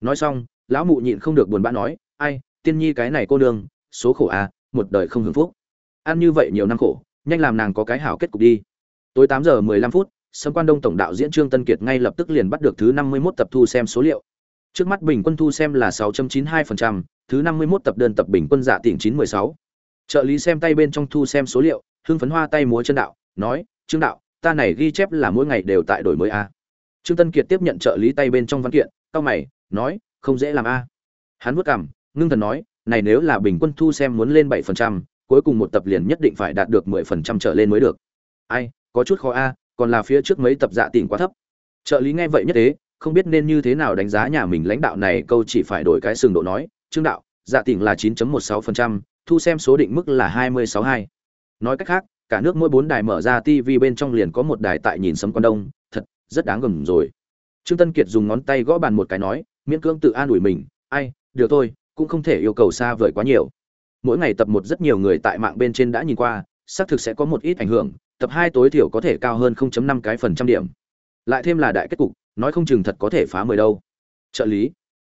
nói xong lão mụ nhịn không được buồn bã nói ai tiên nhi cái này cô nương số khổ à một đời không hưởng phúc. Ăn như vậy nhiều năm khổ nhanh làm nàng có cái hảo kết cục đi. Tối tám giờ mười lăm phút sâm quan đông tổng đạo diễn trương tân kiệt ngay lập tức liền bắt được thứ năm mươi 51 tập thu xem số liệu. Trước mắt bình quân thu xem là 6.92%, thứ năm mươi 51 tập đơn tập bình quân giả tỉnh 916. trợ lý xem tay bên trong thu xem số liệu hưng phấn hoa tay múa chân đạo nói trương đạo ta này ghi chép là mỗi ngày đều tại đổi mới a trương tân kiệt tiếp nhận trợ lý tay bên trong văn kiện cao mày nói không dễ làm a. Hắn vất cảm ngưng thần nói này nếu là bình quân thu xem muốn lên bảy phần trăm cuối cùng một tập liền nhất định phải đạt được mười phần trăm trở lên mới được. Ai có chút khó a còn là phía trước mấy tập dạ tỉnh quá thấp. Trợ lý nghe vậy nhất thế không biết nên như thế nào đánh giá nhà mình lãnh đạo này câu chỉ phải đổi cái sừng độ nói trương đạo dạ tỉnh là 9.16%, thu xem số định mức là 20.62. nói cách khác cả nước mỗi bốn đài mở ra TV bên trong liền có một đài tại nhìn sấm quan đông thật rất đáng gầm rồi. Trương tân kiệt dùng ngón tay gõ bàn một cái nói miễn cưỡng tự an ủi mình, ai được thôi cũng không thể yêu cầu xa vời quá nhiều. Mỗi ngày tập một rất nhiều người tại mạng bên trên đã nhìn qua, xác thực sẽ có một ít ảnh hưởng, tập hai tối thiểu có thể cao hơn 0.5 cái phần trăm điểm. Lại thêm là đại kết cục, nói không chừng thật có thể phá mười đâu. Trợ lý.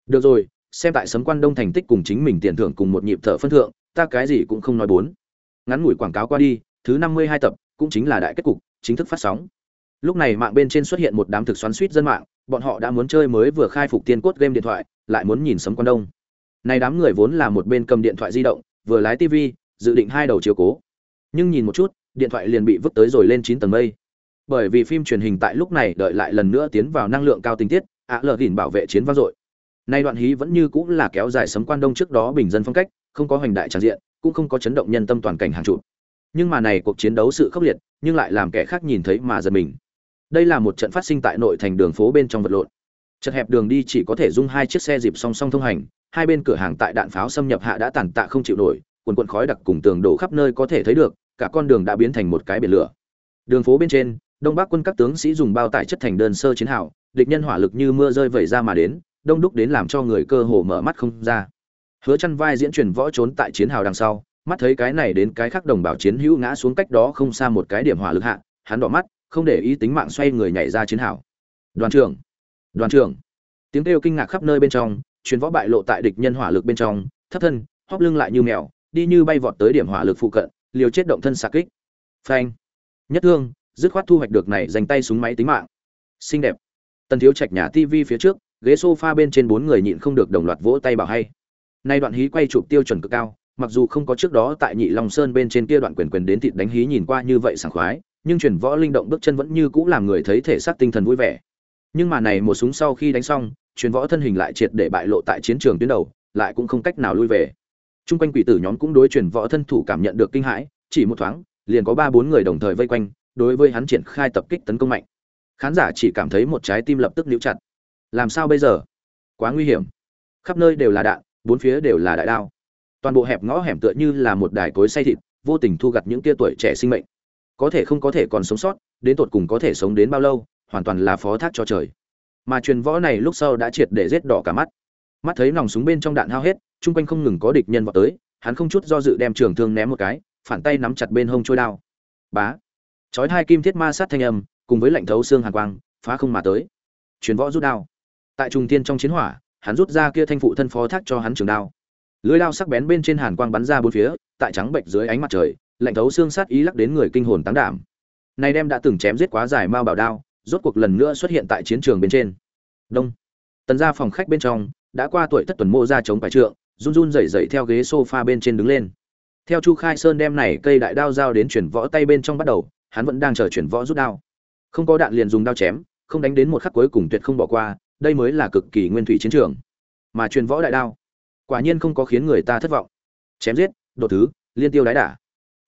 Được rồi, xem tại sấm quan đông thành tích cùng chính mình tiền thưởng cùng một nhịp thở phân thượng, ta cái gì cũng không nói bốn. Ngắn ngủi quảng cáo qua đi, thứ năm mươi hai tập cũng chính là đại kết cục, chính thức phát sóng. Lúc này mạng bên trên xuất hiện một đám thực xoắn suýt dân mạng bọn họ đã muốn chơi mới vừa khai phục tiên cốt game điện thoại, lại muốn nhìn sấm quan đông. Này đám người vốn là một bên cầm điện thoại di động, vừa lái tv dự định hai đầu chiếu cố. Nhưng nhìn một chút, điện thoại liền bị vứt tới rồi lên chín tầng mây. Bởi vì phim truyền hình tại lúc này đợi lại lần nữa tiến vào năng lượng cao tình tiết, ạ lờ gìn bảo vệ chiến vang dội. Nay đoạn hí vẫn như cũng là kéo dài sấm quan đông trước đó bình dân phong cách, không có hoành đại tràn diện, cũng không có chấn động nhân tâm toàn cảnh hàng chục. nhưng mà này cuộc chiến đấu sự khốc liệt, nhưng lại làm kẻ khác nhìn thấy mà giật mình đây là một trận phát sinh tại nội thành đường phố bên trong vật lộn. Chật hẹp đường đi chỉ có thể dung hai chiếc xe dịp song song thông hành, hai bên cửa hàng tại đạn pháo xâm nhập hạ đã tàn tạ không chịu nổi, quần quận khói đặc cùng tường đổ khắp nơi có thể thấy được, cả con đường đã biến thành một cái biển lửa. Đường phố bên trên, đông bắc quân các tướng sĩ dùng bao tải chất thành đơn sơ chiến hào, địch nhân hỏa lực như mưa rơi vẩy ra mà đến, đông đúc đến làm cho người cơ hồ mở mắt không ra. Hứa chăn vai diễn truyền võ trốn tại chiến hào đằng sau, mắt thấy cái này đến cái khác đồng bào chiến hữu ngã xuống cách đó không xa một cái điểm hỏa lực hạ, hắn đỏ mắt không để ý tính mạng xoay người nhảy ra chiến hào. Đoàn trưởng đoàn trưởng. Tiếng kêu kinh ngạc khắp nơi bên trong, truyền võ bại lộ tại địch nhân hỏa lực bên trong thấp thân, hóp lưng lại như mèo, đi như bay vọt tới điểm hỏa lực phụ cận, liều chết động thân xạ kích. Phanh. Nhất thương, dứt khoát thu hoạch được này dành tay súng máy tính mạng. Xinh đẹp. Tần thiếu trạch nhà tv phía trước, ghế sofa bên trên bốn người nhịn không được đồng loạt vỗ tay bảo hay. Nay đoạn hí quay chụp tiêu chuẩn cực cao, mặc dù không có trước đó tại nhị long sơn bên trên kia đoạn quyền quyền đến thịt đánh hí nhìn qua như vậy sảng khoái nhưng truyền võ linh động bước chân vẫn như cũ làm người thấy thể xác tinh thần vui vẻ nhưng mà này một súng sau khi đánh xong truyền võ thân hình lại triệt để bại lộ tại chiến trường tuyến đầu lại cũng không cách nào lui về Trung quanh quỷ tử nhóm cũng đối truyền võ thân thủ cảm nhận được kinh hãi, chỉ một thoáng, liền có ba bốn người đồng thời vây quanh, đối với hắn triển khai tập kích tấn công mạnh. Khán giả chỉ cảm thấy một trái tim lập tức níu chặt. Làm sao bây giờ? Quá nguy hiểm. Khắp nơi đều là đạn, bốn phía đều là đại đao. Toàn bộ hẹp ngõ hẻm tựa như là một đài cối say thịt, vô tình thu gặt những tia tuổi trẻ sinh mệnh. Có thể không có thể còn sống sót, đến tột cùng có thể sống đến bao lâu, hoàn toàn là phó thác cho trời. Mà truyền võ này lúc sau đã triệt để giết đỏ cả mắt. Mắt thấy nòng súng bên trong đạn hao hết, chung quanh không ngừng có địch nhân vào tới, hắn không chút do dự đem trường thương ném một cái, phản tay nắm chặt bên hông trôi đao. Bá. Chói hai kim thiết ma sát thanh âm, cùng với lạnh thấu xương hàn quang, phá không mà tới. Truyền võ rút đao. Tại trung tiên trong chiến hỏa, hắn rút ra kia thanh phụ thân phó thác cho hắn trường đao. Lưỡi đao sắc bén bên trên hàn quang bắn ra bốn phía, tại trắng bệnh dưới ánh mặt trời, lạnh thấu xương sát ý lắc đến người kinh hồn táng đảm. nay đem đã từng chém giết quá dài mao bảo đao, rốt cuộc lần nữa xuất hiện tại chiến trường bên trên. Đông. Tần gia phòng khách bên trong, đã qua tuổi thất tuần mô ra chống phải trượng, run run rẩy rẩy theo ghế sofa bên trên đứng lên. Theo Chu Khai Sơn đem này cây đại đao giao đến chuyển võ tay bên trong bắt đầu, hắn vẫn đang chờ chuyển võ rút đao. Không có đạn liền dùng đao chém, không đánh đến một khắc cuối cùng tuyệt không bỏ qua, đây mới là cực kỳ nguyên thủy chiến trường. Mà truyền võ đại đao, quả nhiên không có khiến người ta thất vọng. Chém giết, đột thứ, liên tiêu đái đả.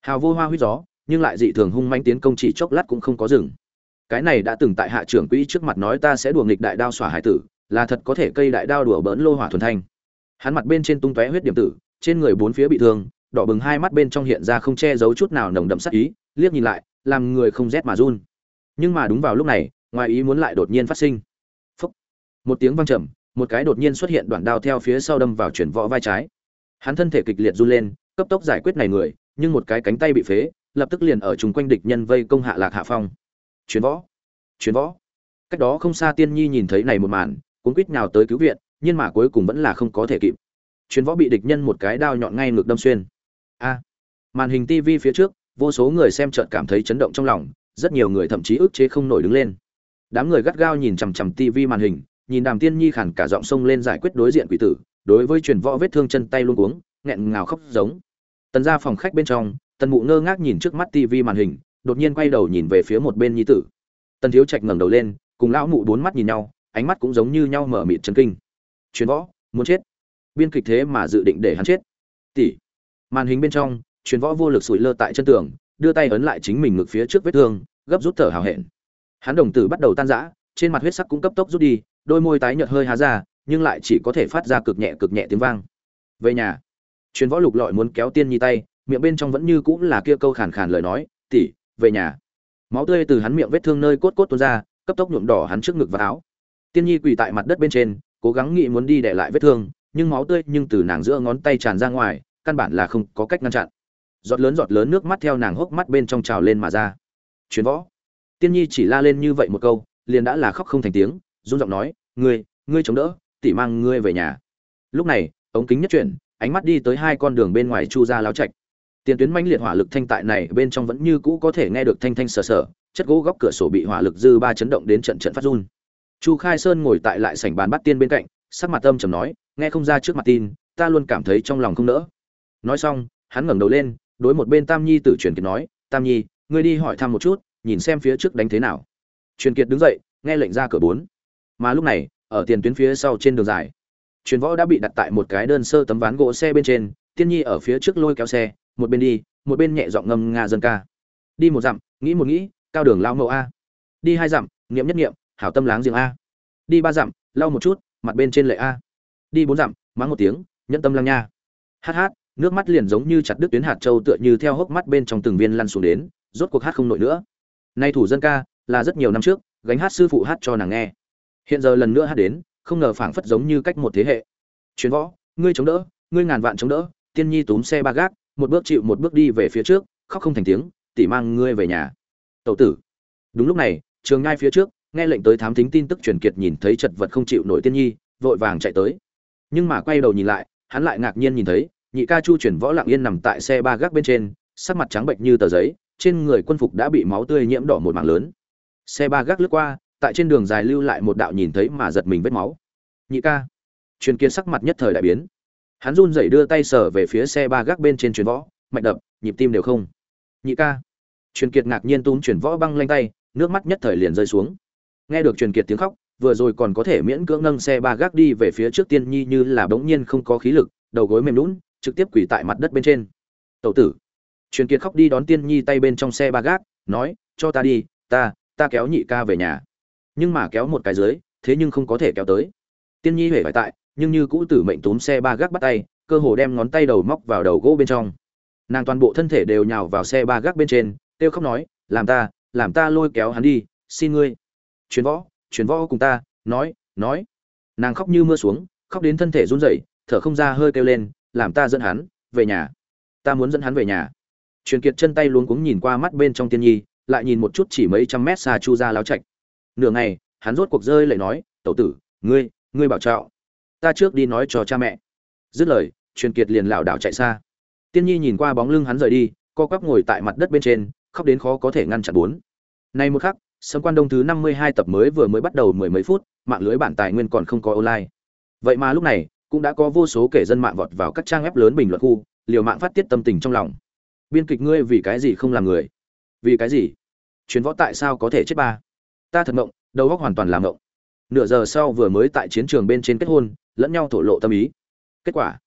Hào vô hoa huy gió, nhưng lại dị thường hung manh tiến công chỉ chốc lát cũng không có dừng. Cái này đã từng tại hạ trưởng quỹ trước mặt nói ta sẽ đùa nghịch đại đao xỏa hải tử, là thật có thể cây đại đao đùa bỡn lô hỏa thuần thanh hắn mặt bên trên tung tóe huyết điểm tử trên người bốn phía bị thương đỏ bừng hai mắt bên trong hiện ra không che giấu chút nào nồng đậm sắc ý liếc nhìn lại làm người không rét mà run nhưng mà đúng vào lúc này ngoài ý muốn lại đột nhiên phát sinh Phúc. một tiếng vang trầm một cái đột nhiên xuất hiện đoạn đao theo phía sau đâm vào chuyển võ vai trái hắn thân thể kịch liệt run lên cấp tốc giải quyết này người nhưng một cái cánh tay bị phế, lập tức liền ở chung quanh địch nhân vây công hạ lạc hạ phong. Chuyển võ chuyển võ. Cách đó không xa tiên nhi nhìn thấy này một màn cuốn quýt nhào tới cứu viện, nhưng mà cuối cùng vẫn là không có thể kịp. Chuyến võ bị địch nhân một cái đao nhọn ngay ngực đâm xuyên. A! Màn hình tv phía trước, vô số người xem trợn cảm thấy chấn động trong lòng, rất nhiều người thậm chí ức chế không nổi đứng lên. Đám người gắt gao nhìn chằm chằm tv màn hình, nhìn đàm tiên nhi khản cả giọng sông lên giải quyết đối diện quỷ tử, đối với truyền võ vết thương chân tay luôn cuống, nghẹn ngào khóc giống tần ra phòng khách bên trong, tần mụ ngơ ngác nhìn trước mắt tv màn hình, đột nhiên quay đầu nhìn về phía một bên nhi tử. Tần thiếu trạch ngẩng đầu lên, cùng lão mụ bốn mắt nhìn nhau, ánh mắt cũng giống như nhau mở mịt chấn kinh. Truyền võ, muốn chết. Biên kịch thế mà dự định để hắn chết. Tỷ. Màn hình bên trong truyền võ vô lực sủi lơ tại chân tường, đưa tay ấn lại chính mình ngực phía trước vết thương, gấp rút thở hào hẹn. Hắn đồng tử bắt đầu tan rã, trên mặt huyết sắc cũng cấp tốc rút đi, đôi môi tái nhợt hơi há ra, nhưng lại chỉ có thể phát ra cực nhẹ cực nhẹ tiếng vang. Về nhà truyền võ lục lọi muốn kéo tiên nhi tay, miệng bên trong vẫn như cũng là kia câu khàn khàn lời nói, tỷ, về nhà. Máu tươi từ hắn miệng vết thương nơi cốt cốt tuôn ra, cấp tốc nhuộm đỏ hắn trước ngực và áo. Tiên nhi quỳ tại mặt đất bên trên, cố gắng nghĩ muốn đi để lại vết thương, nhưng máu tươi nhưng từ nàng giữa ngón tay tràn ra ngoài, căn bản là không có cách ngăn chặn. Giọt lớn giọt lớn nước mắt theo nàng hốc mắt bên trong trào lên mà ra. Chuyến võ. Tiên nhi chỉ la lên như vậy một câu, liền đã là khóc không thành tiếng, run giọng nói, ngươi ngươi chống đỡ tỉ mang ngươi về nhà. Lúc này, ống kính nhất chuyển ánh mắt đi tới hai con đường bên ngoài chu ra láo trạch. Tiền tuyến manh liệt hỏa lực thanh tại này bên trong vẫn như cũ có thể nghe được thanh thanh sờ sờ, chất gỗ góc cửa sổ bị hỏa lực dư ba chấn động đến trận trận phát run. Chu khai sơn ngồi tại lại sảnh bàn bắt tiên bên cạnh, sắc mặt âm trầm nói, nghe không ra trước mặt tin, ta luôn cảm thấy trong lòng không nỡ. Nói xong, hắn ngẩng đầu lên, đối một bên tam nhi tử truyền kiệt nói, tam nhi, ngươi đi hỏi thăm một chút, nhìn xem phía trước đánh thế nào. Truyền kiệt đứng dậy, nghe lệnh ra cửa bốn. Mà lúc này, ở tiền tuyến phía sau trên đường dài truyền võ đã bị đặt tại một cái đơn sơ tấm ván gỗ xe bên trên, tiên nhi ở phía trước lôi kéo xe, một bên đi, một bên nhẹ giọng ngâm nga dân ca. Đi một dặm, nghĩ một nghĩ, cao đường lao mẫu a. Đi hai dặm niệm nhất niệm hảo tâm láng giềng a. Đi ba dặm, lau một chút, mặt bên trên lệ a. Đi bốn dặm, mắng một tiếng, nhẫn tâm lăng nha. Hát hát, nước mắt liền giống như chặt đứt tuyến hạt châu tựa như theo hốc mắt bên trong từng viên lăn xuống đến, rốt cuộc hát không nổi nữa. Nay thủ dân ca, là rất nhiều năm trước, gánh hát sư phụ hát cho nàng nghe. Hiện giờ lần nữa hát đến không ngờ phảng phất giống như cách một thế hệ. Chuyến võ, ngươi chống đỡ, ngươi ngàn vạn chống đỡ, tiên nhi túm xe ba gác, một bước chịu một bước đi về phía trước, khóc không thành tiếng, tỉ mang ngươi về nhà. Tậu tử. Đúng lúc này, trường ngai phía trước, nghe lệnh tới thám thính tin tức truyền kiệt nhìn thấy chật vật không chịu nổi tiên nhi, vội vàng chạy tới. Nhưng mà quay đầu nhìn lại, hắn lại ngạc nhiên nhìn thấy, nhị ca chu chuyển võ lặng yên nằm tại xe ba gác bên trên, sắc mặt trắng bệnh như tờ giấy, trên người quân phục đã bị máu tươi nhiễm đỏ một mảng lớn. Xe ba gác lướt qua tại trên đường dài lưu lại một đạo nhìn thấy mà giật mình vết máu. Nhị ca. Truyền kiệt sắc mặt nhất thời đại biến. Hắn run rẩy đưa tay sờ về phía xe ba gác bên trên truyền võ mạch đập, nhịp tim đều không. Nhị ca. Truyền kiệt ngạc nhiên túm truyền võ băng lanh tay, nước mắt nhất thời liền rơi xuống. Nghe được truyền kiệt tiếng khóc, vừa rồi còn có thể miễn cưỡng nâng xe ba gác đi về phía trước tiên nhi như là bỗng nhiên không có khí lực, đầu gối mềm lún trực tiếp quỳ tại mặt đất bên trên. Tẩu tử. Truyền kiệt khóc đi đón tiên nhi tay bên trong xe ba gác, nói, cho ta đi, ta ta kéo nhị ca về nhà nhưng mà kéo một cái dưới, thế nhưng không có thể kéo tới. Tiên nhi huệ phải tại, nhưng như cũ tử mệnh túm xe ba gác bắt tay, cơ hồ đem ngón tay đầu móc vào đầu gỗ bên trong. Nàng toàn bộ thân thể đều nhào vào xe ba gác bên trên, kêu khóc nói, làm ta làm ta lôi kéo hắn đi, xin ngươi. Chuyến võ chuyến võ cùng ta, nói nói. Nàng khóc như mưa xuống, khóc đến thân thể run rẩy, thở không ra hơi kêu lên, làm ta dẫn hắn về nhà, ta muốn dẫn hắn về nhà. Truyền kiệt chân tay luống cuống nhìn qua mắt bên trong tiên nhi, lại nhìn một chút chỉ mấy trăm mét xa chu ra láo chạch nửa ngày, hắn rốt cuộc rơi lại nói, tẩu tử, ngươi ngươi bảo trọng ta trước đi nói cho cha mẹ. Dứt lời, truyền kiệt liền lảo đảo chạy xa. Tiên nhi nhìn qua bóng lưng hắn rời đi, co quắp ngồi tại mặt đất bên trên, khóc đến khó có thể ngăn chặn bốn. Nay một khắc sấm quan đông thứ năm mươi hai tập mới vừa mới bắt đầu mười mấy phút, mạng lưới bản tài nguyên còn không có online. Vậy mà lúc này, cũng đã có vô số kẻ dân mạng vọt vào các trang web lớn bình luận khu, liều mạng phát tiết tâm tình trong lòng. Biên kịch ngươi vì cái gì không làm người? Vì cái gì? Chuyến võ tại sao có thể chết ba? Ta thật ngộng đầu óc hoàn toàn làm ngộng nửa giờ sau vừa mới tại chiến trường bên trên kết hôn, lẫn nhau thổ lộ tâm ý. Kết quả,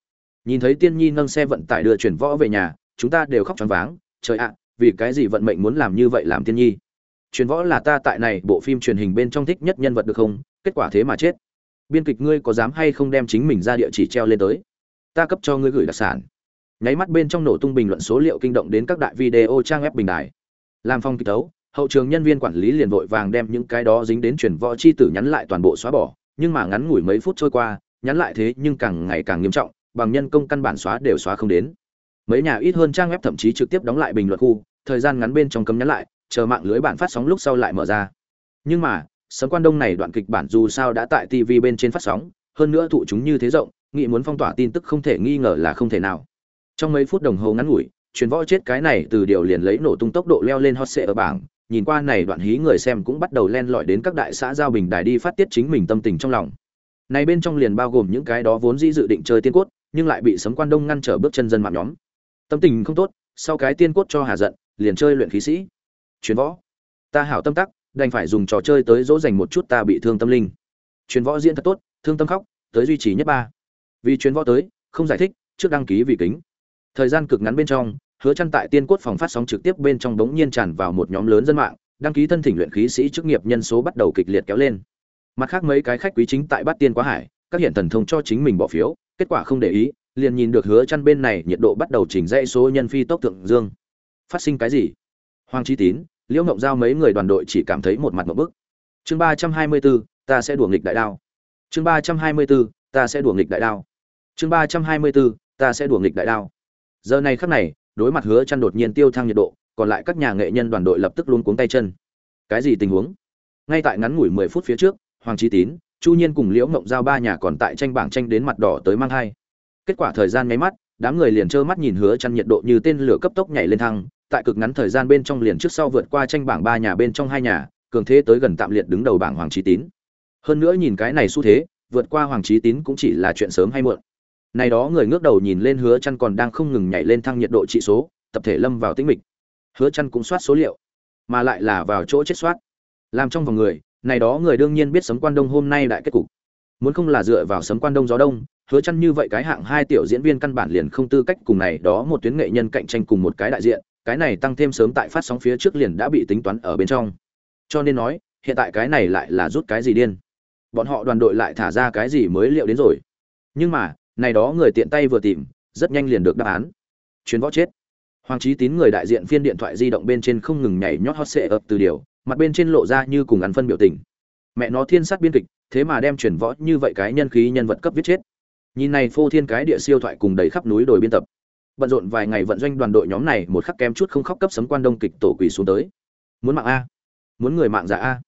nhìn thấy tiên nhi nâng xe vận tải đưa chuyển võ về nhà, chúng ta đều khóc choáng váng. Trời ạ, vì cái gì vận mệnh muốn làm như vậy làm tiên nhi? Truyền võ là ta tại này, bộ phim truyền hình bên trong thích nhất nhân vật được không? Kết quả thế mà chết. Biên kịch ngươi có dám hay không đem chính mình ra địa chỉ treo lên tới? Ta cấp cho ngươi gửi đặc sản. Nháy mắt bên trong nổ tung bình luận số liệu kinh động đến các đại video trang web bình đài. Làm phong kịch tấu hậu trường nhân viên quản lý liền vội vàng đem những cái đó dính đến truyền võ chi tử nhắn lại toàn bộ xóa bỏ, nhưng mà ngắn ngủi mấy phút trôi qua, nhắn lại thế nhưng càng ngày càng nghiêm trọng, bằng nhân công căn bản xóa đều xóa không đến. Mấy nhà ít hơn trang web thậm chí trực tiếp đóng lại bình luận khu, thời gian ngắn bên trong cấm nhắn lại, chờ mạng lưới bản phát sóng lúc sau lại mở ra. Nhưng mà, sấm quan đông này đoạn kịch bản dù sao đã tại tv bên trên phát sóng, hơn nữa thụ chúng như thế rộng, nghị muốn phong tỏa tin tức không thể nghi ngờ là không thể nào. Trong mấy phút đồng hồ ngắn ngủi, truyền võ chết cái này từ điều liền lấy nổ tung tốc độ leo lên hot sệ ở bảng nhìn qua này đoạn hí người xem cũng bắt đầu len lỏi đến các đại xã giao bình đài đi phát tiết chính mình tâm tình trong lòng. Này bên trong liền bao gồm những cái đó vốn dĩ dự định chơi tiên cốt, nhưng lại bị sấm quan đông ngăn trở bước chân dân mạng nhóm. Tâm tình không tốt, sau cái tiên cốt cho hà giận, liền chơi luyện khí sĩ. Truyền võ. Ta hảo tâm tắc, đành phải dùng trò chơi tới dỗ dành một chút ta bị thương tâm linh. Truyền võ diễn thật tốt, thương tâm khóc, tới duy trì nhất ba. Vì truyền võ tới, không giải thích, trước đăng ký vì kính. Thời gian cực ngắn bên trong hứa chăn tại tiên cốt phòng phát sóng trực tiếp bên trong đống nhiên tràn vào một nhóm lớn dân mạng đăng ký thân thỉnh luyện khí sĩ chức nghiệp nhân số bắt đầu kịch liệt kéo lên. Mặt khác mấy cái khách quý chính tại bát tiên quá hải các hiện thần thông cho chính mình bỏ phiếu kết quả không để ý liền nhìn được hứa chăn bên này nhiệt độ bắt đầu chỉnh dãy số nhân phi tốc thượng dương. Phát sinh cái gì? Hoàng chi tín liễu ngộng giao mấy người đoàn đội chỉ cảm thấy một mặt ngộp bức. Chương ba trăm hai mươi 324, ta sẽ đuổi nghịch đại đao. Chương ba trăm hai mươi 324, ta sẽ đuổi nghịch đại đao. Chương ba trăm hai mươi 324, ta sẽ đuổi nghịch đại đao. Giờ này khắc này đối mặt hứa chăn đột nhiên tiêu thăng nhiệt độ, còn lại các nhà nghệ nhân đoàn đội lập tức luôn cuống tay chân. Cái gì tình huống? Ngay tại ngắn ngủi 10 phút phía trước, hoàng trí tín, chu nhiên cùng liễu ngộng giao ba nhà còn tại tranh bảng tranh đến mặt đỏ tới mang hai. Kết quả thời gian mấy mắt, đám người liền trơ mắt nhìn hứa chăn nhiệt độ như tên lửa cấp tốc nhảy lên thăng, tại cực ngắn thời gian bên trong liền trước sau vượt qua tranh bảng ba nhà bên trong hai nhà, cường thế tới gần tạm liệt đứng đầu bảng hoàng trí tín. Hơn nữa nhìn cái này xu thế, vượt qua hoàng trí tín cũng chỉ là chuyện sớm hay muộn này đó người ngước đầu nhìn lên hứa chăn còn đang không ngừng nhảy lên thăng nhiệt độ trị số, tập thể lâm vào tĩnh mịch. Hứa chăn cũng soát số liệu, mà lại là vào chỗ chết soát. Làm trong vòng người, này đó người đương nhiên biết sấm quan đông hôm nay đại kết cục. Muốn không là dựa vào sấm quan đông gió đông, hứa chăn như vậy cái hạng hai tiểu diễn viên căn bản liền không tư cách cùng này đó một tuyến nghệ nhân cạnh tranh cùng một cái đại diện, cái này tăng thêm sớm tại phát sóng phía trước liền đã bị tính toán ở bên trong. Cho nên nói, hiện tại cái này lại là rút cái gì điên? Bọn họ đoàn đội lại thả ra cái gì mới liệu đến rồi? Nhưng mà này đó người tiện tay vừa tìm, rất nhanh liền được đáp án. Chuyến võ chết. Hoàng trí tín người đại diện phiên điện thoại di động bên trên không ngừng nhảy nhót hót xệ ập từ điều, mặt bên trên lộ ra như cùng ăn phân biểu tình. Mẹ nó thiên sát biên kịch, thế mà đem chuyển võ như vậy cái nhân khí nhân vật cấp viết chết. Nhìn này phô thiên cái địa siêu thoại cùng đầy khắp núi đồi biên tập. Bận rộn vài ngày vận doanh đoàn đội nhóm này một khắc kém chút không khóc cấp sấm quan đông kịch tổ quỷ xuống tới. Muốn mạng a. Muốn người mạng giả a.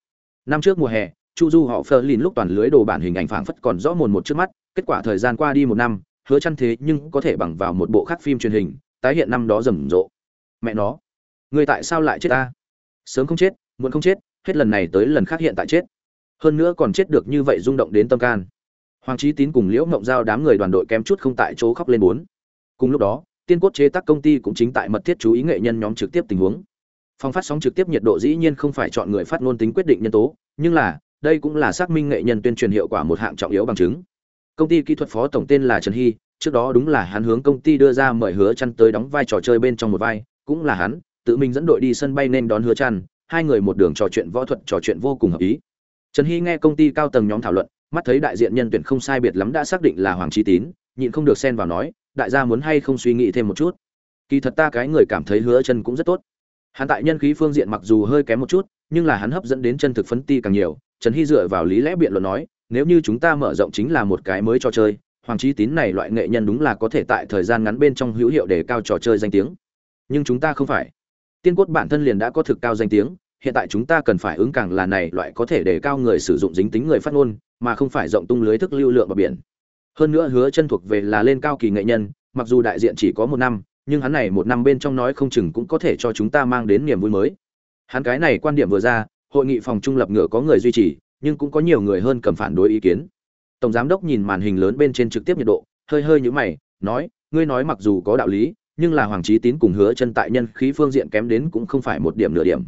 Năm trước mùa hè chu du họ phơ lìn lúc toàn lưới đồ bản hình ảnh phảng phất còn rõ mồn một trước mắt, kết quả thời gian qua đi một năm, hứa chăn thế nhưng có thể bằng vào một bộ khác phim truyền hình, tái hiện năm đó rầm rộ. Mẹ nó, người tại sao lại chết ta? Sớm không chết, muộn không chết, hết lần này tới lần khác hiện tại chết. Hơn nữa còn chết được như vậy rung động đến tâm can. Hoàng trí tín cùng liễu mộng giao đám người đoàn đội kém chút không tại chỗ khóc lên bốn. Cùng lúc đó, tiên cốt chế tác công ty cũng chính tại mật thiết chú ý nghệ nhân nhóm trực tiếp tình huống. Phong phát sóng trực tiếp nhiệt độ dĩ nhiên không phải chọn người phát ngôn tính quyết định nhân tố, nhưng là đây cũng là xác minh nghệ nhân tuyên truyền hiệu quả một hạng trọng yếu bằng chứng. Công ty kỹ thuật phó tổng tên là trần hy, trước đó đúng là hắn hướng công ty đưa ra mời hứa chăn tới đóng vai trò chơi bên trong một vai, cũng là hắn, tự mình dẫn đội đi sân bay nên đón hứa chăn, hai người một đường trò chuyện võ thuật, trò chuyện vô cùng hợp ý. Trần hy nghe công ty cao tầng nhóm thảo luận, mắt thấy đại diện nhân tuyển không sai biệt lắm đã xác định là hoàng Chí tín, nhịn không được xen vào nói, đại gia muốn hay không suy nghĩ thêm một chút? Kỳ thật ta cái người cảm thấy hứa chân cũng rất tốt. Hắn tại nhân khí phương diện mặc dù hơi kém một chút, nhưng là hắn hấp dẫn đến chân thực phấn ti càng nhiều trần hy dựa vào lý lẽ biện luận nói, nếu như chúng ta mở rộng chính là một cái mới trò chơi, hoàng trí tín này loại nghệ nhân đúng là có thể tại thời gian ngắn bên trong hữu hiệu để cao trò chơi danh tiếng. Nhưng chúng ta không phải. Tiên cốt bản thân liền đã có thực cao danh tiếng, hiện tại chúng ta cần phải ứng càng là này loại có thể để cao người sử dụng dính tính người phát ngôn, mà không phải rộng tung lưới thức lưu lượng vào biển. Hơn nữa hứa chân thuộc về là lên cao kỳ nghệ nhân, mặc dù đại diện chỉ có một năm, nhưng hắn này một năm bên trong nói không chừng cũng có thể cho chúng ta mang đến niềm vui mới. Hắn cái này quan điểm vừa ra hội nghị phòng trung lập ngựa có người duy trì, nhưng cũng có nhiều người hơn cầm phản đối ý kiến. Tổng giám đốc nhìn màn hình lớn bên trên trực tiếp nhiệt độ, hơi hơi nhũ mày, nói, ngươi nói mặc dù có đạo lý, nhưng là hoàng trí tín cùng hứa chân tại nhân khí phương diện kém đến cũng không phải một điểm nửa điểm.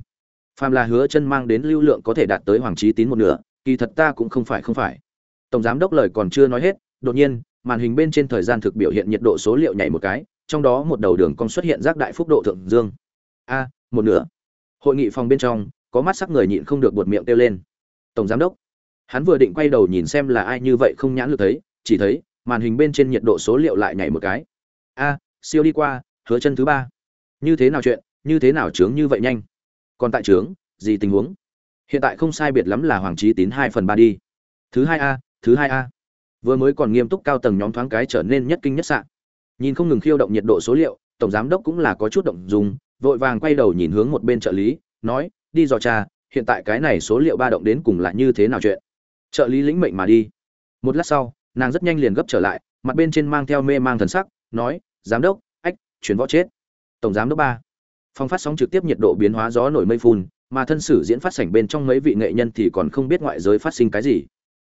Phàm là hứa chân mang đến lưu lượng có thể đạt tới hoàng trí tín một nửa, kỳ thật ta cũng không phải không phải. Tổng giám đốc lời còn chưa nói hết, đột nhiên, màn hình bên trên thời gian thực biểu hiện nhiệt độ số liệu nhảy một cái, trong đó một đầu đường cong xuất hiện rác đại phúc độ thượng dương. A, một nửa. Hội nghị phòng bên trong có mắt sắc người nhịn không được buột miệng kêu lên. Tổng giám đốc, hắn vừa định quay đầu nhìn xem là ai như vậy không nhãn lực thấy, chỉ thấy, màn hình bên trên nhiệt độ số liệu lại nhảy một cái. A, siêu đi qua, hứa chân thứ ba. Như thế nào chuyện, như thế nào trướng như vậy nhanh? Còn tại trướng gì tình huống? Hiện tại không sai biệt lắm là hoàng trí tín hai phần ba đi. Thứ hai a, thứ hai a. Vừa mới còn nghiêm túc cao tầng nhóm thoáng cái trở nên nhất kinh nhất sạn nhìn không ngừng khiêu động nhiệt độ số liệu, tổng giám đốc cũng là có chút động dùng vội vàng quay đầu nhìn hướng một bên trợ lý, nói đi dò tra, hiện tại cái này số liệu ba động đến cùng là như thế nào chuyện. Trợ lý lĩnh mệnh mà đi. Một lát sau, nàng rất nhanh liền gấp trở lại, mặt bên trên mang theo mê mang thần sắc, nói, giám đốc, ách, chuyển võ chết. Tổng giám đốc ba. Phong phát sóng trực tiếp nhiệt độ biến hóa gió nổi mây phun mà thân sử diễn phát sảnh bên trong mấy vị nghệ nhân thì còn không biết ngoại giới phát sinh cái gì.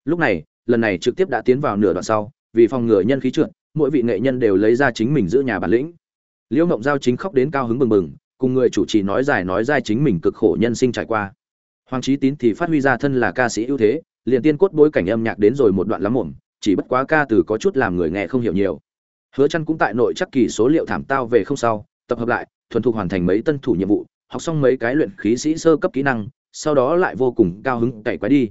Lúc này, lần này trực tiếp đã tiến vào nửa đoạn sau, vì phòng ngừa nhân khí trượt, mỗi vị nghệ nhân đều lấy ra chính mình giữ nhà bản lĩnh. Liễu mộng giao chính khóc đến cao hứng bừng bừng cùng người chủ trì nói dài nói dài chính mình cực khổ nhân sinh trải qua. Hoàng trí tín thì phát huy ra thân là ca sĩ ưu thế, liền tiên cốt bối cảnh âm nhạc đến rồi một đoạn lắm muộn, chỉ bất quá ca từ có chút làm người nghe không hiểu nhiều. Hứa chăn cũng tại nội chắc kỳ số liệu thảm tao về không sau, tập hợp lại, thuần thục hoàn thành mấy tân thủ nhiệm vụ, học xong mấy cái luyện khí sĩ sơ cấp kỹ năng, sau đó lại vô cùng cao hứng cày quái đi.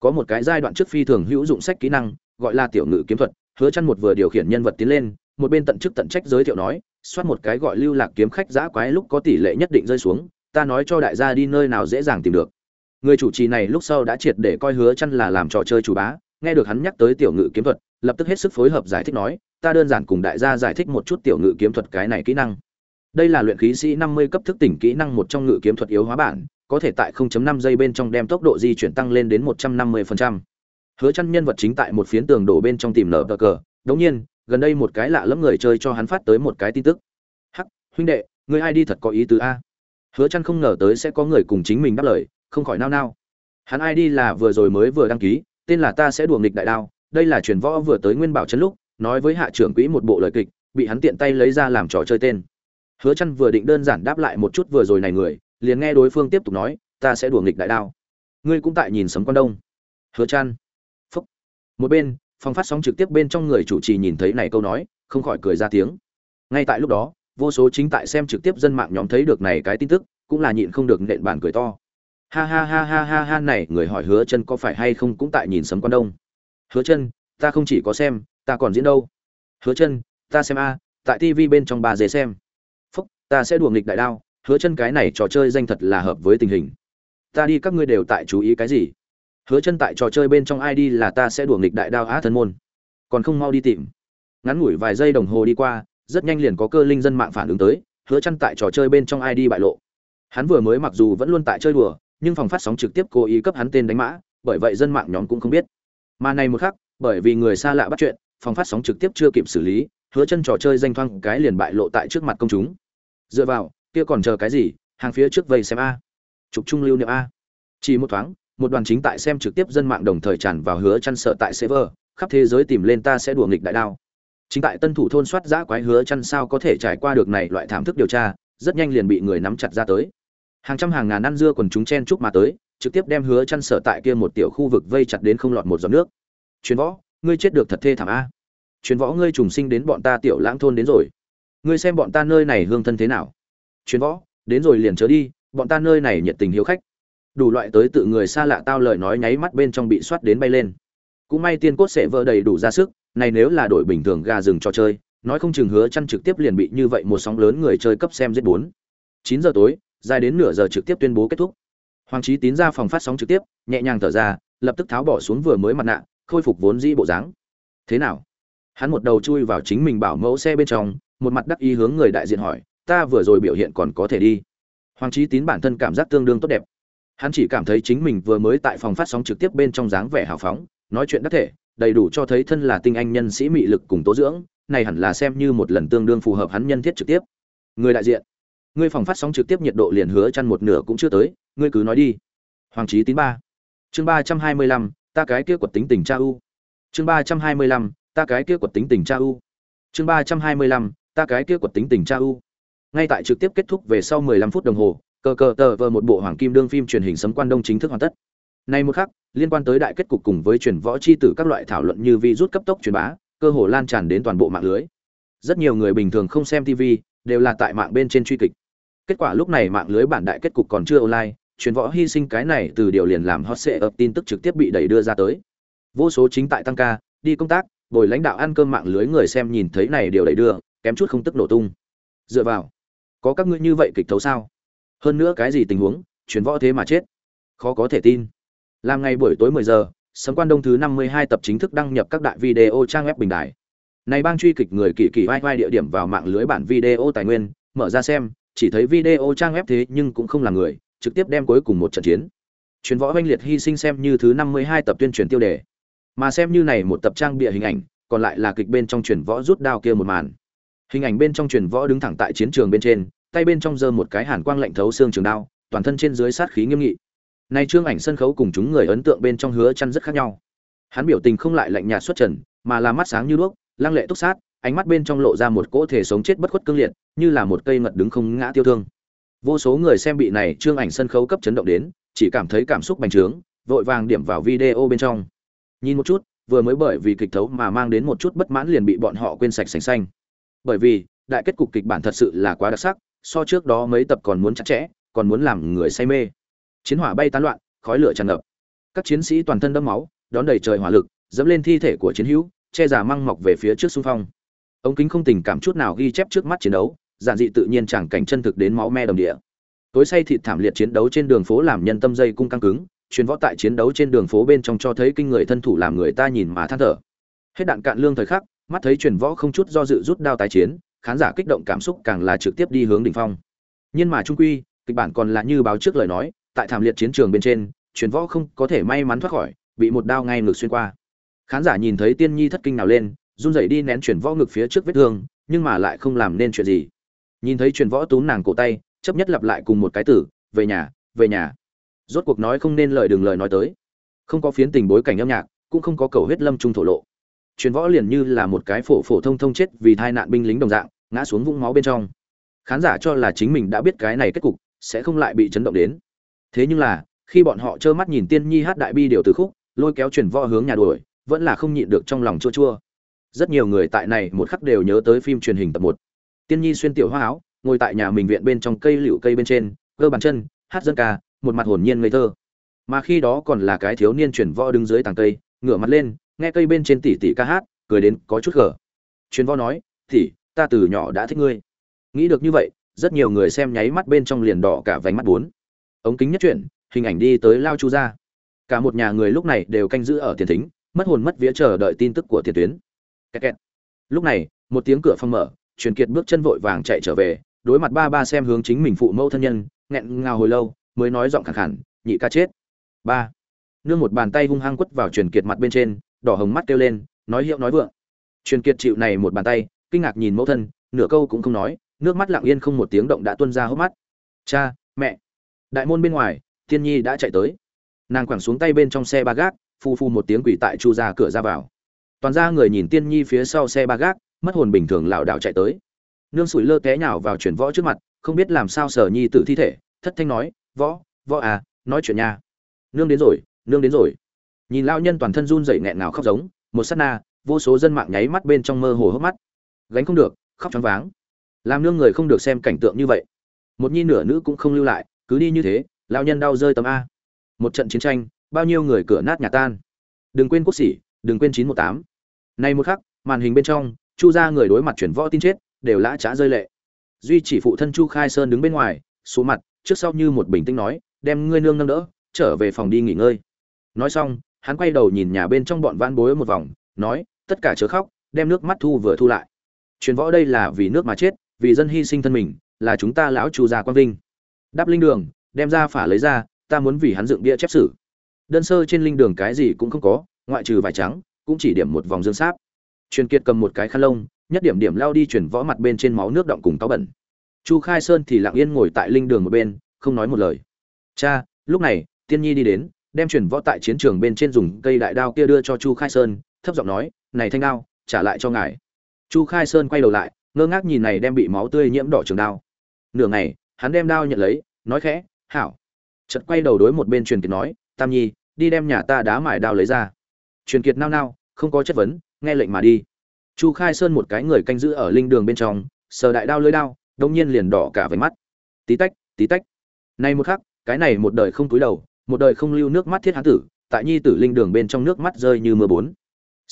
Có một cái giai đoạn trước phi thường hữu dụng sách kỹ năng, gọi là tiểu ngữ kiếm thuật, hứa chăn một vừa điều khiển nhân vật tiến lên, một bên tận chức tận trách giới thiệu nói xoát một cái gọi lưu lạc kiếm khách giã quái lúc có tỷ lệ nhất định rơi xuống, ta nói cho đại gia đi nơi nào dễ dàng tìm được người chủ trì này lúc sau đã triệt để coi hứa chăn là làm trò chơi chủ bá, nghe được hắn nhắc tới tiểu ngự kiếm thuật, lập tức hết sức phối hợp giải thích nói, ta đơn giản cùng đại gia giải thích một chút tiểu ngự kiếm thuật cái này kỹ năng đây là luyện khí sĩ 50 cấp thức tỉnh kỹ năng một trong ngự kiếm thuật yếu hóa bản, có thể tại 0.5 giây bên trong đem tốc độ di chuyển tăng lên đến 150%. hứa chăn nhân vật chính tại một phiến tường đổ bên trong tìm nở cờ, đống nhiên gần đây một cái lạ lẫm người chơi cho hắn phát tới một cái tin tức. Hắc, huynh đệ, người ai đi thật có ý tứ a? Hứa chăn không ngờ tới sẽ có người cùng chính mình đáp lời, không khỏi nao nao. Hắn ai đi là vừa rồi mới vừa đăng ký, tên là ta sẽ đùa nghịch đại đao, đây là truyền võ vừa tới nguyên bảo trấn lúc, nói với hạ trưởng quỹ một bộ lời kịch, bị hắn tiện tay lấy ra làm trò chơi tên. Hứa chăn vừa định đơn giản đáp lại một chút vừa rồi này người, liền nghe đối phương tiếp tục nói, ta sẽ đùa nghịch đại đao. Ngươi cũng tại nhìn sấm quan đông. Hứa chăn phúc. Một bên phòng phát sóng trực tiếp bên trong người chủ trì nhìn thấy này câu nói, không khỏi cười ra tiếng. Ngay tại lúc đó, vô số chính tại xem trực tiếp dân mạng nhóm thấy được này cái tin tức, cũng là nhịn không được nện bản cười to. Ha ha ha ha ha ha, này, người hỏi hứa chân có phải hay không cũng tại nhìn sấm quan đông. Hứa chân, ta không chỉ có xem, ta còn diễn đâu. Hứa chân, ta xem a, tại tivi bên trong bà dế xem. Phúc, ta sẽ đùa nghịch đại đao, hứa chân cái này trò chơi danh thật là hợp với tình hình. Ta đi, các ngươi đều tại chú ý cái gì? Hứa chân tại trò chơi bên trong id là ta sẽ đùa nghịch đại đao á thân môn. Còn không mau đi tìm. Ngắn ngủi vài giây đồng hồ đi qua, rất nhanh liền có cơ linh dân mạng phản ứng tới, hứa chân tại trò chơi bên trong id bại lộ. Hắn vừa mới mặc dù vẫn luôn tại chơi đùa, nhưng phòng phát sóng trực tiếp cố ý cấp hắn tên đánh mã, bởi vậy dân mạng nhóm cũng không biết. Mà này một khắc, bởi vì người xa lạ bắt chuyện, phòng phát sóng trực tiếp chưa kịp xử lý, hứa chân trò chơi danh thoang cái liền bại lộ tại trước mặt công chúng. Dựa vào, kia còn chờ cái gì, hàng phía trước vây xem a. Chụp trung lưu niệm a. Chỉ một thoáng một đoàn chính tại xem trực tiếp dân mạng đồng thời tràn vào hứa chăn sợ tại server, khắp thế giới tìm lên ta sẽ đùa nghịch đại đao. Chính tại tân thủ thôn soát giã quái hứa chăn sao có thể trải qua được này loại thảm thức điều tra, rất nhanh liền bị người nắm chặt ra tới. Hàng trăm hàng ngàn ăn dưa quần chúng chen chúc mà tới, trực tiếp đem hứa chăn sợ tại kia một tiểu khu vực vây chặt đến không lọt một giọt nước. Truyền võ, ngươi chết được thật thê thảm a. Truyền võ, ngươi trùng sinh đến bọn ta tiểu lãng thôn đến rồi. Ngươi xem bọn ta nơi này hương thân thế nào. Truyền võ, đến rồi liền chớ đi, bọn ta nơi này nhiệt tình hiếu khách đủ loại tới tự người xa lạ tao lời nói nháy mắt bên trong bị soát đến bay lên. Cũng may tiên cốt sẽ vỡ đầy đủ ra sức, này nếu là đội bình thường gà rừng cho chơi, nói không chừng hứa chăn trực tiếp liền bị như vậy một sóng lớn người chơi cấp xem giết bốn. Chín giờ tối, dài đến nửa giờ trực tiếp tuyên bố kết thúc. Hoàng trí tín ra phòng phát sóng trực tiếp, nhẹ nhàng thở ra, lập tức tháo bỏ xuống vừa mới mặt nạ, khôi phục vốn dĩ bộ dáng. Thế nào? Hắn một đầu chui vào chính mình bảo mẫu xe bên trong, một mặt đắc ý hướng người đại diện hỏi, ta vừa rồi biểu hiện còn có thể đi. Hoàng trí tín bản thân cảm giác tương đương tốt đẹp hắn chỉ cảm thấy chính mình vừa mới tại phòng phát sóng trực tiếp bên trong dáng vẻ hào phóng, nói chuyện đắc thể, đầy đủ cho thấy thân là tinh anh nhân sĩ mị lực cùng tố dưỡng, này hẳn là xem như một lần tương đương phù hợp hắn nhân thiết trực tiếp. Người đại diện ngươi phòng phát sóng trực tiếp nhiệt độ liền hứa chăn một nửa cũng chưa tới, ngươi cứ nói đi. Hoàng trí tín ba. Chương ba trăm hai mươi lăm, ta cái kia quật tính tình cha u. Chương ba trăm hai mươi lăm, ta cái kia quật tính tình cha u. Chương ba trăm hai mươi lăm, ta cái kia quật tính tình cha u. Ngay tại trực tiếp kết thúc về sau 15 phút đồng hồ cờ cờ tờ vờ một bộ hoàng kim đương phim truyền hình sấm quan đông chính thức hoàn tất. Nay một khắc, liên quan tới đại kết cục cùng với truyền võ chi tử các loại thảo luận như vi rút cấp tốc truyền bá, cơ hồ lan tràn đến toàn bộ mạng lưới. Rất nhiều người bình thường không xem tv đều là tại mạng bên trên truy kịch. Kết quả lúc này mạng lưới bản đại kết cục còn chưa online, truyền võ hy sinh cái này từ điều liền làm hot sệ ập tin tức trực tiếp bị đẩy đưa ra tới. Vô số chính tại tăng ca, đi công tác, bồi lãnh đạo ăn cơm mạng lưới người xem nhìn thấy này điều đẩy đưa, kém chút không tức nổ tung. Dựa vào, có các ngươi như vậy kịch thấu sao? Hơn nữa cái gì tình huống chuyển võ thế mà chết, khó có thể tin. Làm ngày buổi tối 10 giờ, sấm quan đông thứ 52 tập chính thức đăng nhập các đại video trang web bình đại này bang truy kịch người kỳ kỳ vai vai địa điểm vào mạng lưới bản video tài nguyên, mở ra xem, chỉ thấy video trang web thế nhưng cũng không là người, trực tiếp đem cuối cùng một trận chiến. Chuyến võ oanh liệt hy sinh xem như thứ 52 tập tuyên truyền tiêu đề. Mà xem như này một tập trang bịa hình ảnh, còn lại là kịch bên trong truyền võ rút đao kia một màn. Hình ảnh bên trong truyền võ đứng thẳng tại chiến trường bên trên tay bên trong giơ một cái hàn quang lạnh thấu xương trường đao, toàn thân trên dưới sát khí nghiêm nghị. Nay trương ảnh sân khấu cùng chúng người ấn tượng bên trong hứa chăn rất khác nhau. Hắn biểu tình không lại lạnh nhạt xuất trần, mà là mắt sáng như đuốc, lăng lệ túc sát, ánh mắt bên trong lộ ra một cỗ thể sống chết bất khuất cương liệt, như là một cây ngật đứng không ngã tiêu thương. Vô số người xem bị này trương ảnh sân khấu cấp chấn động đến, chỉ cảm thấy cảm xúc bành trướng, vội vàng điểm vào video bên trong. Nhìn một chút, vừa mới bởi vì kịch thấu mà mang đến một chút bất mãn liền bị bọn họ quên sạch sành xanh. Bởi vì, đại kết cục kịch bản thật sự là quá đặc sắc so trước đó mấy tập còn muốn chặt chẽ, còn muốn làm người say mê. Chiến hỏa bay tán loạn, khói lửa tràn ngập. Các chiến sĩ toàn thân đẫm máu, đón đầy trời hỏa lực, dẫm lên thi thể của chiến hữu, che giả măng mọc về phía trước xung phong. Ống kính không tình cảm chút nào ghi chép trước mắt chiến đấu, giản dị tự nhiên chẳng cảnh chân thực đến máu me đồng địa. Tối say thịt thảm liệt chiến đấu trên đường phố làm nhân tâm dây cung căng cứng, truyền võ tại chiến đấu trên đường phố bên trong cho thấy kinh người thân thủ làm người ta nhìn mà than thở. Hết đạn cạn lương thời khắc, mắt thấy truyền võ không chút do dự rút đao tái chiến khán giả kích động cảm xúc càng là trực tiếp đi hướng đỉnh phong. Nhưng mà trung quy, kịch bản còn là như báo trước lời nói, tại thảm liệt chiến trường bên trên, truyền võ không có thể may mắn thoát khỏi, bị một đao ngay ngược xuyên qua. Khán giả nhìn thấy tiên nhi thất kinh nào lên, run rẩy đi nén truyền võ ngực phía trước vết thương, nhưng mà lại không làm nên chuyện gì. Nhìn thấy truyền võ túm nàng cổ tay, chấp nhất lặp lại cùng một cái tử, về nhà về nhà. Rốt cuộc nói không nên lời đừng lời nói tới. Không có phiến tình bối cảnh âm nhạc, cũng không có cầu huyết lâm trung thổ lộ. Truyền võ liền như là một cái phổ phổ thông thông chết vì tai nạn binh lính đồng dạng ngã xuống vũng máu bên trong. Khán giả cho là chính mình đã biết cái này kết cục, sẽ không lại bị chấn động đến. Thế nhưng là, khi bọn họ trơ mắt nhìn tiên nhi hát đại bi điều từ khúc, lôi kéo chuyển võ hướng nhà đuổi, vẫn là không nhịn được trong lòng chua chua. Rất nhiều người tại này một khắc đều nhớ tới phim truyền hình tập một. Tiên nhi xuyên tiểu hoa áo, ngồi tại nhà mình viện bên trong cây liễu cây bên trên, cơ bàn chân, hát dân ca, một mặt hồn nhiên ngây thơ. Mà khi đó còn là cái thiếu niên chuyển võ đứng dưới tàng cây, ngửa mặt lên, nghe cây bên trên tỉ tỉ ca hát, cười đến có chút gở. Truyền võ nói tỉ ta từ nhỏ đã thích ngươi. Nghĩ được như vậy, rất nhiều người xem nháy mắt bên trong liền đỏ cả vành mắt bốn. Ống kính nhất chuyển, hình ảnh đi tới lao chu ra cả một nhà người lúc này đều canh giữ ở tiền thính, mất hồn mất vía chờ đợi tin tức của tiền tuyến. Kẹt kẹt. lúc này, một tiếng cửa phong mở, truyền kiệt bước chân vội vàng chạy trở về, đối mặt ba ba xem hướng chính mình phụ mẫu thân nhân, nghẹn ngào hồi lâu, mới nói giọng khẳng khẳng, nhị ca chết. Ba. Nương một bàn tay hung hăng quất vào truyền kiệt mặt bên trên, đỏ hồng mắt kêu lên, nói hiệu nói vượng. Truyền kiệt chịu này một bàn tay kinh ngạc nhìn mẫu thân, nửa câu cũng không nói, nước mắt lặng yên không một tiếng động đã tuôn ra hốc mắt. Cha, mẹ. Đại môn bên ngoài, thiên nhi đã chạy tới. Nàng quẳng xuống tay bên trong xe ba gác, phu phu một tiếng quỷ tại chu ra cửa ra vào. Toàn ra người nhìn tiên nhi phía sau xe ba gác, mất hồn bình thường lảo đảo chạy tới. Nương sủi lơ té nhào vào chuyển võ trước mặt, không biết làm sao sở nhi tự thi thể, thất thanh nói, võ võ à nói chuyện nha. Nương đến rồi, nương đến rồi. Nhìn lao nhân toàn thân run rẩy nghẹn ngào khóc giống, một sát na, vô số dân mạng nháy mắt bên trong mơ hồ hốc mắt gánh không được, khóc choáng váng. Làm nương người không được xem cảnh tượng như vậy. Một nhi nửa nữ cũng không lưu lại, cứ đi như thế, lao nhân đau rơi tấm a. Một trận chiến tranh, bao nhiêu người cửa nát nhà tan. Đừng quên quốc sĩ đừng quên chín một tám. Nay một khắc, màn hình bên trong, chu ra người đối mặt chuyển võ tin chết, đều lã trá rơi lệ. Duy chỉ phụ thân chu khai sơn đứng bên ngoài số mặt, trước sau như một bình tĩnh nói, đem ngươi nương nâng đỡ, trở về phòng đi nghỉ ngơi. Nói xong, hắn quay đầu nhìn nhà bên trong bọn van bối một vòng, nói, tất cả chớ khóc, đem nước mắt thu vừa thu lại truyền võ đây là vì nước mà chết, vì dân hy sinh thân mình, là chúng ta lão chu gia quang vinh. Đáp linh đường, đem ra phả lấy ra, ta muốn vì hắn dựng bia chép sử. Đơn sơ trên linh đường cái gì cũng không có, ngoại trừ vải trắng, cũng chỉ điểm một vòng dương sáp. Truyền kiệt cầm một cái khăn lông, nhất điểm điểm lao đi chuyển võ mặt bên trên máu nước động cùng táo bẩn. Chu khai sơn thì lặng yên ngồi tại linh đường một bên, không nói một lời. Cha, lúc này, tiên nhi đi đến, đem chuyển võ tại chiến trường bên trên dùng cây đại đao kia đưa cho chu khai sơn, thấp giọng nói, này thanh đao, trả lại cho ngài chu khai sơn quay đầu lại, ngơ ngác nhìn này đem bị máu tươi nhiễm đỏ trường đao. Nửa ngày, hắn đem đao nhận lấy, nói khẽ, hảo. Chật quay đầu đối một bên truyền kiệt nói, tam nhi, đi đem nhà ta đá mải đao lấy ra. Truyền kiệt nao nao, không có chất vấn, nghe lệnh mà đi. Chu khai sơn một cái người canh giữ ở linh đường bên trong, sờ đại đao lưới đao, đông nhiên liền đỏ cả váy mắt. Tí tách tí tách. Nay một khắc, cái này một đời không túi đầu, một đời không lưu nước mắt thiết hán tử, tại nhi tử linh đường bên trong nước mắt rơi như mưa bốn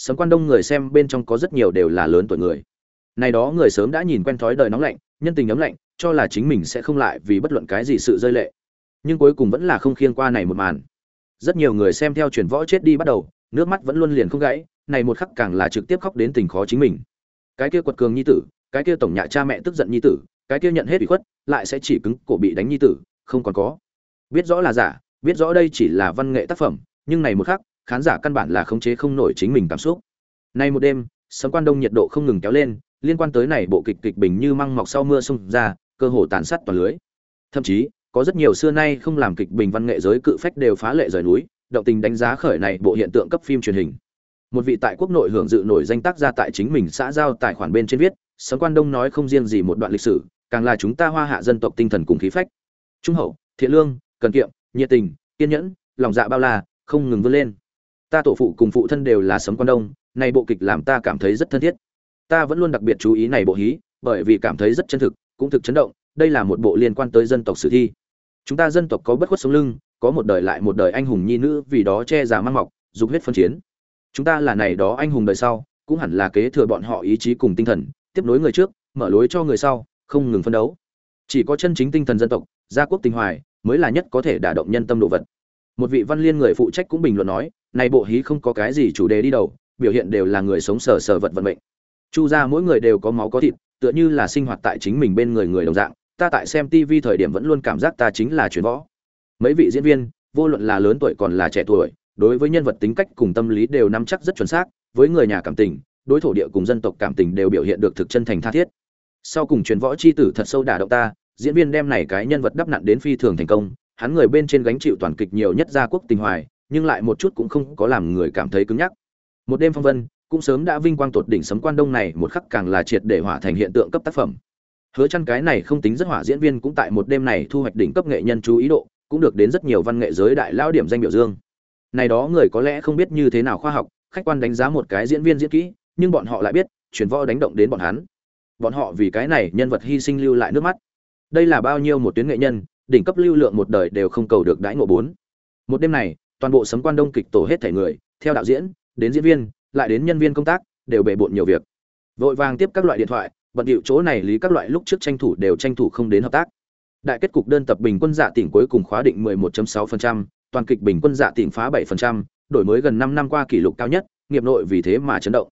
sấm quan đông người xem bên trong có rất nhiều đều là lớn tuổi người. Này đó người sớm đã nhìn quen thói đời nóng lạnh, nhân tình ấm lạnh, cho là chính mình sẽ không lại vì bất luận cái gì sự rơi lệ. Nhưng cuối cùng vẫn là không khiêng qua này một màn. Rất nhiều người xem theo truyền võ chết đi bắt đầu, nước mắt vẫn luôn liền không gãy, này một khắc càng là trực tiếp khóc đến tình khó chính mình. Cái kia quật cường nhi tử, cái kia tổng nhạ cha mẹ tức giận nhi tử, cái kia nhận hết ủy khuất, lại sẽ chỉ cứng cổ bị đánh nhi tử, không còn có. Biết rõ là giả, biết rõ đây chỉ là văn nghệ tác phẩm, nhưng này một khắc khán giả căn bản là khống chế không nổi chính mình cảm xúc. Nay một đêm, sấm quan đông nhiệt độ không ngừng kéo lên, liên quan tới này bộ kịch kịch bình như măng mọc sau mưa xông ra, cơ hồ tàn sát toàn lưới. Thậm chí, có rất nhiều xưa nay không làm kịch bình văn nghệ giới cự phách đều phá lệ rời núi, động tình đánh giá khởi này bộ hiện tượng cấp phim truyền hình. Một vị tại quốc nội hưởng dự nổi danh tác gia tại chính mình xã giao tài khoản bên trên viết, sấm quan đông nói không riêng gì một đoạn lịch sử, càng là chúng ta hoa hạ dân tộc tinh thần cùng khí phách. Trung hậu, thiện lương, cần kiệm, nhiệt tình, kiên nhẫn, lòng dạ bao la, không ngừng vươn lên ta tổ phụ cùng phụ thân đều là sấm quan đông này bộ kịch làm ta cảm thấy rất thân thiết. Ta vẫn luôn đặc biệt chú ý này bộ hí, bởi vì cảm thấy rất chân thực, cũng thực chấn động, đây là một bộ liên quan tới dân tộc sử thi. Chúng ta dân tộc có bất khuất sống lưng, có một đời lại một đời anh hùng nhi nữ vì đó che già mang mọc, dục huyết phân chiến. Chúng ta là này đó anh hùng đời sau, cũng hẳn là kế thừa bọn họ ý chí cùng tinh thần, tiếp nối người trước, mở lối cho người sau, không ngừng phân đấu. Chỉ có chân chính tinh thần dân tộc, gia quốc tình hoài, mới là nhất có thể đả động nhân tâm đồ vật. Một vị văn liên người phụ trách cũng bình luận nói này bộ hí không có cái gì chủ đề đi đầu, biểu hiện đều là người sống sờ sờ vật vận mệnh. Chu ra mỗi người đều có máu có thịt, tựa như là sinh hoạt tại chính mình bên người người đồng dạng, ta tại xem tv thời điểm vẫn luôn cảm giác ta chính là truyền võ. Mấy vị diễn viên, vô luận là lớn tuổi còn là trẻ tuổi, đối với nhân vật tính cách cùng tâm lý đều nắm chắc rất chuẩn xác, với người nhà cảm tình, đối thổ địa cùng dân tộc cảm tình đều biểu hiện được thực chân thành tha thiết. Sau cùng truyền võ c h i tử thật sâu đả động ta, diễn viên đem này cái nhân vật đắp nặn đến phi thường thành công, hắn người bên trên gánh chịu toàn kịch nhiều nhất gia quốc tình hoài nhưng lại một chút cũng không có làm người cảm thấy cứng nhắc. Một đêm phong vân, cũng sớm đã vinh quang tột đỉnh sấm quan đông này, một khắc càng là triệt để hỏa thành hiện tượng cấp tác phẩm. Hứa chăn cái này không tính rất hỏa diễn viên cũng tại một đêm này thu hoạch đỉnh cấp nghệ nhân chú ý độ, cũng được đến rất nhiều văn nghệ giới đại lao điểm danh biểu dương. Này đó người có lẽ không biết như thế nào khoa học, khách quan đánh giá một cái diễn viên diễn kỹ, nhưng bọn họ lại biết, chuyển võ đánh động đến bọn hắn. Bọn họ vì cái này nhân vật hy sinh lưu lại nước mắt. Đây là bao nhiêu một tuyến nghệ nhân, đỉnh cấp lưu lượng một đời đều không cầu được đãi ngộ bốn. Một đêm này toàn bộ sấm quan đông kịch tổ hết thể người theo đạo diễn đến diễn viên lại đến nhân viên công tác đều bề bộn nhiều việc. Vội vàng tiếp các loại điện thoại bận điệu chỗ này lý các loại lúc trước tranh thủ đều tranh thủ không đến hợp tác. Đại kết cục đơn tập bình quân dạ tỉnh cuối cùng khóa định 11.6%, toàn kịch bình quân dạ tỉnh phá 7%, đổi mới gần 5 năm qua kỷ lục cao nhất nghiệp nội vì thế mà chấn động.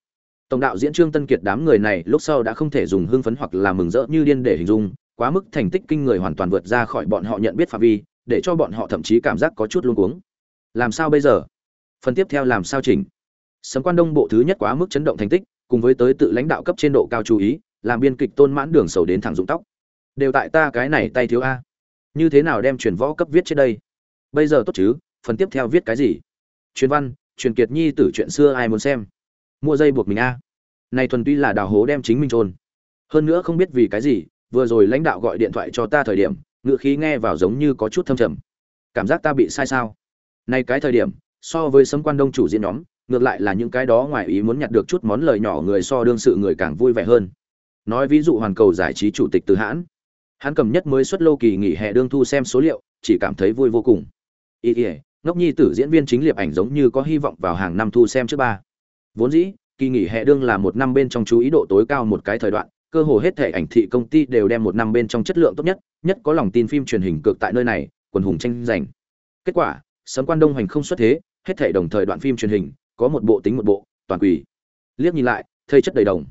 Tổng đạo diễn trương tân kiệt đám người này lúc sau đã không thể dùng hưng phấn hoặc là mừng rỡ như điên để hình dung quá mức thành tích kinh người hoàn toàn vượt ra khỏi bọn họ nhận biết phạm vi để cho bọn họ thậm chí cảm giác có chút luống cuống làm sao bây giờ? Phần tiếp theo làm sao chỉnh? Sấm quan đông bộ thứ nhất quá mức chấn động thành tích, cùng với tới tự lãnh đạo cấp trên độ cao chú ý, làm biên kịch tôn mãn đường sầu đến thẳng dụng tóc. Đều tại ta cái này tay thiếu a. Như thế nào đem truyền võ cấp viết trên đây? Bây giờ tốt chứ, phần tiếp theo viết cái gì? Truyền văn, truyền kiệt nhi tử chuyện xưa ai muốn xem? Mua dây buộc mình a. Này thuần tuy là đào hố đem chính mình trôn hơn nữa không biết vì cái gì, vừa rồi lãnh đạo gọi điện thoại cho ta thời điểm ngựa khí nghe vào giống như có chút thâm trầm. Cảm giác ta bị sai sao? Nay cái thời điểm so với sấm quan đông chủ diễn nhóm ngược lại là những cái đó ngoài ý muốn nhặt được chút món lời nhỏ người so đương sự người càng vui vẻ hơn. Nói ví dụ hoàn cầu giải trí chủ tịch từ hãn. Hắn cầm nhất mới xuất lô kỳ nghỉ hè đương thu xem số liệu chỉ cảm thấy vui vô cùng. Ý ý, ngốc nhi tử diễn viên chính liệp ảnh giống như có hy vọng vào hàng năm thu xem trước ba. Vốn dĩ kỳ nghỉ hè đương là một năm bên trong chú ý độ tối cao một cái thời đoạn cơ hồ hết thể ảnh thị công ty đều đem một năm bên trong chất lượng tốt nhất nhất có lòng tin phim truyền hình cực tại nơi này quần hùng tranh giành. Kết quả sấm quan đông hành không xuất thế hết thể đồng thời đoạn phim truyền hình có một bộ tính một bộ toàn quỷ liếc nhìn lại thây chất đầy đồng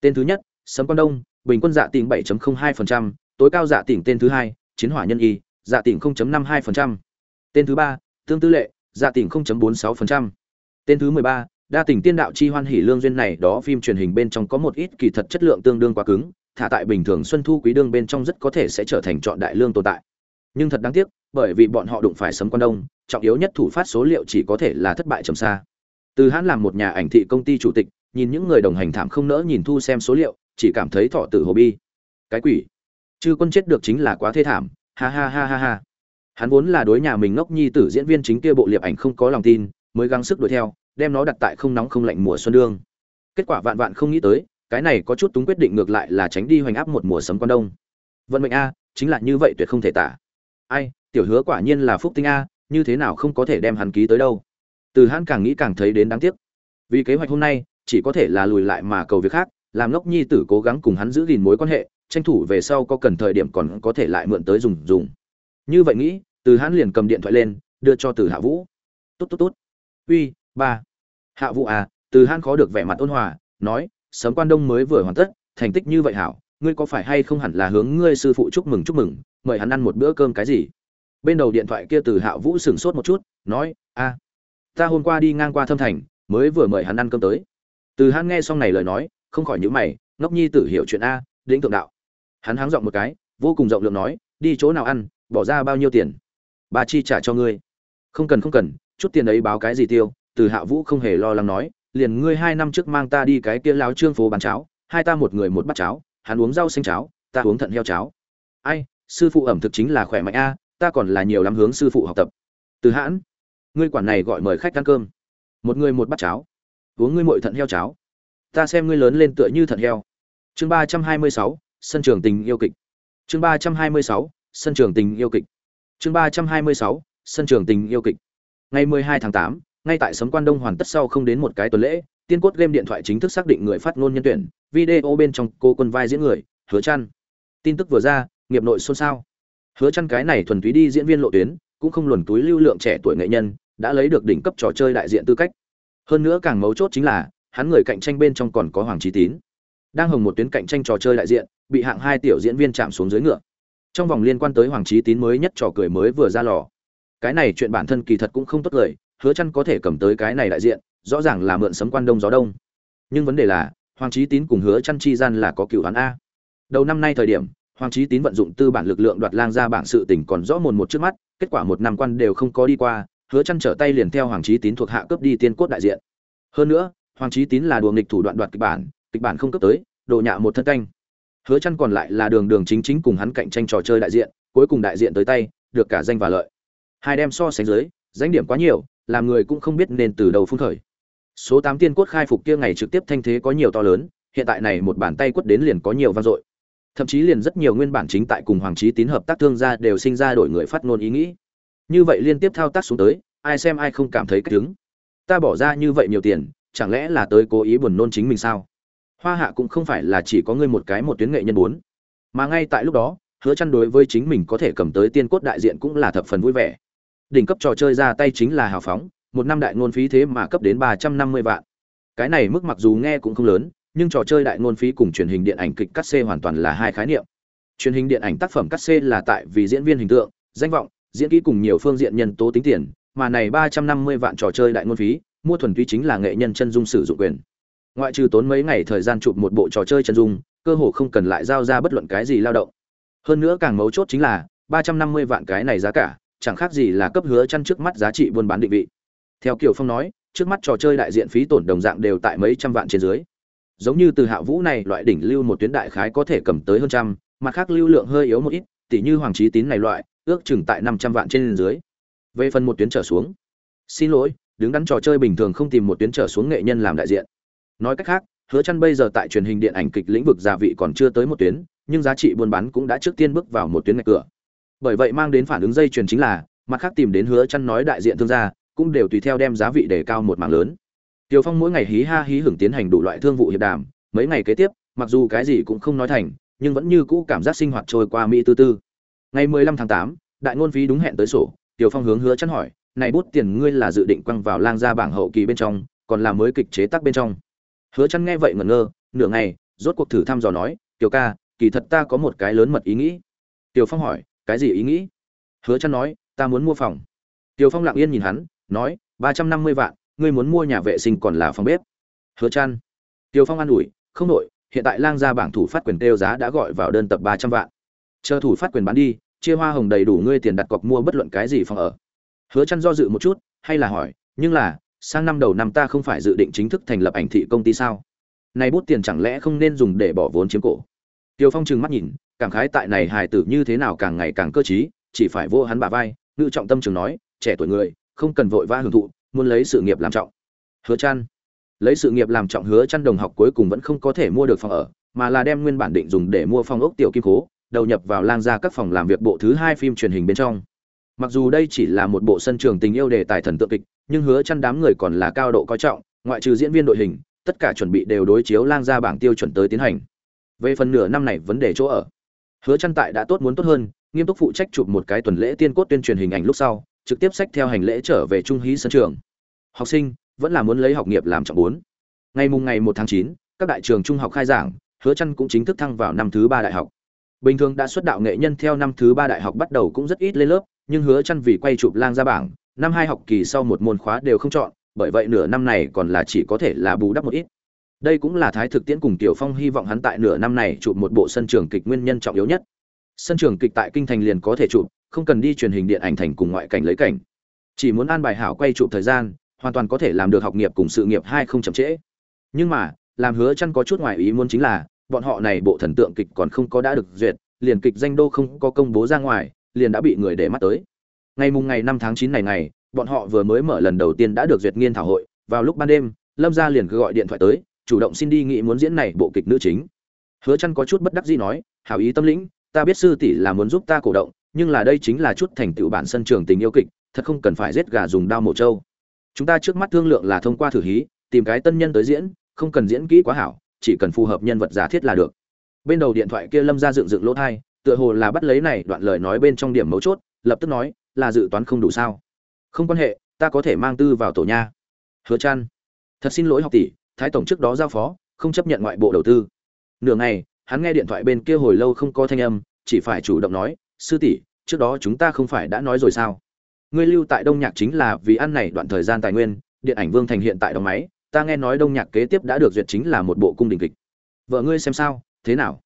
tên thứ nhất sấm quan đông bình quân dạ tỉnh 7.02%, tối cao dạ tỉnh tên thứ hai chiến hỏa nhân y dạ tỉnh 0.52%. tên thứ ba tương tư lệ dạ tỉnh 0.46%. tên thứ 13, đa tỉnh tiên đạo chi hoan hỉ lương duyên này đó phim truyền hình bên trong có một ít kỳ thật chất lượng tương đương quá cứng thả tại bình thường xuân thu quý đương bên trong rất có thể sẽ trở thành chọn đại lương tồn tại nhưng thật đáng tiếc bởi vì bọn họ đụng phải sấm quan đông trọng yếu nhất thủ phát số liệu chỉ có thể là thất bại trầm xa. Từ hãn làm một nhà ảnh thị công ty chủ tịch, nhìn những người đồng hành thảm không nỡ nhìn thu xem số liệu, chỉ cảm thấy thọ tử hồ bi. Cái quỷ. Chư quân chết được chính là quá thê thảm, ha ha ha ha ha. Hắn vốn là đối nhà mình ngốc nhi tử diễn viên chính kia bộ liệp ảnh không có lòng tin, mới gắng sức đuổi theo, đem nó đặt tại không nóng không lạnh mùa xuân đương. Kết quả vạn vạn không nghĩ tới, cái này có chút túng quyết định ngược lại là tránh đi hoành áp một mùa sấm quan đông. Vận mệnh a, chính là như vậy tuyệt không thể tả. Ai, tiểu hứa quả nhiên là phúc tinh a như thế nào không có thể đem hắn ký tới đâu. Từ hãn càng nghĩ càng thấy đến đáng tiếc. Vì kế hoạch hôm nay, chỉ có thể là lùi lại mà cầu việc khác, làm Lốc nhi tử cố gắng cùng hắn giữ gìn mối quan hệ, tranh thủ về sau có cần thời điểm còn có thể lại mượn tới dùng dùng. Như vậy nghĩ, từ hãn liền cầm điện thoại lên, đưa cho từ hạ vũ. Tốt tốt tốt. Uy, ba. Hạ vũ à từ hãn khó được vẻ mặt ôn hòa, nói sớm quan đông mới vừa hoàn tất, thành tích như vậy hảo, ngươi có phải hay không hẳn là hướng ngươi sư phụ chúc mừng chúc mừng, mời hắn ăn một bữa cơm cái gì? Bên đầu điện thoại kia từ hạ vũ sửng sốt một chút, nói, a, ta hôm qua đi ngang qua thâm thành, mới vừa mời hắn ăn cơm tới. Từ hắn nghe xong này lời nói, không khỏi nhíu mày, ngốc nhi tử hiểu chuyện a, lĩnh thượng đạo. Hắn háng giọng một cái, vô cùng rộng lượng nói, đi chỗ nào ăn, bỏ ra bao nhiêu tiền? Bà chi trả cho ngươi. Không cần không cần, chút tiền ấy báo cái gì tiêu? Từ hạ vũ không hề lo lắng nói, liền ngươi hai năm trước mang ta đi cái kia láo trương phố bán cháo, hai ta một người một bát cháo, hắn uống rau xanh cháo, ta uống thận heo cháo. Ai, sư phụ ẩm thực chính là khỏe mạnh a ta còn là nhiều lắm hướng sư phụ học tập. Từ hãn, ngươi quản này gọi mời khách ăn cơm. Một người một bát cháo. Uống ngươi mội thận heo cháo. Ta xem ngươi lớn lên tựa như thận heo. Chương ba trăm hai mươi sáu, sân trường tình yêu kịch. Chương ba trăm hai mươi sáu, sân trường tình yêu kịch. Chương ba trăm hai mươi sáu, sân trường tình yêu kịch. Ngày mười hai tháng tám, ngay tại sấm quan đông hoàn tất sau không đến một cái tuần lễ, tiên cốt game điện thoại chính thức xác định người phát ngôn nhân tuyển, video bên trong cô quân vai diễn người, hứa chăn tin tức vừa ra, nghiệp nội xôn xao hứa chăn cái này thuần túy đi diễn viên lộ tuyến, cũng không luồn túi lưu lượng trẻ tuổi nghệ nhân, đã lấy được đỉnh cấp trò chơi đại diện tư cách. Hơn nữa càng mấu chốt chính là, hắn người cạnh tranh bên trong còn có hoàng trí tín. Đang hồng một tuyến cạnh tranh trò chơi đại diện, bị hạng hai tiểu diễn viên chạm xuống dưới ngựa. Trong vòng liên quan tới hoàng trí tín mới nhất trò cười mới vừa ra lò. Cái này chuyện bản thân kỳ thật cũng không tốt lời, hứa chăn có thể cầm tới cái này đại diện, rõ ràng là mượn sấm quan đông gió đông. Nhưng vấn đề là, hoàng trí tín cùng hứa chăn chi gian là có cựu hắn a. Đầu năm nay thời điểm hoàng trí tín vận dụng tư bản lực lượng đoạt lang ra bảng sự tình còn rõ mồn một trước mắt, kết quả một năm quan đều không có đi qua, hứa chăn trở tay liền theo hoàng trí tín thuộc hạ cướp đi tiên cốt đại diện. Hơn nữa, hoàng trí tín là đùa nghịch thủ đoạn đoạt kịch bản kịch bản không cấp tới đồ nhạ một thân canh. Hứa chăn còn lại là đường đường chính chính cùng hắn cạnh tranh trò chơi đại diện, cuối cùng đại diện tới tay, được cả danh và lợi. Hai đem so sánh dưới, danh điểm quá nhiều, làm người cũng không biết nên từ đầu phun khởi. Số 8 tiên cốt khai phục kia ngày trực tiếp thanh thế có nhiều to lớn, hiện tại này một bàn tay quất đến liền có nhiều vang dội thậm chí liền rất nhiều nguyên bản chính tại cùng hoàng trí tín hợp tác thương gia đều sinh ra đổi người phát ngôn ý nghĩ. Như vậy liên tiếp thao tác xuống tới, ai xem ai không cảm thấy cách đứng. Ta bỏ ra như vậy nhiều tiền, chẳng lẽ là tới cố ý buồn nôn chính mình sao? Hoa hạ cũng không phải là chỉ có ngươi một cái một tuyến nghệ nhân bốn. Mà ngay tại lúc đó, hứa chăn đối với chính mình có thể cầm tới tiên cốt đại diện cũng là thập phần vui vẻ. Đỉnh cấp trò chơi ra tay chính là hào phóng, một năm đại ngôn phí thế mà cấp đến 350 vạn. Cái này mức mặc dù nghe cũng không lớn nhưng trò chơi đại ngôn phí cùng truyền hình điện ảnh kịch cắt xê hoàn toàn là hai khái niệm. Truyền hình điện ảnh tác phẩm cắt xê là tại vì diễn viên hình tượng, danh vọng, diễn kỹ cùng nhiều phương diện nhân tố tính tiền, mà này 350 vạn trò chơi đại ngôn phí, mua thuần túy chính là nghệ nhân chân dung sử dụng quyền. Ngoại trừ tốn mấy ngày thời gian chụp một bộ trò chơi chân dung, cơ hồ không cần lại giao ra bất luận cái gì lao động. Hơn nữa càng mấu chốt chính là, ba trăm năm mươi vạn cái này giá cả, chẳng khác gì là cấp hứa chăn trước mắt giá trị buôn bán định vị. Theo kiều phong nói, trước mắt trò chơi đại diện phí tổn đồng dạng đều tại mấy trăm vạn trên dưới giống như từ hạ vũ này, loại đỉnh lưu một tuyến đại khái có thể cầm tới hơn trăm, mặt khác lưu lượng hơi yếu một ít tỷ như hoàng trí tín này loại, ước chừng tại năm trăm vạn trên dưới. Về phần một tuyến trở xuống, xin lỗi, đứng đắn trò chơi bình thường không tìm một tuyến trở xuống nghệ nhân làm đại diện. Nói cách khác, hứa chăn bây giờ tại truyền hình điện ảnh kịch lĩnh vực gia vị còn chưa tới một tuyến, nhưng giá trị buôn bán cũng đã trước tiên bước vào một tuyến ngạch cửa. Bởi vậy mang đến phản ứng dây chuyền chính là, mặt khác tìm đến hứa chăn nói đại diện thương gia, cũng đều tùy theo đem giá vị để cao một mảng lớn. Tiêu Phong mỗi ngày hí ha hí hưởng tiến hành đủ loại thương vụ hiệp đàm, mấy ngày kế tiếp, mặc dù cái gì cũng không nói thành, nhưng vẫn như cũ cảm giác sinh hoạt trôi qua mỹ tư tư. Ngày 15 tháng 8, đại ngôn phí đúng hẹn tới sổ, Tiêu Phong hướng hứa chăn hỏi, "Này bút tiền ngươi là dự định quăng vào lang gia bảng hậu kỳ bên trong, còn là mới kịch chế tác bên trong?" hứa chăn nghe vậy ngẩn ngơ nửa ngày rốt cuộc thử thăm dò nói tiểu ca kỳ thật ta có một cái lớn mật ý nghĩ tiểu phong hỏi cái gì ý nghĩ hứa chăn nói ta muốn mua phòng tiểu phong lặng yên nhìn hắn nói ba trăm năm mươi vạn ngươi muốn mua nhà vệ sinh còn là phòng bếp. Hứa chăn Tiêu phong an ủi, không nội hiện tại lang gia bảng thủ phát quyền tiêu giá đã gọi vào đơn tập ba trăm vạn. Chờ thủ phát quyền bán đi, chia hoa hồng đầy đủ ngươi tiền đặt cọc mua bất luận cái gì phòng ở. Hứa chăn do dự một chút, hay là hỏi, nhưng là, sang năm đầu năm ta không phải dự định chính thức thành lập ảnh thị công ty sao? Này bút tiền chẳng lẽ không nên dùng để bỏ vốn chiếm cổ? Tiêu phong trừng mắt nhìn, cảm khái tại này hài tử như thế nào càng ngày càng cơ trí, chỉ phải vô hắn bả vai, ngự trọng tâm trường nói, trẻ tuổi người, không cần vội vã hưởng thụ muốn lấy sự nghiệp làm trọng hứa chăn lấy sự nghiệp làm trọng hứa chăn đồng học cuối cùng vẫn không có thể mua được phòng ở mà là đem nguyên bản định dùng để mua phòng ốc tiểu kim cố đầu nhập vào lang gia các phòng làm việc bộ thứ hai phim truyền hình bên trong mặc dù đây chỉ là một bộ sân trường tình yêu đề tài thần tượng kịch nhưng hứa chăn đám người còn là cao độ coi trọng, ngoại trừ diễn viên đội hình, tất cả chuẩn bị đều đối chiếu lang gia bảng tiêu chuẩn tới tiến hành. Về phần nửa năm này vấn đề chỗ ở, hứa chăn tại đã tốt muốn tốt hơn, nghiêm túc phụ trách chụp một cái tuần lễ tiên cốt tuyên truyền hình ảnh lúc sau, trực tiếp sách theo hành lễ trở về trung hí sân trường. Học sinh vẫn là muốn lấy học nghiệp làm trọng bốn. Ngày mùng ngày 1 tháng 9, các đại trường trung học khai giảng, hứa chăn cũng chính thức thăng vào năm thứ ba đại học. Bình thường đã xuất đạo nghệ nhân theo năm thứ ba đại học bắt đầu cũng rất ít lên lớp, nhưng hứa chăn vì quay chụp lang ra bảng, năm hai học kỳ sau một môn khóa đều không chọn bởi vậy nửa năm này còn là chỉ có thể là bù đắp một ít đây cũng là thái thực tiễn cùng tiểu phong hy vọng hắn tại nửa năm này chụp một bộ sân trường kịch nguyên nhân trọng yếu nhất sân trường kịch tại kinh thành liền có thể chụp không cần đi truyền hình điện ảnh thành cùng ngoại cảnh lấy cảnh chỉ muốn an bài hảo quay chụp thời gian hoàn toàn có thể làm được học nghiệp cùng sự nghiệp hai không chậm trễ. Nhưng mà, làm hứa chăn có chút ngoài ý muốn chính là, bọn họ này bộ thần tượng kịch còn không có đã được duyệt, liền kịch danh đô không có công bố ra ngoài, liền đã bị người để mắt tới. Ngày mùng ngày 5 tháng 9 này ngày, bọn họ vừa mới mở lần đầu tiên đã được duyệt nghiên thảo hội, vào lúc ban đêm, lâm gia liền cứ gọi điện thoại tới, chủ động xin đi nghị muốn diễn này bộ kịch nữ chính. Hứa chăn có chút bất đắc dĩ nói, hảo ý tâm lĩnh, ta biết sư tỷ là muốn giúp ta cổ động, nhưng là đây chính là chút thành tựu bản sân trường tình yêu kịch, thật không cần phải giết gà dùng dao mổ trâu chúng ta trước mắt thương lượng là thông qua thử hí, tìm cái tân nhân tới diễn, không cần diễn kỹ quá hảo, chỉ cần phù hợp nhân vật giả thiết là được. Bên đầu điện thoại kia lâm ra dựng dựng lỗ thai, tựa hồ là bắt lấy này đoạn lời nói bên trong điểm mấu chốt, lập tức nói, là dự toán không đủ sao? Không quan hệ, ta có thể mang tư vào tổ nha. Hứa chăn thật xin lỗi học tỷ, thái tổng trước đó giao phó, không chấp nhận ngoại bộ đầu tư. Nửa ngày, hắn nghe điện thoại bên kia hồi lâu không có thanh âm, chỉ phải chủ động nói, sư tỷ, trước đó chúng ta không phải đã nói rồi sao? Ngươi lưu tại đông nhạc chính là vì ăn này đoạn thời gian tài nguyên, điện ảnh vương thành hiện tại đóng máy, ta nghe nói đông nhạc kế tiếp đã được duyệt chính là một bộ cung đình kịch. Vợ ngươi xem sao, thế nào?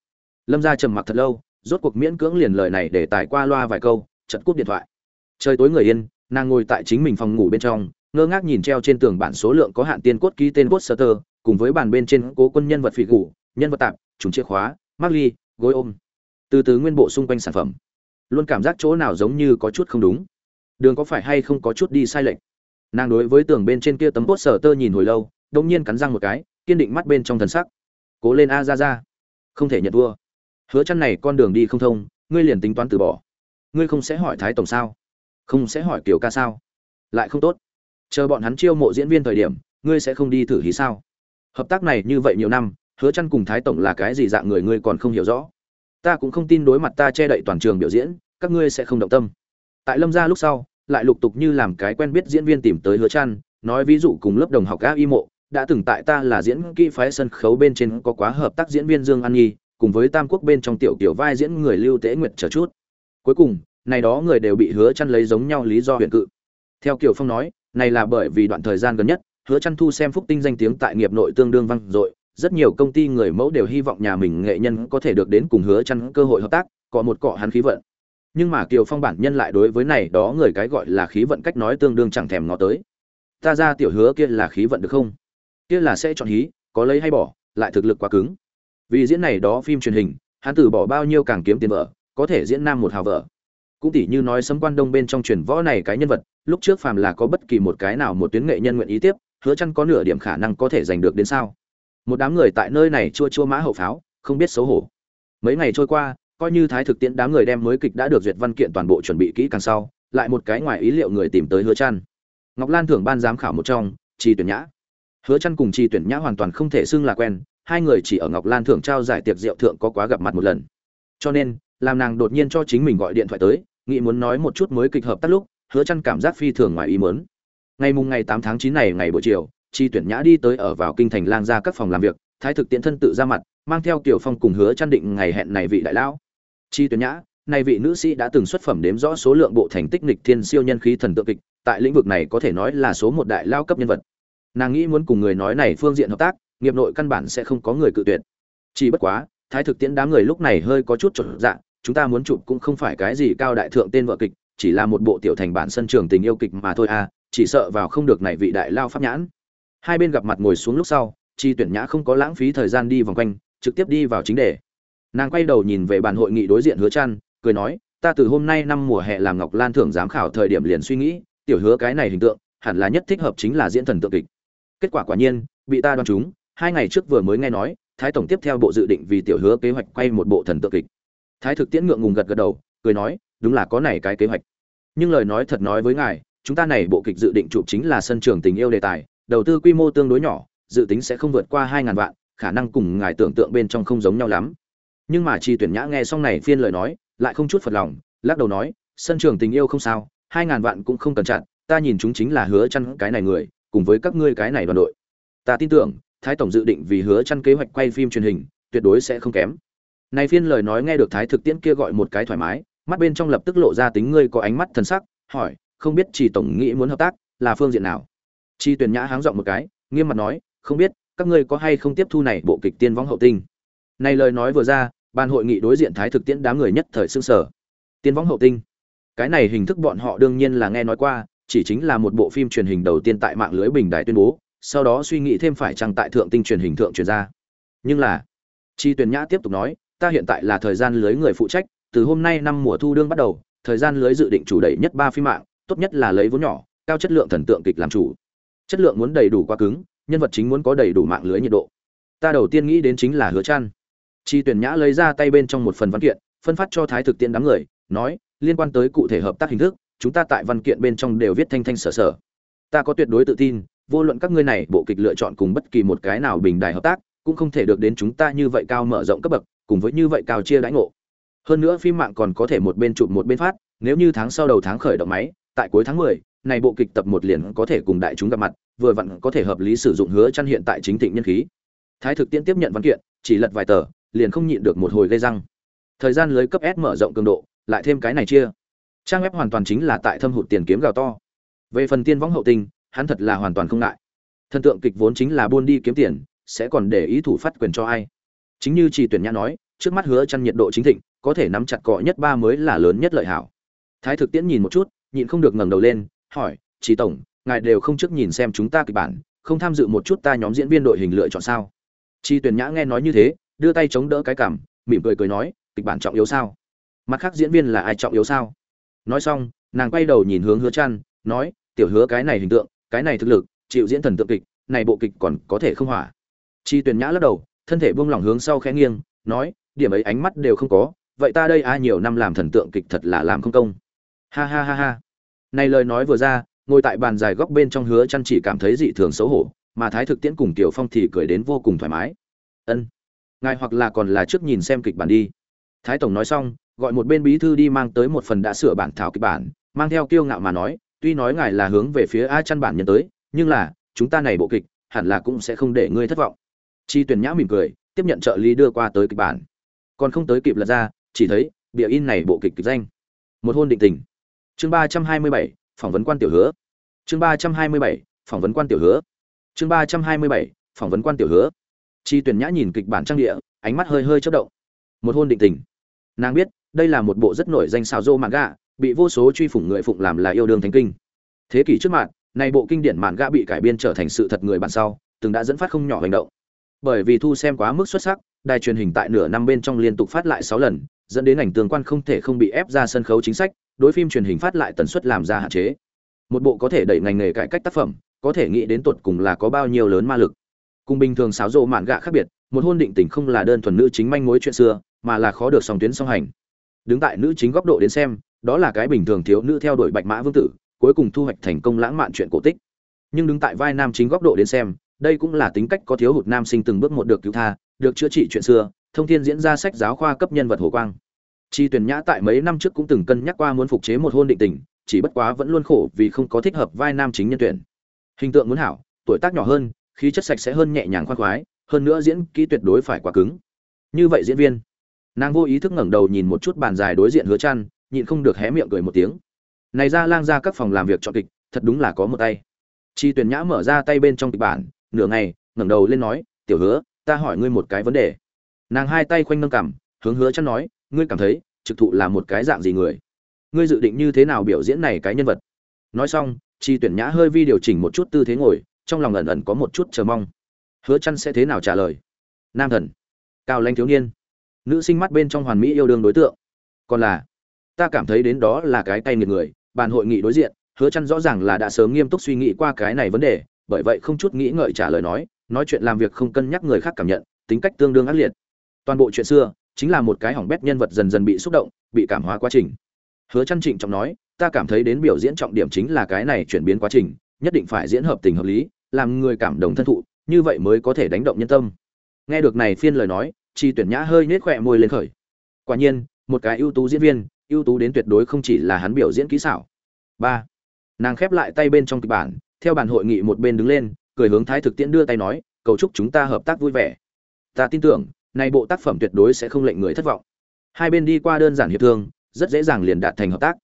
Lâm gia trầm mặc thật lâu, rốt cuộc miễn cưỡng liền lời này để tài qua loa vài câu, chật cúp điện thoại. Trời tối người yên, nàng ngồi tại chính mình phòng ngủ bên trong, ngơ ngác nhìn treo trên tường bản số lượng có hạn tiên cốt ký tên cốt sơ tơ, cùng với bàn bên trên cố quân nhân vật phỉ gủ nhân vật tạp trùng chìa khóa mắc ly, gối ôm. Từ từ nguyên bộ xung quanh sản phẩm. Luôn cảm giác chỗ nào giống như có chút không đúng đường có phải hay không có chút đi sai lệch? Nàng đối với tường bên trên kia tấm bốt sở tơ nhìn hồi lâu đông nhiên cắn răng một cái, kiên định mắt bên trong thần sắc. Cố lên a, ra ra. Không thể nhận vua hứa chăn này con đường đi không thông, ngươi liền tính toán từ bỏ. Ngươi không sẽ hỏi thái tổng sao? Không sẽ hỏi kiểu ca sao? Lại không tốt. Chờ bọn hắn chiêu mộ diễn viên thời điểm, ngươi sẽ không đi thử hí sao? Hợp tác này như vậy nhiều năm, hứa chăn cùng thái tổng là cái gì dạng người ngươi còn không hiểu rõ? Ta cũng không tin đối mặt ta che đậy toàn trường biểu diễn, các ngươi sẽ không động tâm. Tại lâm gia lúc sau lại lục tục như làm cái quen biết diễn viên tìm tới hứa chăn, nói ví dụ cùng lớp đồng học các y mộ, đã từng tại ta là diễn kỹ phái sân khấu bên trên có quá hợp tác diễn viên dương an nhi, cùng với tam quốc bên trong tiểu tiểu vai diễn người lưu tế nguyệt chờ chút. Cuối cùng, này đó người đều bị hứa chăn lấy giống nhau lý do huyền cự. Theo kiều phong nói, này là bởi vì đoạn thời gian gần nhất, hứa chăn thu xem phúc tinh danh tiếng tại nghiệp nội tương đương vang dội, rất nhiều công ty người mẫu đều hy vọng nhà mình nghệ nhân có thể được đến cùng hứa chăn cơ hội hợp tác cọ một cọ hắn khí vận nhưng mà kiều phong bản nhân lại đối với này đó người cái gọi là khí vận cách nói tương đương chẳng thèm ngó tới. Ta ra tiểu hứa kia là khí vận được không? Kia là sẽ chọn hí, có lấy hay bỏ, lại thực lực quá cứng. Vì diễn này đó phim truyền hình, hắn từ bỏ bao nhiêu càng kiếm tiền vợ, có thể diễn nam một hào vợ. Cũng tỉ như nói sấm quan đông bên trong truyền võ này cái nhân vật, lúc trước phàm là có bất kỳ một cái nào một tuyến nghệ nhân nguyện ý tiếp, hứa chăn có nửa điểm khả năng có thể giành được đến sao? Một đám người tại nơi này chua chua mã hậu pháo, không biết xấu hổ. Mấy ngày trôi qua coi như thái thực tiễn đám người đem mới kịch đã được duyệt văn kiện toàn bộ chuẩn bị kỹ càng sau lại một cái ngoài ý liệu người tìm tới hứa trăn, ngọc lan thưởng ban giám khảo một trong chi tuyển nhã. Hứa trăn cùng chi tuyển nhã hoàn toàn không thể xưng là quen hai người chỉ ở ngọc lan thưởng trao giải tiệc rượu thượng có quá gặp mặt một lần. Cho nên làm nàng đột nhiên cho chính mình gọi điện thoại tới nghĩ muốn nói một chút mới kịch hợp tác lúc hứa trăn cảm giác phi thường ngoài ý muốn. Ngày mùng ngày 8 tháng 9 này ngày buổi chiều chi tuyển nhã đi tới ở vào kinh thành lang ra các phòng làm việc thái thực tiễn thân tự ra mặt mang theo tiểu phong cùng hứa trăn định ngày hẹn này vị đại lão chi tuyển nhã này vị nữ sĩ đã từng xuất phẩm đếm rõ số lượng bộ thành tích nghịch thiên siêu nhân khí thần tượng kịch, tại lĩnh vực này có thể nói là số một đại lao cấp nhân vật. Nàng nghĩ muốn cùng người nói này phương diện hợp tác, nghiệp nội căn bản sẽ không có người cự tuyệt. Chỉ bất quá, thái thực tiễn đám người lúc này hơi có chút trộn dạ chúng ta muốn chụp cũng không phải cái gì cao đại thượng tên vợ kịch, chỉ là một bộ tiểu thành bản sân trường tình yêu kịch mà thôi à chỉ sợ vào không được này vị đại lao pháp nhãn. Hai bên gặp mặt ngồi xuống lúc sau, chi tuyển nhã không có lãng phí thời gian đi vòng quanh, trực tiếp đi vào chính đề nàng quay đầu nhìn về bàn hội nghị đối diện hứa trăn cười nói, ta từ hôm nay năm mùa hè làm ngọc lan thưởng giám khảo thời điểm liền suy nghĩ, tiểu hứa cái này hình tượng, hẳn là nhất thích hợp chính là diễn thần tượng kịch. Kết quả quả nhiên, bị ta đoán trúng, hai ngày trước vừa mới nghe nói, thái tổng tiếp theo bộ dự định vì tiểu hứa kế hoạch quay một bộ thần tượng kịch. Thái thực tiễn ngượng ngùng gật gật đầu, cười nói, đúng là có này cái kế hoạch. Nhưng lời nói thật nói với ngài, chúng ta này bộ kịch dự định chụp chính là sân trường tình yêu đề tài, đầu tư quy mô tương đối nhỏ, dự tính sẽ không vượt qua hai ngàn vạn, khả năng cùng ngài tưởng tượng bên trong không giống nhau lắm nhưng mà chi tuyển nhã nghe xong này phiên lời nói, lại không chút phật lòng, lắc đầu nói, sân trường tình yêu không sao, hai ngàn vạn cũng không cần chặn, ta nhìn chúng chính là hứa chăn cái này người, cùng với các ngươi cái này đoàn đội. Ta tin tưởng, thái tổng dự định vì hứa chăn kế hoạch quay phim truyền hình, tuyệt đối sẽ không kém. Này phiên lời nói nghe được thái thực tiễn kia gọi một cái thoải mái, mắt bên trong lập tức lộ ra tính ngươi có ánh mắt thần sắc, hỏi, không biết chỉ tổng nghĩ muốn hợp tác, là phương diện nào? Chi tuyển nhã háng giọng một cái, nghiêm mặt nói, không biết, các ngươi có hay không tiếp thu này bộ kịch tiên võng hậu tinh? Này lời nói vừa ra ban hội nghị đối diện thái thực tiễn đám người nhất thời xương sở tiên võng hậu tinh. Cái này hình thức bọn họ đương nhiên là nghe nói qua, chỉ chính là một bộ phim truyền hình đầu tiên tại mạng lưới bình đài tuyên bố, sau đó suy nghĩ thêm phải chăng tại thượng tinh truyền hình thượng truyền ra. Nhưng là, chi Tuyền nhã tiếp tục nói, ta hiện tại là thời gian lưới người phụ trách, từ hôm nay năm mùa thu đương bắt đầu, thời gian lưới dự định chủ đẩy nhất ba phim mạng, tốt nhất là lấy vốn nhỏ, cao chất lượng thần tượng kịch làm chủ. Chất lượng muốn đầy đủ quá cứng, nhân vật chính muốn có đầy đủ mạng lưới nhiệt độ. Ta đầu tiên nghĩ đến chính là hứa Trăn chi tuyển nhã lấy ra tay bên trong một phần văn kiện phân phát cho thái thực tiễn đám người nói liên quan tới cụ thể hợp tác hình thức chúng ta tại văn kiện bên trong đều viết thanh thanh sở sở. Ta có tuyệt đối tự tin vô luận các ngươi này bộ kịch lựa chọn cùng bất kỳ một cái nào bình đài hợp tác cũng không thể được đến chúng ta như vậy cao mở rộng cấp bậc cùng với như vậy cao chia đãi ngộ. Hơn nữa phim mạng còn có thể một bên chụp một bên phát nếu như tháng sau đầu tháng khởi động máy tại cuối tháng 10, này bộ kịch tập một liền có thể cùng đại chúng gặp mặt vừa vặn có thể hợp lý sử dụng hứa chăn hiện tại chính thịnh nhân khí. Thái thực tiễn tiếp nhận văn kiện chỉ lật vài tờ liền không nhịn được một hồi gây răng. Thời gian lưới cấp s mở rộng cường độ, lại thêm cái này chia. Trang web hoàn toàn chính là tại thâm hụt tiền kiếm gào to. Về phần tiên võng hậu tình, hắn thật là hoàn toàn không ngại. Thần tượng kịch vốn chính là buôn đi kiếm tiền, sẽ còn để ý thủ phát quyền cho ai. Chính như chỉ tuyển nhã nói, trước mắt hứa chăn nhiệt độ chính thịnh, có thể nắm chặt cọ nhất ba mới là lớn nhất lợi hảo. Thái thực tiễn nhìn một chút, nhịn không được ngẩng đầu lên, hỏi chỉ tổng, ngài đều không trước nhìn xem chúng ta kịch bản, không tham dự một chút ta nhóm diễn viên đội hình lựa chọn sao? Chi tuyển nhã nghe nói như thế đưa tay chống đỡ cái cảm, mỉm cười cười nói, kịch bản trọng yếu sao? Mặt khác diễn viên là ai trọng yếu sao? Nói xong, nàng quay đầu nhìn hướng hứa chăn nói, tiểu hứa cái này hình tượng, cái này thực lực, chịu diễn thần tượng kịch, này bộ kịch còn có thể không hỏa. Chi tuyển nhã lắc đầu, thân thể buông lỏng hướng sau khẽ nghiêng, nói, điểm ấy ánh mắt đều không có, vậy ta đây ai nhiều năm làm thần tượng kịch thật là làm không công. Ha ha ha ha. Này lời nói vừa ra, ngồi tại bàn dài góc bên trong hứa chăn chỉ cảm thấy dị thường xấu hổ, mà thái thực tiễn cùng tiểu phong thì cười đến vô cùng thoải mái. Ân ngài hoặc là còn là trước nhìn xem kịch bản đi. Thái tổng nói xong, gọi một bên bí thư đi mang tới một phần đã sửa bản thảo kịch bản, mang theo kiêu ngạo mà nói, tuy nói ngài là hướng về phía ai chăn bản nhân tới, nhưng là, chúng ta này bộ kịch, hẳn là cũng sẽ không để ngươi thất vọng. Chi tuyển nhã mỉm cười, tiếp nhận trợ lý đưa qua tới kịch bản. Còn không tới kịp lật ra, chỉ thấy bìa in này bộ kịch kịch danh. Một hôn định tình. Chương ba trăm hai mươi bảy, phỏng vấn quan tiểu hứa. Chương ba trăm hai mươi bảy, phỏng vấn quan tiểu hứa. Chương ba trăm hai mươi bảy, phỏng vấn quan tiểu hứa chi tuyển nhã nhìn kịch bản trang địa, ánh mắt hơi hơi chớp động. Một hôn định tình. Nàng biết, đây là một bộ rất nổi danh xào rô mạn gạ bị vô số truy phủng người phụng làm là yêu đương thánh kinh. Thế kỷ trước mạng này bộ kinh điển mạn gạ bị cải biên trở thành sự thật người bạn sau, từng đã dẫn phát không nhỏ hành động. Bởi vì thu xem quá mức xuất sắc, đài truyền hình tại nửa năm bên trong liên tục phát lại sáu lần, dẫn đến ảnh tương quan không thể không bị ép ra sân khấu chính sách, đối phim truyền hình phát lại tần suất làm ra hạn chế. Một bộ có thể đẩy ngành nghề cải cách tác phẩm, có thể nghĩ đến tuột cùng là có bao nhiêu lớn ma lực cùng bình thường xáo rộ mạn gạ khác biệt, một hôn định tình không là đơn thuần nữ chính manh mối chuyện xưa, mà là khó được song tuyến song hành. Đứng tại nữ chính góc độ đến xem, đó là cái bình thường thiếu nữ theo đuổi bạch mã vương tử, cuối cùng thu hoạch thành công lãng mạn chuyện cổ tích. Nhưng đứng tại vai nam chính góc độ đến xem, đây cũng là tính cách có thiếu hụt nam sinh từng bước một được cứu tha, được chữa trị chuyện xưa, thông thiên diễn ra sách giáo khoa cấp nhân vật hồ quang. Chi tuyển nhã tại mấy năm trước cũng từng cân nhắc qua muốn phục chế một hôn định tình, chỉ bất quá vẫn luôn khổ vì không có thích hợp vai nam chính nhân tuyển. Hình tượng muốn hảo, tuổi tác nhỏ hơn khí chất sạch sẽ hơn nhẹ nhàng khoan khoái, hơn nữa diễn kỹ tuyệt đối phải quá cứng. Như vậy diễn viên, nàng vô ý thức ngẩng đầu nhìn một chút bàn dài đối diện hứa chăn, nhịn không được hé miệng cười một tiếng. Này ra lang ra các phòng làm việc chọn kịch, thật đúng là có một tay. Chi tuyển nhã mở ra tay bên trong kịch bản, nửa ngày, ngẩng đầu lên nói, tiểu hứa, ta hỏi ngươi một cái vấn đề. Nàng hai tay khoanh nâng cằm, hướng hứa chăn nói, ngươi cảm thấy, trực thụ là một cái dạng gì người? Ngươi dự định như thế nào biểu diễn này cái nhân vật? Nói xong, chi tuyển nhã hơi vi điều chỉnh một chút tư thế ngồi trong lòng ẩn ẩn có một chút chờ mong. Hứa chăn sẽ thế nào trả lời? Nam thần, cao lãnh thiếu niên, nữ sinh mắt bên trong hoàn mỹ yêu đương đối tượng. Còn là, ta cảm thấy đến đó là cái tay nghiệt người, bàn hội nghị đối diện, hứa chăn rõ ràng là đã sớm nghiêm túc suy nghĩ qua cái này vấn đề, bởi vậy không chút nghĩ ngợi trả lời nói nói chuyện làm việc không cân nhắc người khác cảm nhận, tính cách tương đương ác liệt. Toàn bộ chuyện xưa, chính là một cái hỏng bét nhân vật dần dần bị xúc động, bị cảm hóa quá trình. Hứa chăn trịnh trọng nói, ta cảm thấy đến biểu diễn trọng điểm chính là cái này chuyển biến quá trình, nhất định phải diễn hợp tình hợp lý làm người cảm động thân thụ, như vậy mới có thể đánh động nhân tâm. Nghe được này phiên lời nói Tri tuyển nhã hơi nhếch khóe môi lên khởi. Quả nhiên, một cái ưu tú diễn viên, ưu tú đến tuyệt đối không chỉ là hắn biểu diễn kỹ xảo. Ba, nàng khép lại tay bên trong kịch bản, theo bản hội nghị một bên đứng lên, cười hướng thái thực tiễn đưa tay nói, cầu chúc chúng ta hợp tác vui vẻ. Ta tin tưởng, này bộ tác phẩm tuyệt đối sẽ không lệnh người thất vọng. Hai bên đi qua đơn giản hiệp thương, rất dễ dàng liền đạt thành hợp tác.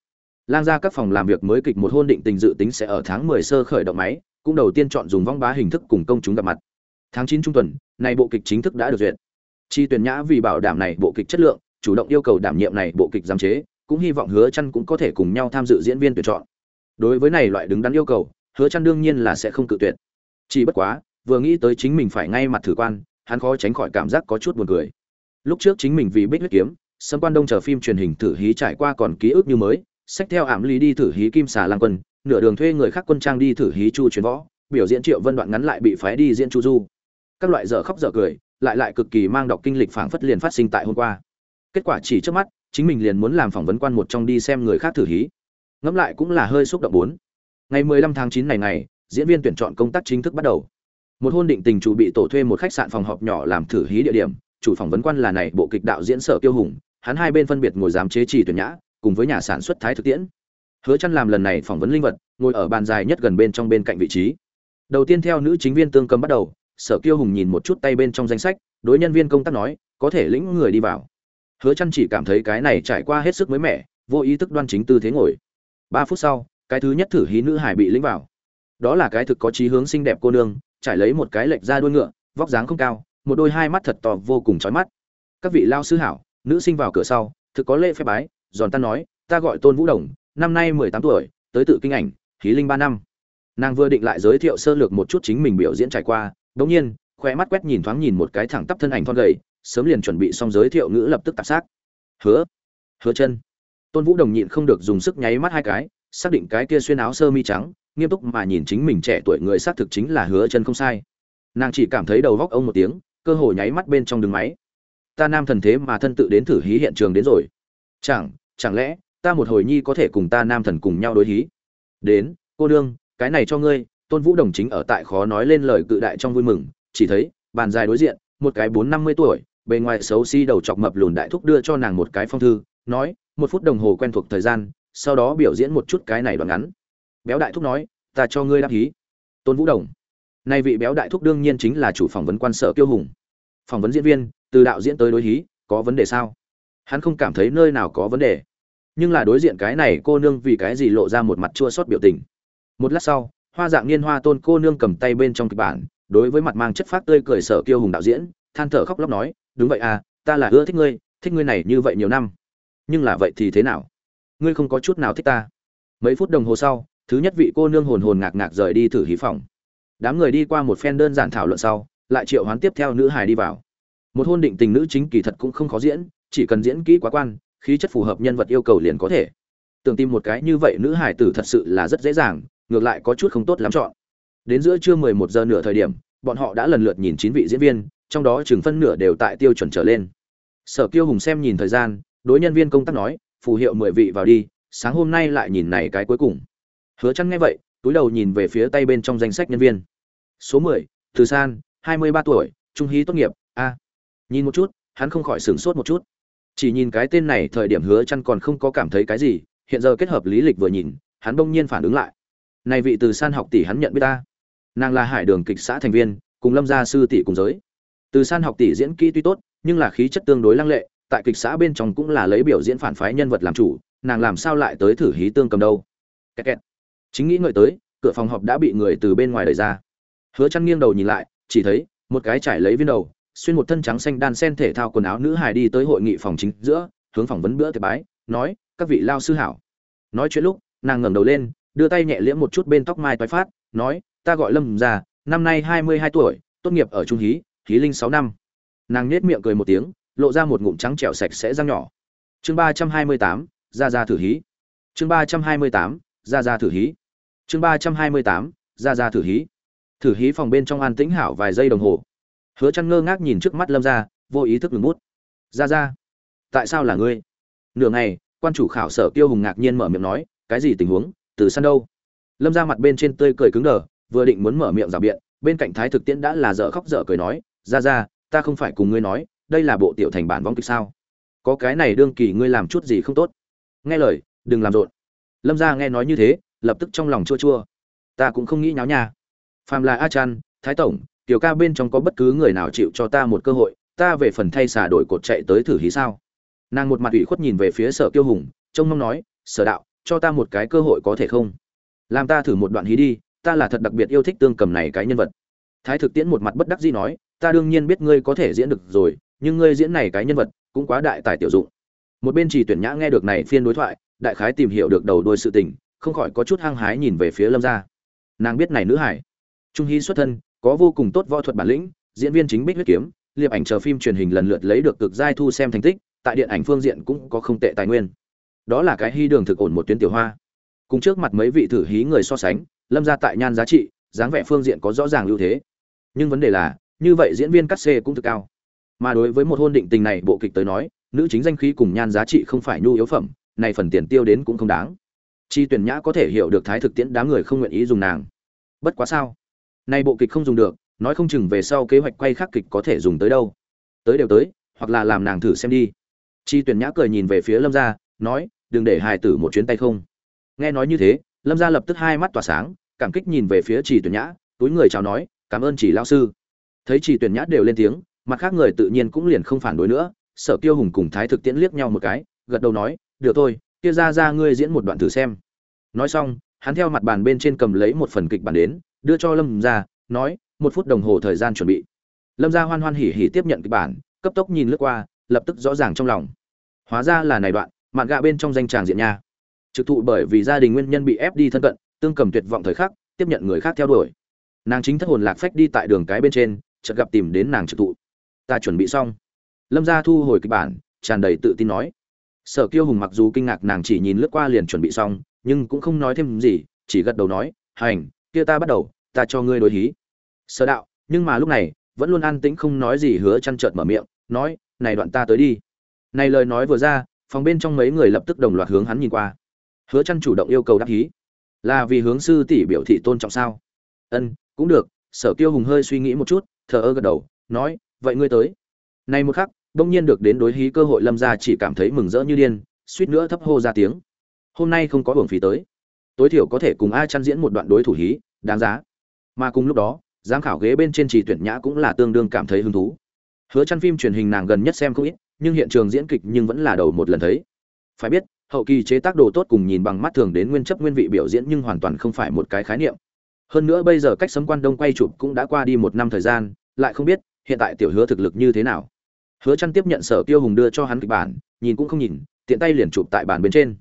Lang ra các phòng làm việc mới kịch một hôn định tình dự tính sẽ ở tháng 10 sơ khởi động máy cũng đầu tiên chọn dùng vong bá hình thức cùng công chúng gặp mặt. Tháng 9 trung tuần, này bộ kịch chính thức đã được duyệt. Chi tuyển nhã vì bảo đảm này bộ kịch chất lượng, chủ động yêu cầu đảm nhiệm này bộ kịch giám chế, cũng hy vọng hứa chăn cũng có thể cùng nhau tham dự diễn viên tuyển chọn. Đối với này loại đứng đắn yêu cầu, hứa chăn đương nhiên là sẽ không cự tuyệt. Chỉ bất quá, vừa nghĩ tới chính mình phải ngay mặt thử quan, hắn khó tránh khỏi cảm giác có chút buồn cười. Lúc trước chính mình vì bích huyết kiếm, sâm quan đông chờ phim truyền hình thử hí trải qua còn ký ức như mới sách theo ảm lý đi thử hí kim xà lang quân nửa đường thuê người khác quân trang đi thử hí chu truyền võ, biểu diễn triệu vân đoạn ngắn lại bị phái đi diễn chu du. Các loại dở khóc dở cười, lại lại cực kỳ mang đọc kinh lịch phảng phất liền phát sinh tại hôm qua. Kết quả chỉ trước mắt, chính mình liền muốn làm phỏng vấn quan một trong đi xem người khác thử hí. Ngẫm lại cũng là hơi xúc động bốn. Ngày 15 tháng 9 này ngày, diễn viên tuyển chọn công tác chính thức bắt đầu. Một hôn định tình chủ bị tổ thuê một khách sạn phòng họp nhỏ làm thử hí địa điểm, chủ phỏng vấn quan là này bộ kịch đạo diễn sở kiêu hùng, hắn hai bên phân biệt ngồi giám chế trì tuyển nhã, cùng với nhà sản xuất thái thực tiễn hứa chăn làm lần này phỏng vấn linh vật, ngồi ở bàn dài nhất gần bên trong bên cạnh vị trí. Đầu tiên theo nữ chính viên tương cầm bắt đầu, sở kiêu hùng nhìn một chút tay bên trong danh sách, đối nhân viên công tác nói, có thể lĩnh người đi vào. Hứa chăn chỉ cảm thấy cái này trải qua hết sức mới mẻ, vô ý thức đoan chính tư thế ngồi. Ba phút sau, cái thứ nhất thử hí nữ hải bị lĩnh vào. Đó là cái thực có trí hướng xinh đẹp cô nương, trải lấy một cái lệch ra đuôi ngựa, vóc dáng không cao, một đôi hai mắt thật to vô cùng chói mắt. Các vị lao sư hảo, nữ sinh vào cửa sau, thực có lễ phép bái, giòn ta nói, ta gọi tôn vũ đồng năm nay mười tám tuổi, tới tự kinh ảnh khí linh ba năm. Nàng vừa định lại giới thiệu sơ lược một chút chính mình biểu diễn trải qua, đống nhiên, khóe mắt quét nhìn thoáng nhìn một cái thẳng tắp thân ảnh thon gầy, sớm liền chuẩn bị xong giới thiệu ngữ lập tức tạp xác. Hứa hứa chân. Tôn vũ đồng nhịn không được dùng sức nháy mắt hai cái, xác định cái kia xuyên áo sơ mi trắng, nghiêm túc mà nhìn chính mình trẻ tuổi người xác thực chính là hứa chân không sai. Nàng chỉ cảm thấy đầu góc ông một tiếng, cơ hồ nháy mắt bên trong đường máy. Ta nam thần thế mà thân tự đến thử hí hiện trường đến rồi. Chẳng chẳng lẽ ta một hồi nhi có thể cùng ta nam thần cùng nhau đối hí. Đến, cô nương, cái này cho ngươi, tôn vũ đồng chính ở tại khó nói lên lời cự đại trong vui mừng, chỉ thấy, bàn dài đối diện, một cái bốn năm mươi tuổi, bề ngoài xấu xí si đầu chọc mập lùn đại thúc đưa cho nàng một cái phong thư, nói, một phút đồng hồ quen thuộc thời gian, sau đó biểu diễn một chút cái này đoạn ngắn. Béo đại thúc nói, ta cho ngươi đáp hí. Tôn vũ đồng. Nay vị béo đại thúc đương nhiên chính là chủ phỏng vấn quan sở kiêu hùng. Phỏng vấn diễn viên, từ đạo diễn tới đối hí, có vấn đề sao? Hắn không cảm thấy nơi nào có vấn đề nhưng là đối diện cái này cô nương vì cái gì lộ ra một mặt chua xót biểu tình. Một lát sau, hoa dạng niên hoa tôn cô nương cầm tay bên trong kịch bản, đối với mặt mang chất phát tươi cười sở kiêu hùng đạo diễn, than thở khóc lóc nói, đúng vậy à ta là ưa thích ngươi thích ngươi này như vậy nhiều năm. Nhưng là vậy thì thế nào? Ngươi không có chút nào thích ta. Mấy phút đồng hồ sau, thứ nhất vị cô nương hồn hồn ngạc ngạc rời đi thử hí phòng. Đám người đi qua một phen đơn giản thảo luận sau, lại triệu hoán tiếp theo nữ hài đi vào. Một hôn định tình nữ chính kỳ thật cũng không khó diễn, chỉ cần diễn kỹ quá quan khí chất phù hợp nhân vật yêu cầu liền có thể. Tưởng tìm một cái như vậy nữ hải tử thật sự là rất dễ dàng ngược lại có chút không tốt lắm chọn. Đến giữa trưa 11 giờ nửa thời điểm bọn họ đã lần lượt nhìn chín vị diễn viên trong đó chừng phân nửa đều tại tiêu chuẩn trở lên. Sở kiêu hùng xem nhìn thời gian đối nhân viên công tác nói phù hiệu mười vị vào đi sáng hôm nay lại nhìn này cái cuối cùng. Hứa chăn nghe vậy túi đầu nhìn về phía tay bên trong danh sách nhân viên. Số 10, từ san 23 tuổi trung hí tốt nghiệp a. Nhìn một chút hắn không khỏi sửng sốt một chút chỉ nhìn cái tên này thời điểm hứa chăn còn không có cảm thấy cái gì, hiện giờ kết hợp lý lịch vừa nhìn, hắn bỗng nhiên phản ứng lại. Này vị từ san học tỷ hắn nhận biết ta. Nàng là hải đường kịch xã thành viên, cùng lâm gia sư tỷ cùng giới. Từ san học tỷ diễn kỹ tuy tốt, nhưng là khí chất tương đối lăng lệ, tại kịch xã bên trong cũng là lấy biểu diễn phản phái nhân vật làm chủ, nàng làm sao lại tới thử hí tương cầm đâu? Kẹt kẹt. chính nghĩ ngợi tới, cửa phòng họp đã bị người từ bên ngoài đẩy ra. Hứa chăn nghiêng đầu nhìn lại, chỉ thấy, một cái trải lấy viên đầu xuyên một thân trắng xanh đan sen thể thao quần áo nữ hài đi tới hội nghị phòng chính giữa, hướng phỏng vấn bữa tiệc bái, nói, các vị lao sư hảo. Nói chuyện lúc, nàng ngẩng đầu lên, đưa tay nhẹ liễm một chút bên tóc mai toái phát, nói, ta gọi lâm già, năm nay hai mươi hai tuổi, tốt nghiệp ở trung hí hí linh sáu năm. Nàng nhếch miệng cười một tiếng, lộ ra một ngụm trắng trẻo sạch sẽ răng nhỏ. Chương ba trăm hai mươi tám, ra ra thử hí. Chương ba trăm hai mươi tám, ra ra thử hí. Chương ba trăm hai mươi tám, ra ra thử hí. Thử hí phòng bên trong an tĩnh hảo vài giây đồng hồ hứa chăn ngơ ngác nhìn trước mắt lâm gia, vô ý thức ngừng bút. Ra ra tại sao là ngươi? Nửa ngày, quan chủ khảo sở tiêu hùng ngạc nhiên mở miệng nói, cái gì tình huống? Từ săn đâu? Lâm gia mặt bên trên tươi cười cứng đờ, vừa định muốn mở miệng rào biện, bên cạnh thái thực tiễn đã là dở khóc dở cười nói ra ra ta không phải cùng ngươi nói, đây là bộ tiểu thành bản vong kịch sao? Có cái này đương kỳ ngươi làm chút gì không tốt? Nghe lời, đừng làm rộn. Lâm gia nghe nói như thế, lập tức trong lòng chua chua. Ta cũng không nghĩ nháo nhà phàm là a chan thái tổng tiểu ca bên trong có bất cứ người nào chịu cho ta một cơ hội, ta về phần thay xả đổi cột chạy tới thử hí sao? Nàng một mặt ủy khuất nhìn về phía sở kiêu hùng, trông mong nói, sở đạo, cho ta một cái cơ hội có thể không? Làm ta thử một đoạn hí đi, ta là thật đặc biệt yêu thích tương cầm này cái nhân vật. Thái thực tiễn một mặt bất đắc dĩ nói, ta đương nhiên biết ngươi có thể diễn được rồi, nhưng ngươi diễn này cái nhân vật cũng quá đại tài tiểu dụng. Một bên chỉ tuyển nhã nghe được này phiên đối thoại, đại khái tìm hiểu được đầu đuôi sự tình, không khỏi có chút hăng hái nhìn về phía lâm gia. Nàng biết này nữ hải. Trung hy xuất thân có vô cùng tốt võ thuật bản lĩnh, diễn viên chính bích huyết kiếm, liệp ảnh chờ phim truyền hình lần lượt lấy được cực giai thu xem thành tích, tại điện ảnh phương diện cũng có không tệ tài nguyên. Đó là cái hy đường thực ổn một tuyến tiểu hoa. Cùng trước mặt mấy vị thử hí người so sánh, lâm ra tại nhan giá trị, dáng vẻ phương diện có rõ ràng ưu thế. Nhưng vấn đề là, như vậy diễn viên cắt xê cũng thực cao. Mà đối với một hôn định tình này bộ kịch tới nói, nữ chính danh khí cùng nhan giá trị không phải nhu yếu phẩm, này phần tiền tiêu đến cũng không đáng. Chi tuyển nhã có thể hiểu được thái thực tiễn đám người không nguyện ý dùng nàng. Bất quá sao? Nay bộ kịch không dùng được, nói không chừng về sau kế hoạch quay khác kịch có thể dùng tới đâu. Tới đều tới, hoặc là làm nàng thử xem đi. Chi tuyển nhã cười nhìn về phía lâm gia, nói, đừng để hài tử một chuyến tay không. Nghe nói như thế, lâm gia lập tức hai mắt tỏa sáng, cảm kích nhìn về phía chỉ tuyển nhã, túi người chào nói, cảm ơn chỉ lao sư. Thấy chỉ tuyển nhã đều lên tiếng, mặt khác người tự nhiên cũng liền không phản đối nữa, sở kiêu hùng cùng thái thực tiễn liếc nhau một cái, gật đầu nói, được thôi, kia ra ra ngươi diễn một đoạn thử xem. Nói xong, hắn theo mặt bàn bên trên cầm lấy một phần kịch bản đến đưa cho lâm ra nói, một phút đồng hồ thời gian chuẩn bị. Lâm ra hoan hoan hỉ hỉ tiếp nhận kịch bản, cấp tốc nhìn lướt qua, lập tức rõ ràng trong lòng. Hóa ra là này đoạn, mạn gạ bên trong danh tràng diện nha. Trực thụ bởi vì gia đình nguyên nhân bị ép đi thân cận, tương cầm tuyệt vọng thời khắc, tiếp nhận người khác theo đuổi. Nàng chính thất hồn lạc phách đi tại đường cái bên trên, chợt gặp tìm đến nàng trực thụ. Ta chuẩn bị xong. Lâm gia thu hồi kịch bản, tràn đầy tự tin nói. Sở kiêu hùng mặc dù kinh ngạc nàng chỉ nhìn lướt qua liền chuẩn bị xong, nhưng cũng không nói thêm gì, chỉ gật đầu nói, hành, kia ta bắt đầu ta cho ngươi đối hí. Sở đạo, nhưng mà lúc này, vẫn luôn an tĩnh không nói gì hứa chăn chợt mở miệng, nói, này đoạn ta tới đi. Này lời nói vừa ra, phòng bên trong mấy người lập tức đồng loạt hướng hắn nhìn qua. Hứa chăn chủ động yêu cầu đáp hí. Là vì hướng sư tỷ biểu thị tôn trọng sao? Ân, cũng được. Sở kiêu hùng hơi suy nghĩ một chút, thờ ơ gật đầu, nói, vậy ngươi tới. Này một khắc đông nhiên được đến đối hí cơ hội lâm gia chỉ cảm thấy mừng rỡ như điên, suýt nữa thấp hô ra tiếng. Hôm nay không có hưởng phí tới. Tối thiểu có thể cùng a chăn diễn một đoạn đối thủ hí, đáng giá mà cùng lúc đó, giám khảo ghế bên trên chỉ tuyển nhã cũng là tương đương cảm thấy hứng thú. Hứa chăn phim truyền hình nàng gần nhất xem không ít, nhưng hiện trường diễn kịch nhưng vẫn là đầu một lần thấy. Phải biết, hậu kỳ chế tác đồ tốt cùng nhìn bằng mắt thường đến nguyên chấp nguyên vị biểu diễn nhưng hoàn toàn không phải một cái khái niệm. Hơn nữa bây giờ cách sấm quan đông quay chụp cũng đã qua đi một năm thời gian, lại không biết hiện tại tiểu hứa thực lực như thế nào. Hứa chăn tiếp nhận sở tiêu hùng đưa cho hắn kịch bản, nhìn cũng không nhìn, tiện tay liền chụp tại bàn bên trên.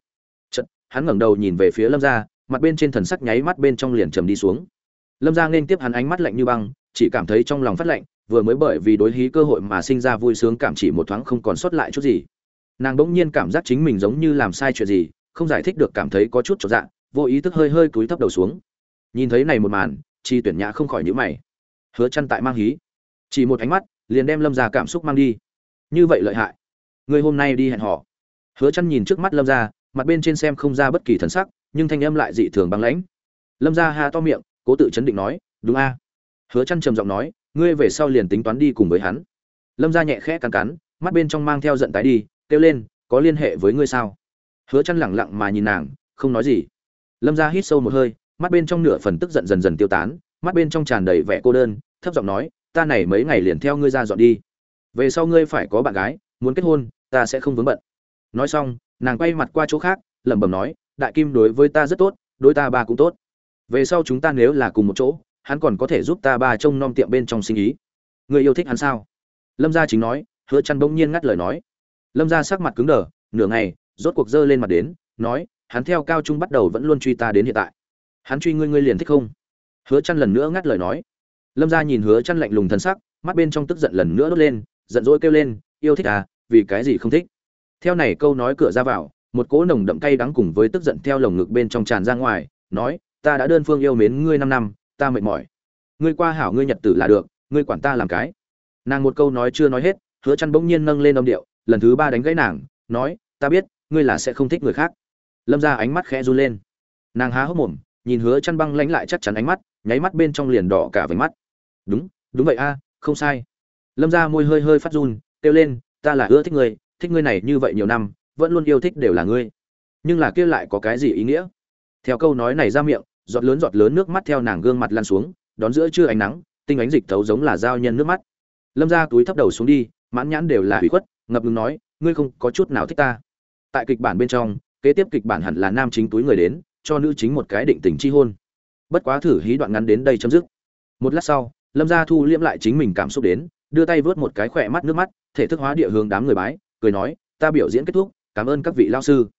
Chợt, hắn ngẩng đầu nhìn về phía lâm gia, mặt bên trên thần sắc nháy mắt bên trong liền trầm đi xuống lâm gia nên tiếp hắn ánh mắt lạnh như băng, chỉ cảm thấy trong lòng phát lạnh, vừa mới bởi vì đối hí cơ hội mà sinh ra vui sướng cảm chỉ một thoáng không còn sót lại chút gì. Nàng bỗng nhiên cảm giác chính mình giống như làm sai chuyện gì, không giải thích được cảm thấy có chút trọn dạng vô ý thức hơi hơi cúi thấp đầu xuống. Nhìn thấy này một màn, chi tuyển nhã không khỏi nhíu mày. Hứa chăn tại mang hí. Chỉ một ánh mắt, liền đem lâm gia cảm xúc mang đi. Như vậy lợi hại. Người hôm nay đi hẹn hò. Hứa chăn nhìn trước mắt lâm gia, mặt bên trên xem không ra bất kỳ thần sắc, nhưng thanh âm lại dị thường băng lãnh. Lâm gia ha to miệng cố tự chấn định nói, đúng a. Hứa chăn trầm giọng nói, ngươi về sau liền tính toán đi cùng với hắn. Lâm gia nhẹ khẽ cắn cắn, mắt bên trong mang theo giận tái đi, kêu lên, có liên hệ với ngươi sao? Hứa chăn lẳng lặng mà nhìn nàng, không nói gì. Lâm gia hít sâu một hơi, mắt bên trong nửa phần tức giận dần dần tiêu tán, mắt bên trong tràn đầy vẻ cô đơn, thấp giọng nói, ta này mấy ngày liền theo ngươi ra dọn đi. Về sau ngươi phải có bạn gái, muốn kết hôn, ta sẽ không vướng bận. Nói xong, nàng quay mặt qua chỗ khác, lẩm bẩm nói, đại kim đối với ta rất tốt, đối ta ba cũng tốt về sau chúng ta nếu là cùng một chỗ, hắn còn có thể giúp ta ba trông nom tiệm bên trong sinh ý. Người yêu thích hắn sao? Lâm gia chính nói, hứa chăn bỗng nhiên ngắt lời nói. Lâm gia sắc mặt cứng đờ, nửa ngày, rốt cuộc dơ lên mặt đến, nói, hắn theo cao trung bắt đầu vẫn luôn truy ta đến hiện tại. Hắn truy ngươi ngươi liền thích không? Hứa chăn lần nữa ngắt lời nói. Lâm gia nhìn hứa chăn lạnh lùng thần sắc, mắt bên trong tức giận lần nữa đốt lên, giận dỗi kêu lên, yêu thích à vì cái gì không thích? Theo này câu nói cửa ra vào, một cỗ nồng đậm cay đắng cùng với tức giận theo lồng ngực bên trong tràn ra ngoài, nói ta đã đơn phương yêu mến ngươi năm năm, ta mệt mỏi. Ngươi qua hảo ngươi nhật tử là được, ngươi quản ta làm cái. Nàng một câu nói chưa nói hết, hứa chăn bỗng nhiên nâng lên âm điệu, lần thứ ba đánh gãy nàng, nói, ta biết, ngươi là sẽ không thích người khác. Lâm ra ánh mắt khẽ run lên. Nàng há hốc mồm, nhìn hứa chăn băng lãnh lại chắc chắn ánh mắt, nháy mắt bên trong liền đỏ cả vành mắt. Đúng đúng vậy a, không sai. Lâm ra môi hơi hơi phát run, kêu lên, ta là ưa thích ngươi thích ngươi này như vậy nhiều năm, vẫn luôn yêu thích đều là ngươi. Nhưng là kia lại có cái gì ý nghĩa? Theo câu nói này ra miệng giọt lớn giọt lớn nước mắt theo nàng gương mặt lan xuống, đón giữa trưa ánh nắng, tinh ánh dịch thấu giống là dao nhân nước mắt. Lâm ra túi thấp đầu xuống đi, mãn nhãn đều là hủy khuất, ngập ngừng nói, ngươi không có chút nào thích ta. Tại kịch bản bên trong, kế tiếp kịch bản hẳn là nam chính túi người đến, cho nữ chính một cái định tình chi hôn. Bất quá thử hí đoạn ngắn đến đây chấm dứt. Một lát sau, lâm gia thu liễm lại chính mình cảm xúc đến, đưa tay vớt một cái khỏe mắt nước mắt, thể thức hóa địa hướng đám người bái, cười nói, ta biểu diễn kết thúc, cảm ơn các vị lao sư.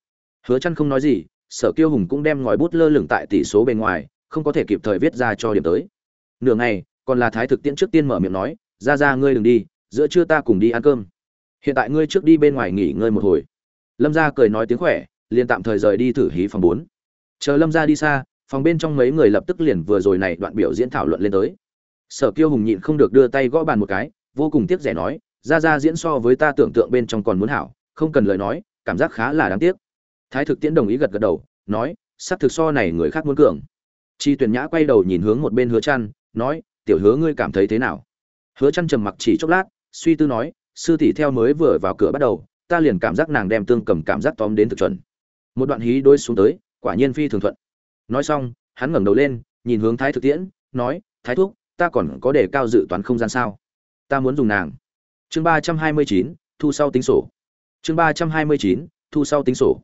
Hứa chăn không nói gì sở kiêu hùng cũng đem ngòi bút lơ lửng tại tỷ số bên ngoài, không có thể kịp thời viết ra cho điểm tới. Nửa ngày, còn là thái thực tiễn trước tiên mở miệng nói, ra ra, ngươi đừng đi, giữa trưa ta cùng đi ăn cơm. Hiện tại ngươi trước đi bên ngoài nghỉ ngơi một hồi. Lâm gia cười nói tiếng khỏe, liền tạm thời rời đi thử hí phòng bốn. Chờ lâm gia đi xa, phòng bên trong mấy người lập tức liền vừa rồi này đoạn biểu diễn thảo luận lên tới. Sở kiêu hùng nhịn không được đưa tay gõ bàn một cái, vô cùng tiếc rẻ nói, ra ra diễn so với ta tưởng tượng bên trong còn muốn hảo, không cần lời nói, cảm giác khá là đáng tiếc thái thực tiễn đồng ý gật gật đầu, nói sắp thực so này người khác muốn cường. Chi tuyển nhã quay đầu nhìn hướng một bên hứa chăn nói, tiểu hứa ngươi cảm thấy thế nào? Hứa chăn trầm mặc chỉ chốc lát, suy tư nói, sư tỷ theo mới vừa vào cửa bắt đầu, ta liền cảm giác nàng đem tương cầm cảm giác tóm đến thực chuẩn. Một đoạn hí đôi xuống tới, quả nhiên phi thường thuận. Nói xong, hắn ngẩng đầu lên, nhìn hướng thái thực tiễn, nói, thái thúc, ta còn có đề cao dự toán không gian sao? Ta muốn dùng nàng. Chương ba trăm hai mươi chín, thu sau tính sổ. Chương ba trăm hai mươi chín, thu sau tính sổ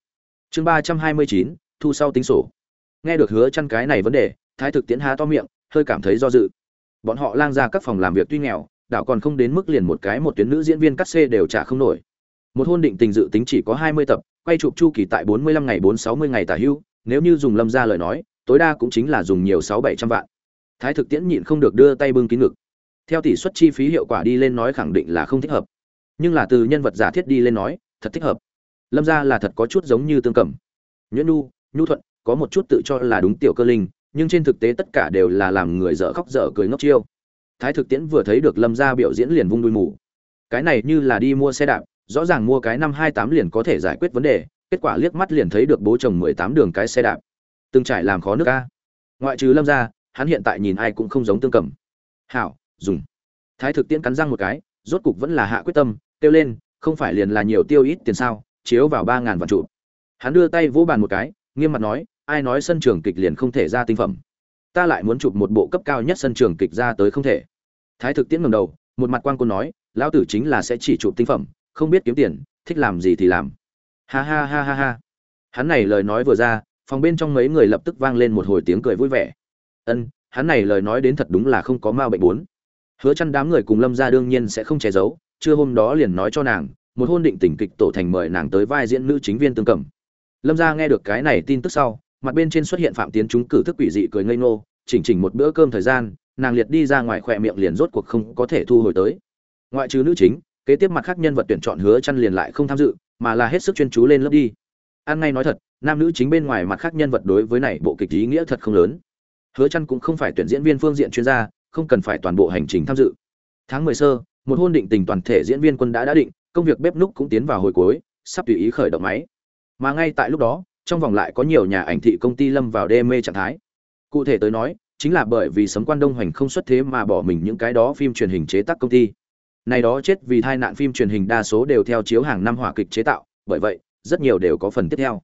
chương ba trăm hai mươi chín, thu sau tính sổ. Nghe được hứa chăn cái này vấn đề, thái thực tiễn há to miệng, hơi cảm thấy do dự. Bọn họ lang ra các phòng làm việc tuy nghèo, đảo còn không đến mức liền một cái một tuyến nữ diễn viên cắt xê đều trả không nổi. Một hôn định tình dự tính chỉ có hai mươi tập, quay chụp chu kỳ tại bốn mươi lăm ngày bốn sáu mươi ngày tả hưu, nếu như dùng lâm ra lời nói, tối đa cũng chính là dùng nhiều sáu bảy trăm vạn. Thái thực tiễn nhịn không được đưa tay bưng kín ngực. Theo tỷ suất chi phí hiệu quả đi lên nói khẳng định là không thích hợp. Nhưng là từ nhân vật giả thiết đi lên nói, thật thích hợp lâm ra là thật có chút giống như tương cầm. Nhuyễn nhu nhu thuận, có một chút tự cho là đúng tiểu cơ linh, nhưng trên thực tế tất cả đều là làm người dở khóc dở cười ngốc chiêu. Thái thực tiễn vừa thấy được lâm ra biểu diễn liền vung đuôi mù. Cái này như là đi mua xe đạp, rõ ràng mua cái năm hai tám liền có thể giải quyết vấn đề, kết quả liếc mắt liền thấy được bố chồng mười tám đường cái xe đạp. Từng trải làm khó nước ca. Ngoại trừ lâm ra hắn hiện tại nhìn ai cũng không giống tương cầm. Hảo, dùng. Thái thực tiễn cắn răng một cái, rốt cục vẫn là hạ quyết tâm, kêu lên, không phải liền là nhiều tiêu ít tiền sao? Chiếu vào ba ngàn vạn trụ. Hắn đưa tay vỗ bàn một cái, nghiêm mặt nói, ai nói sân trường kịch liền không thể ra tinh phẩm? Ta lại muốn chụp một bộ cấp cao nhất sân trường kịch ra tới không thể. Thái thực tiễn ngầm đầu, một mặt quan côn nói, lão tử chính là sẽ chỉ chụp tinh phẩm, không biết kiếm tiền, thích làm gì thì làm. Ha ha ha ha ha. Hắn này lời nói vừa ra, phòng bên trong mấy người lập tức vang lên một hồi tiếng cười vui vẻ. Ân, hắn này lời nói đến thật đúng là không có ma bệnh bốn. Hứa chăn đám người cùng lâm gia đương nhiên sẽ không che giấu, trưa hôm đó liền nói cho nàng một hôn định tình kịch tổ thành mời nàng tới vai diễn nữ chính viên tương cẩm lâm gia nghe được cái này tin tức sau, mặt bên trên xuất hiện phạm tiến chúng cử thức quỷ dị cười ngây ngô, chỉnh chỉnh một bữa cơm thời gian, nàng liệt đi ra ngoài khỏe miệng liền rốt cuộc không có thể thu hồi tới. Ngoại trừ nữ chính, kế tiếp mặt khác nhân vật tuyển chọn hứa chăn liền lại không tham dự, mà là hết sức chuyên chú lên lớp đi. Ăn ngay nói thật, nam nữ chính bên ngoài mặt khác nhân vật đối với này bộ kịch ý nghĩa thật không lớn. Hứa chăn cũng không phải tuyển diễn viên phương diện chuyên gia, không cần phải toàn bộ hành trình tham dự. Tháng 10 sơ, một hôn định tình toàn thể diễn viên quân đã đã định công việc bếp núc cũng tiến vào hồi cuối, sắp tùy ý khởi động máy. Mà ngay tại lúc đó, trong vòng lại có nhiều nhà ảnh thị công ty lâm vào đê mê trạng thái. Cụ thể tới nói, chính là bởi vì sấm quan đông hoành không xuất thế mà bỏ mình những cái đó phim truyền hình chế tác công ty. Này đó chết vì tai nạn phim truyền hình đa số đều theo chiếu hàng năm hỏa kịch chế tạo, bởi vậy, rất nhiều đều có phần tiếp theo.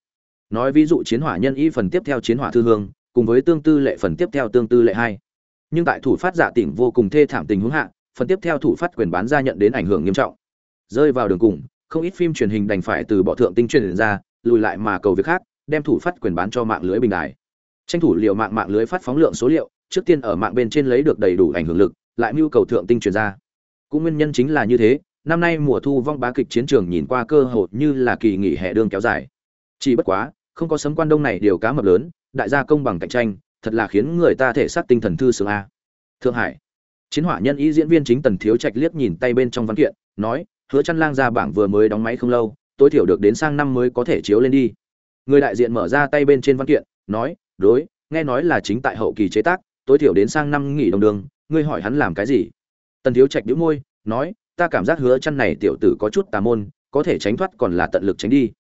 Nói ví dụ chiến hỏa nhân y phần tiếp theo chiến hỏa thư hương, cùng với tương tư lệ phần tiếp theo tương tư lệ hai. Nhưng tại thủ phát giả tỉnh vô cùng thê thảm tình huống hạ, phần tiếp theo thủ phát quyền bán ra nhận đến ảnh hưởng nghiêm trọng rơi vào đường cùng, không ít phim truyền hình đành phải từ bỏ thượng tinh truyền ra, lùi lại mà cầu việc khác, đem thủ phát quyền bán cho mạng lưới bình đài. Tranh thủ liệu mạng mạng lưới phát phóng lượng số liệu, trước tiên ở mạng bên trên lấy được đầy đủ ảnh hưởng lực, lại mưu cầu thượng tinh truyền ra. Cũng nguyên nhân chính là như thế, năm nay mùa thu vong bá kịch chiến trường nhìn qua cơ hội như là kỳ nghỉ hè đương kéo dài. Chỉ bất quá, không có sấm quan đông này điều cá mập lớn, đại gia công bằng cạnh tranh, thật là khiến người ta thể xác tinh thần thư sướng a. Thượng hải, chiến hỏa nhân ý diễn viên chính tần thiếu trạch liếc nhìn tay bên trong văn kiện, nói hứa chăn lang ra bảng vừa mới đóng máy không lâu, tối thiểu được đến sang năm mới có thể chiếu lên đi. Người đại diện mở ra tay bên trên văn kiện, nói, đối, nghe nói là chính tại hậu kỳ chế tác, tối thiểu đến sang năm nghỉ đồng đường, ngươi hỏi hắn làm cái gì? Tần thiếu trạch đĩu môi, nói, ta cảm giác hứa chăn này tiểu tử có chút tà môn, có thể tránh thoát còn là tận lực tránh đi.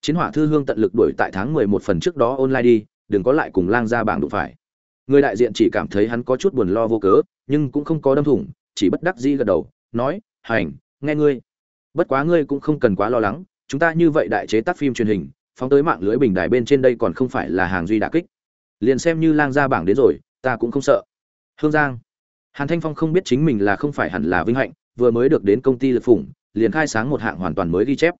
Chiến hỏa thư hương tận lực đuổi tại tháng 11 phần trước đó online đi, đừng có lại cùng lang ra bảng đụng phải. Người đại diện chỉ cảm thấy hắn có chút buồn lo vô cớ, nhưng cũng không có đâm thủng, chỉ bất đắc dĩ gật đầu, nói, hành, nghe ngươi bất quá ngươi cũng không cần quá lo lắng, chúng ta như vậy đại chế tác phim truyền hình, phóng tới mạng lưới bình đài bên trên đây còn không phải là hàng duy đà kích. Liền xem như lang ra bảng đến rồi, ta cũng không sợ. Hương giang. Hàn thanh phong không biết chính mình là không phải hẳn là vinh hạnh, vừa mới được đến công ty lực phủng liền khai sáng một hạng hoàn toàn mới ghi chép.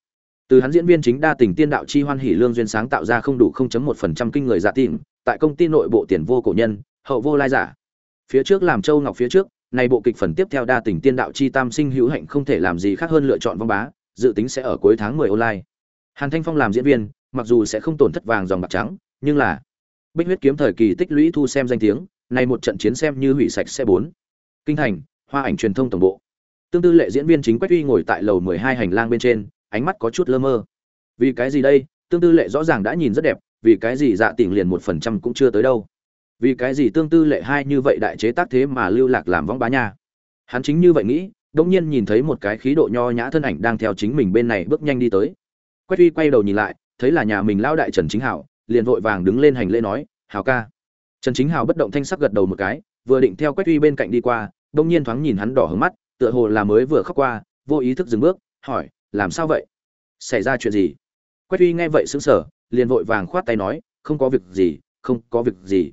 Từ hắn diễn viên chính đa tình tiên đạo chi hoan hỷ lương duyên sáng tạo ra không đủ 0.1% kinh người dạ giả tìm tại công ty nội bộ tiền vô cổ nhân, hậu vô lai giả. Phía trước làm châu ngọc phía trước này bộ kịch phần tiếp theo đa tình tiên đạo chi tam sinh hữu hạnh không thể làm gì khác hơn lựa chọn vong bá, dự tính sẽ ở cuối tháng 10 online. Hàn thanh phong làm diễn viên, mặc dù sẽ không tổn thất vàng dòng bạc trắng, nhưng là bích huyết kiếm thời kỳ tích lũy thu xem danh tiếng, này một trận chiến xem như hủy sạch xe bốn. Kinh thành, hoa ảnh truyền thông tổng bộ. Tương tư lệ diễn viên chính quách uy ngồi tại lầu 12 hành lang bên trên, ánh mắt có chút lơ mơ. Vì cái gì đây? Tương tư lệ rõ ràng đã nhìn rất đẹp, vì cái gì dạ tỉnh liền một phần trăm cũng chưa tới đâu vì cái gì tương tư lệ hai như vậy đại chế tác thế mà lưu lạc làm vong bá nha? Hắn chính như vậy nghĩ, đống nhiên nhìn thấy một cái khí độ nho nhã thân ảnh đang theo chính mình bên này bước nhanh đi tới. Quách uy quay đầu nhìn lại, thấy là nhà mình lao đại trần chính hảo, liền vội vàng đứng lên hành lễ nói hào ca. Trần chính hảo bất động thanh sắc gật đầu một cái, vừa định theo quách uy bên cạnh đi qua, đống nhiên thoáng nhìn hắn đỏ hứng mắt, tựa hồ là mới vừa khóc qua, vô ý thức dừng bước, hỏi, làm sao vậy? Xảy ra chuyện gì? Quách uy nghe vậy sững sờ, liền vội vàng khoát tay nói, không có việc gì, không có việc gì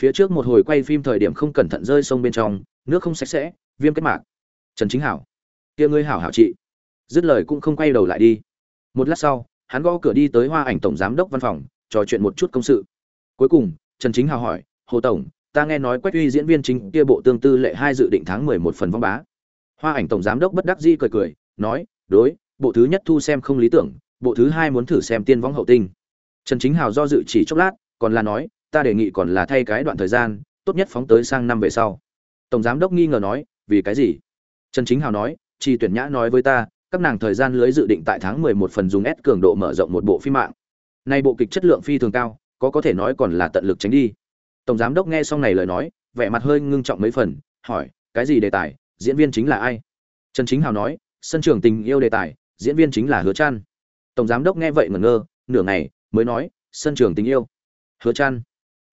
phía trước một hồi quay phim thời điểm không cẩn thận rơi sông bên trong, nước không sạch sẽ, viêm kết mạc. Trần chính hảo. Kia ngươi hảo hảo chị dứt lời cũng không quay đầu lại đi. Một lát sau, hắn gõ cửa đi tới hoa ảnh tổng giám đốc văn phòng, trò chuyện một chút công sự. Cuối cùng, trần chính hào hỏi, hồ tổng, ta nghe nói quách uy diễn viên chính kia bộ tương tư lệ hai dự định tháng mười một phần vong bá. Hoa ảnh tổng giám đốc bất đắc dĩ cười cười, nói, đối, bộ thứ nhất thu xem không lý tưởng, bộ thứ hai muốn thử xem tiên võng hậu tinh trần chính hào do dự chỉ chốc lát, còn là nói ta đề nghị còn là thay cái đoạn thời gian tốt nhất phóng tới sang năm về sau tổng giám đốc nghi ngờ nói vì cái gì trần chính hào nói chi tuyển nhã nói với ta các nàng thời gian lưới dự định tại tháng 11 phần dùng S cường độ mở rộng một bộ phim mạng. Nay bộ kịch chất lượng phi thường cao, có có thể nói còn là tận lực tránh đi. Tổng giám đốc nghe xong này lời nói, vẻ mặt hơi ngưng trọng mấy phần, hỏi, cái gì đề tài, diễn viên chính là ai? Trần Chính Hào nói, sân trường tình yêu đề tài, diễn viên chính là Hứa Trăn. Tổng giám đốc nghe vậy ngẩn ngơ, nửa ngày mới nói, sân trường tình yêu. Hứa Trăn.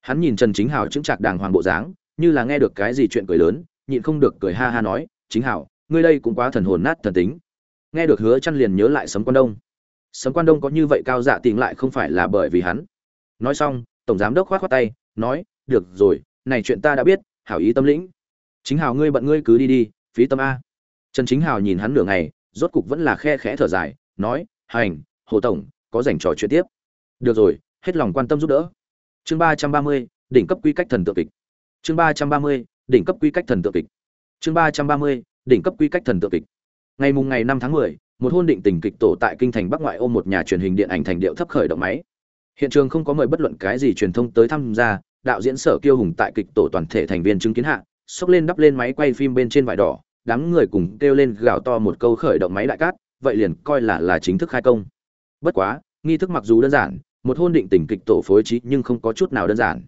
Hắn nhìn Trần Chính Hào chứng chạc đàng hoàng bộ dáng, như là nghe được cái gì chuyện cười lớn, nhịn không được cười ha ha nói, "Chính Hào, ngươi đây cũng quá thần hồn nát thần tính." nghe được hứa chăn liền nhớ lại sấm quan đông. Sấm quan đông có như vậy cao dạ tình lại không phải là bởi vì hắn. Nói xong tổng giám đốc khoát khoát tay nói được rồi này chuyện ta đã biết hảo ý tâm lĩnh. Chính hào ngươi bận ngươi cứ đi đi phí tâm a. Trần chính hào nhìn hắn nửa ngày rốt cục vẫn là khe khẽ thở dài nói hành hồ tổng có dành trò chuyện tiếp. Được rồi hết lòng quan tâm giúp đỡ chương ba trăm ba mươi đỉnh cấp quy cách thần tượng kịch chương ba trăm ba mươi đỉnh cấp quy cách thần tượng kịch chương ba trăm ba mươi đỉnh cấp quy cách thần tượng kịch ngày mùng ngày 5 tháng 10, một hôn định tình kịch tổ tại kinh thành Bắc ngoại ôm một nhà truyền hình điện ảnh thành điệu thấp khởi động máy. Hiện trường không có mời bất luận cái gì truyền thông tới tham gia, đạo diễn Sở Kiêu Hùng tại kịch tổ toàn thể thành viên chứng kiến hạ, xốc lên đắp lên máy quay phim bên trên vải đỏ, đám người cùng kêu lên gào to một câu khởi động máy đại cát, vậy liền coi là là chính thức khai công. Bất quá, nghi thức mặc dù đơn giản, một hôn định tình kịch tổ phối trí nhưng không có chút nào đơn giản.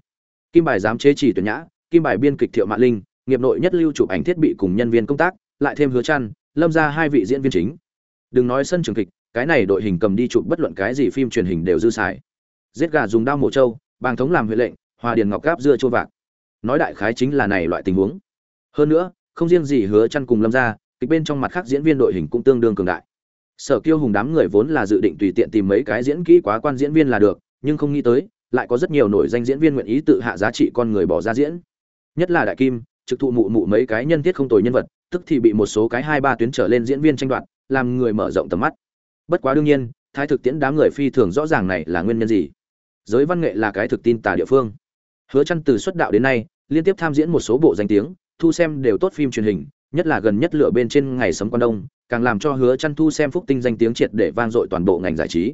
Kim bài giám chế chỉ tuyển nhã, kim bài biên kịch Thiệu Mạn Linh, nghiệp nội nhất lưu chụp ảnh thiết bị cùng nhân viên công tác, lại thêm hứa chăn, lâm ra hai vị diễn viên chính. Đừng nói sân trường kịch cái này đội hình cầm đi chụp bất luận cái gì phim truyền hình đều dư xài. Giết gà dùng đao mổ trâu bàng thống làm huệ lệnh hòa điền ngọc gáp dưa chua vạc. Nói đại khái chính là này loại tình huống. Hơn nữa không riêng gì hứa chăn cùng lâm ra kịch bên trong mặt khác diễn viên đội hình cũng tương đương cường đại sở kiêu hùng đám người vốn là dự định tùy tiện tìm mấy cái diễn kỹ quá quan diễn viên là được, nhưng không nghĩ tới, lại có rất nhiều nổi danh diễn viên nguyện ý tự hạ giá trị con người bỏ ra diễn. Nhất là đại kim, trực thụ mụ mụ mấy cái nhân thiết không tồi nhân vật, tức thì bị một số cái hai ba tuyến trở lên diễn viên tranh đoạt, làm người mở rộng tầm mắt. Bất quá đương nhiên, thái thực tiễn đám người phi thường rõ ràng này là nguyên nhân gì. Giới văn nghệ là cái thực tin tà địa phương. Hứa chăn từ xuất đạo đến nay, liên tiếp tham diễn một số bộ danh tiếng, thu xem đều tốt phim truyền hình, nhất là gần nhất lựa bên trên ngày sấm quan đông càng làm cho hứa chăn thu xem phúc tinh danh tiếng triệt để vang dội toàn bộ ngành giải trí.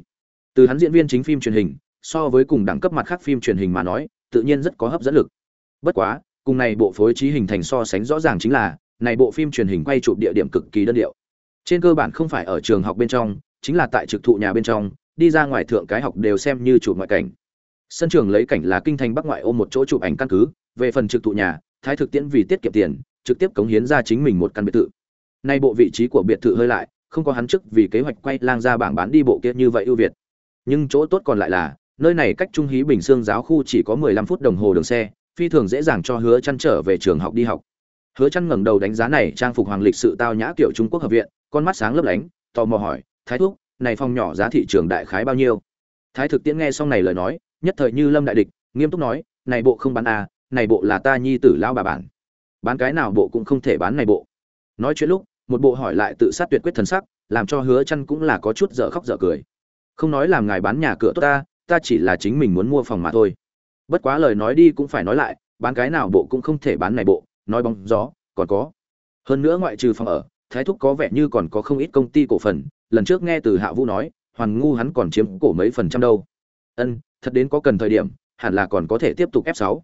Từ hắn diễn viên chính phim truyền hình, so với cùng đẳng cấp mặt khác phim truyền hình mà nói, tự nhiên rất có hấp dẫn lực. Bất quá, cùng này bộ phối trí hình thành so sánh rõ ràng chính là, này bộ phim truyền hình quay chụp địa điểm cực kỳ đơn điệu. Trên cơ bản không phải ở trường học bên trong, chính là tại trực thụ nhà bên trong, đi ra ngoài thượng cái học đều xem như chụp ngoại cảnh. Sân trường lấy cảnh là kinh thành bắc ngoại ôm một chỗ chụp ảnh căn cứ, về phần trực thụ nhà, thái thực tiễn vì tiết kiệm tiền, trực tiếp cống hiến ra chính mình một căn biệt thự nay bộ vị trí của biệt thự hơi lại, không có hắn chức vì kế hoạch quay lang ra bảng bán đi bộ kia như vậy ưu việt. Nhưng chỗ tốt còn lại là, nơi này cách trung hí bình xương giáo khu chỉ có 15 phút đồng hồ đường xe, phi thường dễ dàng cho hứa chăn trở về trường học đi học. Hứa chăn ngẩng đầu đánh giá này trang phục hoàng lịch sự tao nhã kiểu trung quốc hợp viện, con mắt sáng lấp lánh, tò mò hỏi, thái thúc, này phòng nhỏ giá thị trường đại khái bao nhiêu? Thái thực tiễn nghe xong này lời nói, nhất thời như lâm đại địch, nghiêm túc nói, này bộ không bán à này bộ là ta nhi tử lao bà bản. Bán cái nào bộ cũng không thể bán này bộ. Nói chuyện lúc một bộ hỏi lại tự sát tuyệt quyết thần sắc, làm cho hứa chăn cũng là có chút dở khóc dở cười. Không nói làm ngài bán nhà cửa tốt ta ta chỉ là chính mình muốn mua phòng mà thôi. Bất quá lời nói đi cũng phải nói lại, bán cái nào bộ cũng không thể bán này bộ, nói bóng gió, còn có. Hơn nữa ngoại trừ phòng ở, thái thúc có vẻ như còn có không ít công ty cổ phần, lần trước nghe từ hạ vũ nói hoàn ngu hắn còn chiếm cổ mấy phần trăm đâu. Ân, thật đến có cần thời điểm, hẳn là còn có thể tiếp tục f 6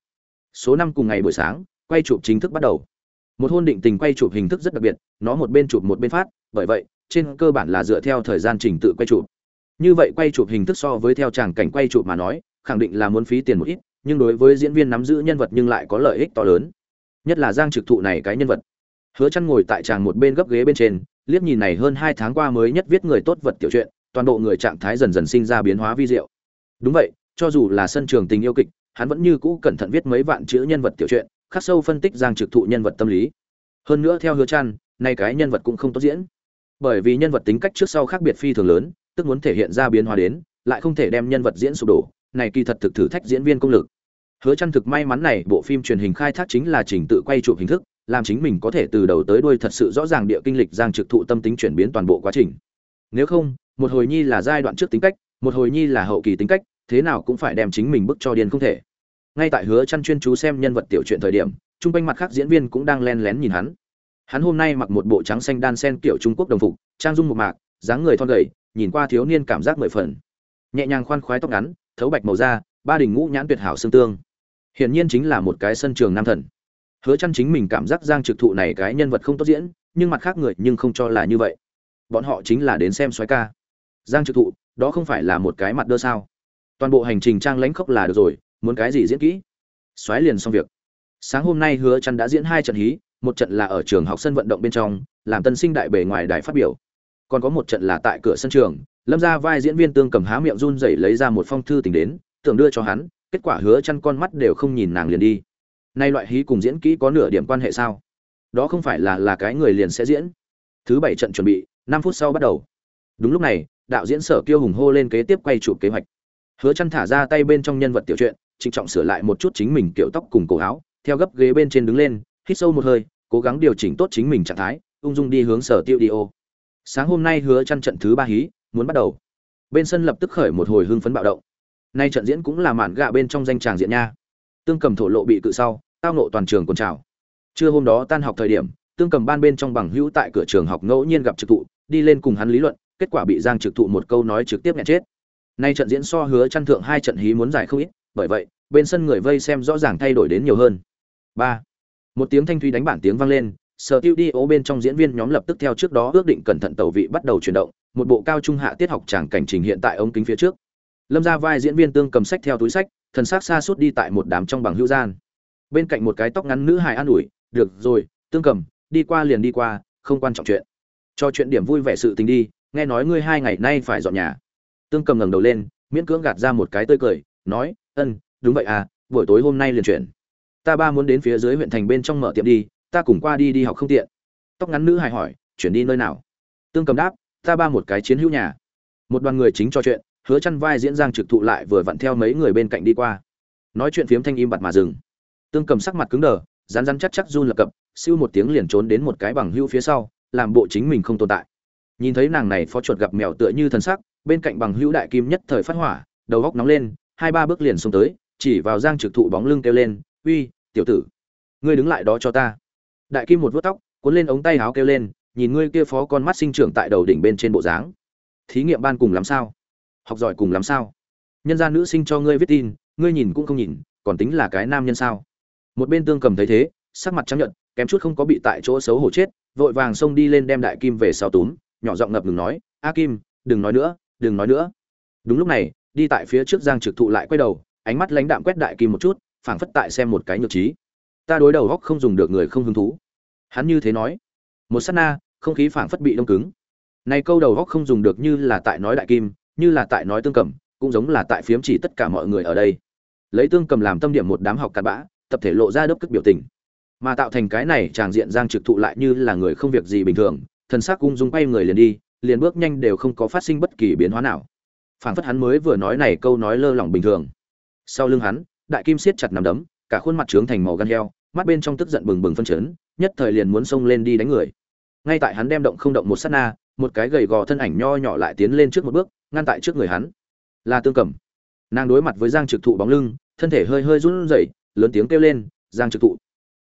số năm cùng ngày buổi sáng, quay chụp chính thức bắt đầu một hôn định tình quay chụp hình thức rất đặc biệt, nó một bên chụp một bên phát, bởi vậy, trên cơ bản là dựa theo thời gian trình tự quay chụp. Như vậy quay chụp hình thức so với theo tràng cảnh quay chụp mà nói, khẳng định là muốn phí tiền một ít, nhưng đối với diễn viên nắm giữ nhân vật nhưng lại có lợi ích to lớn. Nhất là giang trực thụ này cái nhân vật. Hứa chăn ngồi tại tràng một bên gấp ghế bên trên, liếc nhìn này hơn hai tháng qua mới nhất viết người tốt vật tiểu truyện, toàn bộ người trạng thái dần dần sinh ra biến hóa vi diệu. Đúng vậy, cho dù là sân trường tình yêu kịch, hắn vẫn như cũ cẩn thận viết mấy vạn chữ nhân vật tiểu truyện khắc sâu phân tích giang trực thụ nhân vật tâm lý. Hơn nữa theo hứa trăn nay cái nhân vật cũng không tốt diễn. Bởi vì nhân vật tính cách trước sau khác biệt phi thường lớn, tức muốn thể hiện ra biến hóa đến, lại không thể đem nhân vật diễn sụp đổ, này kỳ thật thực thử thách diễn viên công lực. Hứa trăn thực may mắn này, bộ phim truyền hình khai thác chính là trình tự quay chụp hình thức, làm chính mình có thể từ đầu tới đuôi thật sự rõ ràng địa kinh lịch giang trực thụ tâm tính chuyển biến toàn bộ quá trình. Nếu không, một hồi nhi là giai đoạn trước tính cách, một hồi nhi là hậu kỳ tính cách, thế nào cũng phải đem chính mình bức cho điên không thể ngay tại hứa chăn chuyên chú xem nhân vật tiểu truyện thời điểm trung quanh mặt khác diễn viên cũng đang len lén nhìn hắn. Hắn hôm nay mặc một bộ trắng xanh đan sen kiểu trung quốc đồng phục, trang dung một mạc, dáng người thon gầy, nhìn qua thiếu niên cảm giác mười phần. Nhẹ nhàng khoan khoái tóc ngắn, thấu bạch màu da, ba đỉnh ngũ nhãn tuyệt hảo xương tương. Hiển nhiên chính là một cái sân trường nam thần. Hứa chăn chính mình cảm giác giang trực thụ này cái nhân vật không tốt diễn, nhưng mặt khác người nhưng không cho là như vậy. Bọn họ chính là đến xem xoáy ca. Giang trực thụ, đó không phải là một cái mặt đơ sao. Toàn bộ hành trình trang lãnh khốc là được rồi muốn cái gì diễn kỹ? Xoáy liền xong việc. Sáng hôm nay hứa chăn đã diễn hai trận hí, một trận là ở trường học sân vận động bên trong, làm tân sinh đại bề ngoài đài phát biểu. Còn có một trận là tại cửa sân trường, lâm ra vai diễn viên tương cầm há miệng run rẩy lấy ra một phong thư tình đến, tưởng đưa cho hắn, kết quả hứa chăn con mắt đều không nhìn nàng liền đi. Nay loại hí cùng diễn kỹ có nửa điểm quan hệ sao? Đó không phải là là cái người liền sẽ diễn. Thứ bảy trận chuẩn bị 5 phút sau bắt đầu. Đúng lúc này, đạo diễn sở kiêu hùng hô lên kế tiếp quay chụp kế hoạch. Hứa chăn thả ra tay bên trong nhân vật tiểu truyện trịnh trọng sửa lại một chút chính mình kiểu tóc cùng cổ áo, theo gấp ghế bên trên đứng lên, hít sâu một hơi, cố gắng điều chỉnh tốt chính mình trạng thái, ung dung đi hướng sở tiêu đi ô. Sáng hôm nay hứa chăn trận thứ ba hí, muốn bắt đầu. Bên sân lập tức khởi một hồi hưng phấn bạo động. Nay trận diễn cũng là màn gạ bên trong danh tràng diện nha. Tương cầm thổ lộ bị cự sau, tao nộ toàn trường còn chào trưa hôm đó tan học thời điểm, tương cầm ban bên trong bằng hữu tại cửa trường học ngẫu nhiên gặp trực thụ, đi lên cùng hắn lý luận, kết quả bị giang trực thụ một câu nói trực tiếp nhẹ chết. Nay trận diễn so hứa chăn thượng hai trận hí muốn giải không ít bởi vậy, bên sân người vây xem rõ ràng thay đổi đến nhiều hơn. Ba. Một tiếng thanh thúy đánh bản tiếng vang lên, sở tiêu đi ố bên trong diễn viên nhóm lập tức theo trước đó ước định cẩn thận tàu vị bắt đầu chuyển động, một bộ cao trung hạ tiết học tràng cảnh trình hiện tại ống kính phía trước. Lâm ra vai diễn viên tương cầm sách theo túi sách, thần sắc xa suốt đi tại một đám trong bằng hữu gian. Bên cạnh một cái tóc ngắn nữ hài an ủi, được rồi, tương cầm, đi qua liền đi qua, không quan trọng chuyện. Cho chuyện điểm vui vẻ sự tình đi, nghe nói ngươi hai ngày nay phải dọn nhà. Tương cầm ngẩng đầu lên, miễn cưỡng gạt ra một cái tươi cười, nói ân, đúng vậy à buổi tối hôm nay liền chuyển. Ta ba muốn đến phía dưới huyện thành bên trong mở tiệm đi, ta cùng qua đi đi học không tiện. Tóc ngắn nữ hài hỏi, chuyển đi nơi nào? Tương cầm đáp, ta ba một cái chiến hữu nhà. Một đoàn người chính cho chuyện, hứa chăn vai diễn giang trực thụ lại vừa vặn theo mấy người bên cạnh đi qua. Nói chuyện phiếm thanh im bặt mà dừng. Tương cầm sắc mặt cứng đờ rán rán chắc chắc run lập cập, siêu một tiếng liền trốn đến một cái bằng hữu phía sau, làm bộ chính mình không tồn tại. Nhìn thấy nàng này phó chuột gặp mèo tựa như thần sắc, bên cạnh bằng hữu đại kim nhất thời phát hỏa, đầu góc nóng lên hai ba bước liền xông tới, chỉ vào giang trực thụ bóng lưng kêu lên, uy, tiểu tử, ngươi đứng lại đó cho ta. Đại kim một vuốt tóc, cuốn lên ống tay áo kêu lên, nhìn ngươi kia phó con mắt sinh trưởng tại đầu đỉnh bên trên bộ dáng, thí nghiệm ban cùng làm sao? Học giỏi cùng làm sao? Nhân gia nữ sinh cho ngươi viết tin, ngươi nhìn cũng không nhìn, còn tính là cái nam nhân sao? Một bên tương cầm thấy thế, sắc mặt trắng nhận kém chút không có bị tại chỗ xấu hổ chết, vội vàng xông đi lên đem đại kim về sau túm, nhỏ giọng ngập ngừng nói, a kim, đừng nói nữa, đừng nói nữa. Đúng lúc này đi tại phía trước giang trực thụ lại quay đầu, ánh mắt lãnh đạm quét đại kim một chút, phảng phất tại xem một cái nhược trí. Ta đối đầu góc không dùng được người không hứng thú. Hắn như thế nói. Một sát na, không khí phảng phất bị đông cứng. Này câu đầu góc không dùng được như là tại nói đại kim, như là tại nói tương cầm, cũng giống là tại phiếm chỉ tất cả mọi người ở đây. Lấy tương cầm làm tâm điểm một đám học cặn bã, tập thể lộ ra đốc cất biểu tình. Mà tạo thành cái này tràng diện giang trực thụ lại như là người không việc gì bình thường, thần sắc ung dung quay người liền đi, liền bước nhanh đều không có phát sinh bất kỳ biến hóa nào phảng phất hắn mới vừa nói này câu nói lơ lỏng bình thường. Sau lưng hắn, đại kim siết chặt nằm đấm, cả khuôn mặt trướng thành màu gan heo, mắt bên trong tức giận bừng bừng phân chấn, nhất thời liền muốn xông lên đi đánh người. Ngay tại hắn đem động không động một sát na, một cái gầy gò thân ảnh nho nhỏ lại tiến lên trước một bước, ngăn tại trước người hắn. Là tương cầm nàng đối mặt với giang trực thụ bóng lưng, thân thể hơi hơi run rẩy, lớn tiếng kêu lên, giang trực thụ,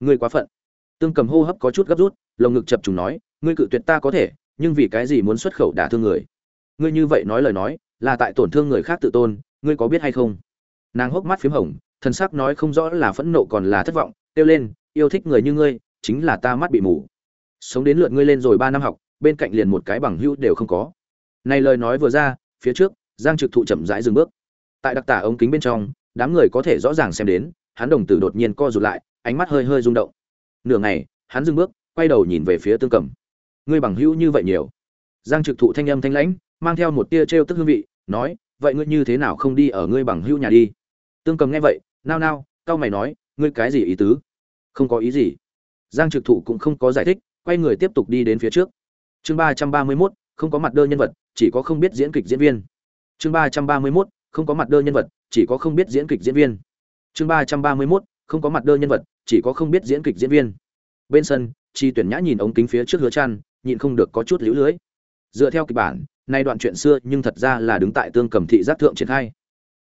ngươi quá phận. Tương cầm hô hấp có chút gấp rút, lồng ngực chập trùng nói, ngươi cự tuyệt ta có thể, nhưng vì cái gì muốn xuất khẩu đả thương người? Ngươi như vậy nói lời nói là tại tổn thương người khác tự tôn, ngươi có biết hay không? Nàng hốc mắt p h í m hồng, thần sắc nói không rõ là phẫn nộ còn là thất vọng, kêu lên, yêu thích người như ngươi, chính là ta mắt bị mù. Sống đến lượt ngươi lên rồi ba năm học, bên cạnh liền một cái bằng hữu đều không có. Này lời nói vừa ra, phía trước, giang trực thụ chậm rãi dừng bước. Tại đặc tả ống kính bên trong, đám người có thể rõ ràng xem đến, hắn đồng tử đột nhiên co rụt lại, ánh mắt hơi hơi rung động. Nửa ngày, hắn dừng bước, quay đầu nhìn về phía tương cầm ngươi bằng hữu như vậy nhiều. Giang trực thụ thanh âm thanh lãnh mang theo một tia trêu tức hương vị, nói, vậy ngươi như thế nào không đi ở ngươi bằng hữu nhà đi? Tương cầm nghe vậy, nao nao, cau mày nói, ngươi cái gì ý tứ? Không có ý gì. Giang trực thụ cũng không có giải thích, quay người tiếp tục đi đến phía trước. Chương ba trăm ba mươi mốt, không có mặt đơn nhân vật, chỉ có không biết diễn kịch diễn viên. Chương ba trăm ba mươi mốt, không có mặt đơn nhân vật, chỉ có không biết diễn kịch diễn viên. Chương ba trăm ba mươi mốt, không có mặt đơn nhân vật, chỉ có không biết diễn kịch diễn viên. Bên sân, chi tuyển nhã nhìn ống kính phía trước hứa chăn, nhịn không được có chút liễu lưới. Dựa theo kịch bản nay đoạn chuyện xưa nhưng thật ra là đứng tại tương cầm thị giác thượng triển khai.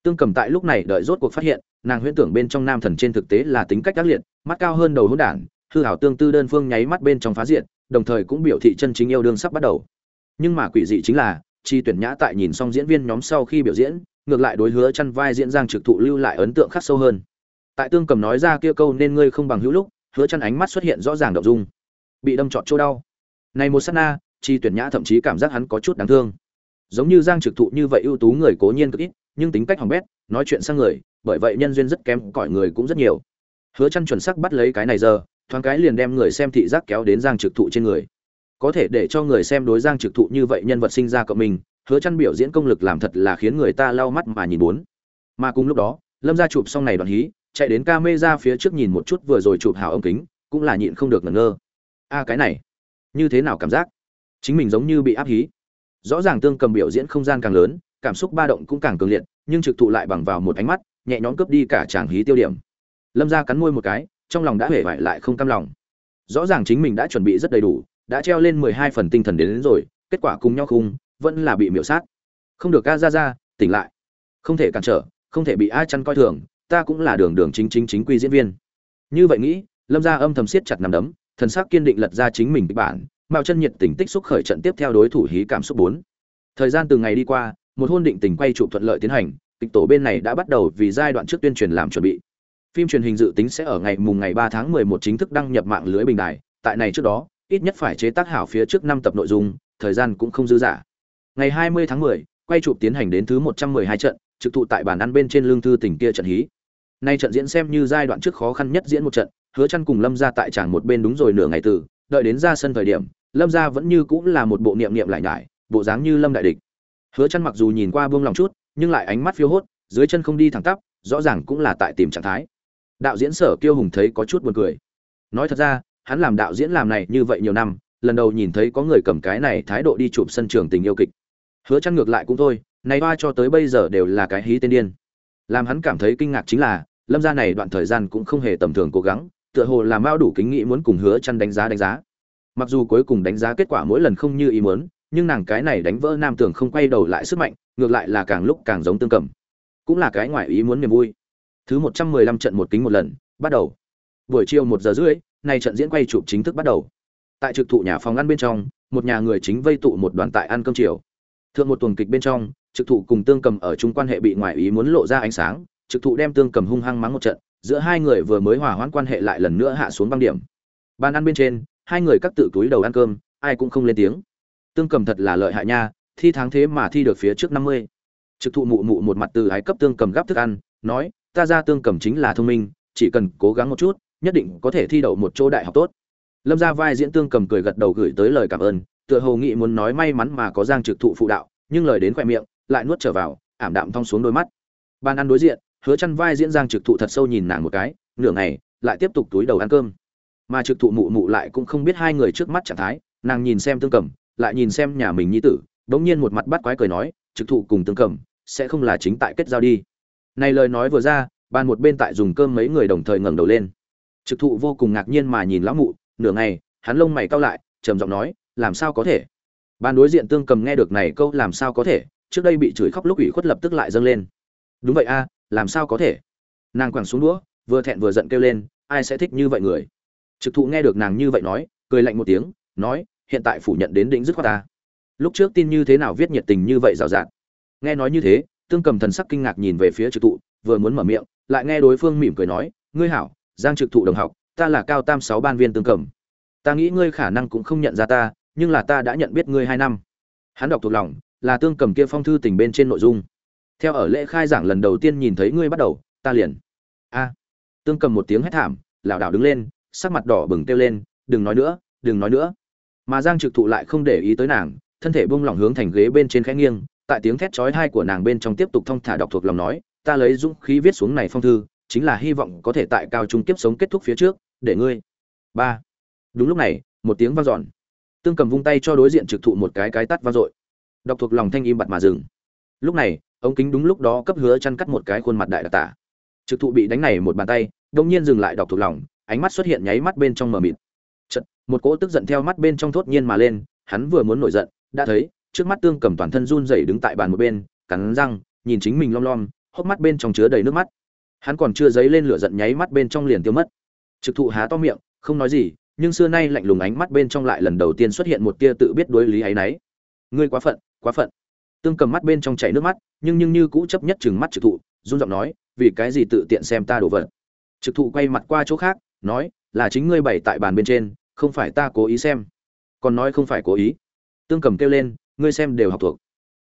Tương cầm tại lúc này đợi rốt cuộc phát hiện, nàng huyễn tưởng bên trong nam thần trên thực tế là tính cách ác liệt, mắt cao hơn đầu hỗn đản, hư hảo tương tư đơn phương nháy mắt bên trong phá diện, đồng thời cũng biểu thị chân chính yêu đương sắp bắt đầu. Nhưng mà quỷ dị chính là, chi tuyển nhã tại nhìn xong diễn viên nhóm sau khi biểu diễn, ngược lại đối hứa chăn vai diễn giang trực thụ lưu lại ấn tượng khắc sâu hơn. Tại tương cầm nói ra kia câu nên ngươi không bằng hữu lúc, hứa chăn ánh mắt xuất hiện rõ ràng động dung. Bị đâm trọn chỗ đau. Này một sát na chi tuyển nhã thậm chí cảm giác hắn có chút đáng thương. Giống như giang trực thụ như vậy ưu tú người cố nhiên cực ít, nhưng tính cách hỏng bét, nói chuyện sang người, bởi vậy nhân duyên rất kém cỏi người cũng rất nhiều. Hứa chăn chuẩn xác bắt lấy cái này giờ, thoáng cái liền đem người xem thị giác kéo đến giang trực thụ trên người. Có thể để cho người xem đối giang trực thụ như vậy nhân vật sinh ra cộng mình, hứa chăn biểu diễn công lực làm thật là khiến người ta lau mắt mà nhìn muốn mà cùng lúc đó, lâm gia chụp xong này đoạn hí, chạy đến camera phía trước nhìn một chút vừa rồi chụp hào ống kính, cũng là nhịn không được ngẩn ngơ. A, cái này, như thế nào cảm giác? Chính mình giống như bị áp hí. Rõ ràng tương cầm biểu diễn không gian càng lớn cảm xúc ba động cũng càng cường liệt nhưng trực thụ lại bằng vào một ánh mắt nhẹ nhõm cướp đi cả chàng hí tiêu điểm. Lâm ra cắn môi một cái trong lòng đã hể vải lại không cam lòng. Rõ ràng chính mình đã chuẩn bị rất đầy đủ đã treo lên mười hai phần tinh thần đến, đến rồi kết quả cùng nhau khung vẫn là bị miễu sát. Không được ca ra ra tỉnh lại. Không thể cản trở không thể bị ai chăn coi thường ta cũng là đường đường chính chính chính quy diễn viên. Như vậy nghĩ lâm gia âm thầm siết chặt nằm đấm thần sắc kiên định lật ra chính mình kịch bản mạo chân nhiệt tình tích xúc khởi trận tiếp theo đối thủ hí cảm xúc bốn. Thời gian từng ngày đi qua một hôn định tình quay trụ thuận lợi tiến hành kịch tổ bên này đã bắt đầu vì giai đoạn trước tuyên truyền làm chuẩn bị. Phim truyền hình dự tính sẽ ở ngày mùng ngày 3 tháng 11 chính thức đăng nhập mạng lưới bình đài tại này trước đó ít nhất phải chế tác hảo phía trước năm tập nội dung thời gian cũng không dư dả. Ngày 20 tháng 10, quay chụp tiến hành đến thứ 112 trận trực thụ tại bàn ăn bên trên lương thư tỉnh kia trận hí. Nay trận diễn xem như giai đoạn trước khó khăn nhất diễn một trận hứa chăn cùng lâm ra tại tràng một bên đúng rồi nửa ngày từ đợi đến ra sân thời điểm lâm gia vẫn như cũng là một bộ niệm niệm lại nhải, bộ dáng như lâm đại địch. Hứa chăn mặc dù nhìn qua buông lòng chút, nhưng lại ánh mắt phiêu hốt, dưới chân không đi thẳng tắp, rõ ràng cũng là tại tìm trạng thái. Đạo diễn sở kiêu hùng thấy có chút buồn cười. Nói thật ra, hắn làm đạo diễn làm này như vậy nhiều năm, lần đầu nhìn thấy có người cầm cái này thái độ đi chụp sân trường tình yêu kịch. Hứa chăn ngược lại cũng thôi, này ba cho tới bây giờ đều là cái hí tên điên. Làm hắn cảm thấy kinh ngạc chính là, lâm gia này đoạn thời gian cũng không hề tầm thường cố gắng, tựa hồ làm bao đủ kính nghĩ muốn cùng hứa chăn đánh giá đánh giá mặc dù cuối cùng đánh giá kết quả mỗi lần không như ý muốn, nhưng nàng cái này đánh vỡ nam tưởng không quay đầu lại sức mạnh, ngược lại là càng lúc càng giống tương cầm. Cũng là cái ngoại ý muốn niềm vui. Thứ 115 trận một kính một lần, bắt đầu. Buổi chiều một giờ rưỡi, nay trận diễn quay chụp chính thức bắt đầu. Tại trực thụ nhà phòng ăn bên trong, một nhà người chính vây tụ một đoàn tại ăn cơm chiều. Thượng một tuần kịch bên trong, trực thụ cùng tương cầm ở chung quan hệ bị ngoại ý muốn lộ ra ánh sáng, trực thụ đem tương cầm hung hăng mắng một trận, giữa hai người vừa mới hòa hoãn quan hệ lại lần nữa hạ xuống băng điểm. Bàn ăn bên trên hai người các tự túi đầu ăn cơm, ai cũng không lên tiếng. Tương cầm thật là lợi hại nha, thi tháng thế mà thi được phía trước năm mươi. Trực thụ mụ mụ một mặt từ ái cấp tương cầm gắp thức ăn, nói, ta ra tương cầm chính là thông minh, chỉ cần cố gắng một chút, nhất định có thể thi đậu một chỗ đại học tốt. Lâm ra vai diễn tương cầm cười gật đầu gửi tới lời cảm ơn, tựa hồ nghị muốn nói may mắn mà có giang trực thụ phụ đạo, nhưng lời đến khoe miệng, lại nuốt trở vào, ảm đạm thong xuống đôi mắt. Ban ăn đối diện, hứa chăn vai diễn giang trực thụ thật sâu nhìn nàng một cái, nửa ngày, lại tiếp tục túi đầu ăn cơm mà trực thụ mụ mụ lại cũng không biết hai người trước mắt trạng thái, nàng nhìn xem tương cầm lại nhìn xem nhà mình nhi tử, đống nhiên một mặt bắt quái cười nói, trực thụ cùng tương cầm sẽ không là chính tại kết giao đi. Này lời nói vừa ra, bàn một bên tại dùng cơm mấy người đồng thời ngẩng đầu lên. Trực thụ vô cùng ngạc nhiên mà nhìn lão mụ, nửa ngày, hắn lông mày cau lại, trầm giọng nói, làm sao có thể? Bàn đối diện tương cầm nghe được này câu, làm sao có thể? Trước đây bị chửi khóc lúc ủy khuất lập tức lại dâng lên. Đúng vậy a, làm sao có thể? Nàng quẳng xuống đũa, vừa thẹn vừa giận kêu lên, ai sẽ thích như vậy người? Trực thụ nghe được nàng như vậy nói, cười lạnh một tiếng, nói, hiện tại phủ nhận đến đỉnh dứt khoát ta. Lúc trước tin như thế nào viết nhiệt tình như vậy rào rạt. Nghe nói như thế, tương cầm thần sắc kinh ngạc nhìn về phía trực thụ, vừa muốn mở miệng, lại nghe đối phương mỉm cười nói, ngươi hảo, giang trực thụ đồng học, ta là cao tam sáu ban viên tương cầm. Ta nghĩ ngươi khả năng cũng không nhận ra ta, nhưng là ta đã nhận biết ngươi hai năm. Hắn đọc thuộc lòng, là tương cầm kia phong thư tình bên trên nội dung. Theo ở lễ khai giảng lần đầu tiên nhìn thấy ngươi bắt đầu, ta liền. A. Tương cầm một tiếng hét thảm, lảo đảo đứng lên sắc mặt đỏ bừng kêu lên, đừng nói nữa, đừng nói nữa. Mà giang trực thụ lại không để ý tới nàng, thân thể buông lỏng hướng thành ghế bên trên khẽ nghiêng, tại tiếng thét chói tai của nàng bên trong tiếp tục thong thả đọc thuộc lòng nói, ta lấy dũng khí viết xuống này phong thư, chính là hy vọng có thể tại cao trung kiếp sống kết thúc phía trước, để ngươi. Ba. Đúng lúc này, một tiếng vang dọn. Tương cầm vung tay cho đối diện trực thụ một cái cái tắt vang dội. Đọc thuộc lòng thanh im bặt mà dừng. Lúc này, ống kính đúng lúc đó cấp hứa chăn cắt một cái khuôn mặt đại đặc tả trực thụ bị đánh này một bàn tay đông nhiên dừng lại đọc thuộc lòng ánh mắt xuất hiện nháy mắt bên trong mờ mịt. Chật, một cỗ tức giận theo mắt bên trong thốt nhiên mà lên hắn vừa muốn nổi giận đã thấy trước mắt tương cầm toàn thân run rẩy đứng tại bàn một bên cắn răng nhìn chính mình lom lom hốc mắt bên trong chứa đầy nước mắt. Hắn còn chưa dấy lên lửa giận nháy mắt bên trong liền tiêu mất. Trực thụ há to miệng không nói gì nhưng xưa nay lạnh lùng ánh mắt bên trong lại lần đầu tiên xuất hiện một tia tự biết đối lý ấy nấy ngươi quá phận quá phận. Tương cầm mắt bên trong chảy nước mắt nhưng nhưng như cũ chấp nhất chừng mắt trực thụ run giọng nói vì cái gì tự tiện xem ta đổ vật? Trực thụ quay mặt qua chỗ khác nói, là chính ngươi bày tại bàn bên trên, không phải ta cố ý xem. Còn nói không phải cố ý. Tương cầm kêu lên, ngươi xem đều học thuộc.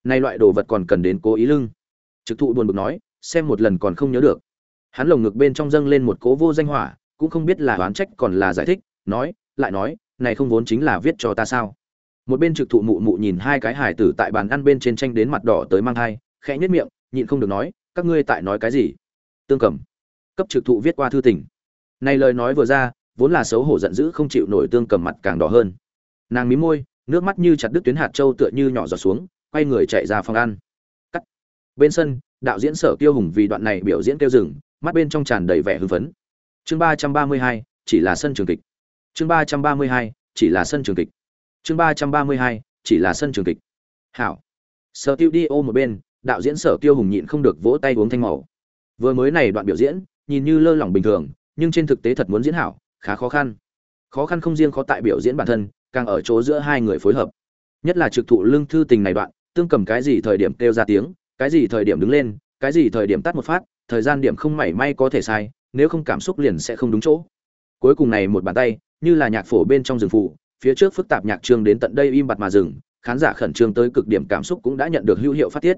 Nay loại đồ vật còn cần đến cố ý lưng. Trực thụ buồn bực nói, xem một lần còn không nhớ được. Hắn lồng ngực bên trong dâng lên một cố vô danh hỏa, cũng không biết là oán trách còn là giải thích, nói, lại nói, này không vốn chính là viết cho ta sao? Một bên trực thụ mụ mụ nhìn hai cái hải tử tại bàn ăn bên trên tranh đến mặt đỏ tới mang thai, khẽ nhất miệng, nhịn không được nói, các ngươi tại nói cái gì? Tương cầm. Cấp trực thụ viết qua thư tình này lời nói vừa ra, vốn là xấu hổ giận dữ không chịu nổi tương cầm mặt càng đỏ hơn. Nàng mí môi, nước mắt như chặt đứt tuyến hạt châu tựa như nhỏ giọt xuống, quay người chạy ra phòng ăn. Cắt. Bên sân, đạo diễn sở tiêu hùng vì đoạn này biểu diễn tiêu rừng mắt bên trong tràn đầy vẻ hưng phấn. Chương ba trăm ba mươi hai, chỉ là sân trường kịch. Chương ba trăm ba mươi hai, chỉ là sân trường kịch. Chương ba trăm ba mươi hai, chỉ là sân trường kịch. Hảo. Sở tiêu đi ô một bên, đạo diễn sở tiêu hùng nhịn không được vỗ tay uống thanh màu. Vừa mới này đoạn biểu diễn, nhìn như lơ lỏng bình thường nhưng trên thực tế thật muốn diễn hảo, khá khó khăn. Khó khăn không riêng khó tại biểu diễn bản thân, càng ở chỗ giữa hai người phối hợp. Nhất là trực thụ lương thư tình này đoạn, tương cầm cái gì thời điểm kêu ra tiếng, cái gì thời điểm đứng lên, cái gì thời điểm tắt một phát, thời gian điểm không mảy may có thể sai, nếu không cảm xúc liền sẽ không đúng chỗ. Cuối cùng này một bàn tay, như là nhạc phổ bên trong rừng phụ, phía trước phức tạp nhạc trương đến tận đây im bặt mà dừng, khán giả khẩn trương tới cực điểm cảm xúc cũng đã nhận được hữu hiệu phát tiết.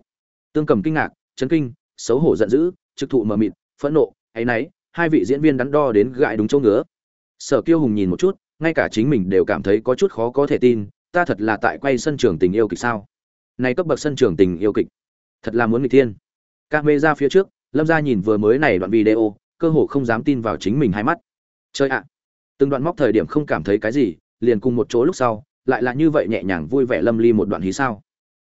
Tương cầm kinh ngạc, chấn kinh, xấu hổ giận dữ, trực thụ mờ mịt, phẫn nộ, áy náy hai vị diễn viên đắn đo đến gãi đúng chỗ ngứa. Sở kiêu hùng nhìn một chút ngay cả chính mình đều cảm thấy có chút khó có thể tin ta thật là tại quay sân trường tình yêu kịch sao? Này cấp bậc sân trường tình yêu kịch thật là muốn người thiên. Ca mê ra phía trước lâm Gia nhìn vừa mới này đoạn video cơ hồ không dám tin vào chính mình hai mắt. Chơi ạ! Từng đoạn móc thời điểm không cảm thấy cái gì liền cùng một chỗ lúc sau lại là như vậy nhẹ nhàng vui vẻ lâm ly một đoạn hí sao.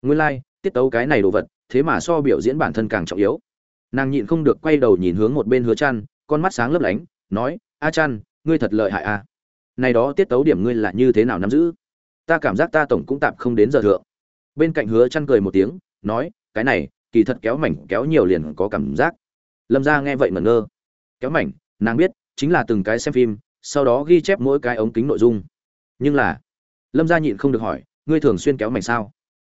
Nguyên lai、like, tiết tấu cái này đồ vật thế mà so biểu diễn bản thân càng trọng yếu. Nàng nhịn không được quay đầu nhìn hướng một bên hứa chăn con mắt sáng lấp lánh, nói, a chăn ngươi thật lợi hại a này đó tiết tấu điểm ngươi là như thế nào nắm giữ? Ta cảm giác ta tổng cũng tạm không đến giờ thượng. Bên cạnh hứa chăn cười một tiếng, nói, cái này, kỳ thật kéo mảnh kéo nhiều liền có cảm giác. Lâm gia nghe vậy mẩn ngơ. Kéo mảnh, nàng biết, chính là từng cái xem phim, sau đó ghi chép mỗi cái ống kính nội dung. Nhưng là, lâm gia nhịn không được hỏi, ngươi thường xuyên kéo mảnh sao?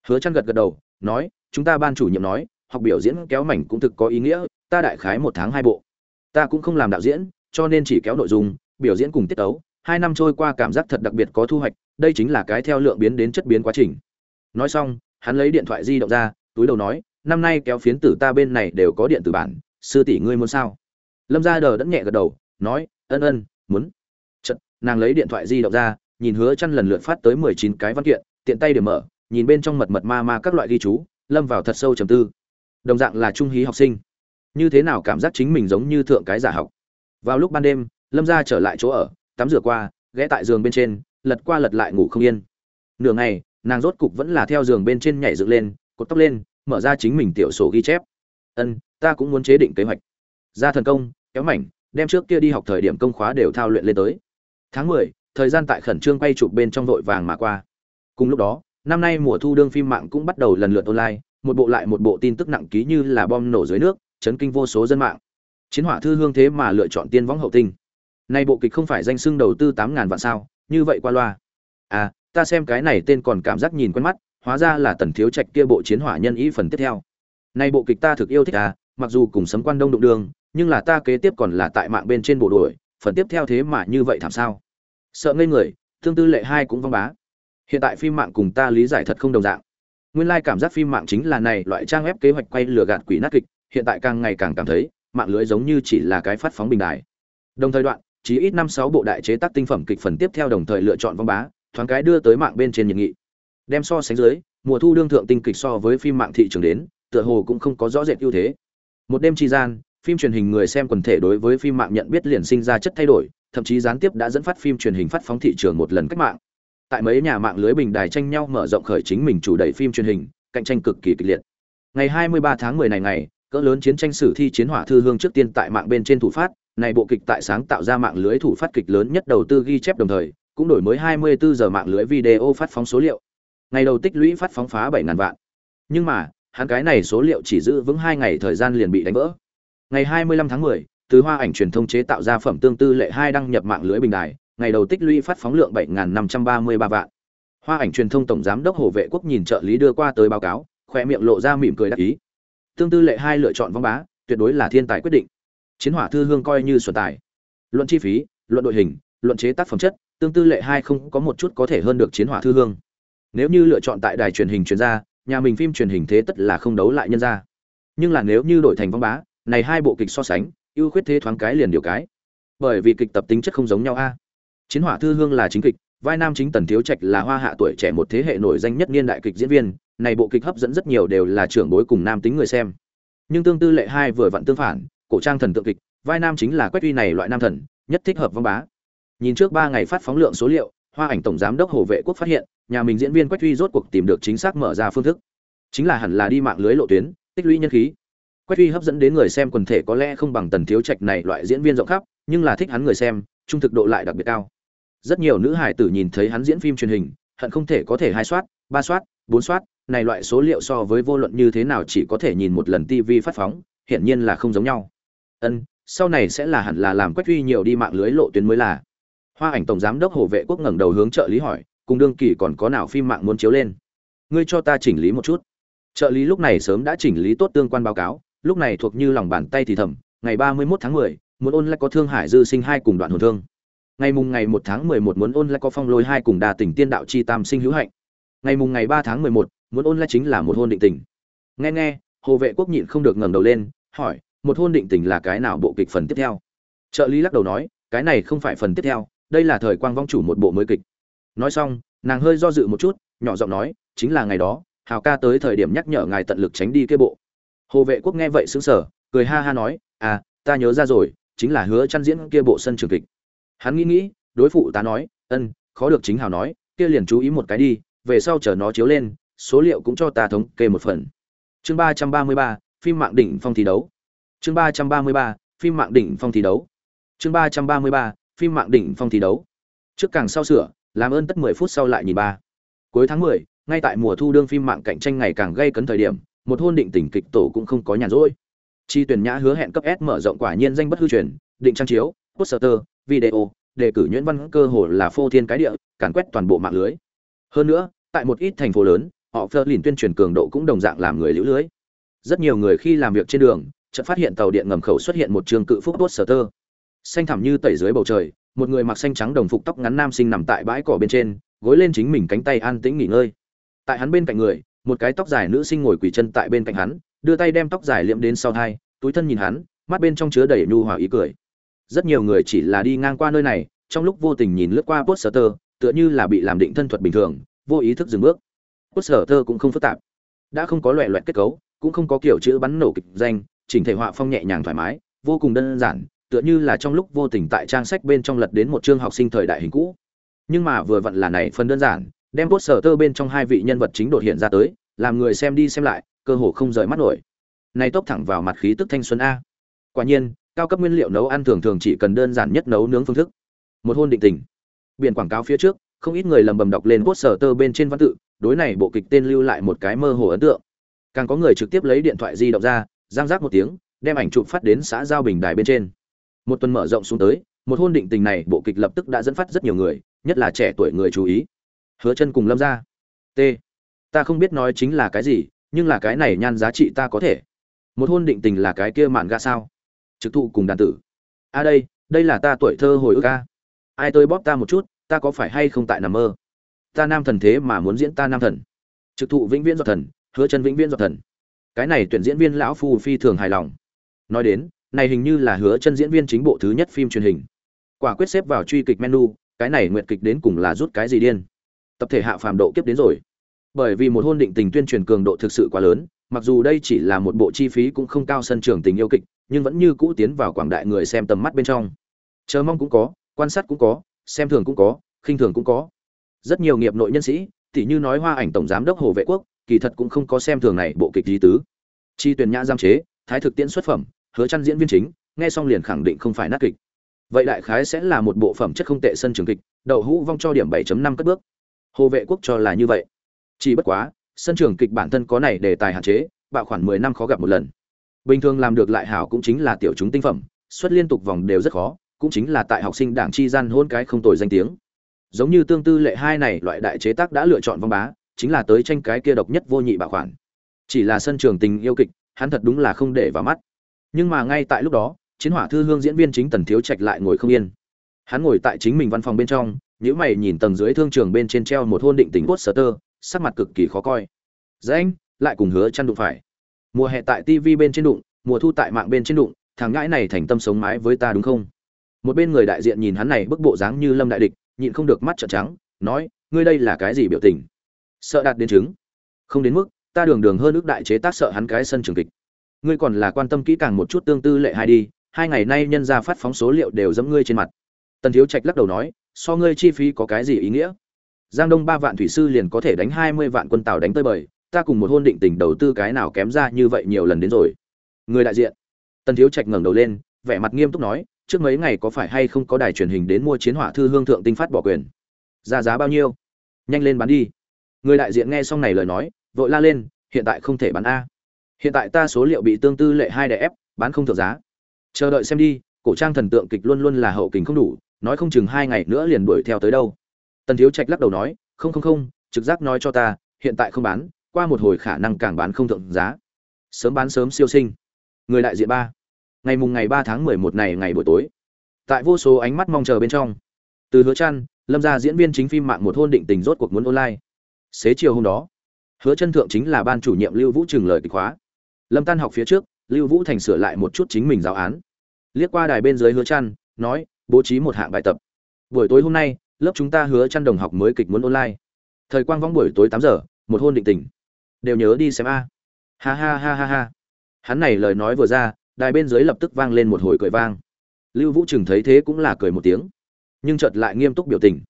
Hứa chăn gật gật đầu, nói, chúng ta ban chủ nhiệm nói, học biểu diễn kéo mảnh cũng thực có ý nghĩa, ta đại khái một tháng hai bộ ta cũng không làm đạo diễn cho nên chỉ kéo nội dung biểu diễn cùng tiết tấu. Hai năm trôi qua cảm giác thật đặc biệt có thu hoạch đây chính là cái theo lượng biến đến chất biến quá trình. Nói xong hắn lấy điện thoại di động ra túi đầu nói năm nay kéo phiến tử ta bên này đều có điện tử bản sư tỷ ngươi muốn sao? Lâm gia đờ đẫn nhẹ gật đầu nói ân ân muốn. Chật, nàng lấy điện thoại di động ra nhìn hứa chăn lần lượt phát tới mười chín cái văn kiện tiện tay điểm mở nhìn bên trong mật mật ma ma các loại ghi chú lâm vào thật sâu trầm tư. Đồng dạng là trung hí học sinh như thế nào cảm giác chính mình giống như thượng cái giả học? Vào lúc ban đêm, lâm gia trở lại chỗ ở, tắm rửa qua, ghé tại giường bên trên, lật qua lật lại ngủ không yên. Nửa ngày, nàng rốt cục vẫn là theo giường bên trên nhảy dựng lên, cột tóc lên, mở ra chính mình tiểu sổ ghi chép. Ân, ta cũng muốn chế định kế hoạch. Ra thần công, kéo mảnh, đem trước kia đi học thời điểm công khóa đều thao luyện lên tới. Tháng mười, thời gian tại khẩn trương quay chụp bên trong vội vàng mà qua. Cùng lúc đó, năm nay mùa thu đương phim mạng cũng bắt đầu lần lượt online, một bộ lại một bộ tin tức nặng ký như là bom nổ dưới nước chấn kinh vô số dân mạng. Chiến hỏa thư hương thế mà lựa chọn tiên võng hậu tinh. Nay bộ kịch không phải danh xưng đầu tư tám ngàn vạn sao, như vậy qua loa. À ta xem cái này tên còn cảm giác nhìn quen mắt, hóa ra là tần thiếu trạch kia bộ chiến hỏa nhân ý phần tiếp theo. Nay bộ kịch ta thực yêu thích à mặc dù cùng sấm quan đông đụng đường, nhưng là ta kế tiếp còn là tại mạng bên trên bộ đuổi, phần tiếp theo thế mà như vậy thảm sao. Sợ ngây người tương tư lệ hai cũng vong bá. Hiện tại phim mạng cùng ta lý giải thật không đồng dạng. Nguyên lai cảm giác phim mạng chính là này, loại trang web kế hoạch quay lừa gạt quỷ nát kịch hiện tại càng ngày càng cảm thấy, mạng lưới giống như chỉ là cái phát phóng bình đài. Đồng thời đoạn, chỉ ít năm sáu bộ đại chế tác tinh phẩm kịch phần tiếp theo đồng thời lựa chọn vong bá, thoáng cái đưa tới mạng bên trên nhiệt nghị. Đem so sánh dưới, mùa thu đương thượng tinh kịch so với phim mạng thị trường đến, tựa hồ cũng không có rõ rệt ưu thế. Một đêm tri gian, phim truyền hình người xem quần thể đối với phim mạng nhận biết liền sinh ra chất thay đổi, thậm chí gián tiếp đã dẫn phát phim truyền hình phát phóng thị trường một lần cách mạng. Tại mấy nhà mạng lưới bình đài tranh nhau mở rộng khởi chính mình chủ đẩy phim truyền hình, cạnh tranh cực kỳ kịch liệt. Ngày 23 tháng 10 này ngày cỡ lớn chiến tranh sử thi chiến hỏa thư hương trước tiên tại mạng bên trên thủ phát này bộ kịch tại sáng tạo ra mạng lưới thủ phát kịch lớn nhất đầu tư ghi chép đồng thời cũng đổi mới 24 giờ mạng lưới video phát phóng số liệu. Ngày đầu tích lũy phát phóng phá 7.000 vạn. Nhưng mà hắn cái này số liệu chỉ giữ vững hai ngày thời gian liền bị đánh vỡ. Ngày 25 tháng 10, từ hoa ảnh truyền thông chế tạo ra phẩm tương tư lệ hai đăng nhập mạng lưới bình đài ngày đầu tích lũy phát phóng lượng 7.533 vạn. Hoa ảnh truyền thông tổng giám đốc hồ vệ quốc nhìn trợ lý đưa qua tới báo cáo khoe miệng lộ ra mỉm cười đắc ý tương tư lệ hai lựa chọn vong bá, tuyệt đối là thiên tài quyết định. Chiến hỏa thư hương coi như xuân tài. Luận chi phí, luận đội hình, luận chế tác phẩm chất, tương tư lệ hai không có một chút có thể hơn được chiến hỏa thư hương. Nếu như lựa chọn tại đài truyền hình chuyên gia nhà mình phim truyền hình thế tất là không đấu lại nhân ra. Nhưng là nếu như đổi thành vong bá, này hai bộ kịch so sánh, ưu khuyết thế thoáng cái liền điều cái. Bởi vì kịch tập tính chất không giống nhau a. Chiến hỏa thư hương là chính kịch, vai nam chính tần thiếu trạch là hoa hạ tuổi trẻ một thế hệ nổi danh nhất niên đại kịch diễn viên này bộ kịch hấp dẫn rất nhiều đều là trưởng bối cùng nam tính người xem. Nhưng tương tư lệ hai vừa vặn tương phản, cổ trang thần tượng kịch, vai nam chính là quách uy này loại nam thần, nhất thích hợp vương bá. Nhìn trước ba ngày phát phóng lượng số liệu, hoa ảnh tổng giám đốc hồ vệ quốc phát hiện, nhà mình diễn viên quách uy rốt cuộc tìm được chính xác mở ra phương thức. Chính là hẳn là đi mạng lưới lộ tuyến, tích lũy nhân khí. Quách uy hấp dẫn đến người xem quần thể có lẽ không bằng tần thiếu trạch này loại diễn viên rộng khắp, nhưng là thích hắn người xem, trung thực độ lại đặc biệt cao. Rất nhiều nữ hải tử nhìn thấy hắn diễn phim truyền hình, hận không thể có thể hai soát, ba soát, bốn soát này loại số liệu so với vô luận như thế nào chỉ có thể nhìn một lần TV phát phóng, hiển nhiên là không giống nhau. Ân, sau này sẽ là hẳn là làm Quách uy nhiều đi mạng lưới lộ tuyến mới là. Hoa ảnh tổng giám đốc Hồ Vệ Quốc ngẩng đầu hướng trợ lý hỏi, cùng đương kỳ còn có nào phim mạng muốn chiếu lên? Ngươi cho ta chỉnh lý một chút. Trợ lý lúc này sớm đã chỉnh lý tốt tương quan báo cáo, lúc này thuộc như lòng bàn tay thì thầm, ngày 31 tháng 10, muốn ôn lại có Thương Hải dư sinh hai cùng đoạn hồn thương. Ngày mùng ngày 1 tháng 11 muốn ôn lại có Phong Lôi hai cùng đà tỉnh tiên đạo chi tam sinh hữu hạnh. Ngày mùng ngày 3 tháng 11, muốn ôn lại chính là một hôn định tình. Nghe nghe, hồ vệ quốc nhịn không được ngẩng đầu lên, hỏi, một hôn định tình là cái nào bộ kịch phần tiếp theo? Trợ lý lắc đầu nói, cái này không phải phần tiếp theo, đây là thời quang vong chủ một bộ mới kịch. Nói xong, nàng hơi do dự một chút, nhỏ giọng nói, chính là ngày đó, hào ca tới thời điểm nhắc nhở ngài tận lực tránh đi kia bộ. Hồ vệ quốc nghe vậy sững sờ, cười ha ha nói à ta nhớ ra rồi, chính là hứa chăn diễn kia bộ sân trường kịch. Hắn nghĩ nghĩ, đối phụ ta nói, ân, khó được chính hào nói, kia liền chú ý một cái đi, về sau chờ nó chiếu lên số liệu cũng cho ta thống kê một phần. Chương ba trăm ba mươi ba, phim mạng đỉnh phong thi đấu. Chương ba trăm ba mươi ba, phim mạng đỉnh phong thi đấu. Chương ba trăm ba mươi ba, phim mạng đỉnh phong thi đấu. Trước càng sau sửa, làm ơn tất mười phút sau lại nhìn ba. Cuối tháng mười, ngay tại mùa thu đương phim mạng cạnh tranh ngày càng gây cấn thời điểm, một hôn định tỉnh kịch tổ cũng không có nhàn rỗi. Chi tuyển nhã hứa hẹn cấp S mở rộng quả nhiên danh bất hư truyền, định trang chiếu, poster, video, đề cử nhuyễn văn cơ hồ là phô thiên cái địa, càn quét toàn bộ mạng lưới. Hơn nữa, tại một ít thành phố lớn, họ phơ lìn tuyên truyền cường độ cũng đồng dạng làm người lũ lưới. Rất nhiều người khi làm việc trên đường chợt phát hiện tàu điện ngầm khẩu xuất hiện một trường cự phúc đốt sở tơ. Xanh thẳm như tẩy dưới bầu trời một người mặc xanh trắng đồng phục tóc ngắn nam sinh nằm tại bãi cỏ bên trên gối lên chính mình cánh tay an tĩnh nghỉ ngơi. Tại hắn bên cạnh người một cái tóc dài nữ sinh ngồi quỳ chân tại bên cạnh hắn đưa tay đem tóc dài liệm đến sau tai, túi thân nhìn hắn mắt bên trong chứa đầy nhu hòa ý cười. Rất nhiều người chỉ là đi ngang qua nơi này trong lúc vô tình nhìn lướt qua poster tựa như là bị làm định thân thuật bình thường vô ý thức dừng bước cốt sở thơ cũng không phức tạp. Đã không có loẹ loẹt kết cấu, cũng không có kiểu chữ bắn nổ kịch danh, chỉnh thể họa phong nhẹ nhàng thoải mái, vô cùng đơn giản, tựa như là trong lúc vô tình tại trang sách bên trong lật đến một chương học sinh thời đại hình cũ. Nhưng mà vừa vặn là này phần đơn giản, đem cốt sở thơ bên trong hai vị nhân vật chính đột hiện ra tới, làm người xem đi xem lại, cơ hồ không rời mắt nổi. Này tốc thẳng vào mặt khí tức thanh xuân a. Quả nhiên, cao cấp nguyên liệu nấu ăn thường thường chỉ cần đơn giản nhất nấu nướng phương thức. Một hôn định tình. Biển quảng cáo phía trước, không ít người lầm bầm đọc lên cốt sở tơ bên trên văn tự đối này bộ kịch tên lưu lại một cái mơ hồ ấn tượng. Càng có người trực tiếp lấy điện thoại di động ra, giang giác một tiếng, đem ảnh chụp phát đến xã giao bình đài bên trên. Một tuần mở rộng xuống tới, một hôn định tình này bộ kịch lập tức đã dẫn phát rất nhiều người, nhất là trẻ tuổi người chú ý. Hứa chân cùng lâm ra t. Ta không biết nói chính là cái gì, nhưng là cái này nhan giá trị ta có thể. Một hôn định tình là cái kia mạn ga sao? Trực thụ cùng đàn tử. A à đây đây là ta tuổi thơ hồi ức a. Ai tôi bóp ta một chút, ta có phải hay không tại nằm mơ? Ta nam thần thế mà muốn diễn ta nam thần. Trực thụ vĩnh viễn do thần, hứa chân vĩnh viễn do thần. Cái này tuyển diễn viên lão phu phi thường hài lòng. Nói đến, này hình như là hứa chân diễn viên chính bộ thứ nhất phim truyền hình. Quả quyết xếp vào truy kịch menu, cái này nguyện kịch đến cùng là rút cái gì điên? Tập thể hạ phàm độ kiếp đến rồi. Bởi vì một hôn định tình tuyên truyền cường độ thực sự quá lớn, mặc dù đây chỉ là một bộ chi phí cũng không cao sân trường tình yêu kịch, nhưng vẫn như cũ tiến vào quảng đại người xem tầm mắt bên trong. Chờ mong cũng có, quan sát cũng có, xem thường cũng có, khinh thường cũng có rất nhiều nghiệp nội nhân sĩ, tỉ như nói hoa ảnh tổng giám đốc hồ vệ quốc, kỳ thật cũng không có xem thường này bộ kịch lý tứ. Chi tuyển nhã giam chế, thái thực tiễn xuất phẩm, hứa chăn diễn viên chính, nghe xong liền khẳng định không phải nát kịch. Vậy đại khái sẽ là một bộ phẩm chất không tệ sân trường kịch, đậu hũ vong cho điểm 7.5 cất bước. Hồ vệ quốc cho là như vậy. Chỉ bất quá, sân trường kịch bản thân có này đề tài hạn chế, bạo khoảng 10 năm khó gặp một lần. Bình thường làm được lại hảo cũng chính là tiểu chúng tinh phẩm, xuất liên tục vòng đều rất khó, cũng chính là tại học sinh đảng chi gian hôn cái không tồi danh tiếng giống như tương tư lệ hai này loại đại chế tác đã lựa chọn vong bá, chính là tới tranh cái kia độc nhất vô nhị bảo khoản chỉ là sân trường tình yêu kịch, hắn thật đúng là không để vào mắt. Nhưng mà ngay tại lúc đó, chiến hỏa thư hương diễn viên chính tần thiếu trạch lại ngồi không yên. Hắn ngồi tại chính mình văn phòng bên trong nhữ mày nhìn tầng dưới thương trường bên trên treo một hôn định tình cốt sở tơ sắc mặt cực kỳ khó coi. Dễ anh, lại cùng hứa chăn đụng phải. Mùa hè tại tv bên trên đụng, mùa thu tại mạng bên trên đụng, thằng ngãi này thành tâm sống mái với ta đúng không? Một bên người đại diện nhìn hắn này bức bộ dáng như lâm đại địch nhịn không được mắt trợn trắng, nói, ngươi đây là cái gì biểu tình? Sợ đạt đến chứng. Không đến mức, ta đường đường hơn ước đại chế tác sợ hắn cái sân trường kịch. Ngươi còn là quan tâm kỹ càng một chút tương tư lệ hai đi, hai ngày nay nhân ra phát phóng số liệu đều dẫm ngươi trên mặt. Tần thiếu trạch lắc đầu nói, so ngươi chi phí có cái gì ý nghĩa? Giang đông ba vạn thủy sư liền có thể đánh hai mươi vạn quân tàu đánh tới bời, ta cùng một hôn định tình đầu tư cái nào kém ra như vậy nhiều lần đến rồi. Người đại diện. Tần thiếu trạch ngẩng đầu lên, vẻ mặt nghiêm túc nói trước mấy ngày có phải hay không có đài truyền hình đến mua chiến hỏa thư hương thượng tinh phát bỏ quyền? Ra giá bao nhiêu? Nhanh lên bán đi. Người đại diện nghe xong này lời nói, vội la lên, hiện tại không thể bán a. Hiện tại ta số liệu bị tương tư lệ hai đè ép, bán không thượng giá. Chờ đợi xem đi, cổ trang thần tượng kịch luôn luôn là hậu kình không đủ, nói không chừng hai ngày nữa liền đuổi theo tới đâu. Tần thiếu trạch lắc đầu nói, không không không, trực giác nói cho ta, hiện tại không bán, qua một hồi khả năng càng bán không thượng giá. Sớm bán sớm siêu sinh. Người đại diện ba ngày mùng ngày ba tháng mười một này ngày buổi tối, tại vô số ánh mắt mong chờ bên trong, từ hứa chăn lâm ra diễn viên chính phim mạng một hôn định tình rốt cuộc muốn online. Xế chiều hôm đó, hứa chân thượng chính là ban chủ nhiệm lưu vũ trường lời kịch khóa. Lâm tan học phía trước, lưu vũ thành sửa lại một chút chính mình giáo án. Liếc qua đài bên dưới hứa chăn nói, bố trí một hạng bài tập. Buổi tối hôm nay, lớp chúng ta hứa chăn đồng học mới kịch muốn online. Thời quang vong buổi tối 8 giờ, một hôn định tình. Đều nhớ đi xem a. Ha ha ha ha ha. Hắn này lời nói vừa ra đài bên dưới lập tức vang lên một hồi cười vang. Lưu vũ trừng thấy thế cũng là cười một tiếng, nhưng chợt lại nghiêm túc biểu tình.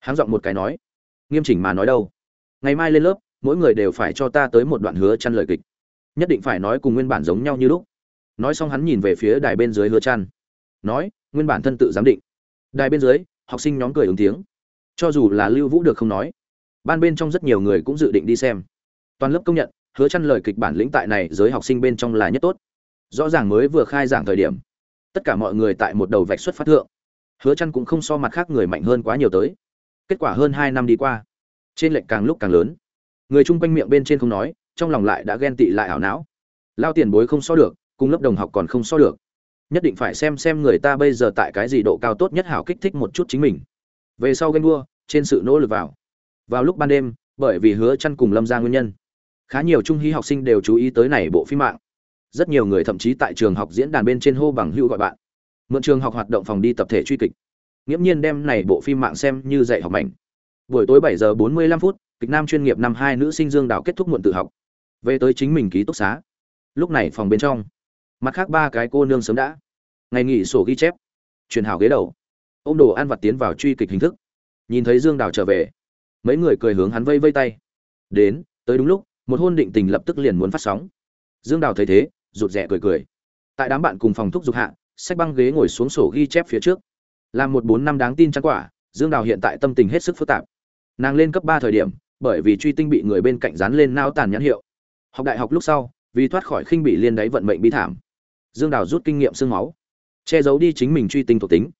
Hắn giọng một cái nói, nghiêm chỉnh mà nói đâu? Ngày mai lên lớp, mỗi người đều phải cho ta tới một đoạn hứa chăn lời kịch. Nhất định phải nói cùng nguyên bản giống nhau như lúc. Nói xong hắn nhìn về phía đài bên dưới hứa chăn, nói, nguyên bản thân tự giám định. Đài bên dưới, học sinh nhóm cười ứng tiếng. Cho dù là lưu vũ được không nói, ban bên trong rất nhiều người cũng dự định đi xem. Toàn lớp công nhận, hứa chăn lời kịch bản lĩnh tại này giới học sinh bên trong là nhất tốt rõ ràng mới vừa khai giảng thời điểm, tất cả mọi người tại một đầu vạch xuất phát thượng, hứa chăn cũng không so mặt khác người mạnh hơn quá nhiều tới. Kết quả hơn 2 năm đi qua, trên lệnh càng lúc càng lớn. Người chung quanh miệng bên trên không nói, trong lòng lại đã ghen tị lại ảo não. Lao tiền bối không so được, cùng lớp đồng học còn không so được. Nhất định phải xem xem người ta bây giờ tại cái gì độ cao tốt nhất hảo kích thích một chút chính mình. Về sau ghen đua, trên sự nỗ lực vào. Vào lúc ban đêm, bởi vì hứa chăn cùng lâm ra nguyên nhân, khá nhiều trung hí học sinh đều chú ý tới này bộ phim mạng rất nhiều người thậm chí tại trường học diễn đàn bên trên hô bằng hữu gọi bạn. Mượn trường học hoạt động phòng đi tập thể truy kịch. Nghiễm nhiên đem này bộ phim mạng xem như dạy học mảnh. Buổi tối bảy giờ 45 phút, kịch nam chuyên nghiệp năm hai nữ sinh dương đào kết thúc muộn tự học. Về tới chính mình ký túc xá. Lúc này phòng bên trong, mặt khác ba cái cô nương sớm đã. Ngày nghỉ sổ ghi chép truyền hảo ghế đầu ô m đồ ăn vặt tiến vào truy kịch hình thức. Nhìn thấy dương đào trở về, mấy người cười hướng hắn vây vây tay. Đến, tới đúng lúc, một hôn định tình lập tức liền muốn phát sóng. Dương đào thấy thế rụt rè cười cười. Tại đám bạn cùng phòng thúc giục hạ, sách băng ghế ngồi xuống sổ ghi chép phía trước. Làm một bốn năm đáng tin chắc quả, dương đào hiện tại tâm tình hết sức phức tạp. Nàng lên cấp ba thời điểm, bởi vì truy tinh bị người bên cạnh dán lên nao tàn nhãn hiệu. Học đại học lúc sau, vì thoát khỏi khinh bị liên đáy vận mệnh bi thảm. Dương đào rút kinh nghiệm xương máu, che giấu đi chính mình truy tinh thuộc tính,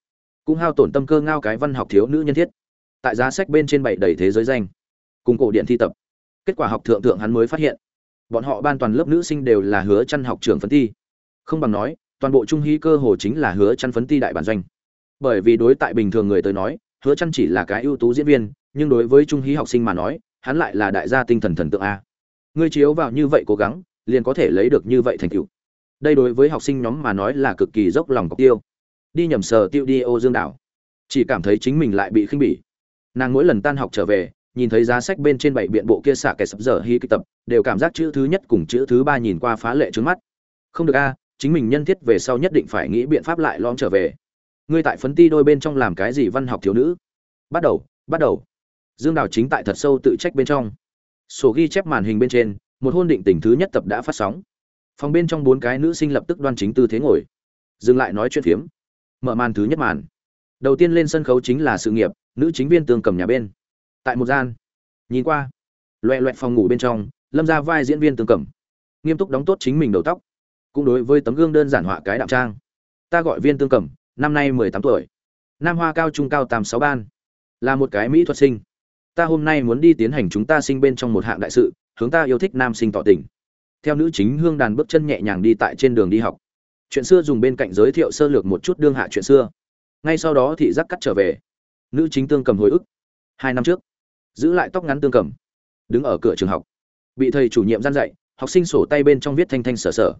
cũng hao tổn tâm cơ ngao cái văn học thiếu nữ nhân thiết. Tại giá sách bên trên bảy đầy thế giới danh, cùng cổ điện thi tập. Kết quả học thượng thượng hắn mới phát hiện bọn họ ban toàn lớp nữ sinh đều là hứa chăn học trường phấn thi không bằng nói, toàn bộ trung hí cơ hồ chính là hứa chăn phấn thi đại bản doanh. Bởi vì đối tại bình thường người tới nói, hứa chăn chỉ là cái ưu tú diễn viên, nhưng đối với trung hí học sinh mà nói, hắn lại là đại gia tinh thần thần tượng a. Ngươi chiếu vào như vậy cố gắng, liền có thể lấy được như vậy thành tựu. Đây đối với học sinh nhóm mà nói là cực kỳ dốc lòng cọc tiêu. Đi nhầm sờ tiêu đi ô dương đảo. Chỉ cảm thấy chính mình lại bị khinh bỉ. Nàng mỗi lần tan học trở về nhìn thấy giá sách bên trên bảy biện bộ kia xả kẻ sập dở hy kịch tập, đều cảm giác chữ thứ nhất cùng chữ thứ ba nhìn qua phá lệ trướng mắt. Không được a, chính mình nhân thiết về sau nhất định phải nghĩ biện pháp lại lom trở về. Ngươi tại phấn ti đôi bên trong làm cái gì văn học thiếu nữ? Bắt đầu bắt đầu. Dương đào chính tại thật sâu tự trách bên trong. Sổ ghi chép màn hình bên trên, một hôn định tình thứ nhất tập đã phát sóng. Phòng bên trong bốn cái nữ sinh lập tức đoan chính tư thế ngồi. Dừng lại nói chuyện phiếm. Mở màn thứ nhất màn. Đầu tiên lên sân khấu chính là sự nghiệp, nữ chính viên tường cầm nhà bên tại một gian. Nhìn qua, loẹ loẹt phòng ngủ bên trong, lâm ra vai diễn viên tương cẩm, nghiêm túc đóng tốt chính mình đầu tóc. Cũng đối với tấm gương đơn giản họa cái đạo trang. Ta gọi viên tương cẩm, năm nay mười tám tuổi. Nam hoa cao trung cao tám sáu ban. Là một cái mỹ thuật sinh. Ta hôm nay muốn đi tiến hành chúng ta sinh bên trong một hạng đại sự, hướng ta yêu thích nam sinh tỏ tình. Theo nữ chính hương đàn bước chân nhẹ nhàng đi tại trên đường đi học. Chuyện xưa dùng bên cạnh giới thiệu sơ lược một chút đương hạ chuyện xưa. Ngay sau đó thị giác cắt trở về. Nữ chính tương cầm hồi ức. Hai năm trước giữ lại tóc ngắn tương cầm, đứng ở cửa trường học. Bị thầy chủ nhiệm gian dạy, học sinh sổ tay bên trong viết thanh thanh sở sở.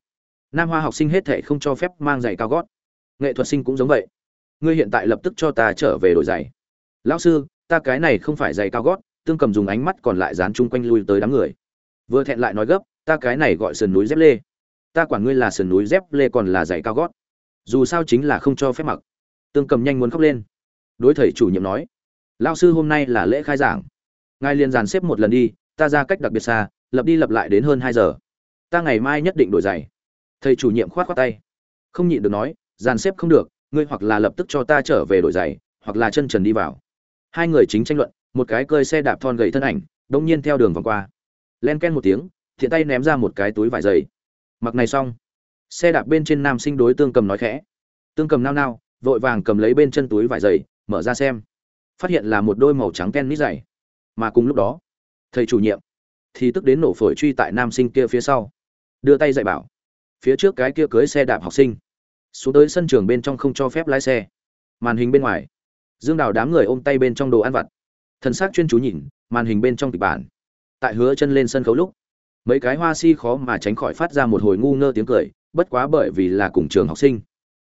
Nam hoa học sinh hết thể không cho phép mang giày cao gót. Nghệ thuật sinh cũng giống vậy. Ngươi hiện tại lập tức cho ta trở về đổi giày. Lão sư, ta cái này không phải giày cao gót, tương cầm dùng ánh mắt còn lại dán chung quanh lui tới đám người. Vừa thẹn lại nói gấp, ta cái này gọi sườn núi dép lê. Ta quản ngươi là sườn núi dép lê còn là giày cao gót. Dù sao chính là không cho phép mặc. Tương cầm nhanh muốn khóc lên. Đối thầy chủ nhiệm nói lao sư hôm nay là lễ khai giảng ngài liền dàn xếp một lần đi, ta ra cách đặc biệt xa, lập đi lập lại đến hơn hai giờ. Ta ngày mai nhất định đổi giày. Thầy chủ nhiệm khoát khoát tay. Không nhịn được nói, dàn xếp không được, ngươi hoặc là lập tức cho ta trở về đổi giày, hoặc là chân trần đi vào. Hai người chính tranh luận, một cái cơi xe đạp thon gầy thân ảnh, đông nhiên theo đường vòng qua. Len ken một tiếng, thiện tay ném ra một cái túi vải dày mặc này xong. Xe đạp bên trên nam sinh đối tương cầm nói khẽ. Tương cầm nao nao, vội vàng cầm lấy bên chân túi vải dày mở ra xem. Phát hiện là một đôi màu trắng ken nít dày mà cùng lúc đó, thầy chủ nhiệm thì tức đến nổ phổi truy tại nam sinh kia phía sau, đưa tay dạy bảo, phía trước cái kia cưới xe đạp học sinh, xuống tới sân trường bên trong không cho phép lái xe, màn hình bên ngoài, dương đào đám người ôm tay bên trong đồ ăn vặt, thần s ắ c chuyên chú nhìn màn hình bên trong kịch bản, tại hứa chân lên sân khấu lúc, mấy cái hoa si khó mà tránh khỏi phát ra một hồi ngu ngơ tiếng cười, bất quá bởi vì là cùng trường học sinh,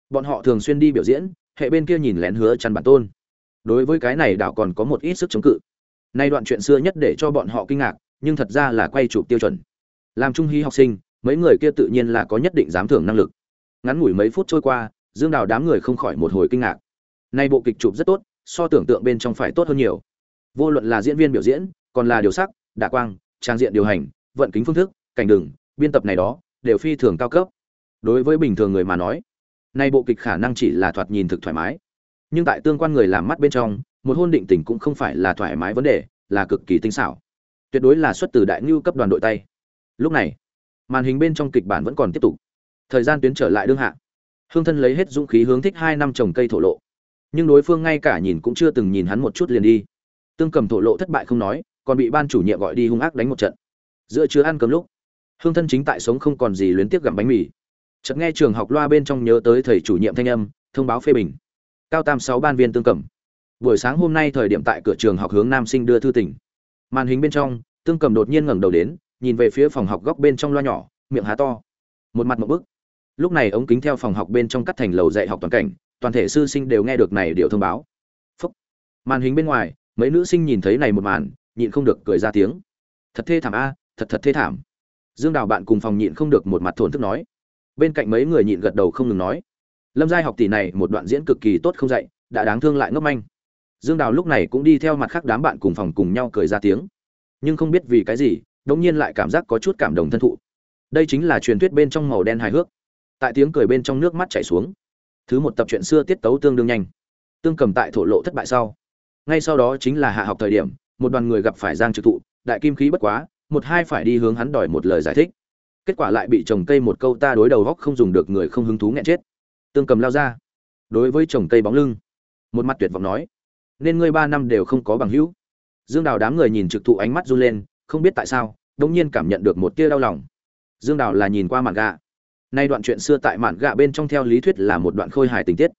bọn họ thường xuyên đi biểu diễn, hệ bên kia nhìn lén hứa chăn bản tôn. Đối với cái này đạo còn có một ít sức chống cự nay đoạn chuyện xưa nhất để cho bọn họ kinh ngạc, nhưng thật ra là quay chụp tiêu chuẩn. Làm trung hy học sinh, mấy người kia tự nhiên là có nhất định dám thưởng năng lực. Ngắn ngủi mấy phút trôi qua, dương đào đám người không khỏi một hồi kinh ngạc. Nay bộ kịch chụp rất tốt, so tưởng tượng bên trong phải tốt hơn nhiều. Vô luận là diễn viên biểu diễn, còn là điều sắc đạ quang, trang diện điều hành, vận kính phương thức, cảnh đường, biên tập này đó, đều phi thường cao cấp. Đối với bình thường người mà nói, nay bộ kịch khả năng chỉ là thoạt nhìn thực thoải mái. Nhưng tại tương quan người làm mắt bên trong một hôn định tình cũng không phải là thoải mái vấn đề, là cực kỳ tinh xảo. Tuyệt đối là xuất từ đại ngưu cấp đoàn đội tay. Lúc này, màn hình bên trong kịch bản vẫn còn tiếp tục. Thời gian tuyến trở lại đương hạ. Hương thân lấy hết dũng khí hướng thích hai năm trồng cây thổ lộ. Nhưng đối phương ngay cả nhìn cũng chưa từng nhìn hắn một chút liền đi. Tương cầm thổ lộ thất bại không nói, còn bị ban chủ nhiệm gọi đi hung ác đánh một trận. Giữa chưa ăn cơm lúc, hương thân chính tại sống không còn gì luyến tiếc gặm bánh mì. Chợt nghe trường học loa bên trong nhớ tới thầy chủ nhiệm thanh âm, thông báo phê bình. Cao tam sáu ban viên tương cầm buổi sáng hôm nay thời điểm tại cửa trường học hướng nam sinh đưa thư tỉnh màn hình bên trong, tương cầm đột nhiên ngẩng đầu đến, nhìn về phía phòng học góc bên trong loa nhỏ, miệng há to. Một mặt một bức. Lúc này ống kính theo phòng học bên trong cắt thành lầu dạy học toàn cảnh, toàn thể sư sinh đều nghe được này điều thông báo. Phúc. màn hình bên ngoài, mấy nữ sinh nhìn thấy này một màn, nhịn không được cười ra tiếng. Thật thê thảm a, thật thật thê thảm. Dương đào bạn cùng phòng nhịn không được một mặt thổn thức nói. Bên cạnh mấy người nhịn gật đầu không ngừng nói. Lâm giai học tỷ này một đoạn diễn cực kỳ tốt không dạy, đã đáng thương lại ngốc manh dương đào lúc này cũng đi theo mặt khác đám bạn cùng phòng cùng nhau cười ra tiếng. Nhưng không biết vì cái gì đống nhiên lại cảm giác có chút cảm động thân thụ. Đây chính là truyền thuyết bên trong màu đen hài hước. Tại tiếng cười bên trong nước mắt chảy xuống. Thứ một tập truyện xưa tiết tấu tương đương nhanh. Tương cầm tại thổ lộ thất bại sau. Ngay sau đó chính là hạ học thời điểm, một đoàn người gặp phải giang trực thụ, đại kim khí bất quá, một hai phải đi hướng hắn đòi một lời giải thích. Kết quả lại bị trồng cây một câu ta đối đầu góc không dùng được người không hứng thú nghẹn chết. Tương cầm lao ra. Đối với trồng cây bóng lưng, một mặt tuyệt vọng nói nên ngươi ba năm đều không có bằng hữu. Dương đào đám người nhìn trực thụ ánh mắt run lên, không biết tại sao đông nhiên cảm nhận được một tia đau lòng. Dương đào là nhìn qua mạn gạ. Nay đoạn chuyện xưa tại mạn gạ bên trong theo lý thuyết là một đoạn khôi hài tình tiết.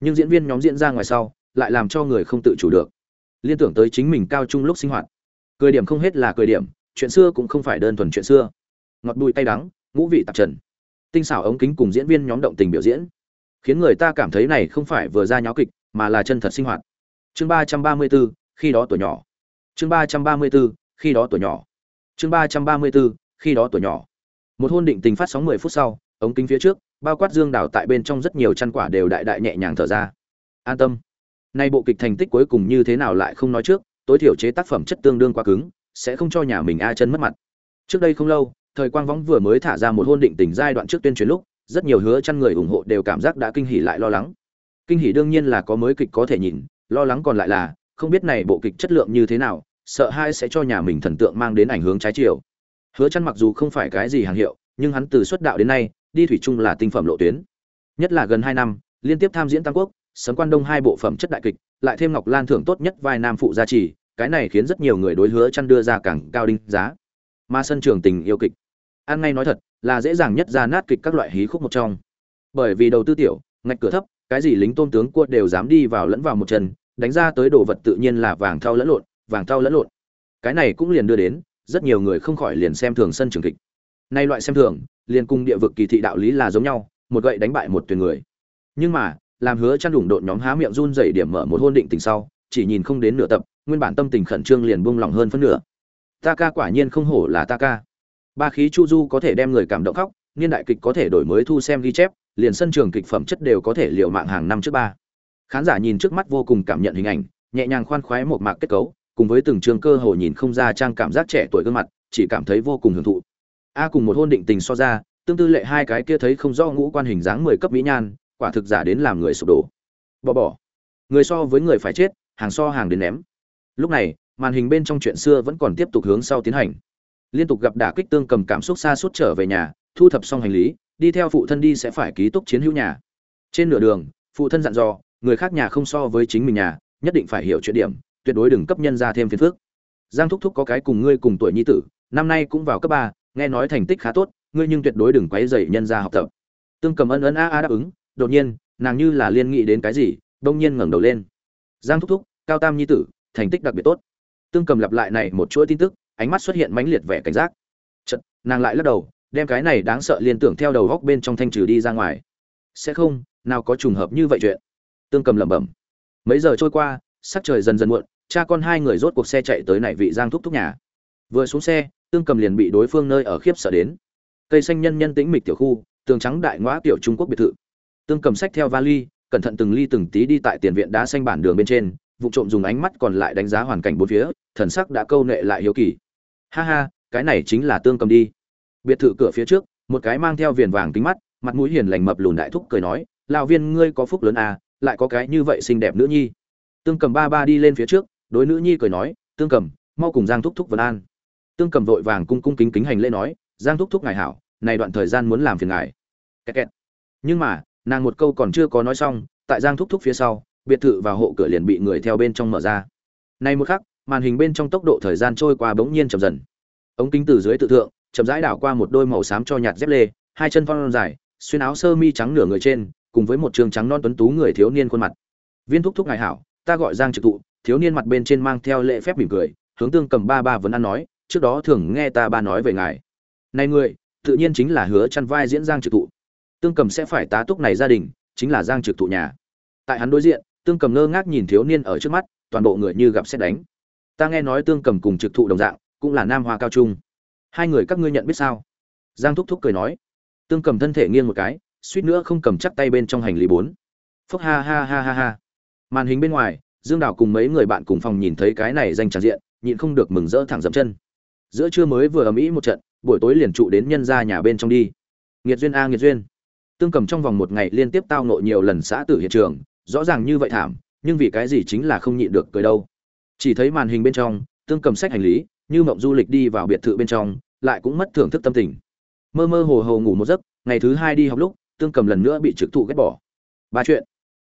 Nhưng diễn viên nhóm diễn ra ngoài sau, lại làm cho người không tự chủ được. Liên tưởng tới chính mình cao trung lúc sinh hoạt. Cười điểm không hết là cười điểm, chuyện xưa cũng không phải đơn thuần chuyện xưa. Ngọt bùi tay đắng, ngũ vị tạp trần. Tinh xảo ống kính cùng diễn viên nhóm động tình biểu diễn. Khiến người ta cảm thấy này không phải vừa ra nháo kịch, mà là chân thật sinh hoạt chương ba trăm ba mươi bốn khi đó tuổi nhỏ. Chương ba trăm ba mươi bốn khi đó tuổi nhỏ. Chương ba trăm ba mươi bốn khi đó tuổi nhỏ. Một hôn định tình phát sóng mười phút sau, ống kính phía trước, bao quát dương đảo tại bên trong rất nhiều chăn quả đều đại đại nhẹ nhàng thở ra. An tâm. Nay bộ kịch thành tích cuối cùng như thế nào lại không nói trước, tối thiểu chế tác phẩm chất tương đương quá cứng, sẽ không cho nhà mình a chân mất mặt. Trước đây không lâu, thời quang võng vừa mới thả ra một hôn định tình giai đoạn trước tuyên truyền lúc, rất nhiều hứa chăn người ủng hộ đều cảm giác đã kinh hỉ lại lo lắng. Kinh hỉ đương nhiên là có mới kịch có thể nhìn lo lắng còn lại là, không biết này bộ kịch chất lượng như thế nào, sợ hai sẽ cho nhà mình thần tượng mang đến ảnh hướng trái chiều. Hứa chăn mặc dù không phải cái gì hàng hiệu, nhưng hắn từ xuất đạo đến nay, đi thủy chung là tinh phẩm lộ tuyến. Nhất là gần 2 năm, liên tiếp tham diễn tam quốc, sấm quan đông hai bộ phẩm chất đại kịch, lại thêm ngọc lan thưởng tốt nhất vai nam phụ gia trì, cái này khiến rất nhiều người đối hứa chăn đưa ra càng cao đinh giá. Mà sân trường tình yêu kịch. Ăn ngay nói thật, là dễ dàng nhất ra nát kịch các loại hí khúc một trong. Bởi vì đầu tư tiểu, ngạch cửa thấp cái gì lính tôn tướng cua đều dám đi vào lẫn vào một chân, đánh ra tới đồ vật tự nhiên là vàng thau lẫn lộn, vàng thau lẫn lộn. Cái này cũng liền đưa đến, rất nhiều người không khỏi liền xem thường sân trường kịch. Nay loại xem thường, liền cùng địa vực kỳ thị đạo lý là giống nhau, một gậy đánh bại một tuyển người. Nhưng mà, làm hứa chăn đủng độn nhóm há miệng run rẩy điểm mở một hôn định tình sau, chỉ nhìn không đến nửa tập, nguyên bản tâm tình khẩn trương liền buông lỏng hơn phân nửa. Ta ca quả nhiên không hổ là ta ca. Ba khí chu du có thể đem người cảm động khóc, niên đại kịch có thể đổi mới thu xem ghi chép liền sân trường kịch phẩm chất đều có thể liệu mạng hàng năm trước ba. Khán giả nhìn trước mắt vô cùng cảm nhận hình ảnh, nhẹ nhàng khoan khoái một mạc kết cấu, cùng với từng trường cơ hồ nhìn không ra trang cảm giác trẻ tuổi gương mặt, chỉ cảm thấy vô cùng hưởng thụ. A cùng một hôn định tình so ra, tương tư lệ hai cái kia thấy không rõ ngũ quan hình dáng mười cấp mỹ nhan, quả thực giả đến làm người sụp đổ. Bỏ bỏ người so với người phải chết, hàng so hàng đến ném. Lúc này, màn hình bên trong chuyện xưa vẫn còn tiếp tục hướng sau tiến hành. Liên tục gặp đả kích tương cầm cảm xúc xa suốt trở về nhà, thu thập xong hành lý đi theo phụ thân đi sẽ phải ký túc chiến hữu nhà. Trên nửa đường, phụ thân dặn dò, người khác nhà không so với chính mình nhà, nhất định phải hiểu chuyện điểm, tuyệt đối đừng cấp nhân ra thêm phiền phức. Giang thúc thúc có cái cùng ngươi cùng tuổi nhi tử, năm nay cũng vào cấp ba, nghe nói thành tích khá tốt, ngươi nhưng tuyệt đối đừng quấy dậy nhân ra học tập. Tương cầm ân ân a a đáp ứng, đột nhiên, nàng như là liên nghĩ đến cái gì đông nhiên ngẩng đầu lên. Giang thúc thúc, cao tam nhi tử, thành tích đặc biệt tốt. Tương cầm lặp lại này một chuỗi tin tức, ánh mắt xuất hiện mãnh liệt vẻ cảnh giác. Chật nàng lại lắc đầu đem cái này đáng sợ liên tưởng theo đầu góc bên trong thanh trừ đi ra ngoài. Sẽ không, nào có trùng hợp như vậy chuyện. Tương cầm lẩm bẩm. Mấy giờ trôi qua, sắc trời dần dần muộn, cha con hai người rốt cuộc xe chạy tới này vị giang thúc thúc nhà. Vừa xuống xe, tương cầm liền bị đối phương nơi ở khiếp sợ đến. Cây xanh nhân nhân tĩnh mịch tiểu khu, tường trắng đại ngõ tiểu trung quốc biệt thự. Tương cầm sách theo vali, cẩn thận từng ly từng tí đi tại tiền viện đá xanh bản đường bên trên, vụ trộm dùng ánh mắt còn lại đánh giá hoàn cảnh bốn phía, thần sắc đã câu nệ lại hiếu kỳ. Ha ha, cái này chính là tương cầm đi biệt thự cửa phía trước, một cái mang theo viền vàng kính mắt, mặt mũi hiền lành mập lùn đại thúc cười nói, lão viên, ngươi có phúc lớn à lại có cái như vậy xinh đẹp nữ nhi. Tương cầm ba ba đi lên phía trước, đối nữ nhi cười nói, tương cầm, mau cùng giang thúc thúc vân an. Tương cầm vội vàng cung cung kính kính hành lễ nói, giang thúc thúc ngài hảo, này đoạn thời gian muốn làm phiền ngài. Kẹt kẹt. nhưng mà, nàng một câu còn chưa có nói xong, tại giang thúc thúc phía sau, biệt thự và hộ cửa liền bị người theo bên trong mở ra. Nay một khắc, màn hình bên trong tốc độ thời gian trôi qua bỗng nhiên chậm dần. Ống kính từ dưới tự thượng chậm rãi đảo qua một đôi màu xám cho nhạt dép lê, hai chân phong dài, xuyên áo sơ mi trắng nửa người trên, cùng với một trường trắng non tuấn tú người thiếu niên khuôn mặt. Viên thúc thúc ngài hảo, ta gọi giang trực tụ thiếu niên mặt bên trên mang theo lễ phép mỉm cười, hướng tương cầm ba ba vẫn ăn nói, trước đó thường nghe ta ba nói về ngài. Này người, tự nhiên chính là hứa chăn vai diễn giang trực tụ tương cầm sẽ phải tá túc này gia đình, chính là giang trực tụ nhà. Tại hắn đối diện, tương cầm ngơ ngác nhìn thiếu niên ở trước mắt, toàn bộ người như gặp xét đánh. Ta nghe nói tương cầm cùng trực thụ đồng dạng, cũng là nam hoa cao trung hai người các ngươi nhận biết sao? Giang thúc thúc cười nói. Tương cầm thân thể nghiêng một cái, suýt nữa không cầm chắc tay bên trong hành lý bốn. Phúc ha ha ha ha ha. Màn hình bên ngoài, dương đào cùng mấy người bạn cùng phòng nhìn thấy cái này danh tràn diện, nhịn không được mừng rỡ thẳng dậm chân. Giữa trưa mới vừa ầm ĩ một trận, buổi tối liền trụ đến nhân ra nhà bên trong đi. Nghiệt duyên a, nghiệt duyên. Tương cầm trong vòng một ngày liên tiếp tao nộ nhiều lần xã tử hiện trường, rõ ràng như vậy thảm, nhưng vì cái gì chính là không nhịn được cười đâu. Chỉ thấy màn hình bên trong, tương cầm sách hành lý, như mộng du lịch đi vào biệt thự bên trong lại cũng mất thưởng thức tâm tình. Mơ mơ hồ hồ ngủ một giấc, ngày thứ hai đi học lúc, tương cầm lần nữa bị trực thụ ghét bỏ. Ba chuyện.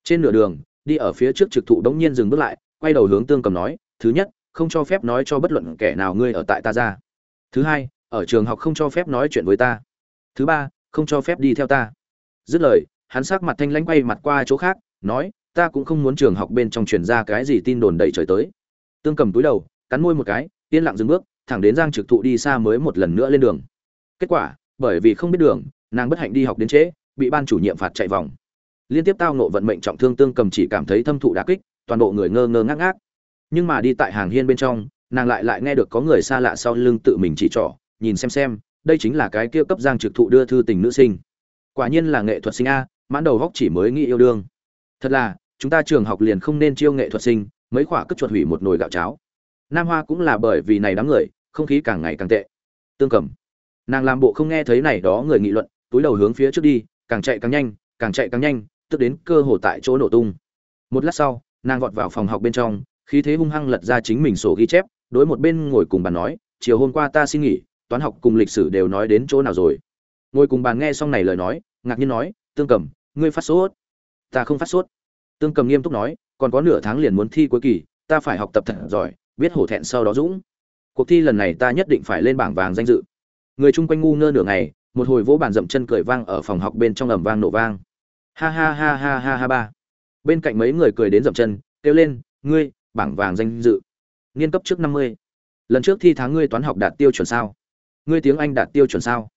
Trên nửa đường, đi ở phía trước trực thụ đống nhiên dừng bước lại, quay đầu hướng tương cầm nói, thứ nhất, không cho phép nói cho bất luận kẻ nào ngươi ở tại ta ra. Thứ hai, ở trường học không cho phép nói chuyện với ta. Thứ ba, không cho phép đi theo ta. Dứt lời, hắn sắc mặt thanh lãnh quay mặt qua chỗ khác, nói, ta cũng không muốn trường học bên trong truyền ra cái gì tin đồn đầy trời tới. Tương cầm túi đầu, cắn môi một cái, yên lặng dừng bước thẳng đến giang trực thụ đi xa mới một lần nữa lên đường. Kết quả, bởi vì không biết đường, nàng bất hạnh đi học đến trễ, bị ban chủ nhiệm phạt chạy vòng. Liên tiếp tao nộ vận mệnh trọng thương tương cầm chỉ cảm thấy thâm thụ đả kích, toàn bộ người ngơ ngơ ngác ngác. Nhưng mà đi tại hàng hiên bên trong, nàng lại lại nghe được có người xa lạ sau lưng tự mình chỉ trỏ, nhìn xem xem, đây chính là cái kia cấp giang trực thụ đưa thư tình nữ sinh. Quả nhiên là nghệ thuật sinh a, mãn đầu góc chỉ mới nghĩ yêu đương. Thật là, chúng ta trường học liền không nên chiêu nghệ thuật sinh, mấy khỏa cất chuột hủy một nồi gạo cháo nam hoa cũng là bởi vì này đám người, không khí càng ngày càng tệ. Tương cầm. Nàng làm bộ không nghe thấy này đó người nghị luận, túi đầu hướng phía trước đi, càng chạy càng nhanh, càng chạy càng nhanh, tức đến cơ hồ tại chỗ nổ tung. Một lát sau, nàng vọt vào phòng học bên trong, khí thế hung hăng lật ra chính mình sổ ghi chép, đối một bên ngồi cùng bàn nói, chiều hôm qua ta xin nghỉ, toán học cùng lịch sử đều nói đến chỗ nào rồi? Ngồi cùng bàn nghe xong này lời nói, ngạc nhiên nói, tương cầm, ngươi phát sốt? Ta không phát sốt. Tương cầm nghiêm túc nói, còn có nửa tháng liền muốn thi cuối kỳ, ta phải học tập thật giỏi biết hổ thẹn sau đó dũng. Cuộc thi lần này ta nhất định phải lên bảng vàng danh dự. Người chung quanh ngu ngơ nửa ngày, một hồi vỗ bàn dậm chân cười vang ở phòng học bên trong ầm vang nổ vang. Ha ha ha ha ha ha ba. Bên cạnh mấy người cười đến dậm chân, kêu lên, ngươi, bảng vàng danh dự. Nghiên cấp trước năm mươi. Lần trước thi tháng ngươi toán học đạt tiêu chuẩn sao? Ngươi tiếng anh đạt tiêu chuẩn sao?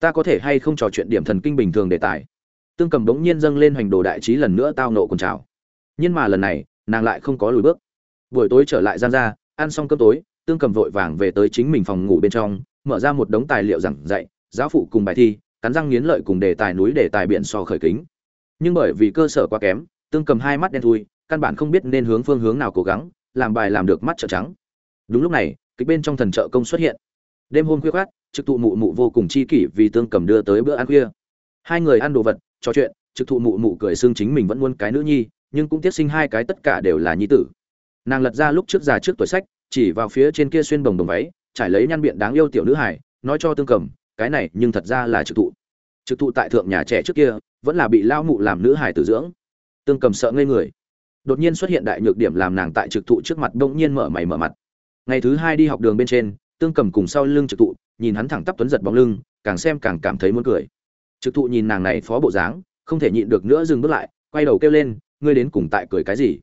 Ta có thể hay không trò chuyện điểm thần kinh bình thường đề tài tương cầm bỗng nhiên dâng lên hoành đồ đại trí lần nữa tao nộ cùng chào nhưng mà lần này, nàng lại không có lùi bước. Buổi tối trở lại gian ra ăn xong cơm tối, tương cầm vội vàng về tới chính mình phòng ngủ bên trong, mở ra một đống tài liệu giảng dạy, giáo phụ cùng bài thi, cắn răng nghiến lợi cùng đề tài núi đề tài biển so khởi kính. Nhưng bởi vì cơ sở quá kém, tương cầm hai mắt đen thui, căn bản không biết nên hướng phương hướng nào cố gắng, làm bài làm được mắt trợ trắng. Đúng lúc này, kịch bên trong thần trợ công xuất hiện. Đêm hôm khuya khoát trực thụ mụ mụ vô cùng chi kỷ vì tương cầm đưa tới bữa ăn khuya. Hai người ăn đồ vật, trò chuyện, trực thụ mụ mụ cười xương chính mình vẫn muốn cái nữ nhi, nhưng cũng tiếc sinh hai cái tất cả đều là nhi tử nàng lật ra lúc trước già trước tuổi sách, chỉ vào phía trên kia xuyên bồng đồng váy, trải lấy nhăn biện đáng yêu tiểu nữ hải nói cho tương cầm, cái này nhưng thật ra là trực thụ. Trực thụ tại thượng nhà trẻ trước kia, vẫn là bị lao mụ làm nữ hải tử dưỡng. Tương cầm sợ ngây người. Đột nhiên xuất hiện đại nhược điểm làm nàng tại trực thụ trước mặt đông nhiên mở mày mở mặt. Ngày thứ hai đi học đường bên trên, tương cầm cùng sau lưng trực thụ, nhìn hắn thẳng tắp tuấn giật bóng lưng, càng xem càng cảm thấy muốn cười. Trực thụ nhìn nàng này phó bộ dáng, không thể nhịn được nữa dừng bước lại, quay đầu kêu lên, ngươi đến cùng tại cười cái gì?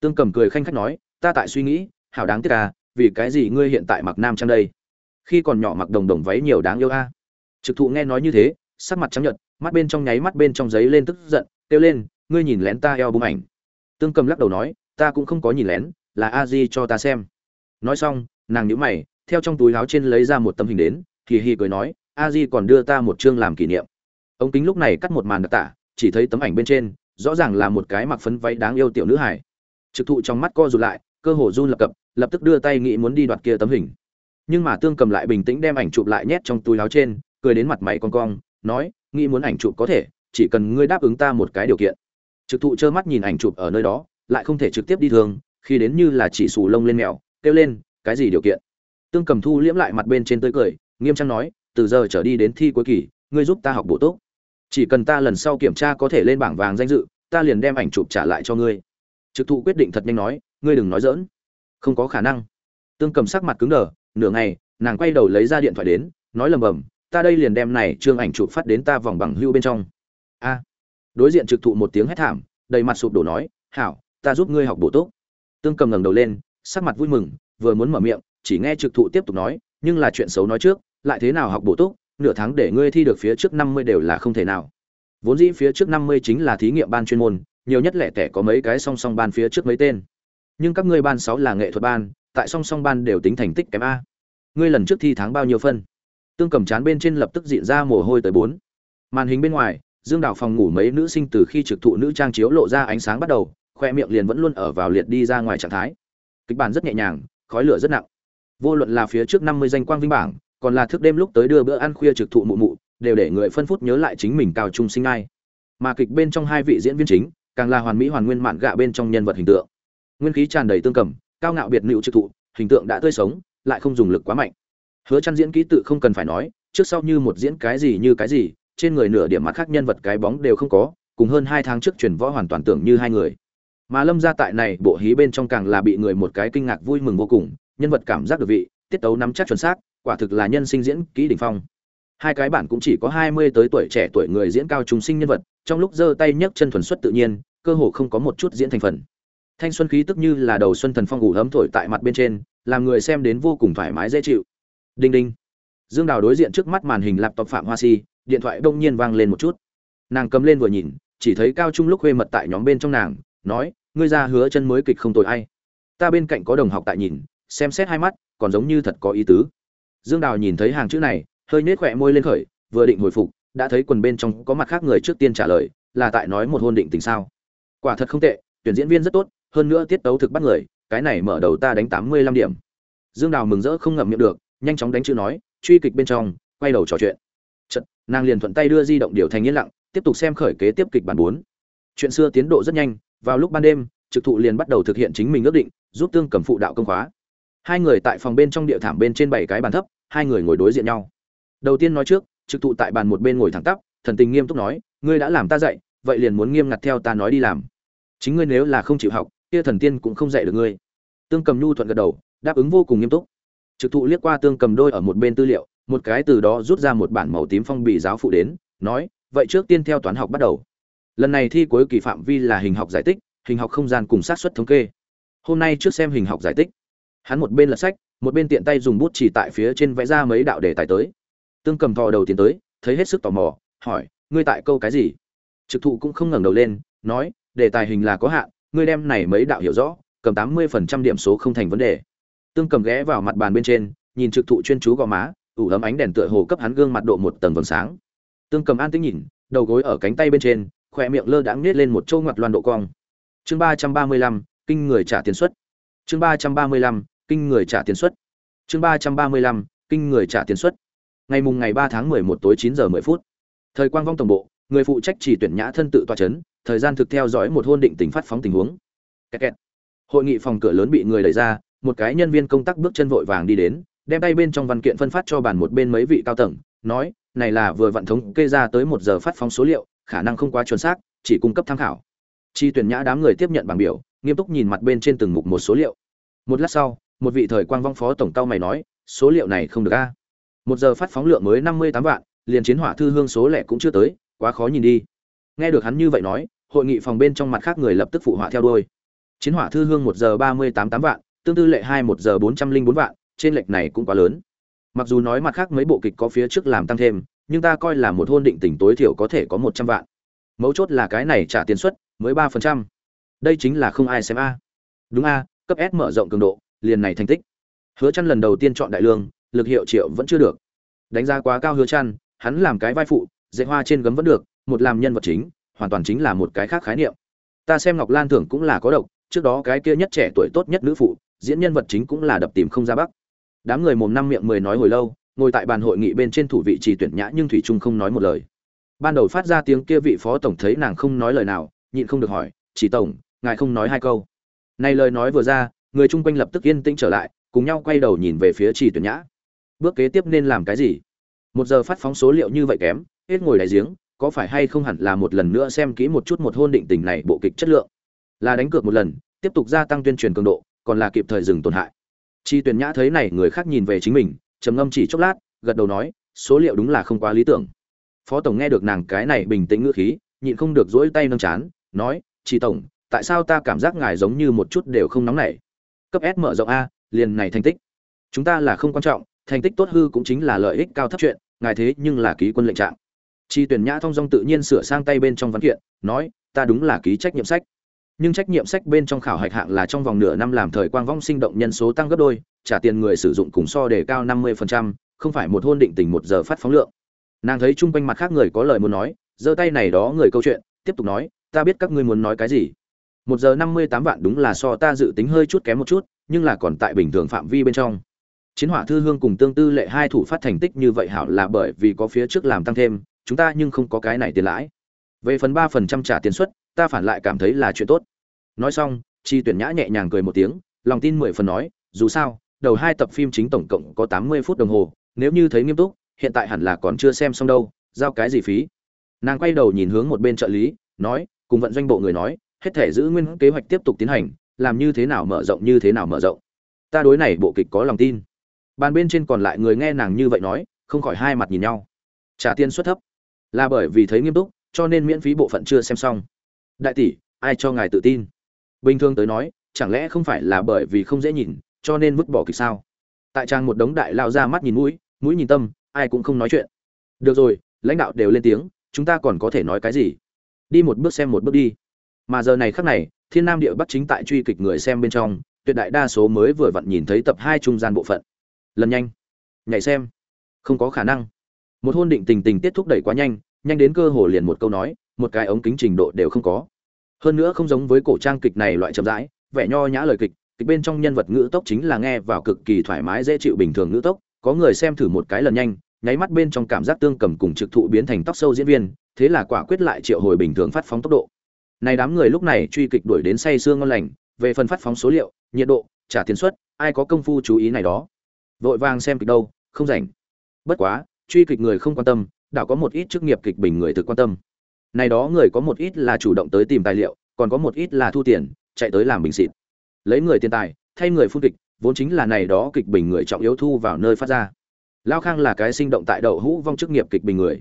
Tương cầm cười khanh khách nói ta tại suy nghĩ, hảo đáng tiếc à vì cái gì ngươi hiện tại mặc nam trang đây? Khi còn nhỏ mặc đồng đồng váy nhiều đáng yêu a. Trực thụ nghe nói như thế, sắc mặt trắng nhợt, mắt bên trong nháy mắt bên trong giấy lên tức giận, kêu lên, ngươi nhìn lén ta eo bung ảnh. Tương cầm lắc đầu nói, ta cũng không có nhìn lén, là a di cho ta xem. Nói xong, nàng nhíu mày, theo trong túi áo trên lấy ra một tấm hình đến kỳ hi cười nói, a di còn đưa ta một chương làm kỷ niệm. Ống kính lúc này cắt một màn đặc tả, chỉ thấy tấm ảnh bên trên, rõ ràng là một cái mặc phấn váy đáng yêu tiểu nữ hải trực thụ trong mắt co rụt lại cơ hồ run lập cập, lập tức đưa tay nghĩ muốn đi đoạt kia tấm hình. Nhưng mà tương cầm lại bình tĩnh đem ảnh chụp lại nhét trong túi áo trên, cười đến mặt mày con cong, nói, nghĩ muốn ảnh chụp có thể, chỉ cần ngươi đáp ứng ta một cái điều kiện. Trực thụ trơ mắt nhìn ảnh chụp ở nơi đó, lại không thể trực tiếp đi thường, khi đến như là chỉ xù lông lên mèo, kêu lên, cái gì điều kiện? Tương cầm thu liễm lại mặt bên trên tươi cười, nghiêm trang nói, từ giờ trở đi đến thi cuối kỳ, ngươi giúp ta học bổ túc. Chỉ cần ta lần sau kiểm tra có thể lên bảng vàng danh dự, ta liền đem ảnh chụp trả lại cho ngươi. Trực thụ quyết định thật nhanh nói ngươi đừng nói dỡn không có khả năng. Tương cầm sắc mặt cứng đờ, nửa ngày, nàng quay đầu lấy ra điện thoại đến, nói lầm bầm, ta đây liền đem này trương ảnh chụp phát đến ta vòng bằng hưu bên trong. A. Đối diện trực thụ một tiếng hét thảm, đầy mặt sụp đổ nói, hảo, ta giúp ngươi học bổ túc. Tương cầm ngẩng đầu lên, sắc mặt vui mừng, vừa muốn mở miệng, chỉ nghe trực thụ tiếp tục nói, nhưng là chuyện xấu nói trước, lại thế nào học bổ túc, nửa tháng để ngươi thi được phía trước năm mươi đều là không thể nào. Vốn dĩ phía trước năm mươi chính là thí nghiệm ban chuyên môn, nhiều nhất lẻ tẻ có mấy cái song song ban phía trước mấy tên nhưng các ngươi ban sáu là nghệ thuật ban, tại song song ban đều tính thành tích kém a. Ngươi lần trước thi tháng bao nhiêu phân? Tương cầm chán bên trên lập tức diện ra mồ hôi tới bốn. Màn hình bên ngoài, dương đào phòng ngủ mấy nữ sinh từ khi trực thụ nữ trang chiếu lộ ra ánh sáng bắt đầu, khoe miệng liền vẫn luôn ở vào liệt đi ra ngoài trạng thái. Kịch bản rất nhẹ nhàng, khói lửa rất nặng. Vô luận là phía trước năm mươi danh quang vinh bảng, còn là thức đêm lúc tới đưa bữa ăn khuya trực thụ mụ mụ, đều để người phân phút nhớ lại chính mình cao trung sinh ai. Mà kịch bên trong hai vị diễn viên chính, càng là hoàn mỹ hoàn nguyên mạn gạ bên trong nhân vật hình tượng nguyên khí tràn đầy tương cầm, cao ngạo biệt nữ trực thụ, hình tượng đã tươi sống, lại không dùng lực quá mạnh. Hứa chăn diễn kỹ tự không cần phải nói, trước sau như một diễn cái gì như cái gì, trên người nửa điểm mặt khác nhân vật cái bóng đều không có, cùng hơn hai tháng trước truyền võ hoàn toàn tưởng như hai người. Mà lâm gia tại này, bộ hí bên trong càng là bị người một cái kinh ngạc vui mừng vô cùng, nhân vật cảm giác được vị, tiết tấu nắm chắc chuẩn xác, quả thực là nhân sinh diễn kỹ đỉnh phong. Hai cái bản cũng chỉ có hai mươi tới tuổi trẻ tuổi người diễn cao trung sinh nhân vật, trong lúc giơ tay nhấc chân thuần xuất tự nhiên, cơ hồ không có một chút diễn thành phần thanh xuân khí tức như là đầu xuân thần phong ngủ ấm thổi tại mặt bên trên, làm người xem đến vô cùng thoải mái dễ chịu. Đinh đinh. Dương đào đối diện trước mắt màn hình laptop phạm hoa si, điện thoại đông nhiên vang lên một chút. Nàng cầm lên vừa nhìn, chỉ thấy cao trung lúc khuê mật tại nhóm bên trong nàng, nói, ngươi ra hứa chân mới kịch không tội ai. Ta bên cạnh có đồng học tại nhìn, xem xét hai mắt, còn giống như thật có ý tứ. Dương đào nhìn thấy hàng chữ này, hơi nết khỏe môi lên khởi, vừa định hồi phục, đã thấy quần bên trong có mặt khác người trước tiên trả lời, là tại nói một hôn định tình sao? Quả thật không tệ, tuyển diễn viên rất tốt hơn nữa tiết tấu thực bắt người cái này mở đầu ta đánh tám mươi lăm điểm. Dương đào mừng rỡ không ngậm miệng được nhanh chóng đánh chữ nói truy kịch bên trong quay đầu trò chuyện. Chật, nàng liền thuận tay đưa di động điều thành yên lặng tiếp tục xem khởi kế tiếp kịch bản bốn. Chuyện xưa tiến độ rất nhanh vào lúc ban đêm trực thụ liền bắt đầu thực hiện chính mình ước định giúp tương cầm phụ đạo công khóa. Hai người tại phòng bên trong địa thảm bên trên bảy cái bàn thấp hai người ngồi đối diện nhau. Đầu tiên nói trước trực thụ tại bàn một bên ngồi thẳng tắp thần tình nghiêm túc nói ngươi đã làm ta dạy vậy liền muốn nghiêm ngặt theo ta nói đi làm. Chính ngươi nếu là không chịu học kia thần tiên cũng không dạy được ngươi. Tương cầm nhu thuận gật đầu, đáp ứng vô cùng nghiêm túc. Trực thụ liếc qua tương cầm đôi ở một bên tư liệu, một cái từ đó rút ra một bản màu tím phong bì giáo phụ đến, nói, vậy trước tiên theo toán học bắt đầu. Lần này thi cuối kỳ phạm vi là hình học giải tích, hình học không gian cùng sát xuất thống kê. Hôm nay trước xem hình học giải tích. Hắn một bên lật sách, một bên tiện tay dùng bút chỉ tại phía trên vẽ ra mấy đạo đề tài tới. Tương cầm thò đầu tiến tới, thấy hết sức tò mò, hỏi, ngươi tại câu cái gì? Trực thụ cũng không ngẩng đầu lên, nói, đề tài hình là có hạn ngươi đem này mấy đạo hiểu rõ, cầm tám mươi phần trăm điểm số không thành vấn đề. Tương cầm ghé vào mặt bàn bên trên, nhìn trực thụ chuyên chú gò má, ủ ấm ánh đèn tựa hồ cấp hắn gương mặt độ một tầng vầng sáng. Tương cầm an tĩnh nhìn, đầu gối ở cánh tay bên trên, khỏe miệng lơ đãng nhếch lên một châu ngoặt loan độ cong. Chương ba trăm ba mươi lăm, kinh người trả tiền suất. Chương ba trăm ba mươi lăm, kinh người trả tiền suất. Chương ba trăm ba mươi lăm, kinh người trả tiền suất. Ngày mùng ngày ba tháng mười một tối chín giờ mười phút. Thời quang vong tổng bộ, người phụ trách chỉ tuyển nhã thân tự tòa chấn thời gian thực theo dõi một hôn định tình phát phóng tình huống. Kẹt kẹt. hội nghị phòng cửa lớn bị người đẩy ra, một cái nhân viên công tác bước chân vội vàng đi đến, đem tay bên trong văn kiện phân phát cho bàn một bên mấy vị cao tầng, nói, này là vừa vận thống kê ra tới một giờ phát phóng số liệu, khả năng không quá chuẩn xác, chỉ cung cấp tham khảo. Chi tuyển nhã đám người tiếp nhận bảng biểu, nghiêm túc nhìn mặt bên trên từng mục một số liệu. Một lát sau, một vị thời quang vong phó tổng cao mày nói, số liệu này không được a. Một giờ phát phóng lượng mới năm mươi tám vạn, liền chiến hỏa thư hương số lẻ cũng chưa tới, quá khó nhìn đi nghe được hắn như vậy nói, hội nghị phòng bên trong mặt khác người lập tức phụ họa theo đôi chiến hỏa thư hương một giờ ba mươi tám tám vạn, tương tư lệ hai một giờ bốn trăm linh bốn vạn, trên lệch này cũng quá lớn. Mặc dù nói mặt khác mấy bộ kịch có phía trước làm tăng thêm, nhưng ta coi là một hôn định tỉnh tối thiểu có thể có một trăm vạn. Mấu chốt là cái này trả tiền suất mới ba phần trăm. Đây chính là không ai xem a. Đúng a, cấp s mở rộng cường độ, liền này thành tích. Hứa chăn lần đầu tiên chọn đại lương, lực hiệu triệu vẫn chưa được. Đánh giá quá cao hứa chăn hắn làm cái vai phụ, dạy hoa trên gấm vẫn được một làm nhân vật chính, hoàn toàn chính là một cái khác khái niệm. Ta xem ngọc lan thưởng cũng là có độc, trước đó cái kia nhất trẻ tuổi tốt nhất nữ phụ, diễn nhân vật chính cũng là đập tìm không ra bắc. Đám người mồm năm miệng mười nói hồi lâu, ngồi tại bàn hội nghị bên trên thủ vị trì tuyển nhã nhưng thủy trung không nói một lời. Ban đầu phát ra tiếng kia vị phó tổng thấy nàng không nói lời nào, nhịn không được hỏi, chỉ tổng, ngài không nói hai câu? Này lời nói vừa ra, người chung quanh lập tức yên tĩnh trở lại, cùng nhau quay đầu nhìn về phía trì tuyển nhã. Bước kế tiếp nên làm cái gì? Một giờ phát phóng số liệu như vậy kém, hết ngồi đáy giếng có phải hay không hẳn là một lần nữa xem kỹ một chút một hôn định tình này bộ kịch chất lượng? Là đánh cược một lần, tiếp tục gia tăng tuyên truyền cường độ, còn là kịp thời dừng tổn hại. Chi tuyển nhã thấy này, người khác nhìn về chính mình, trầm ngâm chỉ chốc lát, gật đầu nói, số liệu đúng là không quá lý tưởng. Phó tổng nghe được nàng cái này bình tĩnh ngữ khí, nhịn không được dỗi tay nâng chán, nói chị tổng, tại sao ta cảm giác ngài giống như một chút đều không nóng nảy? Cấp s mở rộng a, liền này thành tích. Chúng ta là không quan trọng, thành tích tốt hư cũng chính là lợi ích cao thấp chuyện, ngài thế nhưng là ký quân lệnh trạng chi tuyển nhã thông dong tự nhiên sửa sang tay bên trong văn kiện nói ta đúng là ký trách nhiệm sách. Nhưng trách nhiệm sách bên trong khảo hạch hạng là trong vòng nửa năm làm thời quang vong sinh động nhân số tăng gấp đôi trả tiền người sử dụng cùng so đề cao năm 50%, không phải một hôn định tình một giờ phát phóng lượng. Nàng thấy chung quanh mặt khác người có lời muốn nói giơ tay này đó người câu chuyện tiếp tục nói ta biết các ngươi muốn nói cái gì. Một giờ năm mươi tám vạn đúng là so ta dự tính hơi chút kém một chút nhưng là còn tại bình thường phạm vi bên trong. Chiến hỏa thư hương cùng tương tư lệ hai thủ phát thành tích như vậy hảo là bởi vì có phía trước làm tăng thêm chúng ta nhưng không có cái này tiền lãi. Về phần ba phần trăm trả tiền suất, ta phản lại cảm thấy là chuyện tốt. Nói xong, chi tuyển nhã nhẹ nhàng cười một tiếng, lòng tin mười phần nói, dù sao, đầu hai tập phim chính tổng cộng có tám mươi phút đồng hồ, nếu như thấy nghiêm túc, hiện tại hẳn là còn chưa xem xong đâu, giao cái gì phí? Nàng quay đầu nhìn hướng một bên trợ lý, nói, cùng vận doanh bộ người nói, hết thể giữ nguyên kế hoạch tiếp tục tiến hành, làm như thế nào mở rộng như thế nào mở rộng. Ta đối này bộ kịch có lòng tin. Bàn bên trên còn lại người nghe nàng như vậy nói, không khỏi hai mặt nhìn nhau. Trả tiền suất thấp là bởi vì thấy nghiêm túc, cho nên miễn phí bộ phận chưa xem xong. Đại tỷ, ai cho ngài tự tin? Bình thường tới nói, chẳng lẽ không phải là bởi vì không dễ nhìn, cho nên vứt bỏ kịch sao? Tại trang một đống đại lao ra mắt nhìn mũi mũi nhìn tâm, ai cũng không nói chuyện. Được rồi, lãnh đạo đều lên tiếng, chúng ta còn có thể nói cái gì? Đi một bước xem một bước đi. Mà giờ này khắc này, thiên nam địa bắc chính tại truy kịch người xem bên trong, tuyệt đại đa số mới vừa vặn nhìn thấy tập hai trung gian bộ phận. Lần nhanh. Nhảy xem. Không có khả năng một hôn định tình tình tiết thúc đẩy quá nhanh nhanh đến cơ hồ liền một câu nói, một cái ống kính trình độ đều không có. Hơn nữa không giống với cổ trang kịch này loại chậm rãi, vẻ nho nhã lời kịch kịch bên trong nhân vật ngữ tốc chính là nghe vào cực kỳ thoải mái, dễ chịu bình thường ngữ tốc, có người xem thử một cái lần nhanh, nháy mắt bên trong cảm giác tương cầm cùng trực thụ biến thành tóc sâu diễn viên, thế là quả quyết lại triệu hồi bình thường phát phóng tốc độ. Này đám người lúc này truy kịch đuổi đến say sương ngon lành, về phần phát phóng số liệu, nhiệt độ, trả tiền suất, ai có công phu chú ý này đó. Vội vàng xem kịch đâu, không rảnh. Bất quá truy kịch người không quan tâm, đảo có một ít chức nghiệp kịch bình người thực quan tâm. Này đó người có một ít là chủ động tới tìm tài liệu, còn có một ít là thu tiền, chạy tới làm bình xịt. Lấy người tiền tài, thay người phun kịch, vốn chính là này đó kịch bình người trọng yếu thu vào nơi phát ra. Lao khang là cái sinh động tại đậu hũ vong chức nghiệp kịch bình người.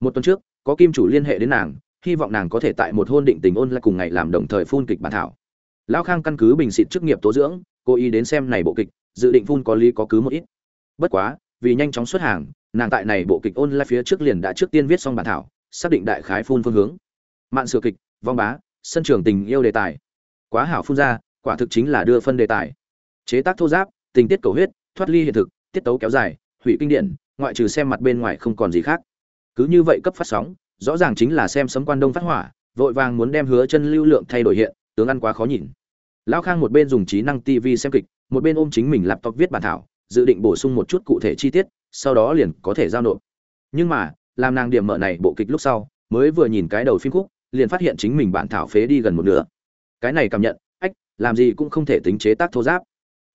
Một tuần trước, có kim chủ liên hệ đến nàng, hy vọng nàng có thể tại một hôn định tình ôn lại cùng ngày làm đồng thời phun kịch bản thảo. Lao khang căn cứ bình xịt chức nghiệp tố dưỡng, cố ý đến xem này bộ kịch, dự định phun có lý có cứ một ít. Bất quá vì nhanh chóng xuất hàng, nàng tại này bộ kịch ôn lại phía trước liền đã trước tiên viết xong bản thảo, xác định đại khái phun phương hướng. Mạn sửa kịch, vong bá, sân trường tình yêu đề tài. Quá hảo phun ra, quả thực chính là đưa phân đề tài. Chế tác thô giáp, tình tiết cầu huyết, thoát ly hiện thực, tiết tấu kéo dài, hủy kinh điển, ngoại trừ xem mặt bên ngoài không còn gì khác. Cứ như vậy cấp phát sóng, rõ ràng chính là xem sấm quan đông phát hỏa, vội vàng muốn đem hứa chân lưu lượng thay đổi hiện, tướng ăn quá khó nhìn. Lão khang một bên dùng trí năng tv xem kịch, một bên ôm chính mình laptop viết bản thảo dự định bổ sung một chút cụ thể chi tiết, sau đó liền có thể giao nộp. Nhưng mà, làm nàng điểm mở này bộ kịch lúc sau, mới vừa nhìn cái đầu phim khúc, liền phát hiện chính mình bản thảo phế đi gần một nửa. Cái này cảm nhận, ách, làm gì cũng không thể tính chế tác thô giáp.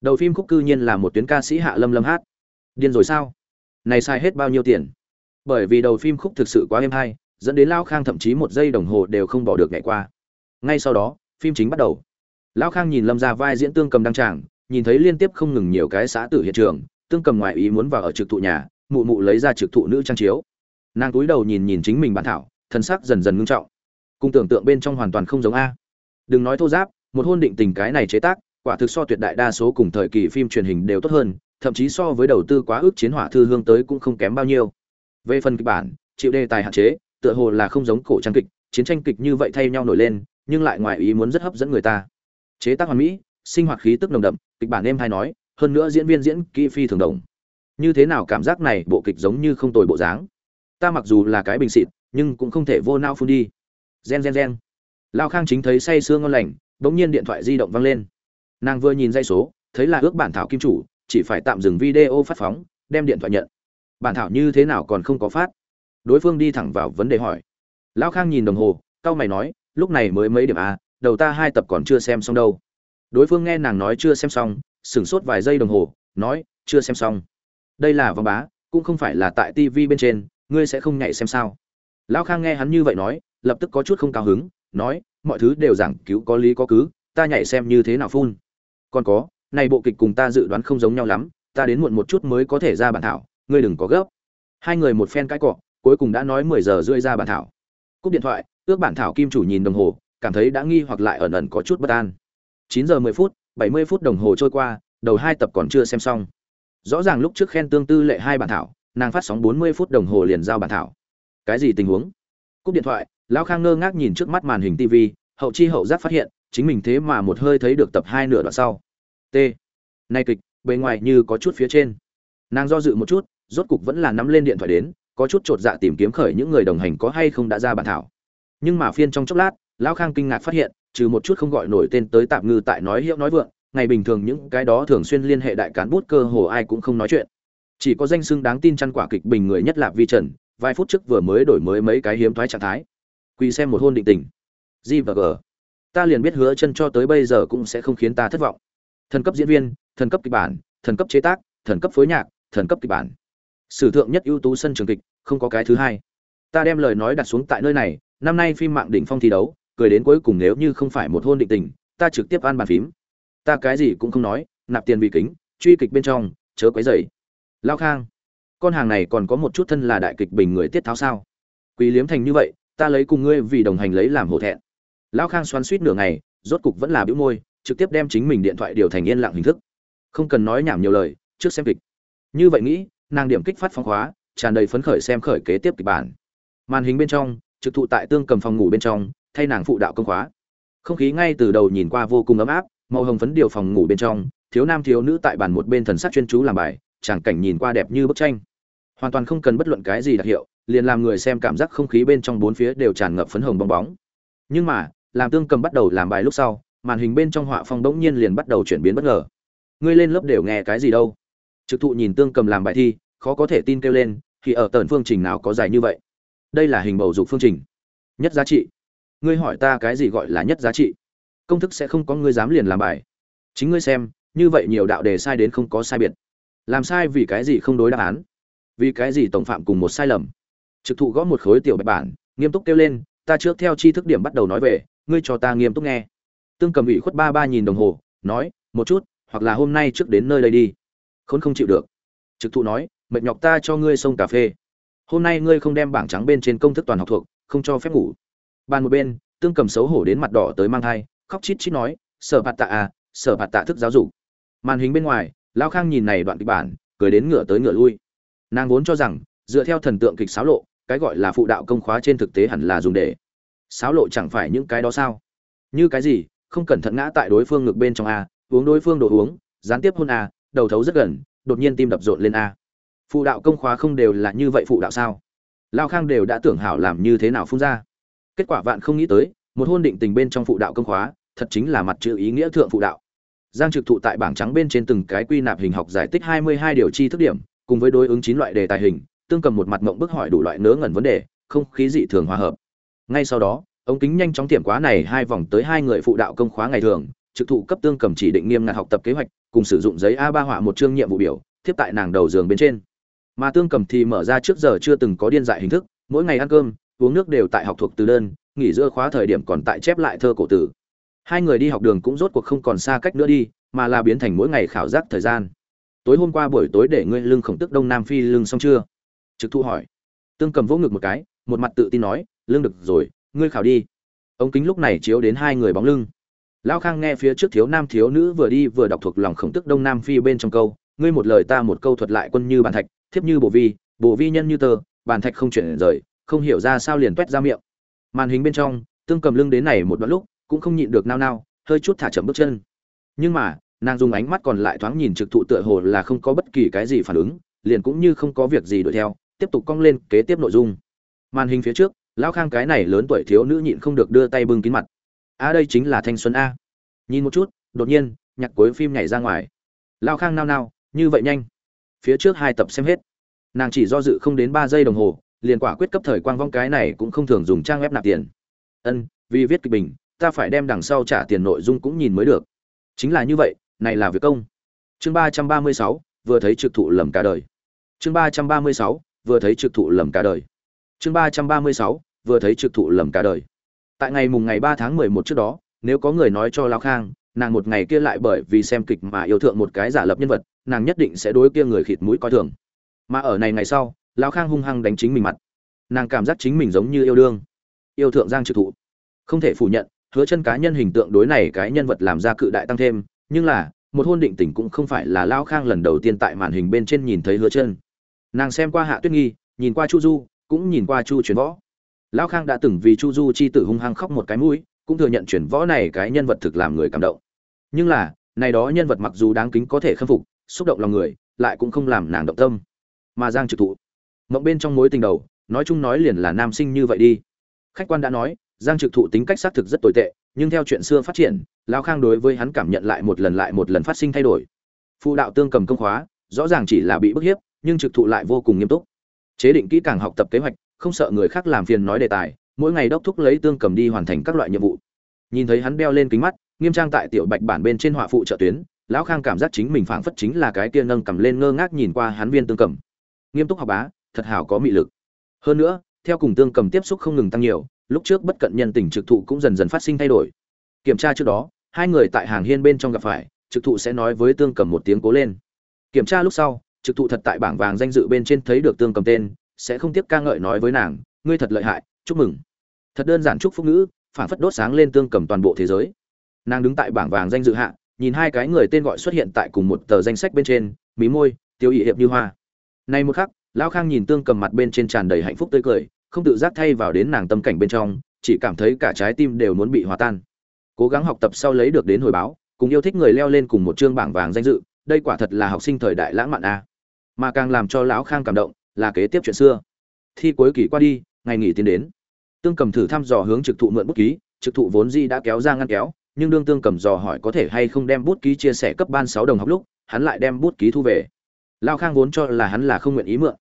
Đầu phim khúc cư nhiên là một tuyến ca sĩ hạ lâm lâm hát. Điên rồi sao? Này sai hết bao nhiêu tiền? Bởi vì đầu phim khúc thực sự quá êm hay, dẫn đến lao khang thậm chí một giây đồng hồ đều không bỏ được ngày qua. Ngay sau đó, phim chính bắt đầu. Lão khang nhìn lâm ra vai diễn tương cầm đăng tràng nhìn thấy liên tiếp không ngừng nhiều cái xã tử hiện trường, tương cầm ngoại ý muốn vào ở trực thụ nhà, mụ mụ lấy ra trực thụ nữ trang chiếu. Nàng túi đầu nhìn nhìn chính mình bản thảo, thân sắc dần dần ngưng trọng. Cùng tưởng tượng bên trong hoàn toàn không giống a. Đừng nói thô giáp, một hôn định tình cái này chế tác, quả thực so tuyệt đại đa số cùng thời kỳ phim truyền hình đều tốt hơn, thậm chí so với đầu tư quá ước chiến hỏa thư hương tới cũng không kém bao nhiêu. Về phần kịch bản, chịu đề tài hạn chế, tựa hồ là không giống cổ trang kịch, chiến tranh kịch như vậy thay nhau nổi lên, nhưng lại ngoài ý muốn rất hấp dẫn người ta. Chế tác hoàn mỹ sinh hoạt khí tức nồng đậm, kịch bản em hay nói, hơn nữa diễn viên diễn kỹ phi thường đồng. Như thế nào cảm giác này, bộ kịch giống như không tồi bộ dáng. Ta mặc dù là cái bình xịt, nhưng cũng không thể vô nao phun đi. Gen gen gen. Lao khang chính thấy say sương ngon lành, bỗng nhiên điện thoại di động vang lên. Nàng vừa nhìn dây số, thấy là ước bản thảo kim chủ, chỉ phải tạm dừng video phát phóng đem điện thoại nhận. Bản thảo như thế nào còn không có phát? Đối phương đi thẳng vào vấn đề hỏi. Lão khang nhìn đồng hồ, cau mày nói, lúc này mới mấy điểm a đầu ta hai tập còn chưa xem xong đâu đối phương nghe nàng nói chưa xem xong, sửng sốt vài giây đồng hồ, nói, chưa xem xong. Đây là vòng bá, cũng không phải là tại tv bên trên, ngươi sẽ không nhảy xem sao? Lão khang nghe hắn như vậy nói, lập tức có chút không cao hứng, nói, mọi thứ đều giảng cứu có lý có cứ, ta nhảy xem như thế nào phun? Còn có, này bộ kịch cùng ta dự đoán không giống nhau lắm, ta đến muộn một chút mới có thể ra bản thảo, ngươi đừng có gấp. Hai người một phen cãi cọ, cuối cùng đã nói mười giờ rưỡi ra bản thảo. Cúp điện thoại, ước bản thảo kim chủ nhìn đồng hồ, cảm thấy đã nghi hoặc lại ẩn ẩn có chút bất an chín giờ mười phút, bảy mươi phút đồng hồ trôi qua, đầu hai tập còn chưa xem xong. Rõ ràng lúc trước khen tương tư lệ hai bản thảo, nàng phát sóng bốn mươi phút đồng hồ liền giao bản thảo. Cái gì tình huống? Cúp điện thoại, lão khang ngơ ngác nhìn trước mắt màn hình tv hậu chi hậu giác phát hiện, chính mình thế mà một hơi thấy được tập hai nửa đoạn sau. T. Nay kịch, bề ngoài như có chút phía trên. Nàng do dự một chút, rốt cục vẫn là nắm lên điện thoại đến, có chút chột dạ tìm kiếm khởi những người đồng hành có hay không đã ra bản thảo. Nhưng mà phiên trong chốc lát lão khang kinh ngạc phát hiện, trừ một chút không gọi nổi tên tới tạm ngư tại nói hiệu nói vượng, ngày bình thường những cái đó thường xuyên liên hệ đại cán bút cơ hồ ai cũng không nói chuyện. Chỉ có danh xưng đáng tin chăn quả kịch bình người nhất là vi trần, vài phút trước vừa mới đổi mới mấy cái hiếm thoái trạng thái. Quỳ xem một hôn định tình. G và g. Ta liền biết hứa chân cho tới bây giờ cũng sẽ không khiến ta thất vọng. Thần cấp diễn viên, thần cấp kịch bản, thần cấp chế tác, thần cấp phối nhạc, thần cấp kịch bản. Sử thượng nhất ưu tú sân trường kịch, không có cái thứ hai. Ta đem lời nói đặt xuống tại nơi này, năm nay phim mạng đỉnh phong thi đấu cười đến cuối cùng nếu như không phải một hôn định tình, ta trực tiếp ăn bàn phím. Ta cái gì cũng không nói, nạp tiền vì kính, truy kịch bên trong, chớ quấy dày lao khang, con hàng này còn có một chút thân là đại kịch bình người tiết tháo sao? Quý liếm thành như vậy, ta lấy cùng ngươi vì đồng hành lấy làm hổ thẹn. Lão khang xoắn suýt nửa ngày, rốt cục vẫn là bĩu môi, trực tiếp đem chính mình điện thoại điều thành yên lặng hình thức. Không cần nói nhảm nhiều lời, trước xem kịch. Như vậy nghĩ, nàng điểm kích phát phóng khóa, tràn đầy phấn khởi xem khởi kế tiếp kịch bản. Màn hình bên trong, trực thụ tại tương cầm phòng ngủ bên trong thay nàng phụ đạo công khóa. Không khí ngay từ đầu nhìn qua vô cùng ấm áp, màu hồng phấn điều phòng ngủ bên trong, thiếu nam thiếu nữ tại bàn một bên thần sắc chuyên chú làm bài tràng cảnh nhìn qua đẹp như bức tranh. Hoàn toàn không cần bất luận cái gì đặc hiệu, liền làm người xem cảm giác không khí bên trong bốn phía đều tràn ngập phấn hồng bong bóng. Nhưng mà, làm tương cầm bắt đầu làm bài lúc sau, màn hình bên trong họa phong bỗng nhiên liền bắt đầu chuyển biến bất ngờ. Ngươi lên lớp đều nghe cái gì đâu? Trực thụ nhìn tương cầm làm bài thi, khó có thể tin kêu lên, thì ở tần phương trình nào có dài như vậy? Đây là hình bầu dục phương trình. Nhất giá trị ngươi hỏi ta cái gì gọi là nhất giá trị? Công thức sẽ không có ngươi dám liền làm bài. Chính ngươi xem, như vậy nhiều đạo đề sai đến không có sai biệt. Làm sai vì cái gì không đối đáp án? Vì cái gì tổng phạm cùng một sai lầm? Trực thụ gõ một khối tiểu bạch bản, nghiêm túc kêu lên, ta trước theo chi thức điểm bắt đầu nói về, ngươi cho ta nghiêm túc nghe. Tương cầm ủy khuất ba ba nhìn đồng hồ, nói, một chút, hoặc là hôm nay trước đến nơi đây đi. Khốn không chịu được. Trực thụ nói, mệt nhọc ta cho ngươi xông cà phê. Hôm nay ngươi không đem bảng trắng bên trên công thức toàn học thuộc, không cho phép ngủ bàn một bên, tương cầm xấu hổ đến mặt đỏ tới mang thai, khóc chít chít nói, sở bạt tạ à sở bạt tạ thức giáo dục. Màn hình bên ngoài lao khang nhìn này đoạn kịch bản, cười đến ngửa tới ngửa lui. Nàng vốn cho rằng, dựa theo thần tượng kịch xáo lộ, cái gọi là phụ đạo công khóa trên thực tế hẳn là dùng để xáo lộ chẳng phải những cái đó sao? Như cái gì, không cẩn thận ngã tại đối phương ngực bên trong a, uống đối phương đồ uống, gián tiếp hôn a, đầu thấu rất gần, đột nhiên tim đập rộn lên a. Phụ đạo công khóa không đều là như vậy phụ đạo sao? Lao khang đều đã tưởng hảo làm như thế nào phun ra kết quả vạn không nghĩ tới, một hôn định tình bên trong phụ đạo công khóa, thật chính là mặt chữ ý nghĩa thượng phụ đạo. Giang trực thụ tại bảng trắng bên trên từng cái quy nạp hình học giải tích hai mươi hai điều chi thức điểm, cùng với đối ứng chín loại đề tài hình, tương cầm một mặt mộng bức hỏi đủ loại nớ ngẩn vấn đề, không khí dị thường hòa hợp. Ngay sau đó, ống kính nhanh chóng tiệm quá này hai vòng tới hai người phụ đạo công khóa ngày thường, trực thụ cấp tương cầm chỉ định nghiêm ngặt học tập kế hoạch, cùng sử dụng giấy a ba họa một chương nhiệm vụ biểu tiếp tại nàng đầu giường bên trên. Mà tương cầm thì mở ra trước giờ chưa từng có điên dại hình thức, mỗi ngày ăn cơm uống nước đều tại học thuộc từ đơn, nghỉ giữa khóa thời điểm còn tại chép lại thơ cổ tử hai người đi học đường cũng rốt cuộc không còn xa cách nữa đi, mà là biến thành mỗi ngày khảo giác thời gian. Tối hôm qua buổi tối để ngươi lưng khổng tức đông nam phi lưng xong chưa? Trực thu hỏi. Tương cầm vỗ ngực một cái, một mặt tự tin nói, lưng được rồi, ngươi khảo đi. Ống kính lúc này chiếu đến hai người bóng lưng. Lão khang nghe phía trước thiếu nam thiếu nữ vừa đi vừa đọc thuộc lòng khổng tức đông nam phi bên trong câu, ngươi một lời ta một câu thuật lại quân như bàn thạch, thiếp như bộ vi bộ vi nhân như tờ bàn thạch không chuyển rời không hiểu ra sao liền toét ra miệng. Màn hình bên trong tương cầm lưng đến này một đoạn lúc cũng không nhịn được nao nao hơi chút thả chậm bước chân. Nhưng mà nàng dùng ánh mắt còn lại thoáng nhìn trực thụ tựa hồ là không có bất kỳ cái gì phản ứng liền cũng như không có việc gì đuổi theo tiếp tục cong lên kế tiếp nội dung. Màn hình phía trước lão khang cái này lớn tuổi thiếu nữ nhịn không được đưa tay bưng kín mặt. A à, đây chính là thanh xuân a. Nhìn một chút đột nhiên nhạc cuối phim nhảy ra ngoài. Lão khang nao nao như vậy nhanh. Phía trước hai tập xem hết. Nàng chỉ do dự không đến ba giây đồng hồ liền quả quyết cấp thời quang vong cái này cũng không thường dùng trang web nạp tiền. Ân, vì viết kịch bình, ta phải đem đằng sau trả tiền nội dung cũng nhìn mới được. Chính là như vậy, này là việc công. Chương ba trăm ba mươi sáu, vừa thấy trực thụ lầm cả đời. Chương ba trăm ba mươi sáu, vừa thấy trực thụ lầm cả đời. Chương ba trăm ba mươi sáu, vừa thấy trực thụ lầm cả đời. Tại ngày mùng ngày ba tháng mười một trước đó, nếu có người nói cho lao khang, nàng một ngày kia lại bởi vì xem kịch mà yêu thượng một cái giả lập nhân vật, nàng nhất định sẽ đối kia người khịt mũi coi thường. Mà ở này ngày sau lão khang hung hăng đánh chính mình mặt. Nàng cảm giác chính mình giống như yêu đương. Yêu thượng giang trực thụ. Không thể phủ nhận, hứa chân cá nhân hình tượng đối này cái nhân vật làm ra cự đại tăng thêm, nhưng là, một hôn định tình cũng không phải là lão khang lần đầu tiên tại màn hình bên trên nhìn thấy hứa chân. Nàng xem qua hạ tuyết nghi, nhìn qua chu du, cũng nhìn qua chu truyền võ. Lão khang đã từng vì chu du chi tử hung hăng khóc một cái mũi, cũng thừa nhận truyền võ này cái nhân vật thực làm người cảm động. Nhưng là, này đó nhân vật mặc dù đáng kính có thể khâm phục, xúc động lòng người, lại cũng không làm nàng động tâm. Mà giang trực thụ mộng bên trong mối tình đầu, nói chung nói liền là nam sinh như vậy đi. Khách quan đã nói, giang trực thụ tính cách xác thực rất tồi tệ, nhưng theo chuyện xưa phát triển, lão khang đối với hắn cảm nhận lại một lần lại một lần phát sinh thay đổi. Phụ đạo tương cầm công khóa, rõ ràng chỉ là bị bức hiếp, nhưng trực thụ lại vô cùng nghiêm túc. Chế định kỹ càng học tập kế hoạch, không sợ người khác làm phiền nói đề tài, mỗi ngày đốc thúc lấy tương cầm đi hoàn thành các loại nhiệm vụ. Nhìn thấy hắn đeo lên kính mắt, nghiêm trang tại tiểu bạch bản bên trên họa phụ trợ tuyến, lão khang cảm giác chính mình phảng phất chính là cái kia nâng cầm lên ngơ ngác nhìn qua hắn viên tương cầm. Nghiêm túc học bá thật hảo có mị lực. Hơn nữa, theo cùng tương cầm tiếp xúc không ngừng tăng nhiều, lúc trước bất cận nhân tình trực thụ cũng dần dần phát sinh thay đổi. Kiểm tra trước đó, hai người tại hàng hiên bên trong gặp phải, trực thụ sẽ nói với tương cầm một tiếng cố lên. Kiểm tra lúc sau, trực thụ thật tại bảng vàng danh dự bên trên thấy được tương cầm tên, sẽ không tiếc ca ngợi nói với nàng, ngươi thật lợi hại, chúc mừng. Thật đơn giản chúc phúc ngữ phản phất đốt sáng lên tương cầm toàn bộ thế giới. Nàng đứng tại bảng vàng danh dự hạ, nhìn hai cái người tên gọi xuất hiện tại cùng một tờ danh sách bên trên, mí môi, tiêu ý hiệp như hoa. Nay một khắc lão khang nhìn tương cầm mặt bên trên tràn đầy hạnh phúc tươi cười, không tự giác thay vào đến nàng tâm cảnh bên trong, chỉ cảm thấy cả trái tim đều muốn bị hòa tan. Cố gắng học tập sau lấy được đến hồi báo, cùng yêu thích người leo lên cùng một chương bảng vàng danh dự, đây quả thật là học sinh thời đại lãng mạn a. Mà càng làm cho lão khang cảm động, là kế tiếp chuyện xưa. Thi cuối kỳ qua đi, ngày nghỉ tiến đến. Tương cầm thử thăm dò hướng trực thụ mượn bút ký, trực thụ vốn di đã kéo ra ngăn kéo, nhưng đương tương cầm dò hỏi có thể hay không đem bút ký chia sẻ cấp ban sáu đồng học lúc, hắn lại đem bút ký thu về. Lao khang vốn cho là hắn là không nguyện ý mượn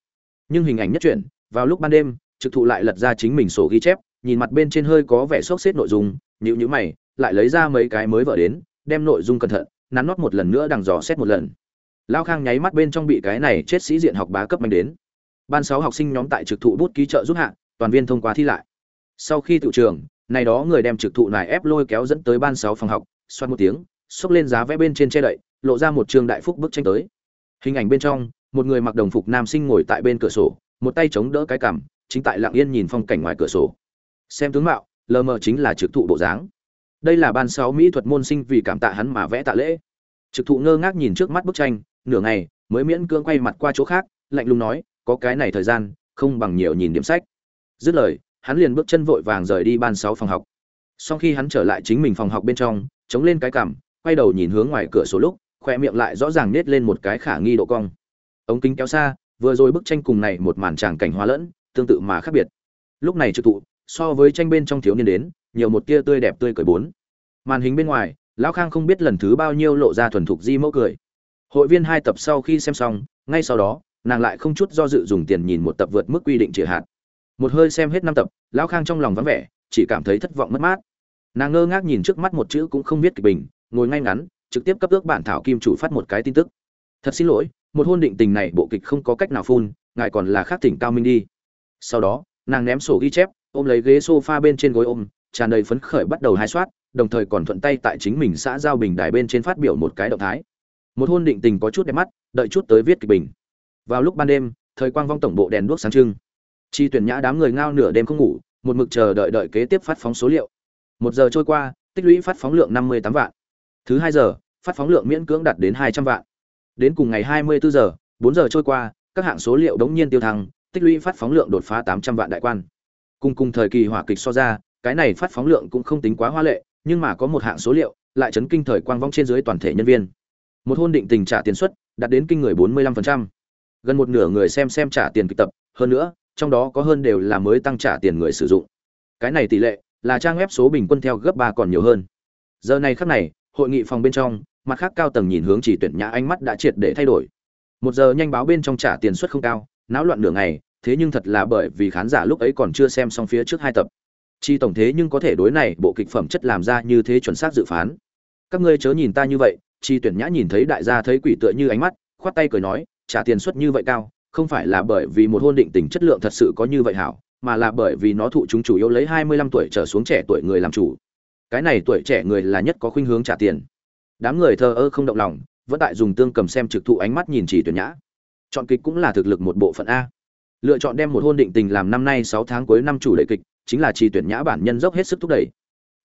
nhưng hình ảnh nhất chuyển, vào lúc ban đêm, trực thụ lại lật ra chính mình sổ ghi chép, nhìn mặt bên trên hơi có vẻ sốc xếp nội dung nhữ nhữ mày, lại lấy ra mấy cái mới vợ đến, đem nội dung cẩn thận, nắn nót một lần nữa đằng dò xét một lần. Lao khang nháy mắt bên trong bị cái này chết sĩ diện học bá cấp mạnh đến. Ban sáu học sinh nhóm tại trực thụ bút ký trợ giúp hạ, toàn viên thông qua thi lại. Sau khi tự trường, này đó người đem trực thụ này ép lôi kéo dẫn tới ban sáu phòng học, xoát một tiếng, xốc lên giá vẽ bên trên che đậy, lộ ra một trường đại phúc bức tranh tới. Hình ảnh bên trong một người mặc đồng phục nam sinh ngồi tại bên cửa sổ, một tay chống đỡ cái cằm, chính tại lặng yên nhìn phong cảnh ngoài cửa sổ. Xem tướng mạo, lờ mờ chính là trực thụ bộ dáng. Đây là ban sáu mỹ thuật môn sinh vì cảm tạ hắn mà vẽ tạ lễ. Trực thụ ngơ ngác nhìn trước mắt bức tranh, nửa ngày, mới miễn cưỡng quay mặt qua chỗ khác, lạnh lùng nói, có cái này thời gian, không bằng nhiều nhìn điểm sách. Dứt lời, hắn liền bước chân vội vàng rời đi ban sáu phòng học. Sau khi hắn trở lại chính mình phòng học bên trong, chống lên cái cằm, quay đầu nhìn hướng ngoài cửa sổ lúc, khoe miệng lại rõ ràng nết lên một cái khả nghi độ cong ống kính kéo xa, vừa rồi bức tranh cùng này một màn tràng cảnh hóa lẫn, tương tự mà khác biệt. Lúc này trực thụ, so với tranh bên trong thiếu niên đến, nhiều một tia tươi đẹp tươi cười bốn. Màn hình bên ngoài, lão khang không biết lần thứ bao nhiêu lộ ra thuần thục di mẫu cười. Hội viên hai tập sau khi xem xong, ngay sau đó, nàng lại không chút do dự dùng tiền nhìn một tập vượt mức quy định chỉ hạt. Một hơi xem hết năm tập, lão khang trong lòng vắng vẻ, chỉ cảm thấy thất vọng mất mát. Nàng ngơ ngác nhìn trước mắt một chữ cũng không biết kịch bình, ngồi ngay ngắn, trực tiếp cấp ước bản thảo kim chủ phát một cái tin tức. Thật xin lỗi một hôn định tình này bộ kịch không có cách nào phun, ngài còn là khác tỉnh cao minh đi. Sau đó, nàng ném sổ ghi chép, ôm lấy ghế sofa bên trên gối ôm, tràn đầy phấn khởi bắt đầu hai soát, đồng thời còn thuận tay tại chính mình xã giao bình đài bên trên phát biểu một cái động thái. Một hôn định tình có chút đẹp mắt, đợi chút tới viết kịch bình. Vào lúc ban đêm, thời quang vong tổng bộ đèn đuốc sáng trưng. Chi tuyển nhã đám người ngao nửa đêm không ngủ, một mực chờ đợi đợi kế tiếp phát phóng số liệu. Một giờ trôi qua, tích lũy phát phóng lượng năm mươi tám vạn. Thứ hai giờ, phát phóng lượng miễn cưỡng đạt đến hai trăm vạn đến cùng ngày hai mươi bốn giờ 4 giờ trôi qua, các hạng số liệu đống nhiên tiêu thăng, tích lũy phát phóng lượng đột phá tám trăm vạn đại quan. Cùng cùng thời kỳ hỏa kịch so ra, cái này phát phóng lượng cũng không tính quá hoa lệ, nhưng mà có một hạng số liệu, lại chấn kinh thời quang vong trên dưới toàn thể nhân viên. Một hôn định tình trả tiền suất đạt đến kinh người bốn mươi lăm phần trăm. Gần một nửa người xem xem trả tiền kịch tập, hơn nữa, trong đó có hơn đều là mới tăng trả tiền người sử dụng. Cái này tỷ lệ là trang web số bình quân theo gấp ba còn nhiều hơn. Giờ này khắc này, hội nghị phòng bên trong mặt khác cao tầng nhìn hướng chỉ tuyển nhã ánh mắt đã triệt để thay đổi. Một giờ nhanh báo bên trong trả tiền suất không cao, náo loạn nửa ngày, thế nhưng thật là bởi vì khán giả lúc ấy còn chưa xem xong phía trước hai tập. Chi tổng thế nhưng có thể đối này bộ kịch phẩm chất làm ra như thế chuẩn xác dự phán. Các ngươi chớ nhìn ta như vậy, chi tuyển nhã nhìn thấy đại gia thấy quỷ tựa như ánh mắt, khoát tay cười nói, trả tiền suất như vậy cao, không phải là bởi vì một hôn định tình chất lượng thật sự có như vậy hảo, mà là bởi vì nó thụ chúng chủ yếu lấy hai mươi lăm tuổi trở xuống trẻ tuổi người làm chủ. Cái này tuổi trẻ người là nhất có khuynh hướng trả tiền đám người thờ ơ không động lòng, vẫn tại dùng tương cầm xem trực thụ ánh mắt nhìn chỉ tuyển nhã. Chọn kịch cũng là thực lực một bộ phận a. Lựa chọn đem một hôn định tình làm năm nay sáu tháng cuối năm chủ lệ kịch, chính là chỉ tuyển nhã bản nhân dốc hết sức thúc đẩy.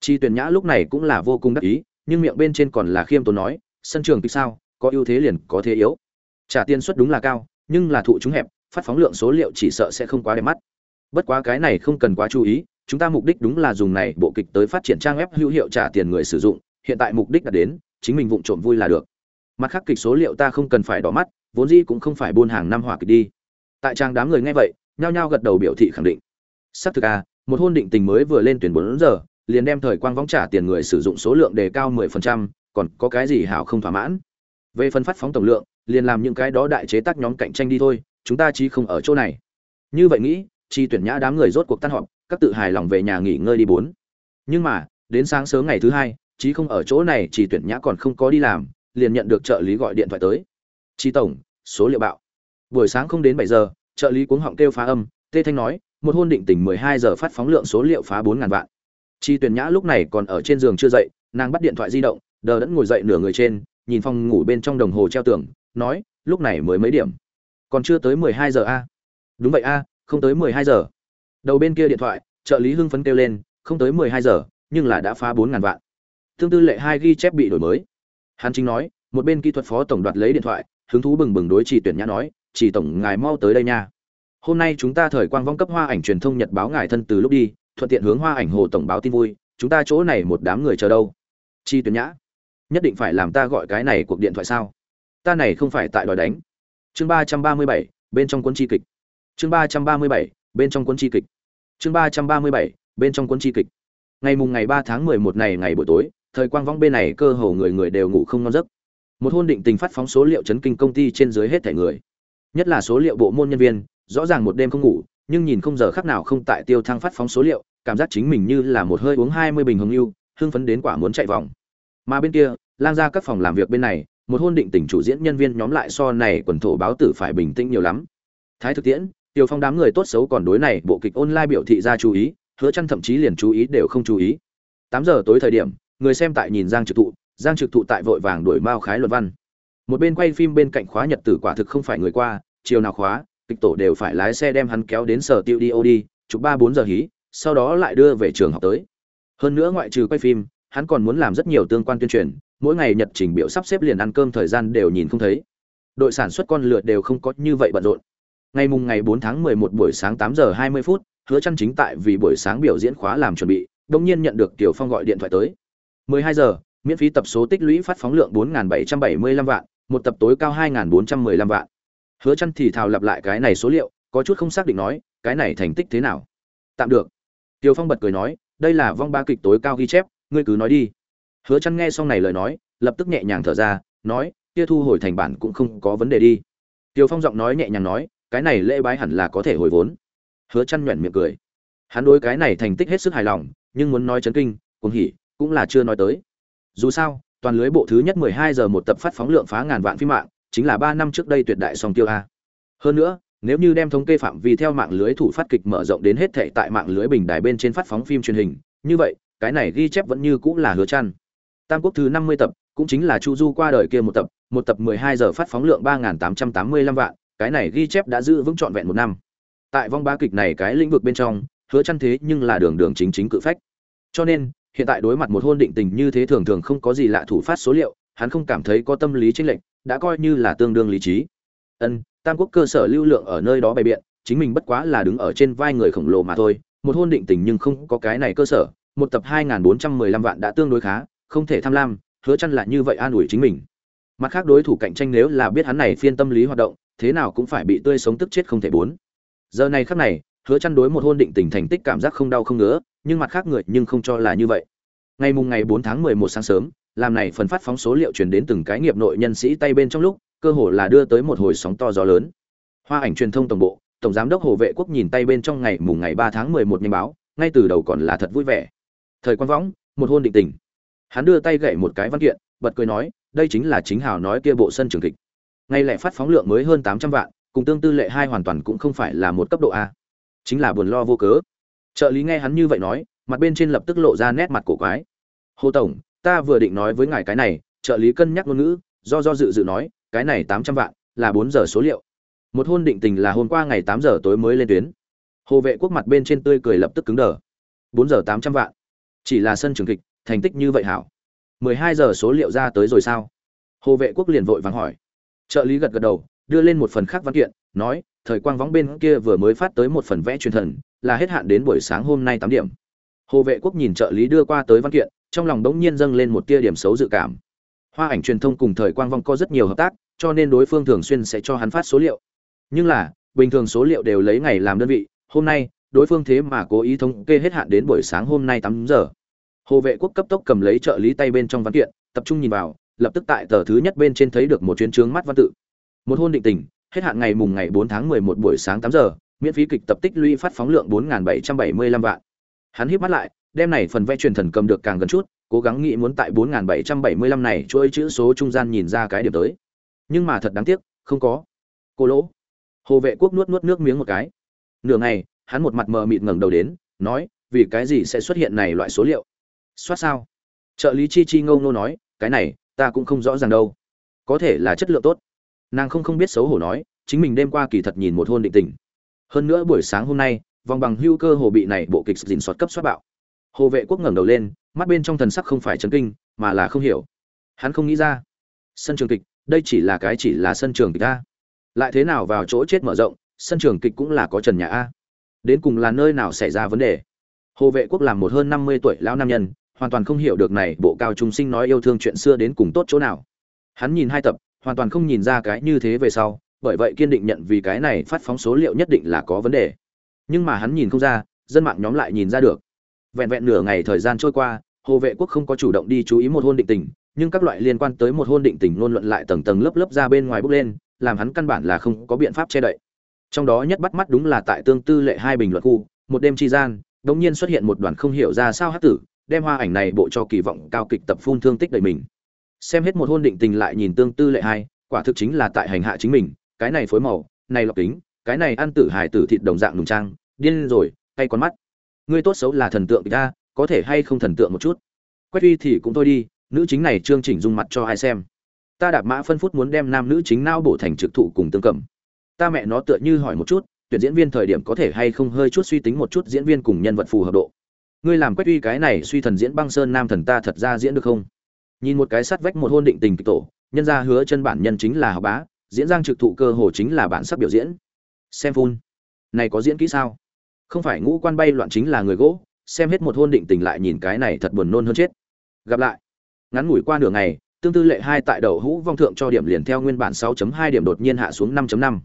Chi tuyển nhã lúc này cũng là vô cùng đắc ý, nhưng miệng bên trên còn là khiêm tốn nói, sân trường kịch sao, có ưu thế liền có thế yếu. Trả tiền suất đúng là cao, nhưng là thụ chúng hẹp, phát phóng lượng số liệu chỉ sợ sẽ không quá đẹp mắt. Bất quá cái này không cần quá chú ý, chúng ta mục đích đúng là dùng này bộ kịch tới phát triển trang web hữu hiệu trả tiền người sử dụng, hiện tại mục đích đã đến chính mình vụng trộm vui là được. Mặt khác kịch số liệu ta không cần phải đỏ mắt vốn dĩ cũng không phải buôn hàng năm hỏa kịch đi. Tại trang đám người nghe vậy nhao nhao gật đầu biểu thị khẳng định. Xác thực à một hôn định tình mới vừa lên tuyển bốn giờ liền đem thời quang vóng trả tiền người sử dụng số lượng đề cao 10%, còn có cái gì hảo không thỏa mãn? Về phân phát phóng tổng lượng liền làm những cái đó đại chế tác nhóm cạnh tranh đi thôi chúng ta chí không ở chỗ này. Như vậy nghĩ chi tuyển nhã đám người rốt cuộc tan họp các tự hài lòng về nhà nghỉ ngơi đi bốn. Nhưng mà đến sáng sớm ngày thứ hai chí không ở chỗ này chỉ tuyển nhã còn không có đi làm, liền nhận được trợ lý gọi điện thoại tới. Chi tổng, số liệu bạo. Buổi sáng không đến bảy giờ, trợ lý cuống họng kêu phá âm, tê thanh nói, một hôn định tỉnh mười hai giờ phát phóng lượng số liệu phá bốn ngàn vạn. Chi tuyển nhã lúc này còn ở trên giường chưa dậy, nàng bắt điện thoại di động, đờ đẫn ngồi dậy nửa người trên, nhìn phòng ngủ bên trong đồng hồ treo tường, nói, lúc này mới mấy điểm? Còn chưa tới mười hai giờ a. Đúng vậy a, không tới mười hai giờ. Đầu bên kia điện thoại, trợ lý hưng phấn kêu lên, không tới mười hai giờ, nhưng là đã phá bốn ngàn vạn tương tư lệ hai ghi chép bị đổi mới. Hắn chính nói, một bên kỹ thuật phó tổng đoạt lấy điện thoại, hứng thú bừng bừng đối chỉ tuyển nhã nói chỉ tổng, ngài mau tới đây nha. Hôm nay chúng ta thời quang vong cấp hoa ảnh truyền thông nhật báo ngài thân từ lúc đi, thuận tiện hướng hoa ảnh hồ tổng báo tin vui, chúng ta chỗ này một đám người chờ đâu? Chi tuyển nhã, nhất định phải làm ta gọi cái này cuộc điện thoại sao? Ta này không phải tại đòi đánh. Chương ba trăm ba mươi bảy, bên trong cuốn chi kịch. Chương ba trăm ba mươi bảy, bên trong cuốn chi kịch. Chương ba trăm ba mươi bảy, bên trong cuốn chi kịch ngày mùng ngày ba tháng mười một này ngày buổi tối, thời quang vong bên này cơ hồ người người đều ngủ không ngon giấc. Một hôn định tình phát phóng số liệu chấn kinh công ty trên dưới hết thẻ người. Nhất là số liệu bộ môn nhân viên, rõ ràng một đêm không ngủ, nhưng nhìn không giờ khắc nào không tại tiêu thăng phát phóng số liệu, cảm giác chính mình như là một hơi uống hai mươi bình hồng lưu hưng phấn đến quả muốn chạy vòng. Mà bên kia, lang ra các phòng làm việc bên này, một hôn định tình chủ diễn nhân viên nhóm lại so này quần thổ báo tử phải bình tĩnh nhiều lắm. Thái thực tiễn tiêu phong đám người tốt xấu còn đối này bộ kịch online biểu thị ra chú ý hứa chăn thậm chí liền chú ý đều không chú ý. Tám giờ tối thời điểm, người xem tại nhìn giang trực thụ, giang trực thụ tại vội vàng đuổi mao khái luật văn. Một bên quay phim bên cạnh khóa nhật tử quả thực không phải người qua, chiều nào khóa, kịch tổ đều phải lái xe đem hắn kéo đến sở tiêu đi ô đi, chụp ba bốn giờ hí, sau đó lại đưa về trường học tới. Hơn nữa ngoại trừ quay phim, hắn còn muốn làm rất nhiều tương quan tuyên truyền, mỗi ngày nhật trình biểu sắp xếp liền ăn cơm thời gian đều nhìn không thấy. Đội sản xuất con lượt đều không có như vậy bận rộn. Ngày mùng ngày 4 tháng 11 buổi sáng 8 giờ 20 phút hứa chăn chính tại vì buổi sáng biểu diễn khóa làm chuẩn bị đồng nhiên nhận được tiểu phong gọi điện thoại tới. 12 giờ, miễn phí tập số tích lũy phát phóng lượng 4.775 vạn, một tập tối cao 2.415 vạn. Hứa Chân thì thào lặp lại cái này số liệu, có chút không xác định nói, cái này thành tích thế nào? Tạm được. Tiểu phong bật cười nói, đây là vong ba kịch tối cao ghi chép, ngươi cứ nói đi. Hứa Chân nghe xong này lời nói, lập tức nhẹ nhàng thở ra, nói, kia thu hồi thành bản cũng không có vấn đề đi. Tiểu phong giọng nói nhẹ nhàng nói, cái này lễ bái hẳn là có thể hồi vốn hứa chăn nhuyễn miệng cười. Hắn đối cái này thành tích hết sức hài lòng, nhưng muốn nói chấn kinh cũng hỉ, cũng là chưa nói tới. Dù sao, toàn lưới bộ thứ nhất 12 giờ một tập phát phóng lượng phá ngàn vạn phim mạng, chính là 3 năm trước đây tuyệt đại song tiêu a. Hơn nữa, nếu như đem thống kê phạm vi theo mạng lưới thủ phát kịch mở rộng đến hết thảy tại mạng lưới bình đài bên trên phát phóng phim truyền hình, như vậy, cái này ghi chép vẫn như cũng là hứa chăn. Tam quốc thứ 50 tập, cũng chính là chu du qua đời kia một tập một tập 12 giờ phát phóng lượng 3.885 vạn, cái này ghi chép đã giữ vững trọn vẹn một năm tại vong ba kịch này cái lĩnh vực bên trong, hứa chăn thế nhưng là đường đường chính chính cự phách. Cho nên, hiện tại đối mặt một hôn định tình như thế thường thường không có gì lạ thủ phát số liệu, hắn không cảm thấy có tâm lý chênh lệch, đã coi như là tương đương lý trí. Ân, tam quốc cơ sở lưu lượng ở nơi đó bày biện, chính mình bất quá là đứng ở trên vai người khổng lồ mà thôi, một hôn định tình nhưng không có cái này cơ sở, một tập 2.415 vạn đã tương đối khá, không thể tham lam, hứa chăn lại như vậy an ủi chính mình. Mặt khác đối thủ cạnh tranh nếu là biết hắn này phiên tâm lý hoạt động, thế nào cũng phải bị tươi sống tức chết không thể bốn giờ này khắc này, hứa chăn đối một hôn định tình thành tích cảm giác không đau không ngứa, nhưng mặt khác người nhưng không cho là như vậy. Ngày mùng ngày 4 tháng 11 sáng sớm, làm này phần phát phóng số liệu truyền đến từng cái nghiệp nội nhân sĩ tay bên trong lúc, cơ hồ là đưa tới một hồi sóng to gió lớn. Hoa ảnh truyền thông tổng bộ, tổng giám đốc hồ vệ quốc nhìn tay bên trong ngày mùng ngày 3 tháng 11 nhanh báo, ngay từ đầu còn là thật vui vẻ. Thời quan võng, một hôn định tình. Hắn đưa tay gậy một cái văn kiện, bật cười nói, đây chính là chính hào nói kia bộ sân trường kịch. Ngay lệ phát phóng lượng mới hơn 800 vạn cùng tương tư lệ hai hoàn toàn cũng không phải là một cấp độ a. Chính là buồn lo vô cớ. Trợ lý nghe hắn như vậy nói, mặt bên trên lập tức lộ ra nét mặt cổ quái. Hồ tổng, ta vừa định nói với ngài cái này, trợ lý cân nhắc ngôn ngữ, do do dự dự nói, cái này tám trăm vạn, là bốn giờ số liệu. Một hôn định tình là hôm qua ngày tám giờ tối mới lên tuyến. Hồ vệ quốc mặt bên trên tươi cười lập tức cứng đờ. Bốn giờ tám trăm vạn? Chỉ là sân trường kịch, thành tích như vậy hảo. Mười hai giờ số liệu ra tới rồi sao? Hồ vệ quốc liền vội vàng hỏi. Trợ lý gật gật đầu đưa lên một phần khác văn kiện, nói, thời quang võng bên kia vừa mới phát tới một phần vẽ truyền thần, là hết hạn đến buổi sáng hôm nay tám điểm. Hồ vệ quốc nhìn trợ lý đưa qua tới văn kiện, trong lòng đống nhiên dâng lên một tia điểm xấu dự cảm. Hoa ảnh truyền thông cùng thời quang vong có rất nhiều hợp tác, cho nên đối phương thường xuyên sẽ cho hắn phát số liệu. Nhưng là, bình thường số liệu đều lấy ngày làm đơn vị, hôm nay, đối phương thế mà cố ý thống kê hết hạn đến buổi sáng hôm nay tám giờ. Hồ vệ quốc cấp tốc cầm lấy trợ lý tay bên trong văn kiện, tập trung nhìn vào, lập tức tại tờ thứ nhất bên trên thấy được một chuyến trướng mắt văn tự một hôn định tình hết hạn ngày mùng ngày 4 tháng 11 buổi sáng 8 giờ miễn phí kịch tập tích lũy phát phóng lượng 4.775 vạn hắn híp mắt lại đem này phần vẽ truyền thần cầm được càng gần chút cố gắng nghĩ muốn tại 4775 này chuỗi chữ số trung gian nhìn ra cái điểm tới. Nhưng mà thật đáng tiếc, không có. Cô lỗ. Hồ vệ quốc nuốt nuốt nước miếng một cái. Nửa ngày, hắn một mặt mờ mịt ngẩng đầu đến, nói, vì cái gì sẽ xuất hiện này loại số liệu? Soát sao? Trợ lý Chi Chi ngâu nô nói, cái này, ta cũng không rõ ràng đâu. Có thể là chất lượng tốt. Nàng không không biết xấu hổ nói, chính mình đêm qua kỳ thật nhìn một hôn định tình. Hơn nữa buổi sáng hôm nay, vòng bằng hưu cơ hồ bị này bộ kịch dình soát cấp soát bạo. Hồ vệ quốc ngẩng đầu lên, mắt bên trong thần sắc không phải chấn kinh, mà là không hiểu. Hắn không nghĩ ra. Sân trường kịch, đây chỉ là cái chỉ là sân trường kịch a. Lại thế nào vào chỗ chết mở rộng, sân trường kịch cũng là có trần nhà a. Đến cùng là nơi nào xảy ra vấn đề? Hồ vệ quốc làm một hơn năm mươi tuổi lão nam nhân, hoàn toàn không hiểu được này bộ cao trung sinh nói yêu thương chuyện xưa đến cùng tốt chỗ nào. Hắn nhìn hai tập, hoàn toàn không nhìn ra cái như thế về sau, bởi vậy kiên định nhận vì cái này phát phóng số liệu nhất định là có vấn đề. Nhưng mà hắn nhìn không ra, dân mạng nhóm lại nhìn ra được. Vẹn vẹn nửa ngày thời gian trôi qua hồ vệ quốc không có chủ động đi chú ý một hôn định tình nhưng các loại liên quan tới một hôn định tình luôn luận lại tầng tầng lớp lớp ra bên ngoài bốc lên làm hắn căn bản là không có biện pháp che đậy. Trong đó nhất bắt mắt đúng là tại tương tư lệ hai bình luận khu một đêm tri gian đột nhiên xuất hiện một đoàn không hiểu ra sao hát tử đem hoa ảnh này bộ cho kỳ vọng cao kịch tập phun thương tích đầy mình xem hết một hôn định tình lại nhìn tương tư lệ hai, quả thực chính là tại hành hạ chính mình, cái này phối màu, này lọc kính, cái này ăn tử hài tử thịt đồng dạng nùng trang, điên rồi hay con mắt. Ngươi tốt xấu là thần tượng ta có thể hay không thần tượng một chút? Quét uy thì cũng thôi đi, nữ chính này chương chỉnh dung mặt cho ai xem? Ta đạp mã phân phút muốn đem nam nữ chính nao bổ thành trực thụ cùng tương cầm. Ta mẹ nó tựa như hỏi một chút, tuyển diễn viên thời điểm có thể hay không hơi chút suy tính một chút diễn viên cùng nhân vật phù hợp độ. Ngươi làm quét uy cái này suy thần diễn băng sơn nam thần ta thật ra diễn được không? Nhìn một cái sắt vách một hôn định tình kịch tổ, nhân ra hứa chân bản nhân chính là học bá, diễn giang trực thụ cơ hồ chính là bản sắc biểu diễn. Xem phun. Này có diễn kỹ sao? Không phải ngũ quan bay loạn chính là người gỗ, xem hết một hôn định tình lại nhìn cái này thật buồn nôn hơn chết. Gặp lại. Ngắn ngủi qua nửa ngày, tương tư lệ hai tại đầu hũ vong thượng cho điểm liền theo nguyên bản 6.2 điểm đột nhiên hạ xuống 5.5.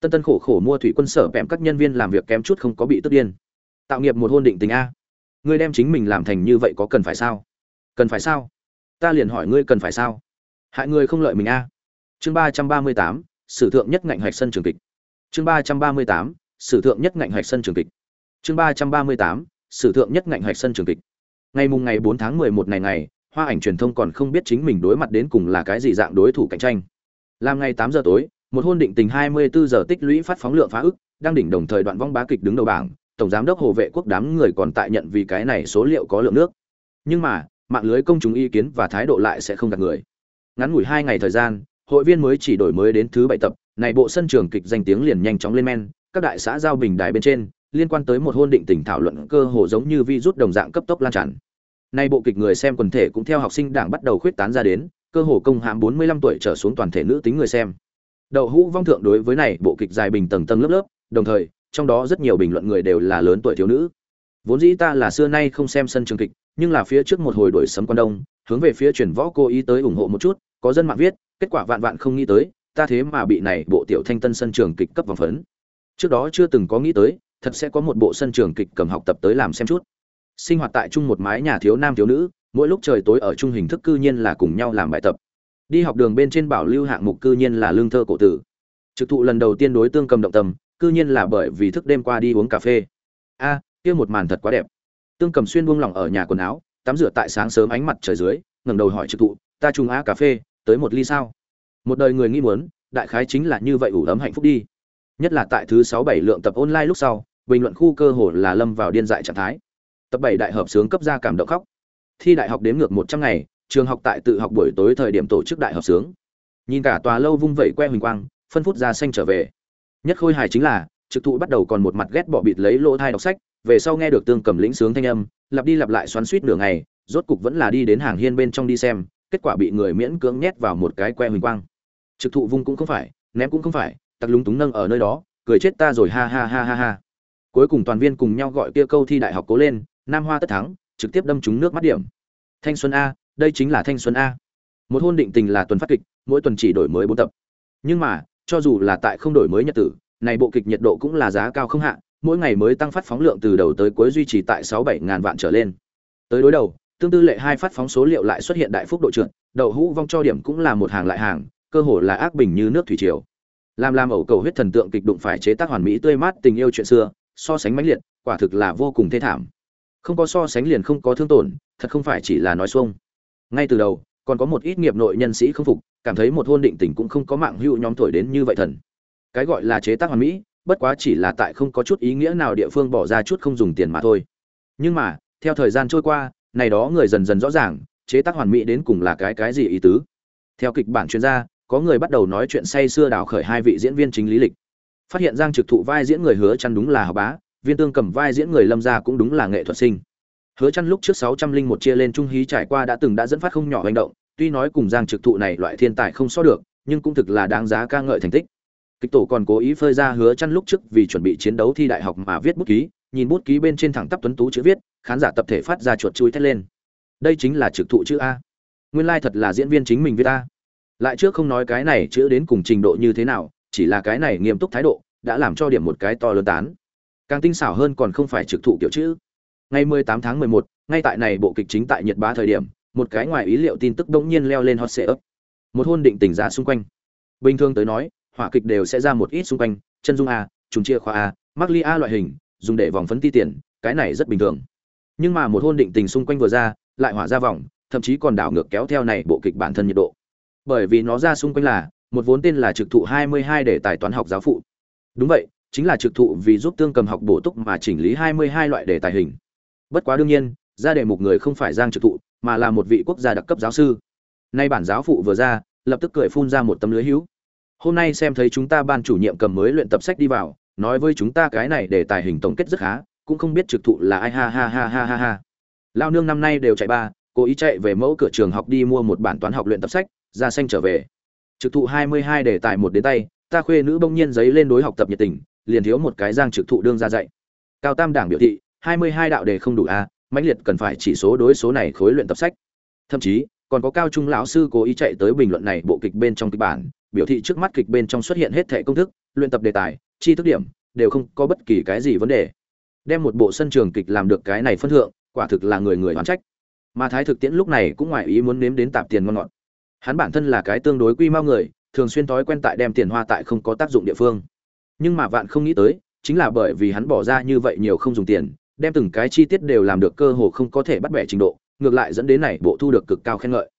tân tân khổ khổ mua thủy quân sở bẹm các nhân viên làm việc kém chút không có bị tức điên. Tạo nghiệp một hôn định tình a. Ngươi đem chính mình làm thành như vậy có cần phải sao? Cần phải sao? Ta liền hỏi ngươi cần phải sao? Hại ngươi không lợi mình a. Chương 338, sử thượng nhất ngạnh hạch sân trường kịch. Chương 338, sử thượng nhất ngạnh hạch sân trường kịch. Chương ba trăm ba mươi tám sử thượng nhất ngạnh hạch sân trường kịch. Ngày mùng ngày bốn tháng mười một ngày ngày hoa ảnh truyền thông còn không biết chính mình đối mặt đến cùng là cái gì dạng đối thủ cạnh tranh. Làm ngày tám giờ tối một hôn định tình hai mươi bốn giờ tích lũy phát phóng lượng phá ức đang đỉnh đồng thời đoạn vong bá kịch đứng đầu bảng tổng giám đốc hồ vệ quốc đám người còn tại nhận vì cái này số liệu có lượng nước. Nhưng mà mạng lưới công chúng ý kiến và thái độ lại sẽ không gạt người ngắn ngủi hai ngày thời gian hội viên mới chỉ đổi mới đến thứ bảy tập này bộ sân trường kịch danh tiếng liền nhanh chóng lên men các đại xã giao bình đài bên trên liên quan tới một hôn định tình thảo luận cơ hồ giống như virus đồng dạng cấp tốc lan tràn. Nay bộ kịch người xem quần thể cũng theo học sinh đảng bắt đầu khuyết tán ra đến, cơ hồ công hàm 45 tuổi trở xuống toàn thể nữ tính người xem. Đậu hũ vong thượng đối với này bộ kịch dài bình tầng tầng lớp lớp, đồng thời, trong đó rất nhiều bình luận người đều là lớn tuổi thiếu nữ. Vốn dĩ ta là xưa nay không xem sân trường kịch, nhưng là phía trước một hồi đổi sấm quan đông, hướng về phía truyền võ cô ý tới ủng hộ một chút, có dân mạng viết, kết quả vạn vạn không nghĩ tới, ta thế mà bị này bộ tiểu thanh tân sân trường kịch cấp vòng phấn. Trước đó chưa từng có nghĩ tới, thật sẽ có một bộ sân trường kịch cầm học tập tới làm xem chút. Sinh hoạt tại chung một mái nhà thiếu nam thiếu nữ mỗi lúc trời tối ở chung hình thức cư nhiên là cùng nhau làm bài tập. Đi học đường bên trên bảo lưu hạng mục cư nhiên là lương thơ cổ tử. Trực thụ lần đầu tiên đối tương cầm động tâm cư nhiên là bởi vì thức đêm qua đi uống cà phê. A kia một màn thật quá đẹp tương cầm xuyên buông lỏng ở nhà quần áo, tắm rửa tại sáng sớm ánh mặt trời dưới, ngẩng đầu hỏi trực thụ, ta trùng á cà phê, tới một ly sao? Một đời người nghĩ muốn, đại khái chính là như vậy ủ ấm hạnh phúc đi. Nhất là tại thứ sáu bảy lượng tập online lúc sau, bình luận khu cơ hồ là lâm vào điên dại trạng thái. Tập bảy đại hợp sướng cấp ra cảm động khóc. Thi đại học đếm ngược một trăm ngày, trường học tại tự học buổi tối thời điểm tổ chức đại hợp sướng. Nhìn cả tòa lâu vung vẩy que huỳnh quang, phân phút ra xanh trở về. Nhất khôi hài chính là, trực thụ bắt đầu còn một mặt ghét bỏ bịt lấy lỗ thai đọc sách về sau nghe được tương cầm lĩnh sướng thanh âm, lặp đi lặp lại xoắn suýt nửa ngày, rốt cục vẫn là đi đến hàng hiên bên trong đi xem, kết quả bị người miễn cưỡng nhét vào một cái que huỳnh quang. Trực thụ vung cũng không phải, ném cũng không phải, tặc lúng túng nâng ở nơi đó, cười chết ta rồi, ha ha ha ha ha. Cuối cùng toàn viên cùng nhau gọi kia câu thi đại học cố lên, nam hoa tất thắng, trực tiếp đâm trúng nước mắt điểm. Thanh xuân a, đây chính là thanh xuân a. Một hôn định tình là tuần phát kịch, mỗi tuần chỉ đổi mới bốn tập. Nhưng mà, cho dù là tại không đổi mới nhật tử, này bộ kịch nhiệt độ cũng là giá cao không hạ mỗi ngày mới tăng phát phóng lượng từ đầu tới cuối duy trì tại sáu bảy ngàn vạn trở lên. Tới đối đầu, tương tư lệ hai phát phóng số liệu lại xuất hiện đại phúc độ trượt, đậu hũ vong cho điểm cũng là một hàng lại hàng, cơ hồ là ác bình như nước thủy triều. Làm làm ẩu cầu huyết thần tượng kịch đụng phải chế tác hoàn mỹ tươi mát tình yêu chuyện xưa, so sánh mãnh liệt, quả thực là vô cùng thê thảm. Không có so sánh liền không có thương tổn, thật không phải chỉ là nói xuông. Ngay từ đầu, còn có một ít nghiệp nội nhân sĩ không phục, cảm thấy một hôn định tình cũng không có mạng hữu nhóm thổi đến như vậy thần. Cái gọi là chế tác hoàn mỹ bất quá chỉ là tại không có chút ý nghĩa nào địa phương bỏ ra chút không dùng tiền mà thôi. Nhưng mà, theo thời gian trôi qua, này đó người dần dần rõ ràng, chế tác hoàn mỹ đến cùng là cái cái gì ý tứ. Theo kịch bản chuyên gia, có người bắt đầu nói chuyện say xưa đào khởi hai vị diễn viên chính lý lịch. Phát hiện giang trực thụ vai diễn người hứa chăn đúng là hào bá, viên tương cầm vai diễn người lâm gia cũng đúng là nghệ thuật sinh. Hứa chăn lúc trước sáu trăm linh một chia lên trung hí trải qua đã từng đã dẫn phát không nhỏ hành động, tuy nói cùng giang trực thụ này loại thiên tài không so được, nhưng cũng thực là đáng giá ca ngợi thành tích kịch tổ còn cố ý phơi ra hứa chăn lúc trước vì chuẩn bị chiến đấu thi đại học mà viết bút ký nhìn bút ký bên trên thẳng tắp tuấn tú chữ viết khán giả tập thể phát ra chuột chui thét lên. Đây chính là trực thụ chữ a. Nguyên lai like thật là diễn viên chính mình viết a. Lại trước không nói cái này chữ đến cùng trình độ như thế nào chỉ là cái này nghiêm túc thái độ đã làm cho điểm một cái to lớn tán. Càng tinh xảo hơn còn không phải trực thụ kiểu chữ. Ngày 18 tháng 11, ngay tại này bộ kịch chính tại Nhật Bá thời điểm, một cái ngoài ý liệu tin tức đống nhiên leo lên hot search. Một hôn định tình giá xung quanh. Bình thường tới nói, hỏa kịch đều sẽ ra một ít xung quanh, chân dung a, trùng chia khoa a, Maglia loại hình, dùng để vòng phấn ti tiền, cái này rất bình thường. Nhưng mà một hôn định tình xung quanh vừa ra, lại hỏa ra vòng, thậm chí còn đảo ngược kéo theo này bộ kịch bản thân nhiệt độ. Bởi vì nó ra xung quanh là một vốn tên là trực thụ 22 để tài toán học giáo phụ. Đúng vậy, chính là trực thụ vì giúp tương cầm học bổ túc mà chỉnh lý 22 loại đề tài hình bất quá đương nhiên ra đề mục người không phải giang trực thụ mà là một vị quốc gia đặc cấp giáo sư nay bản giáo phụ vừa ra lập tức cười phun ra một tấm lưới hữu hôm nay xem thấy chúng ta ban chủ nhiệm cầm mới luyện tập sách đi vào nói với chúng ta cái này để tài hình tổng kết rất khá cũng không biết trực thụ là ai ha ha ha ha ha ha. Lao nương năm nay đều chạy ba cố ý chạy về mẫu cửa trường học đi mua một bản toán học luyện tập sách ra xanh trở về. Trực thụ hai mươi hai đề tài một đến tay ta khuê nữ bỗng nhiên giấy lên đối học tập nhiệt tình liền thiếu một cái giang trực thụ đương ra dạy. Cao tam đảng biểu thị hai mươi hai đạo đề không đủ a à, mãnh liệt cần phải chỉ số đối số này khối luyện tập sách. Thậm chí còn có cao trung lão sư cố ý chạy tới bình luận này bộ kịch bên trong kịch bản biểu thị trước mắt kịch bên trong xuất hiện hết thẻ công thức, luyện tập đề tài chi thức điểm, đều không có bất kỳ cái gì vấn đề. Đem một bộ sân trường kịch làm được cái này phân thượng, quả thực là người người oán trách. Mà thái thực tiễn lúc này cũng ngoài ý muốn nếm đến tạp tiền ngon ngọt. Hắn bản thân là cái tương đối quy mau người, thường xuyên thói quen tại đem tiền hoa tại không có tác dụng địa phương. Nhưng mà vạn không nghĩ tới, chính là bởi vì hắn bỏ ra như vậy nhiều không dùng tiền, đem từng cái chi tiết đều làm được cơ hồ không có thể bắt bẻ trình độ, ngược lại dẫn đến này bộ thu được cực cao khen ngợi.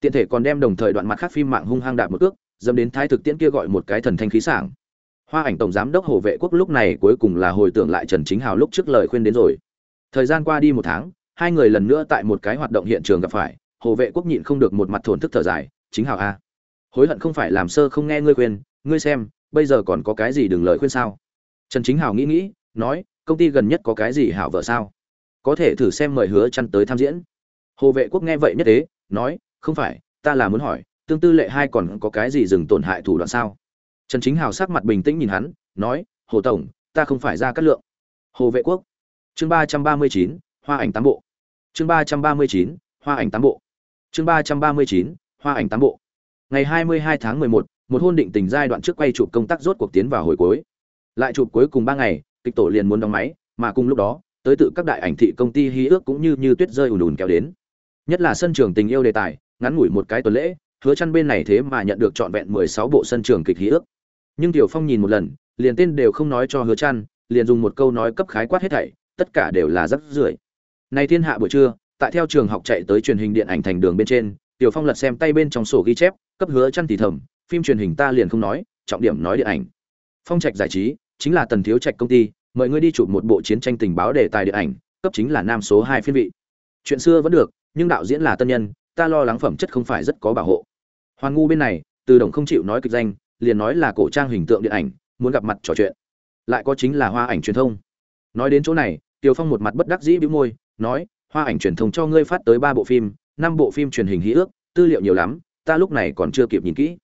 Tiện thể còn đem đồng thời đoạn mặt khác phim mạng hung hăng đạt một cước dâm đến thái thực tiễn kia gọi một cái thần thanh khí sảng. Hoa ảnh tổng giám đốc hồ vệ quốc lúc này cuối cùng là hồi tưởng lại trần chính hào lúc trước lời khuyên đến rồi. Thời gian qua đi một tháng, hai người lần nữa tại một cái hoạt động hiện trường gặp phải, hồ vệ quốc nhịn không được một mặt thổn thức thở dài, chính hào a, hối hận không phải làm sơ không nghe ngươi khuyên, ngươi xem, bây giờ còn có cái gì đừng lời khuyên sao? Trần chính hào nghĩ nghĩ, nói, công ty gần nhất có cái gì hảo vợ sao? Có thể thử xem mời hứa chăn tới tham diễn. Hồ vệ quốc nghe vậy nhất thế, nói, không phải, ta là muốn hỏi tương tư lệ hai còn có cái gì dừng tổn hại thủ đoạn sao? Trần chính hào sắc mặt bình tĩnh nhìn hắn, nói, hồ tổng, ta không phải ra cát lượng. Hồ vệ quốc. Chương ba trăm ba mươi chín, hoa ảnh tám bộ. Chương ba trăm ba mươi chín, hoa ảnh tám bộ. Chương ba trăm ba mươi chín, hoa ảnh tám bộ. Ngày hai mươi hai tháng mười một một hôn định tình giai đoạn trước quay chụp công tác rốt cuộc tiến vào hồi cuối. Lại chụp cuối cùng ba ngày, kịch tổ liền muốn đóng máy, mà cùng lúc đó, tới tự các đại ảnh thị công ty hí ước cũng như như tuyết rơi ùn ùn kéo đến. Nhất là sân trường tình yêu đề tài, ngắn ngủi một cái tuần lễ hứa chăn bên này thế mà nhận được trọn vẹn 16 bộ sân trường kịch hí ước nhưng tiểu phong nhìn một lần, liền tên đều không nói cho hứa chăn liền dùng một câu nói cấp khái quát hết thảy, tất cả đều là rất rưởi. Này thiên hạ buổi trưa, tại theo trường học chạy tới truyền hình điện ảnh thành đường bên trên, tiểu phong lật xem tay bên trong sổ ghi chép, cấp hứa chăn thì thầm, phim truyền hình ta liền không nói, trọng điểm nói điện ảnh. Phong trạch giải trí, chính là tần thiếu trạch công ty, mời ngươi đi chụp một bộ chiến tranh tình báo đề tài điện ảnh, cấp chính là nam số hai phiên vị. Chuyện xưa vẫn được, nhưng đạo diễn là tân nhân, ta lo lắng phẩm chất không phải rất có bảo hộ hoàn ngu bên này từ đồng không chịu nói kịch danh liền nói là cổ trang hình tượng điện ảnh muốn gặp mặt trò chuyện lại có chính là hoa ảnh truyền thông nói đến chỗ này tiều phong một mặt bất đắc dĩ bĩu môi nói hoa ảnh truyền thông cho ngươi phát tới ba bộ phim năm bộ phim truyền hình hí ước tư liệu nhiều lắm ta lúc này còn chưa kịp nhìn kỹ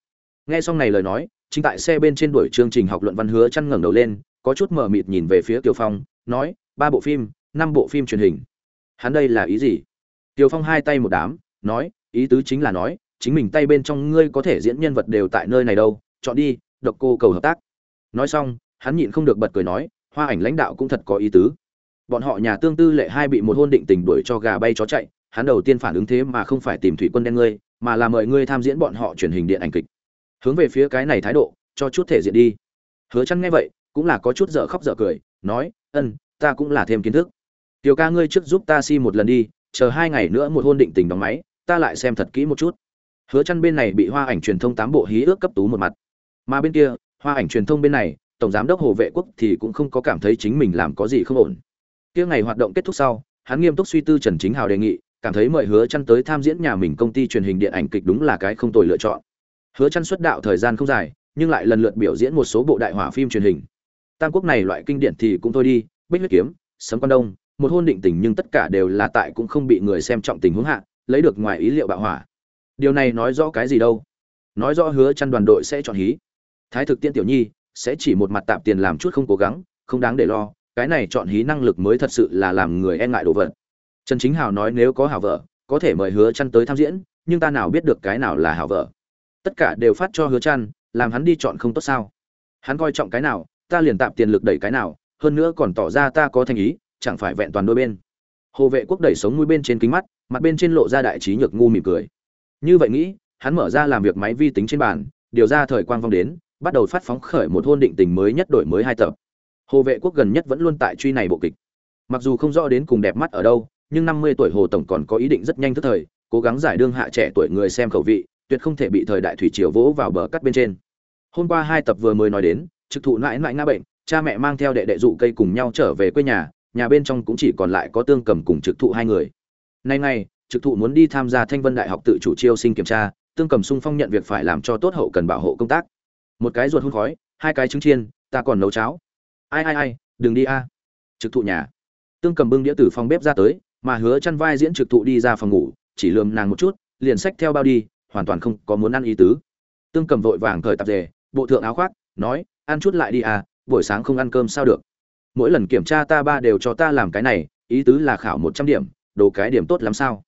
nghe xong này lời nói chính tại xe bên trên đuổi chương trình học luận văn hứa chăn ngẩng đầu lên có chút mờ mịt nhìn về phía Tiêu Phong, nói, ba bộ phim, năm bộ phim truyền hình. Hắn đây là ý gì? Tiêu Phong hai tay một đám, nói, ý tứ chính là nói, chính mình tay bên trong ngươi có thể diễn nhân vật đều tại nơi này đâu, chọn đi, độc cô cầu hợp tác. Nói xong, hắn nhịn không được bật cười nói, hoa ảnh lãnh đạo cũng thật có ý tứ. Bọn họ nhà tương tư lệ hai bị một hôn định tình đuổi cho gà bay chó chạy, hắn đầu tiên phản ứng thế mà không phải tìm thủy quân đen ngươi, mà là mời ngươi tham diễn bọn họ truyền hình điện ảnh kịch. Hướng về phía cái này thái độ, cho chút thể diện đi. Hứa chăn nghe vậy, cũng là có chút dở khóc dở cười nói ân ta cũng là thêm kiến thức tiểu ca ngươi trước giúp ta si một lần đi chờ hai ngày nữa một hôn định tình đóng máy ta lại xem thật kỹ một chút hứa chăn bên này bị hoa ảnh truyền thông tám bộ hí ước cấp tú một mặt. Mà bên kia, hoa ảnh truyền thông bên này, tổng giám đốc hồ vệ quốc thì cũng không có cảm thấy chính mình làm có gì không ổn. Kia ngày hoạt động kết thúc sau, hắn nghiêm túc suy tư trần chính hào đề nghị, cảm thấy mời hứa chăn tới tham diễn nhà mình công ty truyền hình điện ảnh kịch đúng là cái không tồi lựa chọn. Hứa chăn xuất đạo thời gian không dài, nhưng lại lần lượt biểu diễn một số bộ đại hỏa phim truyền hình. Tam quốc này loại kinh điển thì cũng thôi đi, bích huyết kiếm, sấm quan đông, một hôn định tình nhưng tất cả đều là tại cũng không bị người xem trọng tình huống hạ, lấy được ngoài ý liệu bạo hỏa điều này nói rõ cái gì đâu? Nói rõ hứa chăn đoàn đội sẽ chọn hí. Thái thực tiên tiểu nhi sẽ chỉ một mặt tạm tiền làm chút không cố gắng, không đáng để lo, cái này chọn hí năng lực mới thật sự là làm người e ngại đồ vật. Trần chính hào nói nếu có hảo vợ, có thể mời hứa chăn tới tham diễn, nhưng ta nào biết được cái nào là hảo vợ. Tất cả đều phát cho hứa chăn, làm hắn đi chọn không tốt sao? Hắn coi trọng cái nào, ta liền tạm tiền lực đẩy cái nào, hơn nữa còn tỏ ra ta có thành ý, chẳng phải vẹn toàn đôi bên. Hồ vệ quốc đẩy sống mũi bên trên kính mắt, mặt bên trên lộ ra đại trí nhược ngu mỉm cười như vậy nghĩ, hắn mở ra làm việc máy vi tính trên bàn, điều ra thời quang vong đến, bắt đầu phát phóng khởi một hôn định tình mới nhất đổi mới hai tập. Hồ vệ quốc gần nhất vẫn luôn tại truy này bộ kịch. Mặc dù không rõ đến cùng đẹp mắt ở đâu, nhưng năm mươi tuổi hồ tổng còn có ý định rất nhanh tức thời, cố gắng giải đương hạ trẻ tuổi người xem khẩu vị, tuyệt không thể bị thời đại thủy triều vỗ vào bờ cắt bên trên. Hôm qua hai tập vừa mới nói đến, trực thụ mãi mãi ngã bệnh, cha mẹ mang theo đệ đệ dụ cây cùng nhau trở về quê nhà nhà bên trong cũng chỉ còn lại có tương cầm cùng trực thụ hai người. Nay ngày trực thụ muốn đi tham gia thanh vân đại học tự chủ chiêu sinh kiểm tra, tương cầm sung phong nhận việc phải làm cho tốt hậu cần bảo hộ công tác. Một cái ruột hôn khói, hai cái trứng chiên, ta còn nấu cháo. Ai ai ai, đừng đi a. À. Trực thụ nhà. Tương cầm bưng đĩa từ phòng bếp ra tới, mà hứa chăn vai diễn trực thụ đi ra phòng ngủ, chỉ lườm nàng một chút, liền xách theo bao đi, hoàn toàn không có muốn ăn ý tứ. Tương cầm vội vàng cởi tạp dề, bộ thượng áo khoác, nói, ăn chút lại đi à buổi sáng không ăn cơm sao được. Mỗi lần kiểm tra ta ba đều cho ta làm cái này, ý tứ là khảo một trăm điểm, đồ cái điểm tốt lắm sao?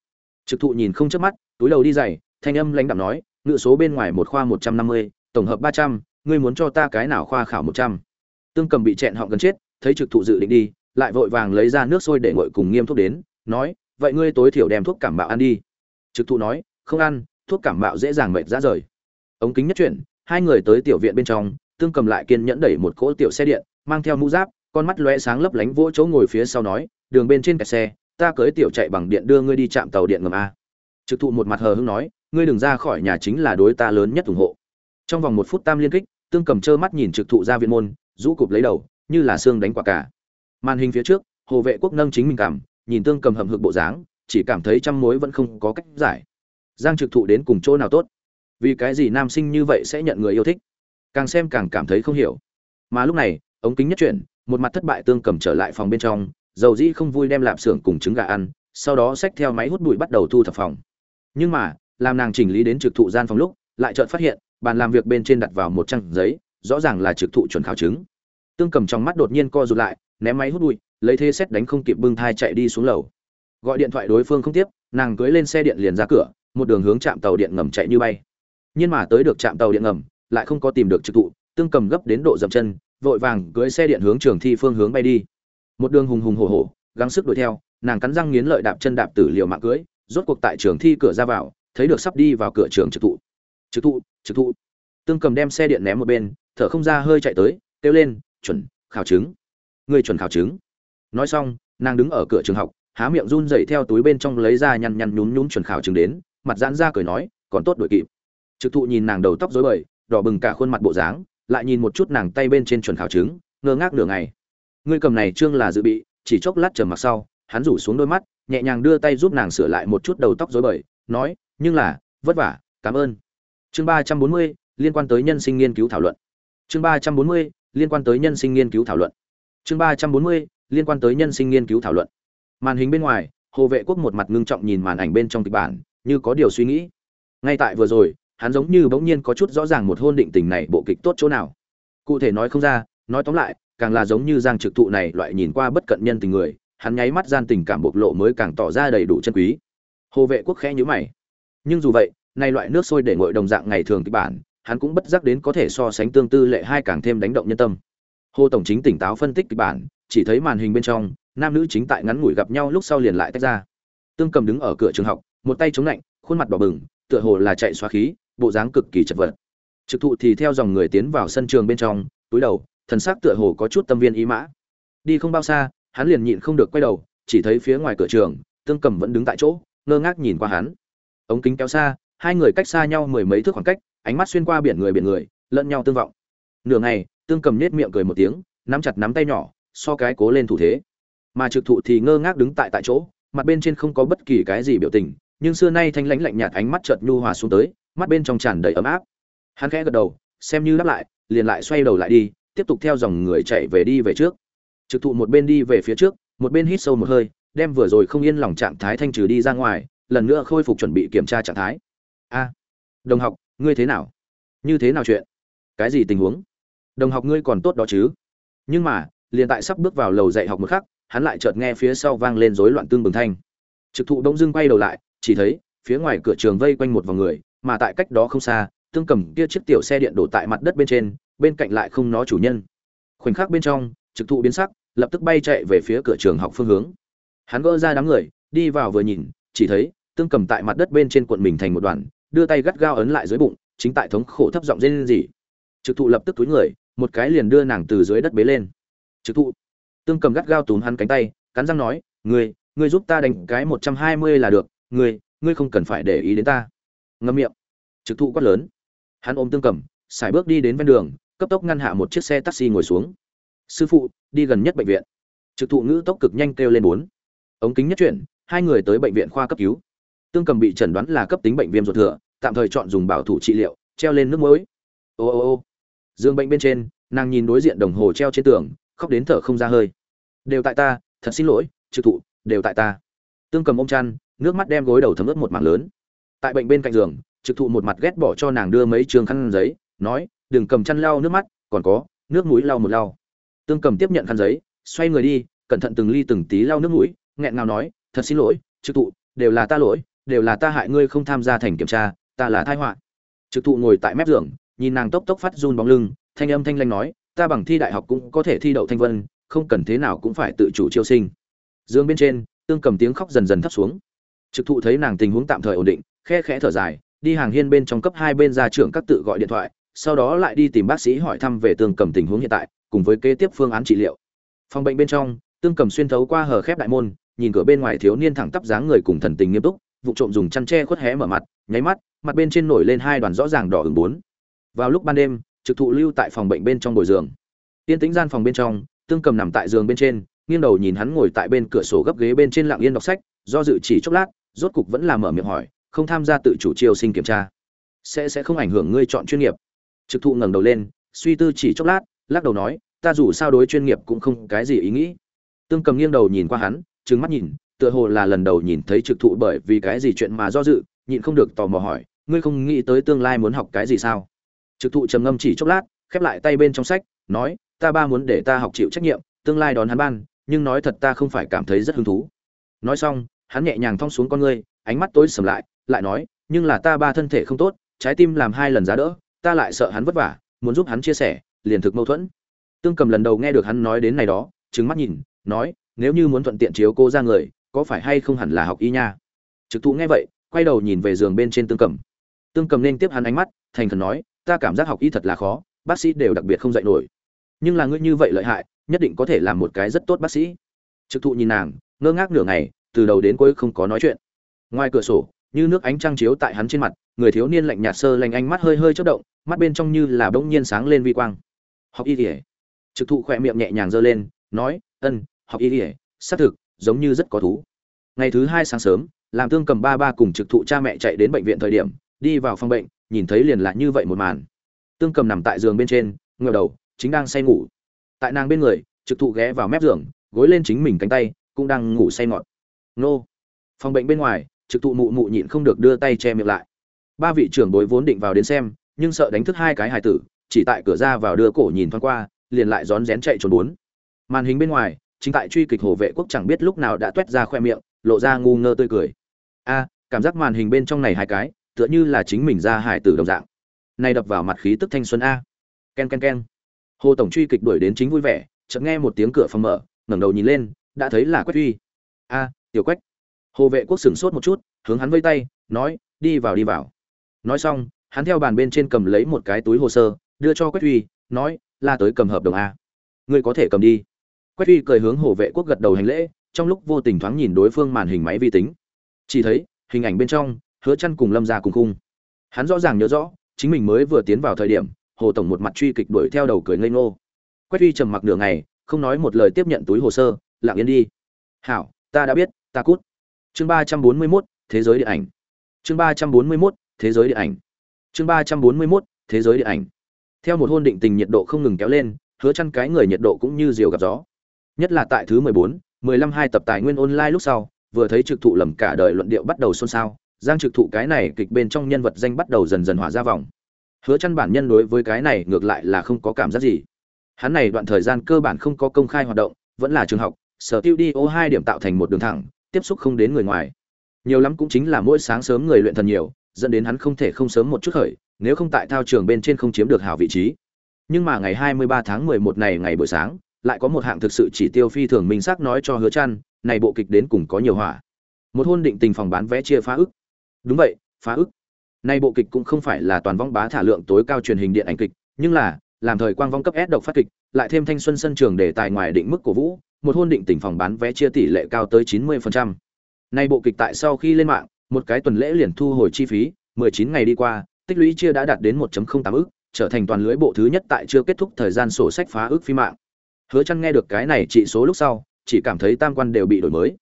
Trực thụ nhìn không chớp mắt, túi đầu đi giày, thanh âm lãnh đạm nói, ngự số bên ngoài một khoa một trăm năm mươi, tổng hợp ba trăm, ngươi muốn cho ta cái nào khoa khảo một trăm. Tương cầm bị chẹn họ gần chết, thấy trực thụ dự định đi, lại vội vàng lấy ra nước sôi để nguội cùng nghiêm thuốc đến, nói, vậy ngươi tối thiểu đem thuốc cảm bạo ăn đi. Trực thụ nói, không ăn, thuốc cảm bạo dễ dàng mệt ra rời. Ống kính nhất chuyển, hai người tới tiểu viện bên trong, tương cầm lại kiên nhẫn đẩy một cỗ tiểu xe điện, mang theo mũ giáp, con mắt lóe sáng lấp lánh vỗ chỗ ngồi phía sau nói, đường bên trên kẹt xe ta cưới tiểu chạy bằng điện đưa ngươi đi chạm tàu điện ngầm a. Trực thụ một mặt hờ hững nói, ngươi đừng ra khỏi nhà chính là đối ta lớn nhất ủng hộ. Trong vòng một phút tam liên kích, tương cầm trơ mắt nhìn trực thụ ra viện môn, rũ cụp lấy đầu, như là xương đánh quả cả. Màn hình phía trước, hồ vệ quốc nâng chính mình cảm, nhìn tương cầm hầm hực bộ dáng, chỉ cảm thấy trăm mối vẫn không có cách giải. Giang trực thụ đến cùng chỗ nào tốt? Vì cái gì nam sinh như vậy sẽ nhận người yêu thích? Càng xem càng cảm thấy không hiểu. Mà lúc này, ống kính nhất chuyển, một mặt thất bại tương cầm trở lại phòng bên trong dầu dĩ không vui đem lạp xưởng cùng trứng gà ăn, sau đó xách theo máy hút bụi bắt đầu thu thập phòng. Nhưng mà, làm nàng chỉnh lý đến trực thụ gian phòng lúc, lại chợt phát hiện, bàn làm việc bên trên đặt vào một trang giấy, rõ ràng là trực thụ chuẩn khảo chứng. Tương cầm trong mắt đột nhiên co rụt lại, ném máy hút bụi, lấy thế xét đánh không kịp bưng thai chạy đi xuống lầu. Gọi điện thoại đối phương không tiếp, nàng cưới lên xe điện liền ra cửa, một đường hướng trạm tàu điện ngầm chạy như bay. Nhưng mà tới được trạm tàu điện ngầm, lại không có tìm được trực thụ, tương cầm gấp đến độ dậm chân, vội vàng cưới xe điện hướng trường thi phương hướng bay đi một đường hùng hùng hổ hổ, gắng sức đuổi theo, nàng cắn răng nghiến lợi đạp chân đạp tử liều mạng cưới, rốt cuộc tại trường thi cửa ra vào, thấy được sắp đi vào cửa trường trực thụ. Trực thụ trực thụ. Tương cầm đem xe điện ném một bên, thở không ra hơi chạy tới, kêu lên, chuẩn, khảo chứng. Người chuẩn khảo chứng. Nói xong, nàng đứng ở cửa trường học, há miệng run dậy theo túi bên trong lấy ra nhăn nhăn nhún nhún chuẩn khảo chứng đến, mặt giãn ra cười nói, còn tốt đuổi kịp. Trực thụ nhìn nàng đầu tóc rối bời, đỏ bừng cả khuôn mặt bộ dáng, lại nhìn một chút nàng tay bên trên chuẩn khảo chứng, ngơ ngác nửa ngày ngươi cầm này trương là dự bị, chỉ chốc lát trầm mặc sau, hắn rủ xuống đôi mắt, nhẹ nhàng đưa tay giúp nàng sửa lại một chút đầu tóc rối bời, nói, nhưng là, vất vả, cảm ơn. Chương ba trăm bốn mươi, liên quan tới nhân sinh nghiên cứu thảo luận. Chương ba trăm bốn mươi, liên quan tới nhân sinh nghiên cứu thảo luận. Chương ba trăm bốn mươi, liên quan tới nhân sinh nghiên cứu thảo luận. Màn hình bên ngoài, hồ vệ quốc một mặt ngưng trọng nhìn màn ảnh bên trong kịch bản, như có điều suy nghĩ. Ngay tại vừa rồi, hắn giống như bỗng nhiên có chút rõ ràng một hôn định tình này bộ kịch tốt chỗ nào. Cụ thể nói không ra, nói tóm lại càng là giống như giang trực thụ này, loại nhìn qua bất cận nhân tình người, hắn nháy mắt gian tình cảm bộc lộ mới càng tỏ ra đầy đủ chân quý. Hồ vệ quốc khẽ nhíu mày. Nhưng dù vậy, nay loại nước sôi để nguội đồng dạng ngày thường kịch bản, hắn cũng bất giác đến có thể so sánh tương tư lệ hai càng thêm đánh động nhân tâm. Hồ tổng chính tỉnh táo phân tích kịch bản, chỉ thấy màn hình bên trong, nam nữ chính tại ngắn ngủi gặp nhau lúc sau liền lại tách ra. Tương cầm đứng ở cửa trường học, một tay chống lạnh, khuôn mặt đỏ bừng, tựa hồ là chạy xóa khí, bộ dáng cực kỳ chật vật. Trực thụ thì theo dòng người tiến vào sân trường bên trong, túi đầu thần sắc tựa hồ có chút tâm viên ý mã. Đi không bao xa, hắn liền nhịn không được quay đầu, chỉ thấy phía ngoài cửa trường, tương cầm vẫn đứng tại chỗ, ngơ ngác nhìn qua hắn. Ống kính kéo xa, hai người cách xa nhau mười mấy thước khoảng cách, ánh mắt xuyên qua biển người biển người, lẫn nhau tương vọng. Nửa ngày, tương cầm nết miệng cười một tiếng, nắm chặt nắm tay nhỏ, so cái cố lên thủ thế. Mà trực thụ thì ngơ ngác đứng tại tại chỗ, mặt bên trên không có bất kỳ cái gì biểu tình, nhưng xưa nay thanh lãnh lạnh nhạt ánh mắt chợt nhu hòa xuống tới, mắt bên trong tràn đầy ấm áp. Hắn khẽ gật đầu, xem như đáp lại, liền lại xoay đầu lại đi tiếp tục theo dòng người chạy về đi về trước. Trực thụ một bên đi về phía trước, một bên hít sâu một hơi, đem vừa rồi không yên lòng trạng thái thanh trừ đi ra ngoài, lần nữa khôi phục chuẩn bị kiểm tra trạng thái. A, đồng học, ngươi thế nào? Như thế nào chuyện? Cái gì tình huống? Đồng học ngươi còn tốt đó chứ? Nhưng mà, liền tại sắp bước vào lầu dạy học một khắc, hắn lại chợt nghe phía sau vang lên rối loạn tương bừng thanh. Trực thụ đông dưng quay đầu lại, chỉ thấy, phía ngoài cửa trường vây quanh một vòng người, mà tại cách đó không xa, tương cầm kia chiếc tiểu xe điện đổ tại mặt đất bên trên bên cạnh lại không nó chủ nhân. Khoảnh khắc bên trong, trực thụ biến sắc, lập tức bay chạy về phía cửa trường học phương hướng. Hắn gỡ ra đám người, đi vào vừa nhìn, chỉ thấy, tương cầm tại mặt đất bên trên cuộn mình thành một đoàn, đưa tay gắt gao ấn lại dưới bụng, chính tại thống khổ thấp giọng lên gì. trực thụ lập tức túi người, một cái liền đưa nàng từ dưới đất bế lên. Trực thụ. Tương cầm gắt gao túm hắn cánh tay, cắn răng nói, ngươi ngươi giúp ta đánh cái một trăm hai mươi là được, ngươi ngươi không cần phải để ý đến ta. Ngâm miệng. Trực thụ quát lớn. Hắn ôm tương cầm xài bước đi đến ven đường cấp tốc ngăn hạ một chiếc xe taxi ngồi xuống. Sư phụ, đi gần nhất bệnh viện. Trực thụ ngữ tốc cực nhanh kêu lên bốn. Ống kính nhất chuyển, hai người tới bệnh viện khoa cấp cứu. Tương cầm bị chẩn đoán là cấp tính bệnh viêm ruột thừa, tạm thời chọn dùng bảo thủ trị liệu, treo lên nước muối. Ô ô ô. Dương bệnh bên trên, nàng nhìn đối diện đồng hồ treo trên tường, khóc đến thở không ra hơi. Đều tại ta, thật xin lỗi, trực thụ, đều tại ta. Tương cầm ôm chăn, nước mắt đem gối đầu thấm ướt một mảng lớn. Tại bệnh bên cạnh giường, trực thụ một mặt ghét bỏ cho nàng đưa mấy trường khăn giấy, nói đừng cầm chăn lau nước mắt, còn có, nước mũi lau một lau. Tương cầm tiếp nhận khăn giấy, xoay người đi, cẩn thận từng ly từng tí lau nước mũi, nghẹn ngào nói, thật xin lỗi, trực thụ đều là ta lỗi, đều là ta hại ngươi không tham gia thành kiểm tra, ta là thai họa. Trực thụ ngồi tại mép giường, nhìn nàng tốc tốc phát run bóng lưng, thanh âm thanh lanh nói, ta bằng thi đại học cũng có thể thi đậu thanh vân, không cần thế nào cũng phải tự chủ chiêu sinh. Dương bên trên, tương cầm tiếng khóc dần dần thấp xuống. Trực thụ thấy nàng tình huống tạm thời ổn định, khe khẽ thở dài, đi hàng hiên bên trong cấp hai bên ra trưởng các tự gọi điện thoại sau đó lại đi tìm bác sĩ hỏi thăm về tương cầm tình huống hiện tại, cùng với kế tiếp phương án trị liệu. Phòng bệnh bên trong, tương cầm xuyên thấu qua hờ khép đại môn, nhìn cửa bên ngoài thiếu niên thẳng tắp dáng người cùng thần tình nghiêm túc, vụ trộm dùng chăn tre khuất hé mở mặt, nháy mắt, mặt bên trên nổi lên hai đoàn rõ ràng đỏ ửng bốn. Vào lúc ban đêm, trực thụ lưu tại phòng bệnh bên trong bồi giường. Tiên tĩnh gian phòng bên trong, tương cầm nằm tại giường bên trên, nghiêng đầu nhìn hắn ngồi tại bên cửa sổ gấp ghế bên trên lặng yên đọc sách, do dự chỉ chốc lát, rốt cục vẫn là mở miệng hỏi, không tham gia tự chủ chiêu sinh kiểm tra. Sẽ sẽ không ảnh hưởng ngươi chọn chuyên nghiệp trực thụ ngẩng đầu lên, suy tư chỉ chốc lát, lắc đầu nói, ta dù sao đối chuyên nghiệp cũng không cái gì ý nghĩ. Tương cầm nghiêng đầu nhìn qua hắn, trừng mắt nhìn, tựa hồ là lần đầu nhìn thấy trực thụ bởi vì cái gì chuyện mà do dự, nhịn không được tò mò hỏi, ngươi không nghĩ tới tương lai muốn học cái gì sao? Trực thụ trầm ngâm chỉ chốc lát, khép lại tay bên trong sách, nói, ta ba muốn để ta học chịu trách nhiệm, tương lai đón hắn ban, nhưng nói thật ta không phải cảm thấy rất hứng thú. Nói xong, hắn nhẹ nhàng thong xuống con ngươi, ánh mắt tối sầm lại lại nói, nhưng là ta ba thân thể không tốt, trái tim làm hai lần giá đỡ ta lại sợ hắn vất vả, muốn giúp hắn chia sẻ, liền thực mâu thuẫn. Tương cầm lần đầu nghe được hắn nói đến này đó trứng mắt nhìn, nói, nếu như muốn thuận tiện chiếu cô ra người, có phải hay không hẳn là học y nha? Trực thụ nghe vậy, quay đầu nhìn về giường bên trên tương cầm. Tương cầm nên tiếp hắn ánh mắt, thành thần nói, ta cảm giác học y thật là khó, bác sĩ đều đặc biệt không dạy nổi. Nhưng là ngươi như vậy lợi hại, nhất định có thể làm một cái rất tốt bác sĩ. Trực thụ nhìn nàng, ngơ ngác nửa ngày, từ đầu đến cuối không có nói chuyện. Ngoài cửa sổ như nước ánh trăng chiếu tại hắn trên mặt, người thiếu niên lạnh nhạt sơ lanh ánh mắt hơi hơi chớp động, mắt bên trong như là bỗng nhiên sáng lên vi quang. Học y ỉa trực thụ khỏe miệng nhẹ nhàng giơ lên, nói, ân, học y ỉa xác thực, giống như rất có thú. Ngày thứ hai sáng sớm, làm tương cầm ba ba cùng trực thụ cha mẹ chạy đến bệnh viện thời điểm, đi vào phòng bệnh, nhìn thấy liền lại như vậy một màn. Tương cầm nằm tại giường bên trên ngờ đầu, chính đang say ngủ. Tại nàng bên người, trực thụ ghé vào mép giường, gối lên chính mình cánh tay, cũng đang ngủ say ngọt. Nô. Phòng bệnh bên ngoài trực thụ mụ mụ nhịn không được đưa tay che miệng lại. Ba vị trưởng bối vốn định vào đến xem, nhưng sợ đánh thức hai cái hài tử, chỉ tại cửa ra vào đưa cổ nhìn thoáng qua, liền lại rón rén chạy trốn bốn. Màn hình bên ngoài, chính tại truy kịch hồ vệ quốc chẳng biết lúc nào đã tuét ra khoe miệng, lộ ra ngu ngơ tươi cười. A, cảm giác màn hình bên trong này hai cái, tựa như là chính mình ra hải tử đồng dạng. Này đập vào mặt khí tức thanh xuân a. Ken ken ken. Hồ tổng truy kịch đuổi đến chính vui vẻ, chợt nghe một tiếng cửa phòng mở, ngẩng đầu nhìn lên, đã thấy là quách uy a, tiểu quách hồ vệ quốc sửng sốt một chút, hướng hắn vây tay, nói, đi vào đi vào. Nói xong, hắn theo bàn bên trên cầm lấy một cái túi hồ sơ, đưa cho quách uy nói la tới cầm hợp đồng a. Ngươi có thể cầm đi. Quách uy cười hướng hồ vệ quốc gật đầu hành lễ, trong lúc vô tình thoáng nhìn đối phương màn hình máy vi tính. Chỉ thấy, hình ảnh bên trong, hứa chăn cùng lâm gia cùng cung hắn rõ ràng nhớ rõ, chính mình mới vừa tiến vào thời điểm, hồ tổng một mặt truy kịch đuổi theo đầu cười ngây ngô. Quách uy trầm mặc nửa ngày, không nói một lời tiếp nhận túi hồ sơ, lặng yên đi. Hảo, ta đã biết, ta cút chương ba trăm bốn mươi 341, thế giới điện ảnh. Chương ba trăm bốn mươi 341, thế giới điện ảnh. Chương ba trăm bốn mươi 341, thế giới điện ảnh. Theo một hôn định tình nhiệt độ không ngừng kéo lên hứa chăn cái người nhiệt độ cũng như diều gặp gió. Nhất là tại thứ mười bốn, mười lăm hai tập tài nguyên online lúc sau vừa thấy trực thụ lầm cả đời luận điệu bắt đầu xôn xao giang trực thụ cái này kịch bên trong nhân vật danh bắt đầu dần dần hỏa ra vòng. Hứa chăn bản nhân đối với cái này ngược lại là không có cảm giác gì. Hắn này đoạn thời gian cơ bản không có công khai hoạt động vẫn là trường học sở tiêu đi ô hai điểm tạo thành một đường thẳng tiếp xúc không đến người ngoài. Nhiều lắm cũng chính là mỗi sáng sớm người luyện thần nhiều, dẫn đến hắn không thể không sớm một chút khởi, nếu không tại thao trường bên trên không chiếm được hảo vị trí. Nhưng mà ngày 23 tháng 11 này ngày buổi sáng, lại có một hạng thực sự chỉ tiêu phi thường minh xác nói cho hứa chăn, này bộ kịch đến cùng có nhiều hỏa. Một hôn định tình phòng bán vé chia phá ức. Đúng vậy, phá ức. Nay bộ kịch cũng không phải là toàn vong bá thả lượng tối cao truyền hình điện ảnh kịch, nhưng là, làm thời quang vong cấp S độc phát kịch, lại thêm thanh xuân sân trường để tài ngoài định mức của vũ một hôn định tình phòng bán vé chia tỷ lệ cao tới 90%. nay bộ kịch tại sau khi lên mạng, một cái tuần lễ liền thu hồi chi phí 19 ngày đi qua, tích lũy chia đã đạt đến 1.08 ức trở thành toàn lưới bộ thứ nhất tại chưa kết thúc thời gian sổ sách phá ức phi mạng. Hứa Chân nghe được cái này trị số lúc sau, chỉ cảm thấy tam quan đều bị đổi mới.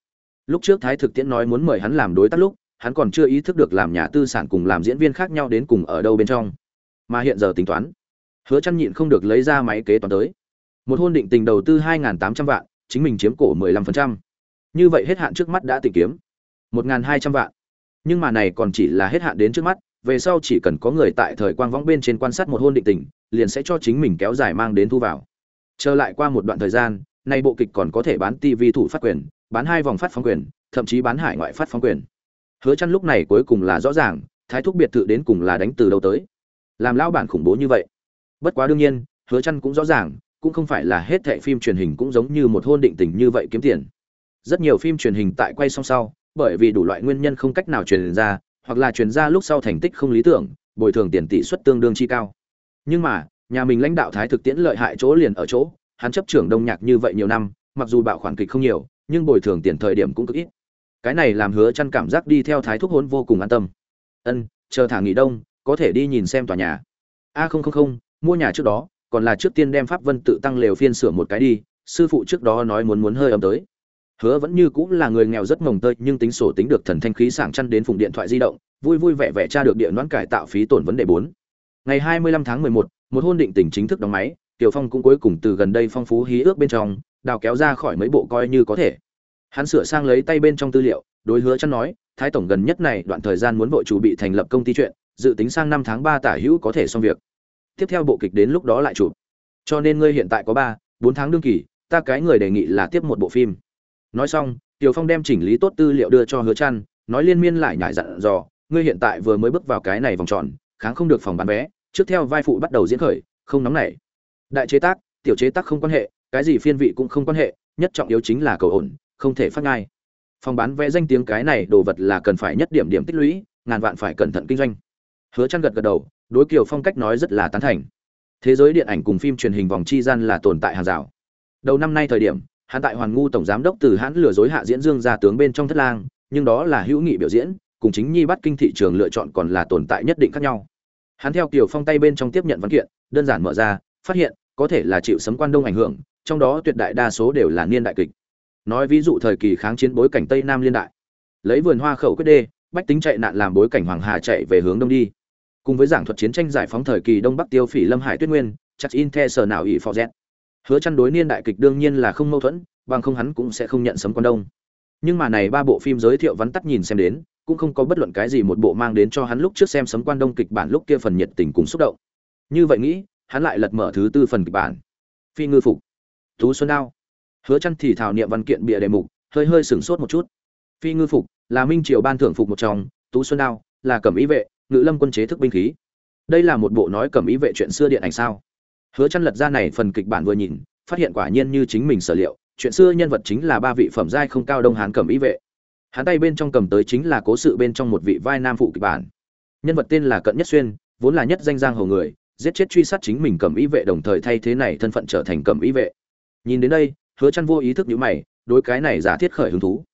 Lúc trước thái thực tiễn nói muốn mời hắn làm đối tác lúc, hắn còn chưa ý thức được làm nhà tư sản cùng làm diễn viên khác nhau đến cùng ở đâu bên trong. Mà hiện giờ tính toán, hứa Chân nhịn không được lấy ra máy kế toán tới. Một hôn định tình đầu tư 2.800 vạn chính mình chiếm cổ 15%. như vậy hết hạn trước mắt đã tìm kiếm 1.200 vạn nhưng mà này còn chỉ là hết hạn đến trước mắt về sau chỉ cần có người tại thời quang võng bên trên quan sát một hôn định tình liền sẽ cho chính mình kéo dài mang đến thu vào trở lại qua một đoạn thời gian nay bộ kịch còn có thể bán TV thủ phát quyền, bán hai vòng phát phóng quyền, thậm chí bán hải ngoại phát phóng quyền. Hứa Chân lúc này cuối cùng là rõ ràng, Thái thúc biệt thự đến cùng là đánh từ đâu tới. Làm lão bản khủng bố như vậy. Bất quá đương nhiên, Hứa Chân cũng rõ ràng, cũng không phải là hết thảy phim truyền hình cũng giống như một hôn định tình như vậy kiếm tiền. Rất nhiều phim truyền hình tại quay xong sau, bởi vì đủ loại nguyên nhân không cách nào truyền ra, hoặc là truyền ra lúc sau thành tích không lý tưởng, bồi thường tiền tỷ suất tương đương chi cao. Nhưng mà, nhà mình lãnh đạo Thái thực tiễn lợi hại chỗ liền ở chỗ, hắn chấp trưởng đông nhạc như vậy nhiều năm mặc dù bạo khoản kịch không nhiều nhưng bồi thường tiền thời điểm cũng cực ít cái này làm hứa chăn cảm giác đi theo thái thúc hôn vô cùng an tâm ân chờ thả nghỉ đông có thể đi nhìn xem tòa nhà a không không không mua nhà trước đó còn là trước tiên đem pháp vân tự tăng lều phiên sửa một cái đi sư phụ trước đó nói muốn muốn hơi ấm tới hứa vẫn như cũng là người nghèo rất mồng tơi nhưng tính sổ tính được thần thanh khí sảng chăn đến phụng điện thoại di động vui vui vẻ vẻ tra được điện đoán cải tạo phí tổn vấn đề bốn. ngày 25 tháng 11, một một hôn định tình chính thức đóng máy Tiểu Phong cũng cuối cùng từ gần đây phong phú hí ước bên trong, đào kéo ra khỏi mấy bộ coi như có thể. Hắn sửa sang lấy tay bên trong tư liệu, đối hứa chăn nói, Thái tổng gần nhất này đoạn thời gian muốn vội chủ bị thành lập công ty chuyện, dự tính sang năm tháng ba tả hữu có thể xong việc. Tiếp theo bộ kịch đến lúc đó lại chụp. Cho nên ngươi hiện tại có 3, 4 tháng đương kỳ, ta cái người đề nghị là tiếp một bộ phim. Nói xong, Tiểu Phong đem chỉnh lý tốt tư liệu đưa cho Hứa Chân, nói liên miên lại nhải dặn dò, ngươi hiện tại vừa mới bước vào cái này vòng tròn, kháng không được phòng bán vé, trước theo vai phụ bắt đầu diễn khởi, không nóng nảy đại chế tác tiểu chế tác không quan hệ cái gì phiên vị cũng không quan hệ nhất trọng yếu chính là cầu ổn không thể phát ngay phòng bán vé danh tiếng cái này đồ vật là cần phải nhất điểm điểm tích lũy ngàn vạn phải cẩn thận kinh doanh hứa trăn gật gật đầu đối kiều phong cách nói rất là tán thành. Thế giới điện ảnh cùng phim truyền hình vòng chi gian là tồn tại hàng rào. Đầu năm nay thời điểm, hắn tại hoàn ngu tổng giám đốc từ hãn lừa dối hạ diễn dương ra tướng bên trong thất lang, nhưng đó là hữu nghị biểu diễn, cùng chính nhi bắt kinh thị trường lựa chọn còn là tồn tại nhất định khác nhau. Hắn theo kiều phong tay bên trong tiếp nhận văn kiện, đơn giản mở ra, phát hiện, có thể là chịu sấm quan đông ảnh hưởng, trong đó tuyệt đại đa số đều là niên đại kịch. Nói ví dụ thời kỳ kháng chiến bối cảnh tây nam liên đại. Lấy vườn hoa khẩu quyết đê, bách tính chạy nạn làm bối cảnh hoàng hà chạy về hướng đông đi cùng với giảng thuật chiến tranh giải phóng thời kỳ đông bắc tiêu phỉ lâm hải tuyết nguyên, chắc in the sở nào ỷ phò z hứa chăn đối niên đại kịch đương nhiên là không mâu thuẫn, bằng không hắn cũng sẽ không nhận sấm quan đông. Nhưng mà này ba bộ phim giới thiệu vắn tắt nhìn xem đến, cũng không có bất luận cái gì một bộ mang đến cho hắn lúc trước xem sấm quan đông kịch bản lúc kia phần nhiệt tình cùng xúc động. Như vậy nghĩ, hắn lại lật mở thứ tư phần kịch bản. Phi ngư phục. Tú xuân đao. Hứa chăn thì thảo niệm văn kiện bịa đề mục, hơi hơi sửng sốt một chút. Phi ngư phục là minh triều ban thưởng phục một trong tú xuân đao là cẩm ý vệ ngự lâm quân chế thức binh khí. Đây là một bộ nói cẩm ý vệ chuyện xưa điện ảnh sao? Hứa chăn lật ra này phần kịch bản vừa nhìn, phát hiện quả nhiên như chính mình sở liệu, chuyện xưa nhân vật chính là ba vị phẩm giai không cao đông hán cẩm ý vệ. Hắn tay bên trong cầm tới chính là cố sự bên trong một vị vai nam phụ kịch bản. Nhân vật tên là cận nhất xuyên, vốn là nhất danh giang hồ người, giết chết truy sát chính mình cầm ý vệ đồng thời thay thế này thân phận trở thành cầm ý vệ. Nhìn đến đây, hứa chăn vô ý thức nhíu mày, đối cái này giả thiết khởi hứng thú.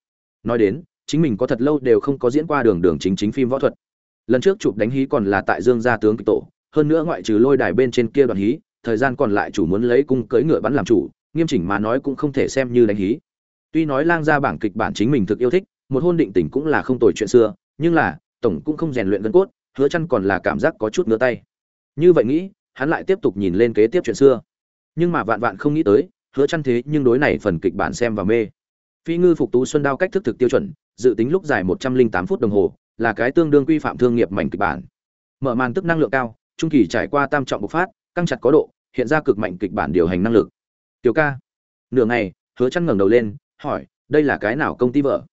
Nói đến, chính mình có thật lâu đều không có diễn qua đường đường chính chính phim võ thuật lần trước chụp đánh hí còn là tại dương gia tướng kịch tổ, hơn nữa ngoại trừ lôi đài bên trên kia đoạn hí, thời gian còn lại chủ muốn lấy cung cưỡi ngựa bắn làm chủ, nghiêm chỉnh mà nói cũng không thể xem như đánh hí. Tuy nói lang gia bảng kịch bản chính mình thực yêu thích, một hôn định tình cũng là không tồi chuyện xưa, nhưng là, tổng cũng không rèn luyện gân cốt, hứa chăn còn là cảm giác có chút ngứa tay. Như vậy nghĩ, hắn lại tiếp tục nhìn lên kế tiếp chuyện xưa. Nhưng mà vạn vạn không nghĩ tới, hứa chăn thế nhưng đối này phần kịch bản xem và mê. Phi ngư phục tú xuân đao cách thức thực tiêu chuẩn, dự tính lúc dài 108 phút đồng hồ là cái tương đương quy phạm thương nghiệp mảnh kịch bản. Mở màn tức năng lượng cao, trung kỳ trải qua tam trọng bộc phát, căng chặt có độ, hiện ra cực mạnh kịch bản điều hành năng lực. Tiểu ca. Nửa ngày, hứa chăn ngẩng đầu lên, hỏi, đây là cái nào công ty vợ?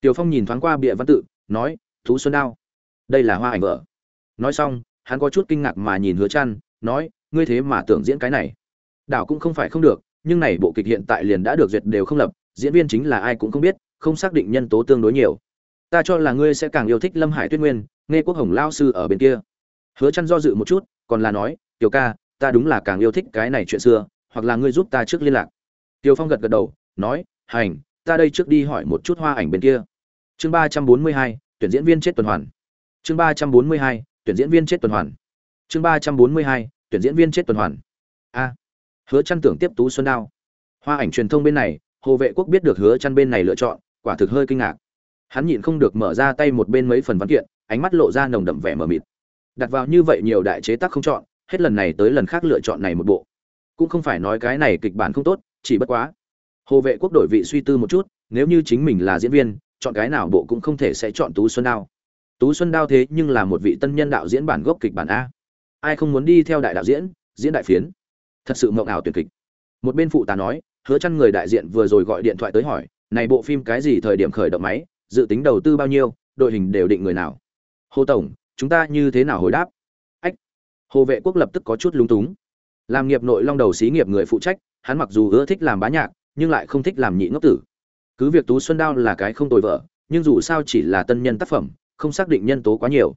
Tiểu phong nhìn thoáng qua bìa văn tự, nói, thú xuân đao. Đây là hoa ảnh vợ. Nói xong, hắn có chút kinh ngạc mà nhìn hứa chăn, nói, ngươi thế mà tưởng diễn cái này. Đảo cũng không phải không được, nhưng này bộ kịch hiện tại liền đã được duyệt đều không lập, diễn viên chính là ai cũng không biết, không xác định nhân tố tương đối nhiều ta cho là ngươi sẽ càng yêu thích lâm hải tuyết nguyên, nghe quốc hồng lao sư ở bên kia. Hứa chăn do dự một chút, còn là nói, tiểu ca, ta đúng là càng yêu thích cái này chuyện xưa, hoặc là ngươi giúp ta trước liên lạc. Tiểu phong gật gật đầu, nói, hành, ta đây trước đi hỏi một chút hoa ảnh bên kia. Chương ba trăm bốn mươi hai, tuyển diễn viên chết tuần hoàn. Chương ba trăm bốn mươi hai, tuyển diễn viên chết tuần hoàn. Chương ba trăm bốn mươi hai, tuyển diễn viên chết tuần hoàn. A. Hứa chăn tưởng tiếp tú xuân đao. Hoa ảnh truyền thông bên này, hồ vệ quốc biết được hứa chăn bên này lựa chọn, quả thực hơi kinh ngạc hắn nhịn không được mở ra tay một bên mấy phần văn kiện, ánh mắt lộ ra nồng đậm vẻ mờ mịt. Đặt vào như vậy nhiều đại chế tác không chọn, hết lần này tới lần khác lựa chọn này một bộ. Cũng không phải nói cái này kịch bản không tốt, chỉ bất quá. Hồ vệ quốc đổi vị suy tư một chút, nếu như chính mình là diễn viên, chọn cái nào bộ cũng không thể sẽ chọn tú xuân đao. Tú xuân đao thế nhưng là một vị tân nhân đạo diễn bản gốc kịch bản a. Ai không muốn đi theo đại đạo diễn diễn đại phiến? Thật sự mộng ảo tuyệt kịch. Một bên phụ tá nói, hứa chăn người đại diện vừa rồi gọi điện thoại tới hỏi, này bộ phim cái gì thời điểm khởi động máy? Dự tính đầu tư bao nhiêu, đội hình đều định người nào. Hồ tổng, chúng ta như thế nào hồi đáp? Ách, hồ vệ quốc lập tức có chút lúng túng. Làm nghiệp nội long đầu xí nghiệp người phụ trách, hắn mặc dù ưa thích làm bá nhạc, nhưng lại không thích làm nhị ngốc tử. Cứ việc tú xuân đao là cái không tồi vợ, nhưng dù sao chỉ là tân nhân tác phẩm, không xác định nhân tố quá nhiều.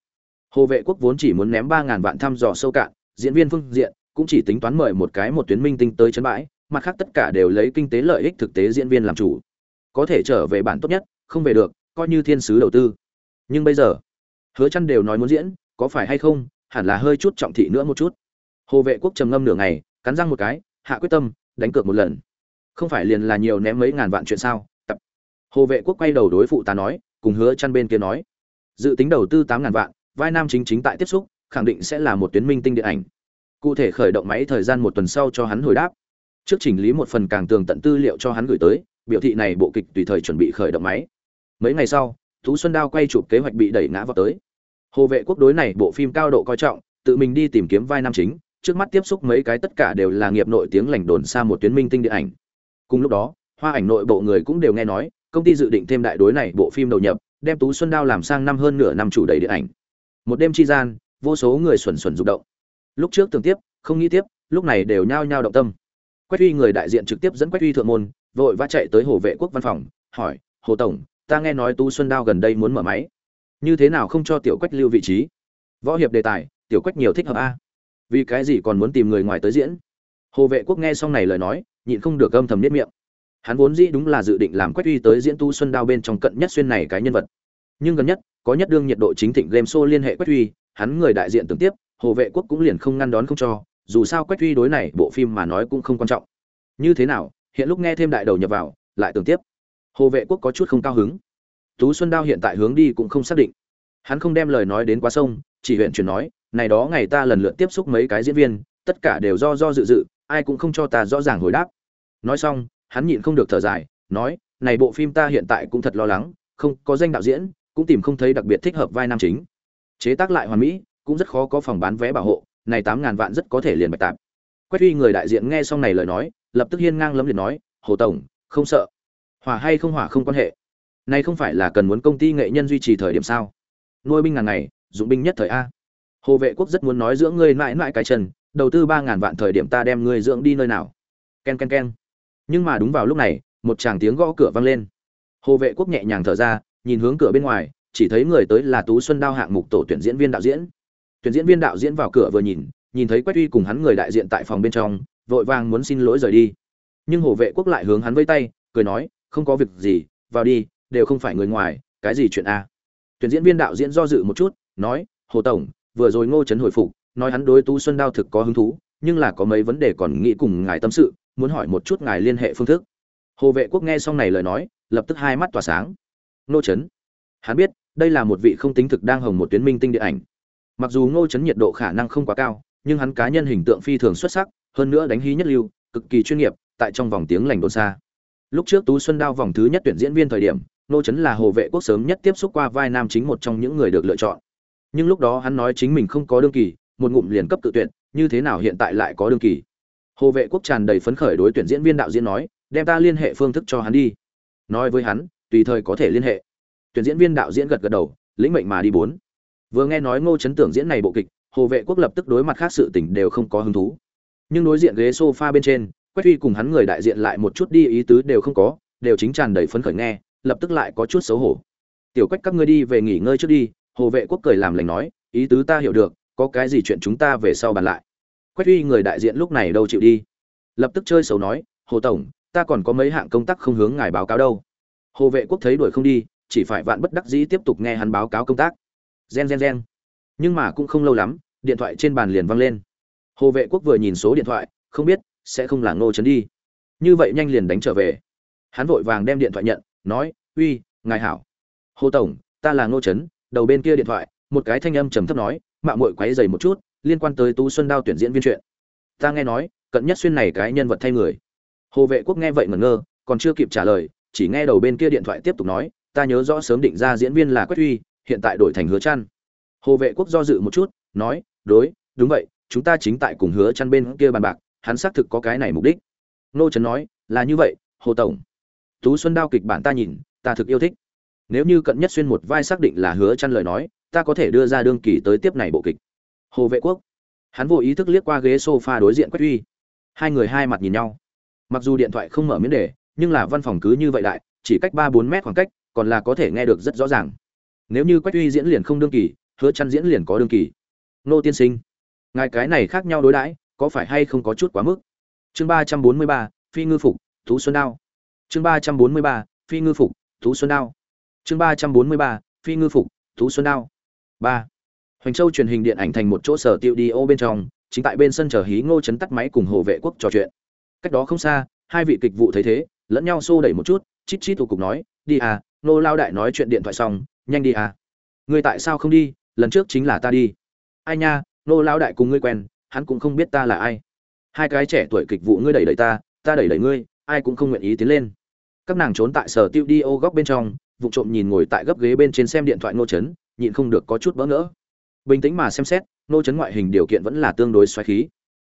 Hồ vệ quốc vốn chỉ muốn ném ba ngàn vạn thăm dò sâu cạn, diễn viên phương diện, cũng chỉ tính toán mời một cái một tuyến minh tinh tới chấn bãi, mặt khác tất cả đều lấy kinh tế lợi ích thực tế diễn viên làm chủ. Có thể trở về bản tốt nhất, không về được coi như thiên sứ đầu tư. Nhưng bây giờ, hứa chăn đều nói muốn diễn, có phải hay không, hẳn là hơi chút trọng thị nữa một chút. Hồ vệ quốc trầm ngâm nửa ngày, cắn răng một cái, hạ quyết tâm, đánh cược một lần. Không phải liền là nhiều ném mấy ngàn vạn chuyện sao, tập. Hồ vệ quốc quay đầu đối phụ ta nói, cùng hứa chăn bên kia nói. Dự tính đầu tư tám ngàn vạn, vai nam chính chính tại tiếp xúc, khẳng định sẽ là một tuyến minh tinh điện ảnh. Cụ thể khởi động máy thời gian một tuần sau cho hắn hồi đáp. Trước chỉnh lý một phần càng tường tận tư liệu cho hắn gửi tới, biểu thị này bộ kịch tùy thời chuẩn bị khởi động máy mấy ngày sau tú xuân đao quay chụp kế hoạch bị đẩy ngã vào tới. Hồ vệ quốc đối này bộ phim cao độ coi trọng, tự mình đi tìm kiếm vai nam chính, trước mắt tiếp xúc mấy cái tất cả đều là nghiệp nội tiếng lành đồn xa một tuyến minh tinh điện ảnh. Cùng lúc đó, hoa ảnh nội bộ người cũng đều nghe nói, công ty dự định thêm đại đối này bộ phim đầu nhập, đem tú xuân đao làm sang năm hơn nửa năm chủ đầy điện ảnh. Một đêm chi gian, vô số người xuẩn xuẩn rụng động. Lúc trước tưởng tiếp, không nghĩ tiếp, lúc này đều nhao nhao động tâm. Quách uy người đại diện trực tiếp dẫn quách uy thượng môn, vội vã chạy tới hồ vệ quốc văn phòng, hỏi, hồ tổng ta nghe nói tú xuân đao gần đây muốn mở máy. Như thế nào không cho tiểu quách lưu vị trí? Võ hiệp đề tài, tiểu quách nhiều thích hợp a. Vì cái gì còn muốn tìm người ngoài tới diễn? Hồ vệ quốc nghe xong này lời nói, nhịn không được âm thầm nhất miệng. Hắn vốn dĩ đúng là dự định làm quách uy tới diễn tu xuân đao bên trong cận nhất xuyên này cái nhân vật. Nhưng gần nhất, có nhất đương nhiệt độ chính thịnh game show liên hệ quách uy, hắn người đại diện tưởng tiếp, hồ vệ quốc cũng liền không ngăn đón không cho, dù sao quách uy đối này bộ phim mà nói cũng không quan trọng. Như thế nào, hiện lúc nghe thêm đại đầu nhập vào, lại tưởng tiếp hồ vệ quốc có chút không cao hứng. Tú xuân đao hiện tại hướng đi cũng không xác định. Hắn không đem lời nói đến quá sông, chỉ huyện chuyển nói, này đó ngày ta lần lượt tiếp xúc mấy cái diễn viên, tất cả đều do do dự dự, ai cũng không cho ta rõ ràng hồi đáp. Nói xong, hắn nhịn không được thở dài, nói, này bộ phim ta hiện tại cũng thật lo lắng, không có danh đạo diễn, cũng tìm không thấy đặc biệt thích hợp vai nam chính. Chế tác lại hoàn mỹ, cũng rất khó có phòng bán vé bảo hộ, này tám ngàn vạn rất có thể liền bạch tạp. Quách huy người đại diện nghe xong này lời nói, lập tức hiên ngang lấm liền nói, hồ tổng, không sợ hỏa hay không hỏa không quan hệ. Nay không phải là cần muốn công ty nghệ nhân duy trì thời điểm sao? Nuôi binh ngàn ngày, dụng binh nhất thời a. Hồ vệ quốc rất muốn nói dưỡng ngươi mãi mãi cái chân, đầu tư ba ngàn vạn thời điểm ta đem ngươi dưỡng đi nơi nào. Ken ken ken. Nhưng mà đúng vào lúc này, một chàng tiếng gõ cửa vang lên. Hồ vệ quốc nhẹ nhàng thở ra, nhìn hướng cửa bên ngoài, chỉ thấy người tới là tú xuân đao hạng mục tổ tuyển diễn viên đạo diễn. Tuyển diễn viên đạo diễn vào cửa vừa nhìn nhìn thấy quách uy cùng hắn người đại diện tại phòng bên trong, vội vàng muốn xin lỗi rời đi. Nhưng hồ vệ quốc lại hướng hắn vây tay, cười nói không có việc gì, vào đi, đều không phải người ngoài, cái gì chuyện a? Tuyển diễn viên đạo diễn do dự một chút, nói, hồ tổng, vừa rồi ngô trấn hồi phục, nói hắn đối tú xuân đao thực có hứng thú, nhưng là có mấy vấn đề còn nghĩ cùng ngài tâm sự, muốn hỏi một chút ngài liên hệ phương thức. Hồ vệ quốc nghe xong này lời nói, lập tức hai mắt tỏa sáng. Ngô trấn? Hắn biết, đây là một vị không tính thực đang hồng một tuyến minh tinh điện ảnh. Mặc dù ngô trấn nhiệt độ khả năng không quá cao, nhưng hắn cá nhân hình tượng phi thường xuất sắc, hơn nữa đánh hí nhất lưu, cực kỳ chuyên nghiệp, tại trong vòng tiếng lành đồn xa lúc trước tú xuân đao vòng thứ nhất tuyển diễn viên thời điểm ngô trấn là hồ vệ quốc sớm nhất tiếp xúc qua vai nam chính một trong những người được lựa chọn. Nhưng lúc đó hắn nói chính mình không có đương kỳ, một ngụm liền cấp tự tuyển như thế nào hiện tại lại có đương kỳ? Hồ vệ quốc tràn đầy phấn khởi đối tuyển diễn viên đạo diễn nói, đem ta liên hệ phương thức cho hắn đi. Nói với hắn, tùy thời có thể liên hệ. Tuyển diễn viên đạo diễn gật gật đầu, lĩnh mệnh mà đi bốn. Vừa nghe nói ngô chấn tưởng diễn này bộ kịch, hồ vệ quốc lập tức đối mặt khác sự tình đều không có hứng thú. Nhưng đối diện ghế sofa bên trên quách uy cùng hắn người đại diện lại một chút đi, ý tứ đều không có, đều chính tràn đầy phấn khởi nghe, lập tức lại có chút xấu hổ. Tiểu quách, các ngươi đi về nghỉ ngơi trước đi, hồ vệ quốc cười làm lành nói, ý tứ ta hiểu được, có cái gì chuyện chúng ta về sau bàn lại. Quách uy người đại diện lúc này đâu chịu đi? Lập tức chơi xấu nói, hồ tổng, ta còn có mấy hạng công tác không hướng ngài báo cáo đâu. Hồ vệ quốc thấy đuổi không đi, chỉ phải vạn bất đắc dĩ tiếp tục nghe hắn báo cáo công tác. Gen gen gen. Nhưng mà cũng không lâu lắm, điện thoại trên bàn liền văng lên. Hồ vệ quốc vừa nhìn số điện thoại, không biết sẽ không là ngô trấn đi. Như vậy nhanh liền đánh trở về. Hắn vội vàng đem điện thoại nhận, nói, uy, ngài hảo. Hồ tổng, ta là ngô trấn, đầu bên kia điện thoại. Một cái thanh âm trầm thấp nói mạng mội quáy dày một chút, liên quan tới tú xuân đao tuyển diễn viên chuyện. Ta nghe nói, cận nhất xuyên này cái nhân vật thay người. Hồ vệ quốc nghe vậy ngẩn ngơ, còn chưa kịp trả lời, chỉ nghe đầu bên kia điện thoại tiếp tục nói, ta nhớ rõ sớm định ra diễn viên là quách uy hiện tại đổi thành hứa chăn hồ vệ quốc do dự một chút, nói, đối, đúng vậy, chúng ta chính tại cùng hứa chăn bên kia bàn bạc hắn xác thực có cái này mục đích. Nô trấn nói là như vậy hồ tổng. Tú xuân đao kịch bản ta nhìn ta thực yêu thích. Nếu như cận nhất xuyên một vai xác định là hứa chăn lời nói ta có thể đưa ra đương kỳ tới tiếp này bộ kịch. Hồ vệ quốc. Hắn vô ý thức liếc qua ghế sofa đối diện quách uy, hai người hai mặt nhìn nhau. Mặc dù điện thoại không mở miễn đề nhưng là văn phòng cứ như vậy đại chỉ cách ba bốn mét khoảng cách còn là có thể nghe được rất rõ ràng. Nếu như quách uy diễn liền không đương kỳ hứa chăn diễn liền có đương kỳ. Nô tiên sinh. Ngài cái này khác nhau đối đãi có phải hay không có chút quá mức? Chương ba trăm bốn mươi ba, phi ngư phục, thú xuân đao. Chương ba trăm bốn mươi ba, phi ngư phục, thú xuân đao. Chương ba trăm bốn mươi ba, phi ngư phục, thú xuân đao. Ba. Hoành châu truyền hình điện ảnh thành một chỗ sở tiêu đi ô bên trong, chính tại bên sân chờ hí ngô chấn tắt máy cùng hồ vệ quốc trò chuyện. Cách đó không xa, hai vị kịch vụ thấy thế, lẫn nhau xô đẩy một chút, chít chít thủ cục nói, đi à nô lao đại nói chuyện điện thoại xong, nhanh đi à. Ngươi tại sao không đi? Lần trước chính là ta đi. Ai nha, nô lao đại cùng ngươi quen hắn cũng không biết ta là ai. Hai cái trẻ tuổi kịch vụ ngươi đẩy đẩy ta ta đẩy đẩy ngươi, ai cũng không nguyện ý tiến lên. Các nàng trốn tại sở tiêu đi ô góc bên trong, vụ trộm nhìn ngồi tại gấp ghế bên trên xem điện thoại nô trấn nhịn không được có chút bỡ ngỡ. Bình tĩnh mà xem xét nô trấn ngoại hình điều kiện vẫn là tương đối xoáy khí.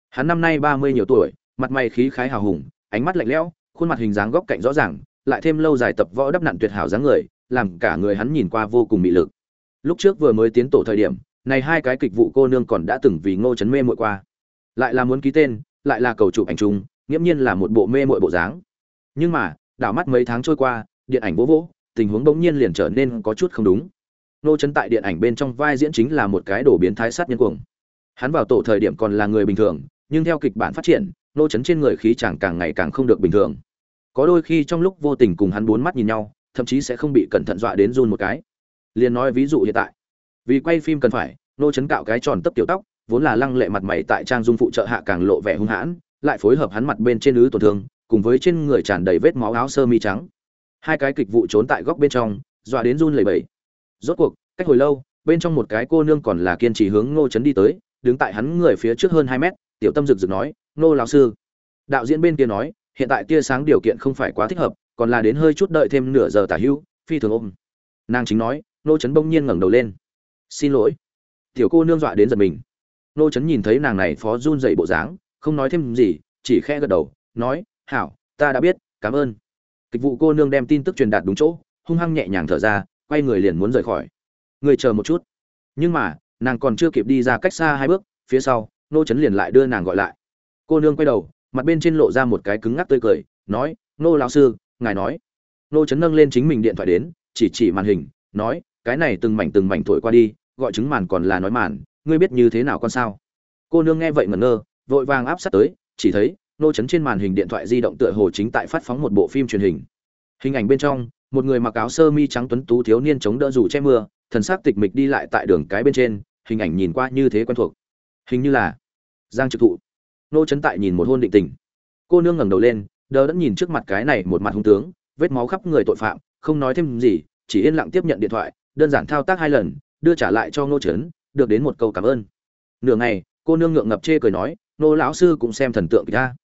Hắn năm nay ba mươi nhiều tuổi, mặt mày khí khái hào hùng, ánh mắt lạnh lẽo, khuôn mặt hình dáng góc cạnh rõ ràng, lại thêm lâu dài tập võ đắp nặn tuyệt hảo dáng người, làm cả người hắn nhìn qua vô cùng mị lực. Lúc trước vừa mới tiến tổ thời điểm này hai cái kịch vụ cô nương còn đã từng vì ngô chấn mê muội qua. Lại là muốn ký tên, lại là cầu chụp ảnh chung, nghiễm nhiên là một bộ mê muội bộ dáng. Nhưng mà, đảo mắt mấy tháng trôi qua, điện ảnh vỗ vỗ, tình huống bỗng nhiên liền trở nên có chút không đúng. Ngô chấn tại điện ảnh bên trong vai diễn chính là một cái đổ biến thái sát nhân cuồng. Hắn vào tổ thời điểm còn là người bình thường, nhưng theo kịch bản phát triển, Ngô chấn trên người khí chẳng càng ngày càng không được bình thường. Có đôi khi trong lúc vô tình cùng hắn bốn mắt nhìn nhau, thậm chí sẽ không bị cẩn thận dọa đến run một cái. Liền nói ví dụ hiện tại vì quay phim cần phải, nô chấn cạo cái tròn tấp tiểu tóc, vốn là lăng lệ mặt mày tại trang dung phụ trợ hạ càng lộ vẻ hung hãn, lại phối hợp hắn mặt bên trên ứ tổn thương, cùng với trên người tràn đầy vết máu áo sơ mi trắng. Hai cái kịch vụ trốn tại góc bên trong, dọa đến run lẩy bẩy. Rốt cuộc, cách hồi lâu, bên trong một cái cô nương còn là kiên trì hướng ngô Trấn đi tới, đứng tại hắn người phía trước hơn hai mét, tiểu tâm rực rực nói, nô lão sư. Đạo diễn bên kia nói, hiện tại tia sáng điều kiện không phải quá thích hợp, còn là đến hơi chút đợi thêm nửa giờ tả hữu phi thường ôm. Nàng chính nói, nô trấn bỗng nhiên ngẩng đầu lên xin lỗi. Tiểu cô nương dọa đến giật mình. Nô trấn nhìn thấy nàng này phó run dậy bộ dáng, không nói thêm gì, chỉ khẽ gật đầu, nói, hảo, ta đã biết, cảm ơn. Kịch vụ cô nương đem tin tức truyền đạt đúng chỗ, hung hăng nhẹ nhàng thở ra, quay người liền muốn rời khỏi. Người chờ một chút. Nhưng mà, nàng còn chưa kịp đi ra cách xa hai bước, phía sau, nô trấn liền lại đưa nàng gọi lại. Cô nương quay đầu, mặt bên trên lộ ra một cái cứng ngắc tươi cười, nói, nô lão sư, ngài nói. Nô trấn nâng lên chính mình điện thoại đến, chỉ chỉ màn hình, nói cái này từng mảnh từng mảnh thổi qua đi, gọi chứng màn còn là nói màn, ngươi biết như thế nào con sao? Cô nương nghe vậy ngẩn ngơ, vội vàng áp sát tới, chỉ thấy, nô trấn trên màn hình điện thoại di động tựa hồ chính tại phát phóng một bộ phim truyền hình. Hình ảnh bên trong, một người mặc áo sơ mi trắng tuấn tú thiếu niên chống đỡ dù che mưa, thần sắc tịch mịch đi lại tại đường cái bên trên, hình ảnh nhìn qua như thế quen thuộc. Hình như là giang trực thụ. Nô trấn tại nhìn một hôn định tình. Cô nương ngẩng đầu lên, đờ đẫn nhìn trước mặt cái này một mặt hung tướng, vết máu khắp người tội phạm, không nói thêm gì, chỉ yên lặng tiếp nhận điện thoại đơn giản thao tác hai lần, đưa trả lại cho ngô trấn, được đến một câu cảm ơn. Nửa ngày, cô nương ngượng ngập chê cười nói, nô lão sư cũng xem thần tượng kịch ta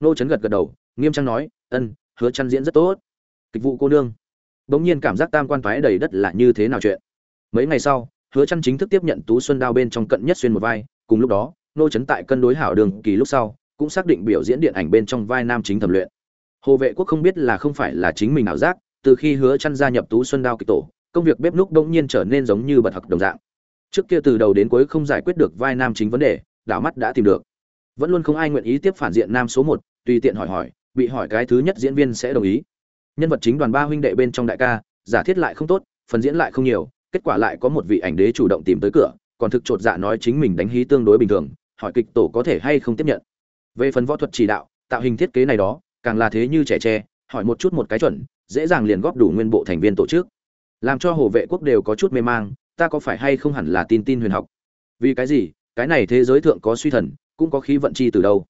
nô trấn gật gật đầu, nghiêm trang nói, ân, hứa chăn diễn rất tốt. Kịch vụ cô nương. Bỗng nhiên cảm giác tam quan phái đầy đất là như thế nào chuyện? Mấy ngày sau, hứa chăn chính thức tiếp nhận tú xuân đao bên trong cận nhất xuyên một vai, cùng lúc đó nô trấn tại cân đối hảo đường kỳ lúc sau, cũng xác định biểu diễn điện ảnh bên trong vai nam chính thẩm luyện. Hồ vệ quốc không biết là không phải là chính mình ảo giác, từ khi hứa chăn gia nhập tú xuân đao kịch tổ công việc bếp núc bỗng nhiên trở nên giống như bật học đồng dạng. Trước kia từ đầu đến cuối không giải quyết được vai nam chính vấn đề, đảo mắt đã tìm được. Vẫn luôn không ai nguyện ý tiếp phản diện nam số một, tùy tiện hỏi hỏi, bị hỏi cái thứ nhất diễn viên sẽ đồng ý. Nhân vật chính đoàn ba huynh đệ bên trong đại ca, giả thiết lại không tốt, phần diễn lại không nhiều, kết quả lại có một vị ảnh đế chủ động tìm tới cửa, còn thực chột dạ nói chính mình đánh hí tương đối bình thường, hỏi kịch tổ có thể hay không tiếp nhận. Về phần võ thuật chỉ đạo, tạo hình thiết kế này đó, càng là thế như trẻ tre, hỏi một chút một cái chuẩn, dễ dàng liền góp đủ nguyên bộ thành viên tổ chức làm cho hồ vệ quốc đều có chút mê mang, ta có phải hay không hẳn là tin tin huyền học? Vì cái gì? Cái này thế giới thượng có suy thần, cũng có khí vận chi từ đâu?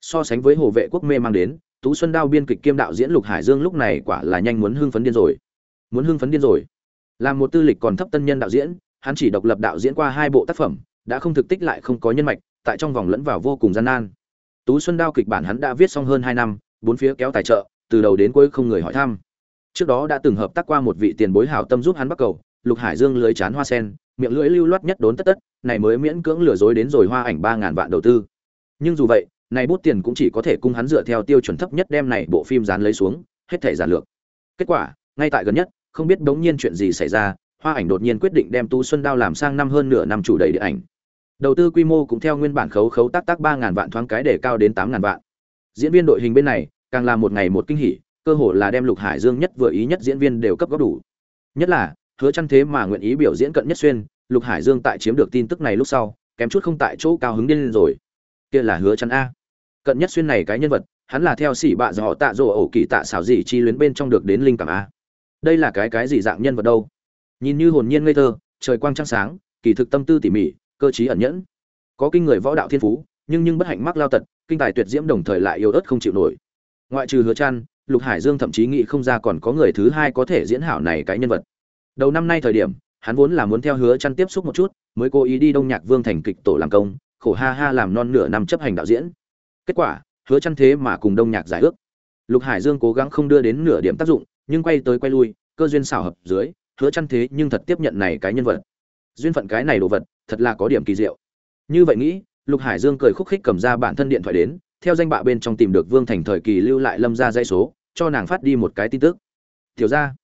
So sánh với hồ vệ quốc mê mang đến, tú xuân đao biên kịch kiêm đạo diễn lục hải dương lúc này quả là nhanh muốn hưng phấn điên rồi. Muốn hưng phấn điên rồi. Làm một tư lịch còn thấp tân nhân đạo diễn, hắn chỉ độc lập đạo diễn qua hai bộ tác phẩm, đã không thực tích lại không có nhân mạch, tại trong vòng lẫn vào vô cùng gian nan. Tú xuân đao kịch bản hắn đã viết xong hơn hai năm, bốn phía kéo tài trợ, từ đầu đến cuối không người hỏi thăm trước đó đã từng hợp tác qua một vị tiền bối hảo tâm giúp hắn bắt cầu, lục hải dương lưới chán hoa sen, miệng lưỡi lưu loát nhất đốn tất tất, này mới miễn cưỡng lừa dối đến rồi hoa ảnh ba ngàn vạn đầu tư. Nhưng dù vậy, này bút tiền cũng chỉ có thể cung hắn dựa theo tiêu chuẩn thấp nhất đem này bộ phim dán lấy xuống, hết thể giản lược. Kết quả, ngay tại gần nhất, không biết đống nhiên chuyện gì xảy ra, hoa ảnh đột nhiên quyết định đem Tu xuân đao làm sang năm hơn nửa năm chủ đầy điện ảnh. Đầu tư quy mô cũng theo nguyên bản khấu khấu tác tác ba ngàn vạn thoáng cái để cao đến tám ngàn vạn. Diễn viên đội hình bên này, càng là một ngày một kinh hỉ cơ hồ là đem lục hải dương nhất vừa ý nhất diễn viên đều cấp góp đủ. Nhất là, hứa chăn thế mà nguyện ý biểu diễn cận nhất xuyên, lục hải dương tại chiếm được tin tức này lúc sau, kém chút không tại chỗ cao hứng điên lên rồi. Kia là hứa chăn a. Cận nhất xuyên này cái nhân vật, hắn là theo sĩ bạ dò tạ dỗ ổ kỳ tạ xảo gì chi luyến bên trong được đến linh cảm a. Đây là cái cái gì dạng nhân vật đâu? Nhìn như hồn nhiên ngây thơ, trời quang trăng sáng, kỳ thực tâm tư tỉ mỉ, cơ trí ẩn nhẫn. Có kinh người võ đạo thiên phú, nhưng nhưng bất hạnh mắc lao tật, kinh tài tuyệt diễm đồng thời lại yêu ớt không chịu nổi. Ngoại trừ hứa chăn lục hải dương thậm chí nghĩ không ra còn có người thứ hai có thể diễn hảo này cái nhân vật. Đầu năm nay thời điểm, hắn vốn là muốn theo hứa chăn tiếp xúc một chút, mới cố ý đi đông nhạc vương thành kịch tổ làm công, khổ ha ha làm non nửa năm chấp hành đạo diễn. Kết quả, hứa chăn thế mà cùng đông nhạc giải ước. Lục hải dương cố gắng không đưa đến nửa điểm tác dụng, nhưng quay tới quay lui, cơ duyên xảo hợp dưới, hứa chăn thế nhưng thật tiếp nhận này cái nhân vật. Duyên phận cái này đồ vật, thật là có điểm kỳ diệu. Như vậy nghĩ, lục hải dương cười khúc khích cầm ra bản thân điện thoại đến, theo danh bạ bên trong tìm được vương thành thời kỳ lưu lại lâm ra dây số cho nàng phát đi một cái tin tức. Tiểu ra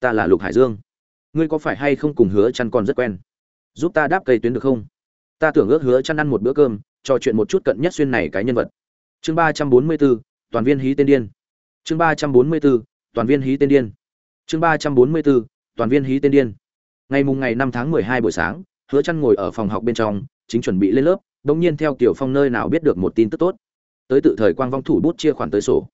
ta là lục hải dương. Ngươi có phải hay không cùng hứa chăn còn rất quen? Giúp ta đáp cây tuyến được không? Ta tưởng ước hứa chăn ăn một bữa cơm trò chuyện một chút cận nhất xuyên này cái nhân vật. Chương ba trăm bốn mươi 344, toàn viên hí tên điên. Chương ba trăm bốn mươi 344, toàn viên hí tên điên. Chương ba trăm bốn mươi 344, toàn viên hí tên điên. Ngày mùng ngày năm tháng mười hai buổi sáng hứa chăn ngồi ở phòng học bên trong chính chuẩn bị lên lớp đống nhiên theo tiểu phong nơi nào biết được một tin tức tốt. Tới tự thời quang vong thủ bút chia khoản tới sổ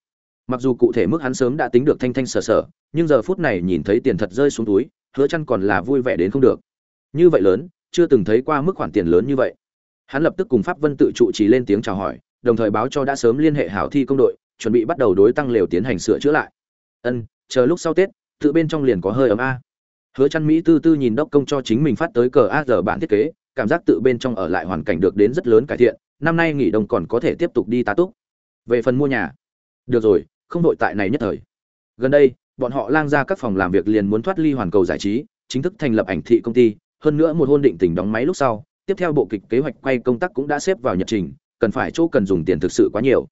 mặc dù cụ thể mức hắn sớm đã tính được thanh thanh sở sở nhưng giờ phút này nhìn thấy tiền thật rơi xuống túi, hứa chăn còn là vui vẻ đến không được. Như vậy lớn, chưa từng thấy qua mức khoản tiền lớn như vậy. Hắn lập tức cùng pháp vân tự trụ trì lên tiếng chào hỏi, đồng thời báo cho đã sớm liên hệ hảo thi công đội, chuẩn bị bắt đầu đối tăng lều tiến hành sửa chữa lại. Ân, chờ lúc sau tết, tự bên trong liền có hơi ấm a. Hứa chăn mỹ tư tư nhìn đốc công cho chính mình phát tới cờ a giờ bản thiết kế, cảm giác tự bên trong ở lại hoàn cảnh được đến rất lớn cải thiện, năm nay nghỉ đông còn có thể tiếp tục đi tá túc. Về phần mua nhà. Được rồi không đội tại này nhất thời. Gần đây, bọn họ lang ra các phòng làm việc liền muốn thoát ly hoàn cầu giải trí, chính thức thành lập ảnh thị công ty, hơn nữa một hôn định tình đóng máy lúc sau, tiếp theo bộ kịch kế hoạch quay công tác cũng đã xếp vào nhật trình, cần phải chỗ cần dùng tiền thực sự quá nhiều.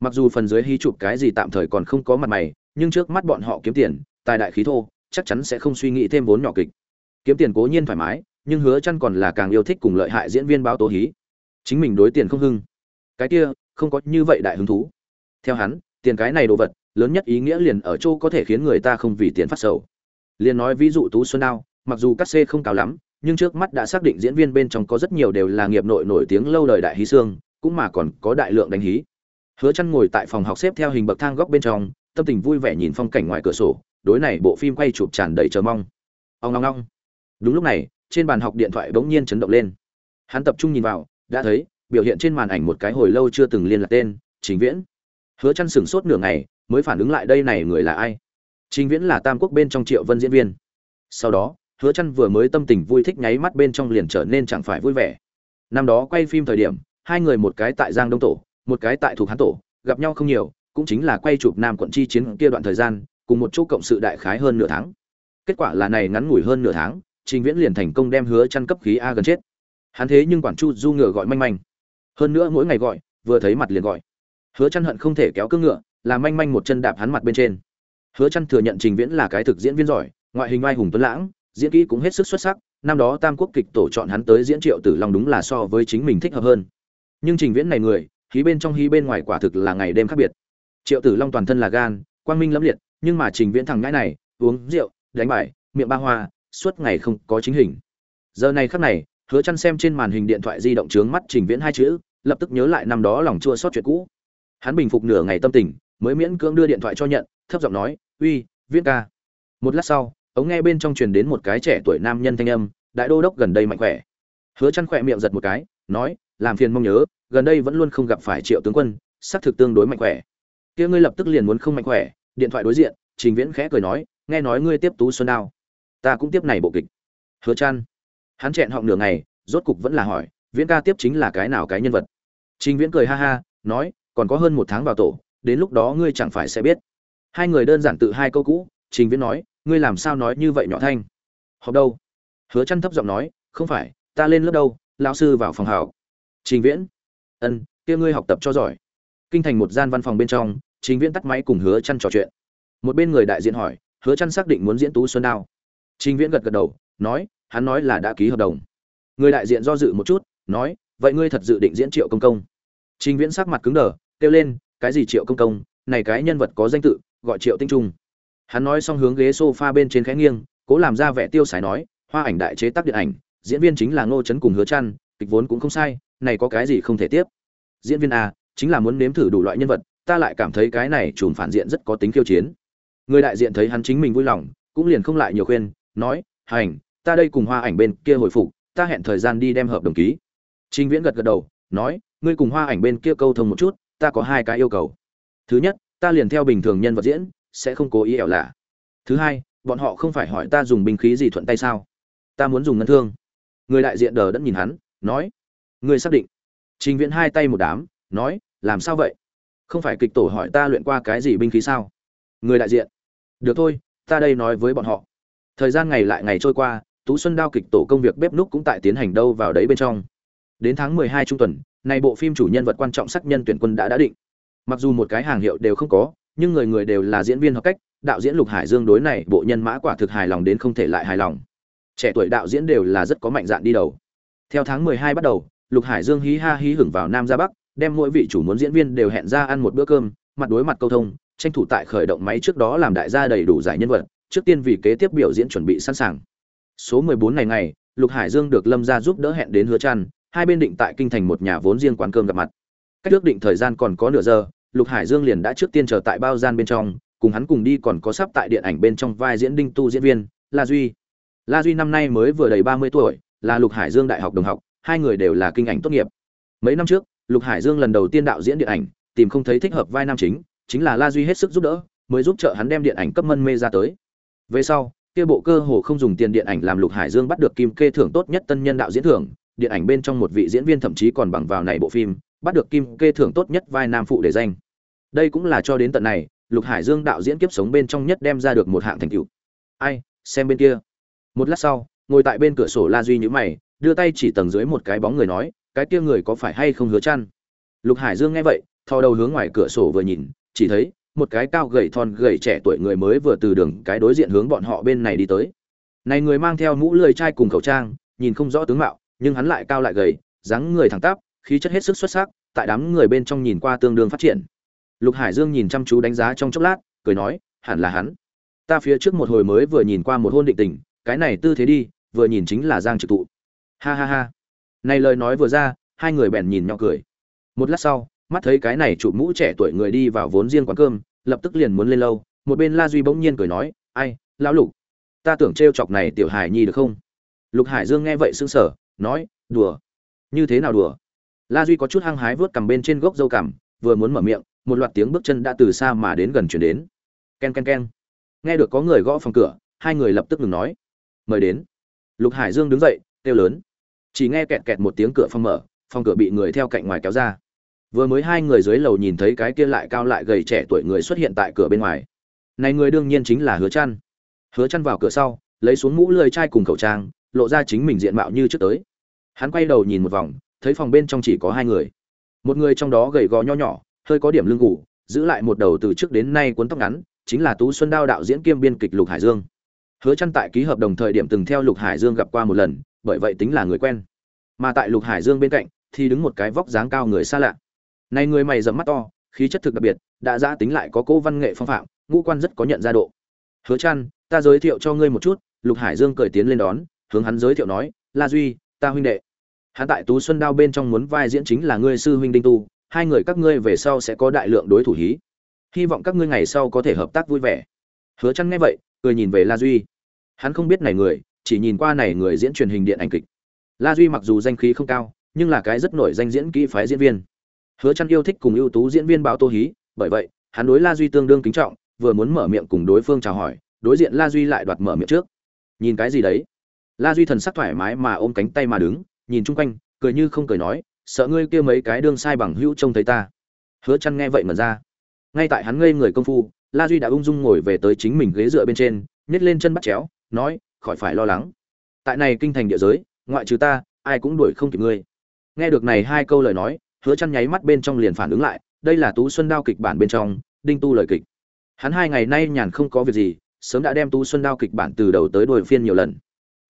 Mặc dù phần dưới hí chụp cái gì tạm thời còn không có mặt mày, nhưng trước mắt bọn họ kiếm tiền, tài đại khí thô, chắc chắn sẽ không suy nghĩ thêm vốn nhỏ kịch. Kiếm tiền cố nhiên thoải mái, nhưng hứa chăn còn là càng yêu thích cùng lợi hại diễn viên báo tố hí. Chính mình đối tiền không hưng. Cái kia, không có như vậy đại hứng thú. Theo hắn tiền cái này đồ vật, lớn nhất ý nghĩa liền ở chỗ có thể khiến người ta không vì tiền phát sầu. Liền nói ví dụ tú xuân đao mặc dù các xê không cao lắm, nhưng trước mắt đã xác định diễn viên bên trong có rất nhiều đều là nghiệp nội nổi tiếng lâu đời đại hí xương, cũng mà còn có đại lượng đánh hí. Hứa chăn ngồi tại phòng học xếp theo hình bậc thang góc bên trong, tâm tình vui vẻ nhìn phong cảnh ngoài cửa sổ, đối này bộ phim quay chụp tràn đầy chờ mong. Ông long long đúng lúc này, trên bàn học điện thoại bỗng nhiên chấn động lên. Hắn tập trung nhìn vào, đã thấy, biểu hiện trên màn ảnh một cái hồi lâu chưa từng liên lạc tên chính viễn hứa chăn sửng sốt nửa ngày, mới phản ứng lại đây này người là ai? Trình viễn là tam quốc bên trong triệu vân diễn viên. Sau đó, hứa chăn vừa mới tâm tình vui thích nháy mắt bên trong liền trở nên chẳng phải vui vẻ. Năm đó quay phim thời điểm, hai người một cái tại giang đông tổ, một cái tại thuộc hán tổ, gặp nhau không nhiều, cũng chính là quay chụp nam quận chi chiến kia đoạn thời gian, cùng một chỗ cộng sự đại khái hơn nửa tháng. Kết quả là này ngắn ngủi hơn nửa tháng, trình viễn liền thành công đem hứa chăn cấp khí a gần chết. Hắn thế nhưng quản chu du ngựa gọi manh manh. Hơn nữa mỗi ngày gọi, vừa thấy mặt liền gọi hứa chăn hận không thể kéo cương ngựa làm manh manh một chân đạp hắn mặt bên trên. Hứa chăn thừa nhận trình viễn là cái thực diễn viên giỏi, ngoại hình oai hùng tuấn lãng, diễn kỹ cũng hết sức xuất sắc, năm đó tam quốc kịch tổ chọn hắn tới diễn triệu tử long đúng là so với chính mình thích hợp hơn. Nhưng trình viễn này người khí bên trong khí bên ngoài quả thực là ngày đêm khác biệt. Triệu tử long toàn thân là gan, quang minh lẫm liệt, nhưng mà trình viễn thằng ngãi này, uống rượu, đánh bài, miệng ba hoa, suốt ngày không có chính hình. Giờ này khắc này, hứa chăn xem trên màn hình điện thoại di động trướng mắt trình viễn hai chữ, lập tức nhớ lại năm đó lòng chua xót chuyện cũ hắn bình phục nửa ngày tâm tình, mới miễn cưỡng đưa điện thoại cho nhận, thấp giọng nói, uy, viễn ca. Một lát sau, ống nghe bên trong truyền đến một cái trẻ tuổi nam nhân thanh âm, đại đô đốc gần đây mạnh khỏe. Hứa chăn khỏe miệng giật một cái, nói, làm phiền mong nhớ, gần đây vẫn luôn không gặp phải triệu tướng quân, xác thực tương đối mạnh khỏe. Kia ngươi lập tức liền muốn không mạnh khỏe, điện thoại đối diện, trình viễn khẽ cười nói, nghe nói ngươi tiếp tú xuân đao, ta cũng tiếp này bộ kịch. Hứa chăn, hắn chẹn họng nửa ngày, rốt cục vẫn là hỏi, viễn ca tiếp chính là cái nào cái nhân vật? Trình viễn cười ha ha, nói còn có hơn một tháng vào tổ, đến lúc đó ngươi chẳng phải sẽ biết. Hai người đơn giản tự hai câu cũ, trình viễn nói, ngươi làm sao nói như vậy nhỏ thanh? Học đâu? Hứa chăn thấp giọng nói, không phải, ta lên lớp đâu, lão sư vào phòng học. Trình viễn? Ân, kia ngươi học tập cho giỏi. Kinh thành một gian văn phòng bên trong, trình viễn tắt máy cùng hứa chăn trò chuyện. Một bên người đại diện hỏi, hứa chăn xác định muốn diễn tú xuân đao. Trình viễn gật gật đầu, nói, hắn nói là đã ký hợp đồng. Người đại diện do dự một chút, nói, vậy ngươi thật dự định diễn triệu công công? Trình viễn sắc mặt cứng đờ kêu lên cái gì triệu công công? Này cái nhân vật có danh tự gọi triệu tinh trung. Hắn nói xong hướng ghế sofa bên trên khẽ nghiêng cố làm ra vẻ tiêu xài nói hoa ảnh đại chế tác điện ảnh diễn viên chính là ngô trấn cùng hứa trăn, kịch vốn cũng không sai này có cái gì không thể tiếp? Diễn viên a chính là muốn nếm thử đủ loại nhân vật ta lại cảm thấy cái này chùm phản diện rất có tính khiêu chiến. Người đại diện thấy hắn chính mình vui lòng cũng liền không lại nhiều khuyên nói hành ta đây cùng hoa ảnh bên kia hồi phục ta hẹn thời gian đi đem hợp đồng ký. Trình Viễn gật gật đầu, nói, ngươi cùng Hoa Ảnh bên kia câu thông một chút, ta có hai cái yêu cầu. Thứ nhất, ta liền theo bình thường nhân vật diễn, sẽ không cố ý ẻo lạ. Thứ hai, bọn họ không phải hỏi ta dùng binh khí gì thuận tay sao? Ta muốn dùng ngân thương. Người đại diện đờ đẫn nhìn hắn, nói, người xác định? Trình Viễn hai tay một đám, nói, làm sao vậy? Không phải kịch tổ hỏi ta luyện qua cái gì binh khí sao? Người đại diện, được thôi, ta đây nói với bọn họ. Thời gian ngày lại ngày trôi qua, Tú Xuân Đao kịch tổ công việc bếp núc cũng tại tiến hành đâu vào đấy bên trong. Đến tháng 12 trung tuần, này bộ phim chủ nhân vật quan trọng sắc nhân tuyển quân đã đã định. Mặc dù một cái hàng hiệu đều không có, nhưng người người đều là diễn viên hợp cách, đạo diễn Lục Hải Dương đối này bộ nhân mã quả thực hài lòng đến không thể lại hài lòng. Trẻ tuổi đạo diễn đều là rất có mạnh dạn đi đầu. Theo tháng 12 bắt đầu, Lục Hải Dương hí ha hí hưởng vào Nam ra Bắc, đem mỗi vị chủ muốn diễn viên đều hẹn ra ăn một bữa cơm, mặt đối mặt câu thông, tranh thủ tại khởi động máy trước đó làm đại gia đầy đủ giải nhân vật, trước tiên vì kế tiếp biểu diễn chuẩn bị sẵn sàng. Số 14 ngày ngày, Lục Hải Dương được Lâm gia giúp đỡ hẹn đến Hứa Trăn, hai bên định tại kinh thành một nhà vốn riêng quán cơm gặp mặt. Cách ước định thời gian còn có nửa giờ, lục hải dương liền đã trước tiên chờ tại bao gian bên trong, cùng hắn cùng đi còn có sắp tại điện ảnh bên trong vai diễn đinh tu diễn viên, la duy. La duy năm nay mới vừa đầy ba mươi tuổi, là lục hải dương đại học đồng học, hai người đều là kinh ảnh tốt nghiệp. Mấy năm trước, lục hải dương lần đầu tiên đạo diễn điện ảnh, tìm không thấy thích hợp vai nam chính chính là la duy hết sức giúp đỡ, mới giúp trợ hắn đem điện ảnh cấp mân mê ra tới. Về sau, kia bộ cơ hồ không dùng tiền điện ảnh làm lục hải dương bắt được kim kê thưởng tốt nhất tân nhân đạo diễn thưởng điện ảnh bên trong một vị diễn viên thậm chí còn bằng vào này bộ phim, bắt được kim kê thưởng tốt nhất vai nam phụ để danh. Đây cũng là cho đến tận này, lục hải dương đạo diễn kiếp sống bên trong nhất đem ra được một hạng thành tựu. Ai, xem bên kia. Một lát sau, ngồi tại bên cửa sổ la duy nhữ mày, đưa tay chỉ tầng dưới một cái bóng người nói, cái kia người có phải hay không hứa chăn? Lục hải dương nghe vậy, thò đầu hướng ngoài cửa sổ vừa nhìn, chỉ thấy một cái cao gầy thon gầy trẻ tuổi người mới vừa từ đường cái đối diện hướng bọn họ bên này đi tới. Này người mang theo mũ lười chai cùng khẩu trang, nhìn không rõ tướng mạo nhưng hắn lại cao lại gầy, dáng người thẳng tắp, khí chất hết sức xuất sắc, tại đám người bên trong nhìn qua tương đương phát triển. Lục Hải Dương nhìn chăm chú đánh giá trong chốc lát, cười nói, hẳn là hắn. Ta phía trước một hồi mới vừa nhìn qua một hôn định tình, cái này tư thế đi, vừa nhìn chính là Giang Trực Tụ. Ha ha ha. Này lời nói vừa ra, hai người bèn nhìn nhau cười. Một lát sau, mắt thấy cái này chụp mũ trẻ tuổi người đi vào vốn riêng quán cơm, lập tức liền muốn lên lâu, một bên La Duy bỗng nhiên cười nói, ai lão lục ta tưởng trêu chọc này tiểu hải nhi được không lục hải dương nghe vậy sững sờ nói, đùa. Như thế nào đùa? La duy có chút hăng hái vớt cầm bên trên gốc dâu cằm, vừa muốn mở miệng, một loạt tiếng bước chân đã từ xa mà đến gần chuyển đến. Ken ken ken nghe được có người gõ phòng cửa, hai người lập tức ngừng nói, mời đến. Lục hải dương đứng dậy, kêu lớn. Chỉ nghe kẹt kẹt một tiếng cửa phòng mở, phòng cửa bị người theo cạnh ngoài kéo ra. Vừa mới hai người dưới lầu nhìn thấy cái kia lại cao lại gầy trẻ tuổi người xuất hiện tại cửa bên ngoài. Này người đương nhiên chính là hứa chăn. Hứa chăn vào cửa sau, lấy xuống mũ lười chai cùng khẩu trang, lộ ra chính mình diện mạo như trước tới hắn quay đầu nhìn một vòng, thấy phòng bên trong chỉ có hai người. Một người trong đó gầy gò nho nhỏ, hơi có điểm lưng gù, giữ lại một đầu từ trước đến nay cuốn tóc ngắn, chính là tú xuân đao đạo diễn kiêm biên kịch lục hải dương. Hứa chăn tại ký hợp đồng thời điểm từng theo lục hải dương gặp qua một lần, bởi vậy tính là người quen. Mà tại lục hải dương bên cạnh, thì đứng một cái vóc dáng cao người xa lạ. Này người mày rậm mắt to, khí chất thực đặc biệt, đã giã tính lại có cố văn nghệ phong phạm, ngũ quan rất có nhận ra độ. Hứa chăn, ta giới thiệu cho ngươi một chút, lục hải dương cười tiến lên đón, hướng hắn giới thiệu nói, la duy, ta huynh đệ hắn tại tú xuân đao bên trong muốn vai diễn chính là ngươi sư huynh đinh tu, hai người các ngươi về sau sẽ có đại lượng đối thủ hí. Hy vọng các ngươi ngày sau có thể hợp tác vui vẻ. Hứa chăn nghe vậy, cười nhìn về la duy. Hắn không biết này người, chỉ nhìn qua này người diễn truyền hình điện ảnh kịch. La duy mặc dù danh khí không cao, nhưng là cái rất nổi danh diễn kỹ phái diễn viên. Hứa chăn yêu thích cùng ưu tú diễn viên báo tô hí, bởi vậy, hắn đối la duy tương đương kính trọng, vừa muốn mở miệng cùng đối phương chào hỏi, đối diện la duy lại đoạt mở miệng trước. Nhìn cái gì đấy? La duy thần sắc thoải mái mà ôm cánh tay mà đứng nhìn chung quanh, cười như không cười nói, sợ ngươi kia mấy cái đương sai bằng hữu trông thấy ta. Hứa chăn nghe vậy mà ra. Ngay tại hắn ngây người công phu, la duy đã ung dung ngồi về tới chính mình ghế dựa bên trên, nhét lên chân bắt chéo, nói, khỏi phải lo lắng. Tại này kinh thành địa giới, ngoại trừ ta, ai cũng đuổi không kịp ngươi. Nghe được này hai câu lời nói, hứa chăn nháy mắt bên trong liền phản ứng lại, đây là tú xuân đao kịch bản bên trong, đinh tu lời kịch. Hắn hai ngày nay nhàn không có việc gì, sớm đã đem tú xuân đao kịch bản từ đầu tới đuôi phiên nhiều lần.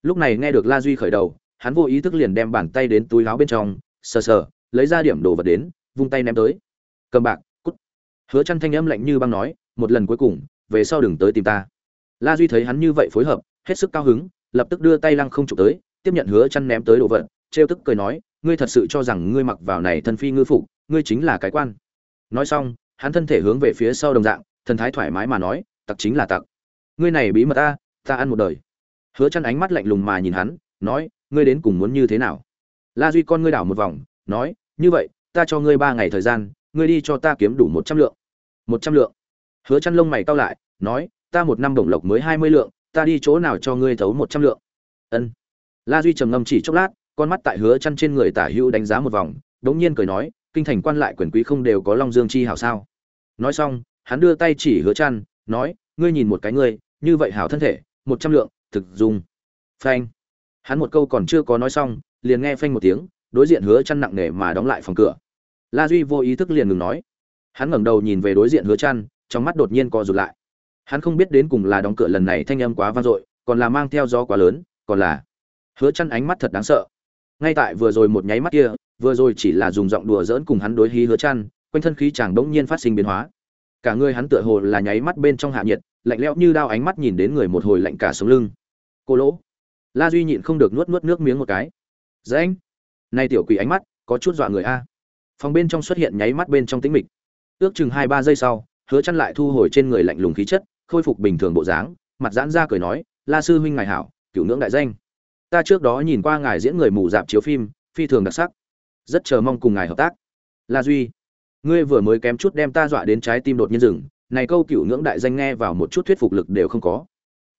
Lúc này nghe được la duy khởi đầu hắn vô ý thức liền đem bàn tay đến túi áo bên trong, sờ sờ, lấy ra điểm đồ vật đến, vung tay ném tới. Cầm bạc, cút. Hứa chăn thanh âm lạnh như băng nói, một lần cuối cùng, về sau đừng tới tìm ta. La duy thấy hắn như vậy phối hợp, hết sức cao hứng, lập tức đưa tay lăng không chụp tới, tiếp nhận hứa chăn ném tới đồ vật treo tức cười nói, ngươi thật sự cho rằng ngươi mặc vào này thân phi ngư phục, ngươi chính là cái quan. Nói xong, hắn thân thể hướng về phía sau đồng dạng, thần thái thoải mái mà nói, tặc chính là tặc. Ngươi này bí mật ta ta ăn một đời. Hứa chăn ánh mắt lạnh lùng mà nhìn hắn, nói ngươi đến cùng muốn như thế nào? La duy con ngươi đảo một vòng, nói, như vậy, ta cho ngươi ba ngày thời gian, ngươi đi cho ta kiếm đủ một trăm lượng. Một trăm lượng. Hứa chăn lông mày cau lại, nói, ta một năm đồng lộc mới hai mươi lượng, ta đi chỗ nào cho ngươi thấu một trăm lượng? Ân. La duy trầm ngâm chỉ chốc lát, con mắt tại hứa chăn trên người tả hữu đánh giá một vòng, đống nhiên cười nói, kinh thành quan lại quyền quý không đều có long dương chi hảo sao? Nói xong, hắn đưa tay chỉ hứa chăn, nói, ngươi nhìn một cái ngươi, như vậy hảo thân thể, một trăm lượng, thực dùng. Phanh hắn một câu còn chưa có nói xong, liền nghe phanh một tiếng, đối diện hứa chăn nặng nề mà đóng lại phòng cửa. La duy vô ý thức liền ngừng nói. Hắn ngẩng đầu nhìn về đối diện hứa chăn trong mắt đột nhiên co rụt lại. Hắn không biết đến cùng là đóng cửa lần này thanh âm quá vang dội, còn là mang theo gió quá lớn, còn là hứa chăn ánh mắt thật đáng sợ. Ngay tại vừa rồi một nháy mắt kia, vừa rồi chỉ là dùng giọng đùa giỡn cùng hắn đối hí hứa chăn quanh thân khí chàng đống nhiên phát sinh biến hóa. Cả người hắn tựa hồ là nháy mắt bên trong hạ nhiệt, lạnh lẽo như đao ánh mắt nhìn đến người một hồi lạnh cả sống lưng. Cô lỗ la duy nhịn không được nuốt nuốt nước miếng một cái. Dễ anh nay tiểu quỷ ánh mắt, có chút dọa người a. Phòng bên trong xuất hiện nháy mắt bên trong tĩnh mịch. Ước chừng hai ba giây sau, hứa chăn lại thu hồi trên người lạnh lùng khí chất, khôi phục bình thường bộ dáng, mặt giãn ra cười nói, la sư huynh ngài hảo, cửu ngưỡng đại danh. Ta trước đó nhìn qua ngài diễn người mù dạp chiếu phim, phi thường đặc sắc. Rất chờ mong cùng ngài hợp tác. La duy, ngươi vừa mới kém chút đem ta dọa đến trái tim đột nhiên dừng, này câu cửu ngưỡng đại danh nghe vào một chút thuyết phục lực đều không có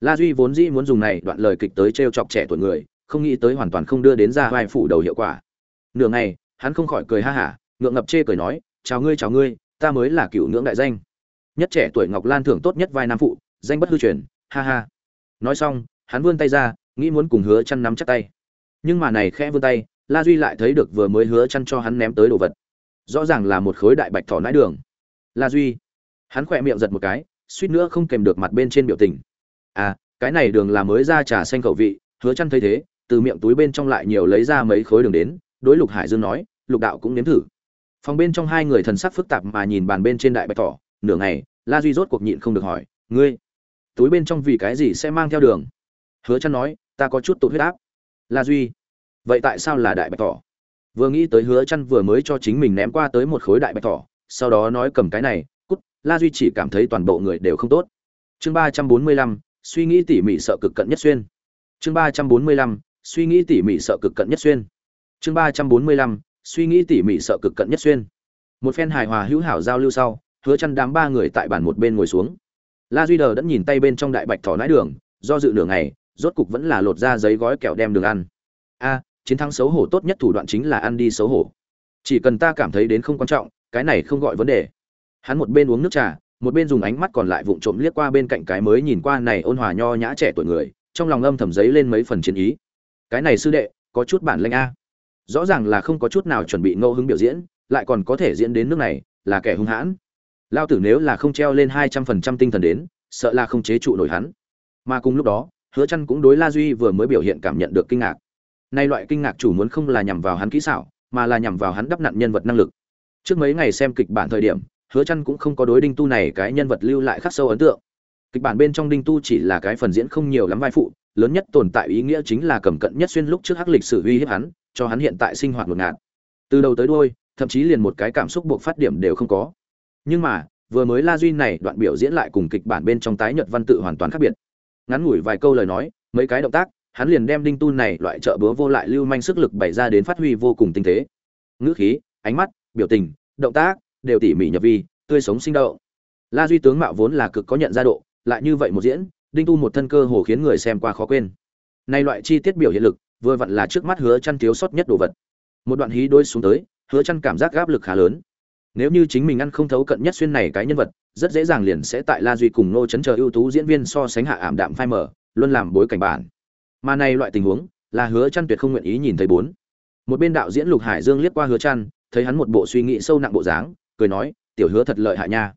la duy vốn dĩ muốn dùng này đoạn lời kịch tới trêu chọc trẻ tuổi người, không nghĩ tới hoàn toàn không đưa đến ra vai phụ đầu hiệu quả. Nửa ngày, hắn không khỏi cười ha hả, ngượng ngập chê cười nói, chào ngươi chào ngươi, ta mới là cựu ngưỡng đại danh. Nhất trẻ tuổi ngọc lan thưởng tốt nhất vai nam phụ, danh bất hư truyền, ha ha. Nói xong, hắn vươn tay ra, nghĩ muốn cùng hứa chăn nắm chắc tay. Nhưng mà này khẽ vươn tay, la duy lại thấy được vừa mới hứa chăn cho hắn ném tới đồ vật. Rõ ràng là một khối đại bạch thỏ nãi đường. La duy, hắn khỏe miệng giật một cái, suýt nữa không kèm được mặt bên trên biểu tình à cái này đường là mới ra trà xanh khẩu vị, hứa chăn thấy thế, từ miệng túi bên trong lại nhiều lấy ra mấy khối đường đến, đối lục hải dương nói, lục đạo cũng nếm thử. Phòng bên trong hai người thần sắc phức tạp mà nhìn bàn bên trên đại bạch thỏ, nửa ngày, la duy rốt cuộc nhịn không được hỏi, ngươi, túi bên trong vì cái gì sẽ mang theo đường? Hứa chăn nói, ta có chút tụt huyết áp. La duy, vậy tại sao là đại bạch thỏ? Vừa nghĩ tới hứa chăn vừa mới cho chính mình ném qua tới một khối đại bạch thỏ, sau đó nói cầm cái này, cút. La duy chỉ cảm thấy toàn bộ người đều không tốt. Chương ba trăm bốn mươi lăm suy nghĩ tỉ mỉ sợ cực cận nhất xuyên. Chương ba trăm bốn mươi lăm, suy nghĩ tỉ mỉ sợ cực cận nhất xuyên. Chương ba trăm bốn mươi lăm, suy nghĩ tỉ mỉ sợ cực cận nhất xuyên. Một phen hài hòa hữu hảo giao lưu sau, hứa chăn đám ba người tại bàn một bên ngồi xuống. La duy đờ đã nhìn tay bên trong đại bạch thỏ nãi đường, do dự nửa ngày, rốt cục vẫn là lột ra giấy gói kẹo đem đường ăn. A, chiến thắng xấu hổ tốt nhất thủ đoạn chính là ăn đi xấu hổ. Chỉ cần ta cảm thấy đến không quan trọng, cái này không gọi vấn đề. Hắn một bên uống nước trà một bên dùng ánh mắt còn lại vụng trộm liếc qua bên cạnh cái mới nhìn qua này ôn hòa nho nhã trẻ tuổi người, trong lòng âm thầm giấy lên mấy phần chiến ý. Cái này sư đệ, có chút bản lĩnh a. Rõ ràng là không có chút nào chuẩn bị ngẫu hứng biểu diễn, lại còn có thể diễn đến nước này, là kẻ hung hãn. Lao tử nếu là không treo lên hai trăm phần trăm tinh thần đến, sợ là không chế trụ nổi hắn. Mà cùng lúc đó, hứa chăn cũng đối la duy vừa mới biểu hiện cảm nhận được kinh ngạc. Nay loại kinh ngạc chủ muốn không là nhằm vào hắn kỹ xảo, mà là nhằm vào hắn đắp nặn nhân vật năng lực. Trước mấy ngày xem kịch bản thời điểm hứa chăn cũng không có đối đinh tu này cái nhân vật lưu lại khắc sâu ấn tượng. Kịch bản bên trong đinh tu chỉ là cái phần diễn không nhiều lắm vai phụ, lớn nhất tồn tại ý nghĩa chính là cầm cận nhất xuyên lúc trước hắc lịch sử uy hiếp hắn, cho hắn hiện tại sinh hoạt ngột ngạt. Từ đầu tới đuôi, thậm chí liền một cái cảm xúc buộc phát điểm đều không có. Nhưng mà, vừa mới la duy này đoạn biểu diễn lại cùng kịch bản bên trong tái nhật văn tự hoàn toàn khác biệt. Ngắn ngủi vài câu lời nói, mấy cái động tác, hắn liền đem đinh tu này loại trợ búa vô lại lưu manh sức lực bày ra đến phát huy vô cùng tinh tế. Ngữ khí, ánh mắt, biểu tình, động tác đều tỉ mỉ nhập vi, tươi sống sinh động. La duy tướng mạo vốn là cực có nhận ra độ, lại như vậy một diễn, đinh tu một thân cơ hồ khiến người xem qua khó quên. Nay loại chi tiết biểu hiện lực, vừa vặn là trước mắt hứa chăn thiếu sót nhất đồ vật. Một đoạn hí đôi xuống tới, hứa chăn cảm giác áp lực khá lớn. Nếu như chính mình ăn không thấu cận nhất xuyên này cái nhân vật, rất dễ dàng liền sẽ tại la duy cùng nô chấn chờ ưu tú diễn viên so sánh hạ ảm đạm phai mở luôn làm bối cảnh bản. Mà này loại tình huống, là hứa chăn tuyệt không nguyện ý nhìn thấy bốn. Một bên đạo diễn lục hải dương liếc qua hứa chăn, thấy hắn một bộ suy nghĩ sâu nặng bộ dáng cười nói, tiểu hứa thật lợi hại nha.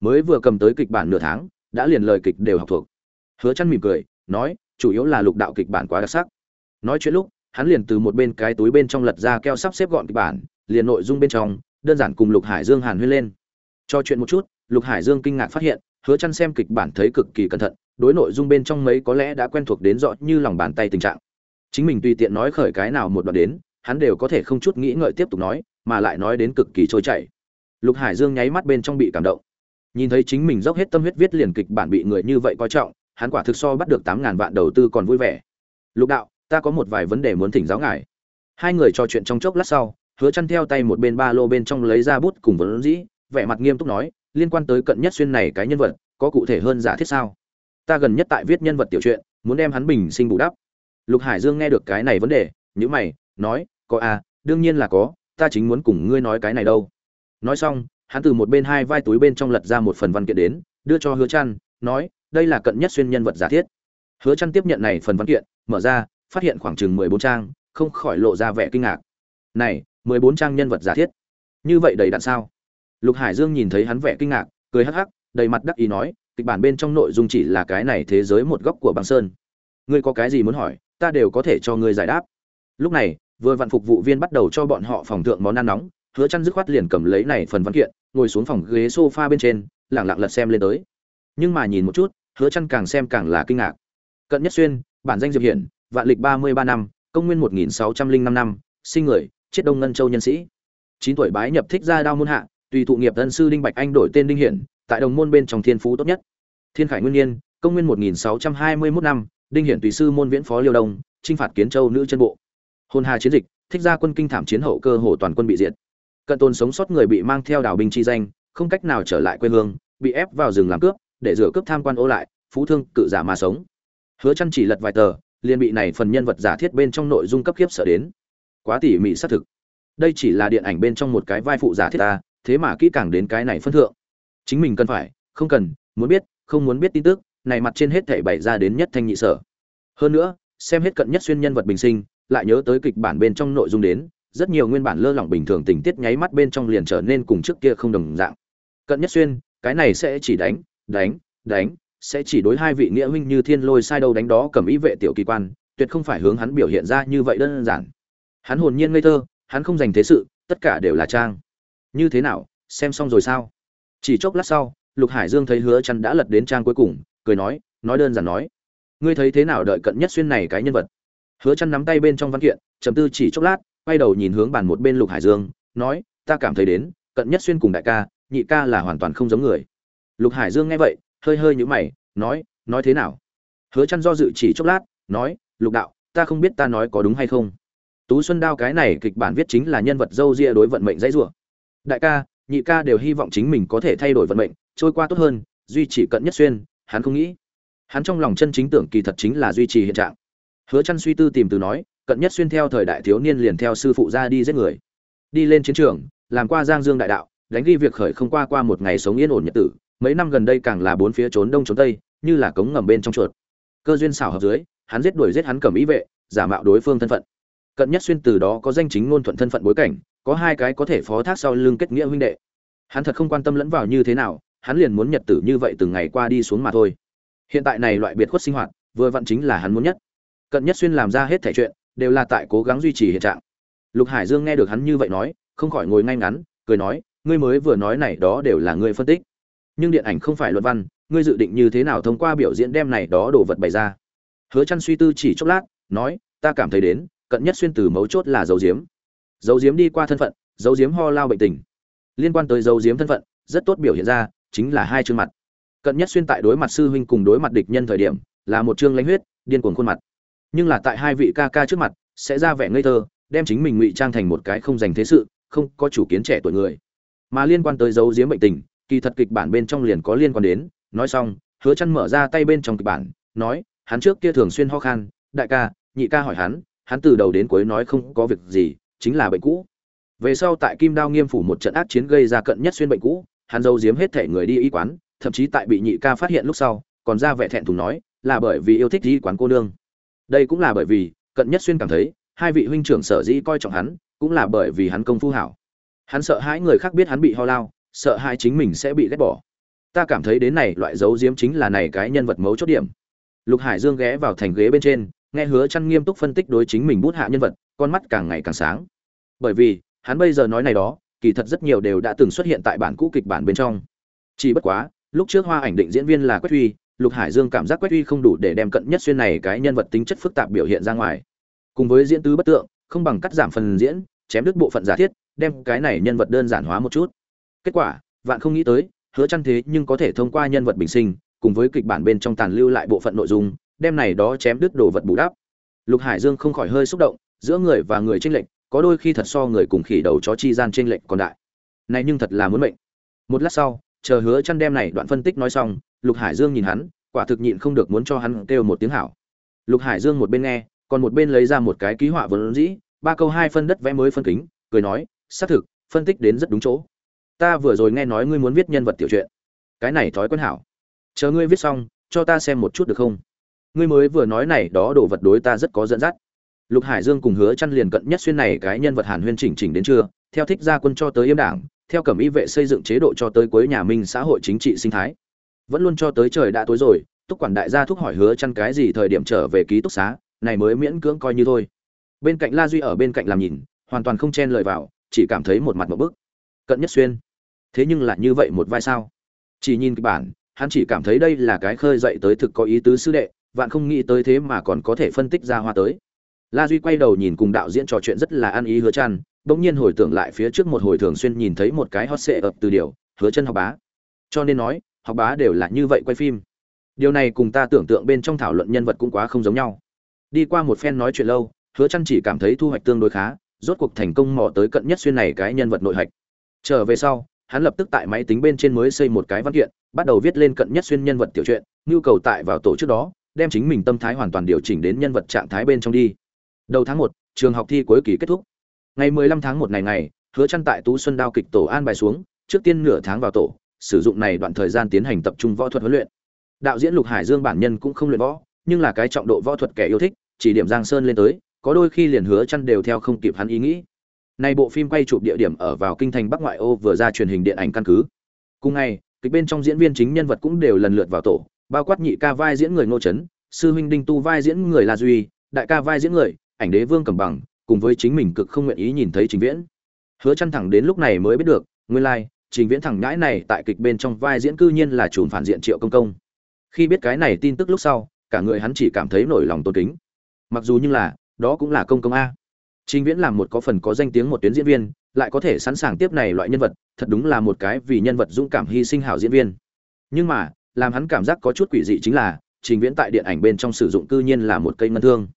Mới vừa cầm tới kịch bản nửa tháng, đã liền lời kịch đều học thuộc. Hứa chăn mỉm cười, nói, chủ yếu là lục đạo kịch bản quá đặc sắc. Nói chuyện lúc, hắn liền từ một bên cái túi bên trong lật ra keo sắp xếp gọn kịch bản, liền nội dung bên trong, đơn giản cùng lục hải dương hàn huyên lên. Cho chuyện một chút, lục hải dương kinh ngạc phát hiện, hứa chăn xem kịch bản thấy cực kỳ cẩn thận, đối nội dung bên trong mấy có lẽ đã quen thuộc đến rõ như lòng bàn tay tình trạng. Chính mình tùy tiện nói khởi cái nào một đoạn đến, hắn đều có thể không chút nghĩ ngợi tiếp tục nói, mà lại nói đến cực kỳ trôi chảy lục hải dương nháy mắt bên trong bị cảm động. Nhìn thấy chính mình dốc hết tâm huyết viết liền kịch bản bị người như vậy coi trọng, hắn quả thực so bắt được tám ngàn vạn đầu tư còn vui vẻ. Lục đạo, ta có một vài vấn đề muốn thỉnh giáo ngài. Hai người trò chuyện trong chốc lát sau, hứa chăn theo tay một bên ba lô bên trong lấy ra bút cùng vấn dĩ, vẻ mặt nghiêm túc nói, liên quan tới cận nhất xuyên này cái nhân vật, có cụ thể hơn giả thiết sao? Ta gần nhất tại viết nhân vật tiểu truyện, muốn đem hắn bình sinh bù đắp. Lục hải dương nghe được cái này vấn đề nhữ mày, nói, có à đương nhiên là có, ta chính muốn cùng ngươi nói cái này đâu nói xong, hắn từ một bên hai vai túi bên trong lật ra một phần văn kiện đến, đưa cho hứa trăn, nói, đây là cận nhất xuyên nhân vật giả thiết. Hứa trăn tiếp nhận này phần văn kiện, mở ra, phát hiện khoảng chừng 14 trang, không khỏi lộ ra vẻ kinh ngạc. Này 14 trang nhân vật giả thiết? Như vậy đầy đặn sao? Lục hải dương nhìn thấy hắn vẻ kinh ngạc, cười hắc hắc, đầy mặt đắc ý nói, kịch bản bên trong nội dung chỉ là cái này thế giới một góc của băng sơn. Ngươi có cái gì muốn hỏi, ta đều có thể cho ngươi giải đáp. Lúc này, vừa vạn phục vụ viên bắt đầu cho bọn họ phòng thượng món ăn nóng hứa chăn dứt khoát liền cầm lấy này phần văn kiện, ngồi xuống phòng ghế sofa bên trên, lặng lặng lật xem lên tới. Nhưng mà nhìn một chút, hứa chăn càng xem càng là kinh ngạc. Cận nhất xuyên, bản danh diệp hiển, vạn lịch 33 năm, công nguyên 1605 năm sinh người, chết đông ngân châu nhân sĩ. 9 tuổi bái nhập thích gia đao môn hạ, tùy thụ nghiệp thân sư đinh bạch anh đổi tên đinh hiển, tại đồng môn bên trong thiên phú tốt nhất. Thiên khải nguyên niên công nguyên 1621 năm, đinh hiển tùy sư môn viễn phó liêu đông, chinh phạt kiến châu nữ chân bộ. Hôn hà chiến dịch, thích gia quân kinh thảm chiến hậu cơ hồ toàn quân bị diệt cận tôn sống sót người bị mang theo đảo binh chi danh, không cách nào trở lại quê hương, bị ép vào rừng làm cướp, để rửa cướp tham quan ô lại, phú thương, cự giả mà sống. Hứa chăn chỉ lật vài tờ, liền bị này phần nhân vật giả thiết bên trong nội dung cấp khiếp sợ đến. Quá tỉ mỉ xác thực. Đây chỉ là điện ảnh bên trong một cái vai phụ giả thiết ta, thế mà kỹ càng đến cái này phân thượng. Chính mình cần phải, không cần, muốn biết, không muốn biết tin tức, này mặt trên hết thể bày ra đến nhất thanh nhị sở. Hơn nữa, xem hết cận nhất xuyên nhân vật bình sinh, lại nhớ tới kịch bản bên trong nội dung đến rất nhiều nguyên bản lơ lỏng bình thường tình tiết nháy mắt bên trong liền trở nên cùng trước kia không đồng dạng. Cận nhất xuyên, cái này sẽ chỉ đánh đánh đánh, sẽ chỉ đối hai vị nghĩa huynh như thiên lôi sai đâu đánh đó cầm ý vệ tiểu kỳ quan, tuyệt không phải hướng hắn biểu hiện ra như vậy đơn giản. Hắn hồn nhiên ngây thơ, hắn không dành thế sự, tất cả đều là trang. Như thế nào, xem xong rồi sao? Chỉ chốc lát sau, lục hải dương thấy hứa chăn đã lật đến trang cuối cùng, cười nói nói đơn giản nói. Ngươi thấy thế nào đợi cận nhất xuyên này cái nhân vật? Hứa chăn nắm tay bên trong văn kiện, trầm tư chỉ chốc lát quay đầu nhìn hướng bàn một bên lục hải dương, nói, ta cảm thấy đến, cận nhất xuyên cùng đại ca, nhị ca là hoàn toàn không giống người. Lục hải dương nghe vậy, hơi hơi nhũ mày, nói nói thế nào? Hứa chăn do dự chỉ chốc lát, nói, lục đạo, ta không biết ta nói có đúng hay không. Tú xuân đao cái này kịch bản viết chính là nhân vật dâu ria đối vận mệnh dãy rủa. Đại ca, nhị ca đều hy vọng chính mình có thể thay đổi vận mệnh, trôi qua tốt hơn, duy chỉ cận nhất xuyên, hắn không nghĩ. Hắn trong lòng chân chính tưởng kỳ thật chính là duy trì hiện trạng. Hứa chăn suy tư tìm từ nói cận nhất xuyên theo thời đại thiếu niên liền theo sư phụ ra đi giết người. Đi lên chiến trường, làm qua giang dương đại đạo, đánh ghi việc khởi không qua qua một ngày sống yên ổn nhật tử, mấy năm gần đây càng là bốn phía trốn đông trốn tây, như là cống ngầm bên trong chuột. Cơ duyên xảo hợp dưới, hắn giết đuổi giết hắn cầm ý vệ, giả mạo đối phương thân phận. Cận nhất xuyên từ đó có danh chính ngôn thuận thân phận bối cảnh, có hai cái có thể phó thác sau lưng kết nghĩa huynh đệ. Hắn thật không quan tâm lẫn vào như thế nào, hắn liền muốn nhật tử như vậy từng ngày qua đi xuống mà thôi. Hiện tại này loại biệt khuất sinh hoạt, vừa vặn chính là hắn muốn nhất. Cận nhất xuyên làm ra hết thể chuyện đều là tại cố gắng duy trì hiện trạng. Lục hải dương nghe được hắn như vậy nói, không khỏi ngồi ngay ngắn, cười nói, ngươi mới vừa nói này đó đều là ngươi phân tích. Nhưng điện ảnh không phải luận văn, ngươi dự định như thế nào thông qua biểu diễn đem này đó đồ vật bày ra? Hứa chăn suy tư chỉ chốc lát, nói, ta cảm thấy đến, cận nhất xuyên từ mấu chốt là dấu diếm. Dấu diếm đi qua thân phận, dấu diếm ho lao bệnh tình. Liên quan tới dấu diếm thân phận, rất tốt biểu hiện ra, chính là hai chương mặt. Cận nhất xuyên tại đối mặt sư huynh cùng đối mặt địch nhân thời điểm, là một chương lãnh huyết, điên cuồng khuôn mặt nhưng là tại hai vị ca ca trước mặt, sẽ ra vẻ ngây thơ, đem chính mình ngụy trang thành một cái không dành thế sự, không có chủ kiến trẻ tuổi người. Mà liên quan tới dấu diếm bệnh tình, kỳ thật kịch bản bên trong liền có liên quan đến, nói xong, hứa chăn mở ra tay bên trong kịch bản, nói, hắn trước kia thường xuyên ho khan, đại ca, nhị ca hỏi hắn hắn từ đầu đến cuối nói không có việc gì, chính là bệnh cũ. Về sau tại kim đao nghiêm phủ một trận ác chiến gây ra cận nhất xuyên bệnh cũ, hắn giấu giếm hết thể người đi y quán, thậm chí tại bị nhị ca phát hiện lúc sau, còn ra vẻ thẹn thùng nói, là bởi vì yêu thích y quán cô nương đây cũng là bởi vì, cận nhất xuyên cảm thấy, hai vị huynh trưởng sở dĩ coi trọng hắn, cũng là bởi vì hắn công phu hảo. Hắn sợ hãi người khác biết hắn bị ho lao, sợ hãi chính mình sẽ bị ghét bỏ. Ta cảm thấy đến này loại dấu diếm chính là này cái nhân vật mấu chốt điểm. Lục hải dương ghé vào thành ghế bên trên, nghe hứa chăn nghiêm túc phân tích đối chính mình bút hạ nhân vật, con mắt càng ngày càng sáng. Bởi vì, hắn bây giờ nói này đó, kỳ thật rất nhiều đều đã từng xuất hiện tại bản cũ kịch bản bên trong. Chỉ bất quá, lúc trước hoa ảnh định diễn viên là quách huy lục hải dương cảm giác quét uy không đủ để đem cận nhất xuyên này cái nhân vật tính chất phức tạp biểu hiện ra ngoài. Cùng với diễn tứ bất tượng, không bằng cắt giảm phần diễn, chém đứt bộ phận giả thiết, đem cái này nhân vật đơn giản hóa một chút. Kết quả, vạn không nghĩ tới, hứa chăn thế nhưng có thể thông qua nhân vật bình sinh, cùng với kịch bản bên trong tàn lưu lại bộ phận nội dung, đem này đó chém đứt đồ vật bù đắp. Lục hải dương không khỏi hơi xúc động, giữa người và người tranh lệch, có đôi khi thật so người cùng khỉ đầu chó chi gian tranh lệch còn đại. Này nhưng thật là muốn mệnh. Một lát sau, chờ hứa chăn đem này đoạn phân tích nói xong lục hải dương nhìn hắn, quả thực nhịn không được muốn cho hắn kêu một tiếng hảo. Lục hải dương một bên nghe, còn một bên lấy ra một cái ký họa vốn dĩ, ba câu hai phân đất vẽ mới phân kính, cười nói, xác thực, phân tích đến rất đúng chỗ. Ta vừa rồi nghe nói ngươi muốn viết nhân vật tiểu truyện. Cái này thói quen hảo. Chờ ngươi viết xong, cho ta xem một chút được không? Ngươi mới vừa nói này, đó đồ vật đối ta rất có dẫn dắt. Lục hải dương cùng hứa chăn liền cận nhất xuyên này cái nhân vật hàn huyên chỉnh chỉnh đến trưa, theo thích gia quân cho tới yêm đảng, theo cẩm y vệ xây dựng chế độ cho tới cuối nhà minh xã hội chính trị sinh thái vẫn luôn cho tới trời đã tối rồi, túc quản đại gia thúc hỏi hứa chăn cái gì thời điểm trở về ký túc xá, này mới miễn cưỡng coi như thôi. Bên cạnh la duy ở bên cạnh làm nhìn, hoàn toàn không chen lời vào, chỉ cảm thấy một mặt một bức. Cận nhất xuyên, thế nhưng lại như vậy một vai sao? Chỉ nhìn kịch bản, hắn chỉ cảm thấy đây là cái khơi dậy tới thực có ý tứ sư đệ, vạn không nghĩ tới thế mà còn có thể phân tích ra hoa tới. La duy quay đầu nhìn cùng đạo diễn trò chuyện rất là ăn ý hứa chăn, bỗng nhiên hồi tưởng lại phía trước một hồi thường xuyên nhìn thấy một cái hot sệ ập từ điều, hứa chân học bá. Cho nên nói học bá đều là như vậy quay phim. Điều này cùng ta tưởng tượng bên trong thảo luận nhân vật cũng quá không giống nhau. Đi qua một phen nói chuyện lâu, hứa chăn chỉ cảm thấy thu hoạch tương đối khá, rốt cuộc thành công mò tới cận nhất xuyên này cái nhân vật nội hạch. Trở về sau, hắn lập tức tại máy tính bên trên mới xây một cái văn kiện, bắt đầu viết lên cận nhất xuyên nhân vật tiểu truyện, nhu cầu tại vào tổ trước đó, đem chính mình tâm thái hoàn toàn điều chỉnh đến nhân vật trạng thái bên trong đi. Đầu tháng một, trường học thi cuối kỳ kết thúc. Ngày 15 tháng 1 này ngày, hứa chăn tại tú xuân đao kịch tổ an bài xuống, trước tiên nửa tháng vào tổ sử dụng này đoạn thời gian tiến hành tập trung võ thuật huấn luyện đạo diễn lục hải dương bản nhân cũng không luyện võ nhưng là cái trọng độ võ thuật kẻ yêu thích chỉ điểm giang sơn lên tới có đôi khi liền hứa chăn đều theo không kịp hắn ý nghĩ này bộ phim quay chụp địa điểm ở vào kinh thành Bắc ngoại ô vừa ra truyền hình điện ảnh căn cứ. Cùng ngày, kịch bên trong diễn viên chính nhân vật cũng đều lần lượt vào tổ, bao quát nhị ca vai diễn người Ngô Chấn, sư huynh Đinh Tu vai diễn người La Duy, đại ca vai diễn người, ảnh đế Vương Cẩm Bằng, cùng với chính mình cực không nguyện ý nhìn thấy Trình Viễn. Hứa chân thẳng đến lúc này mới biết được, nguyên lai, like, Trình Viễn thẳng nhãi này tại kịch bên trong vai diễn cư nhiên là chùm phản diện Triệu Công Công. Khi biết cái này tin tức lúc sau, cả người hắn chỉ cảm thấy nổi lòng tôn kính. Mặc dù như là, đó cũng là công công a. Trình Viễn làm một có phần có danh tiếng một tuyến diễn viên, lại có thể sẵn sàng tiếp này loại nhân vật, thật đúng là một cái vì nhân vật dũng cảm hy sinh hảo diễn viên. Nhưng mà, làm hắn cảm giác có chút quỷ dị chính là, trình viễn tại điện ảnh bên trong sử dụng cư nhiên là một cây ngân thương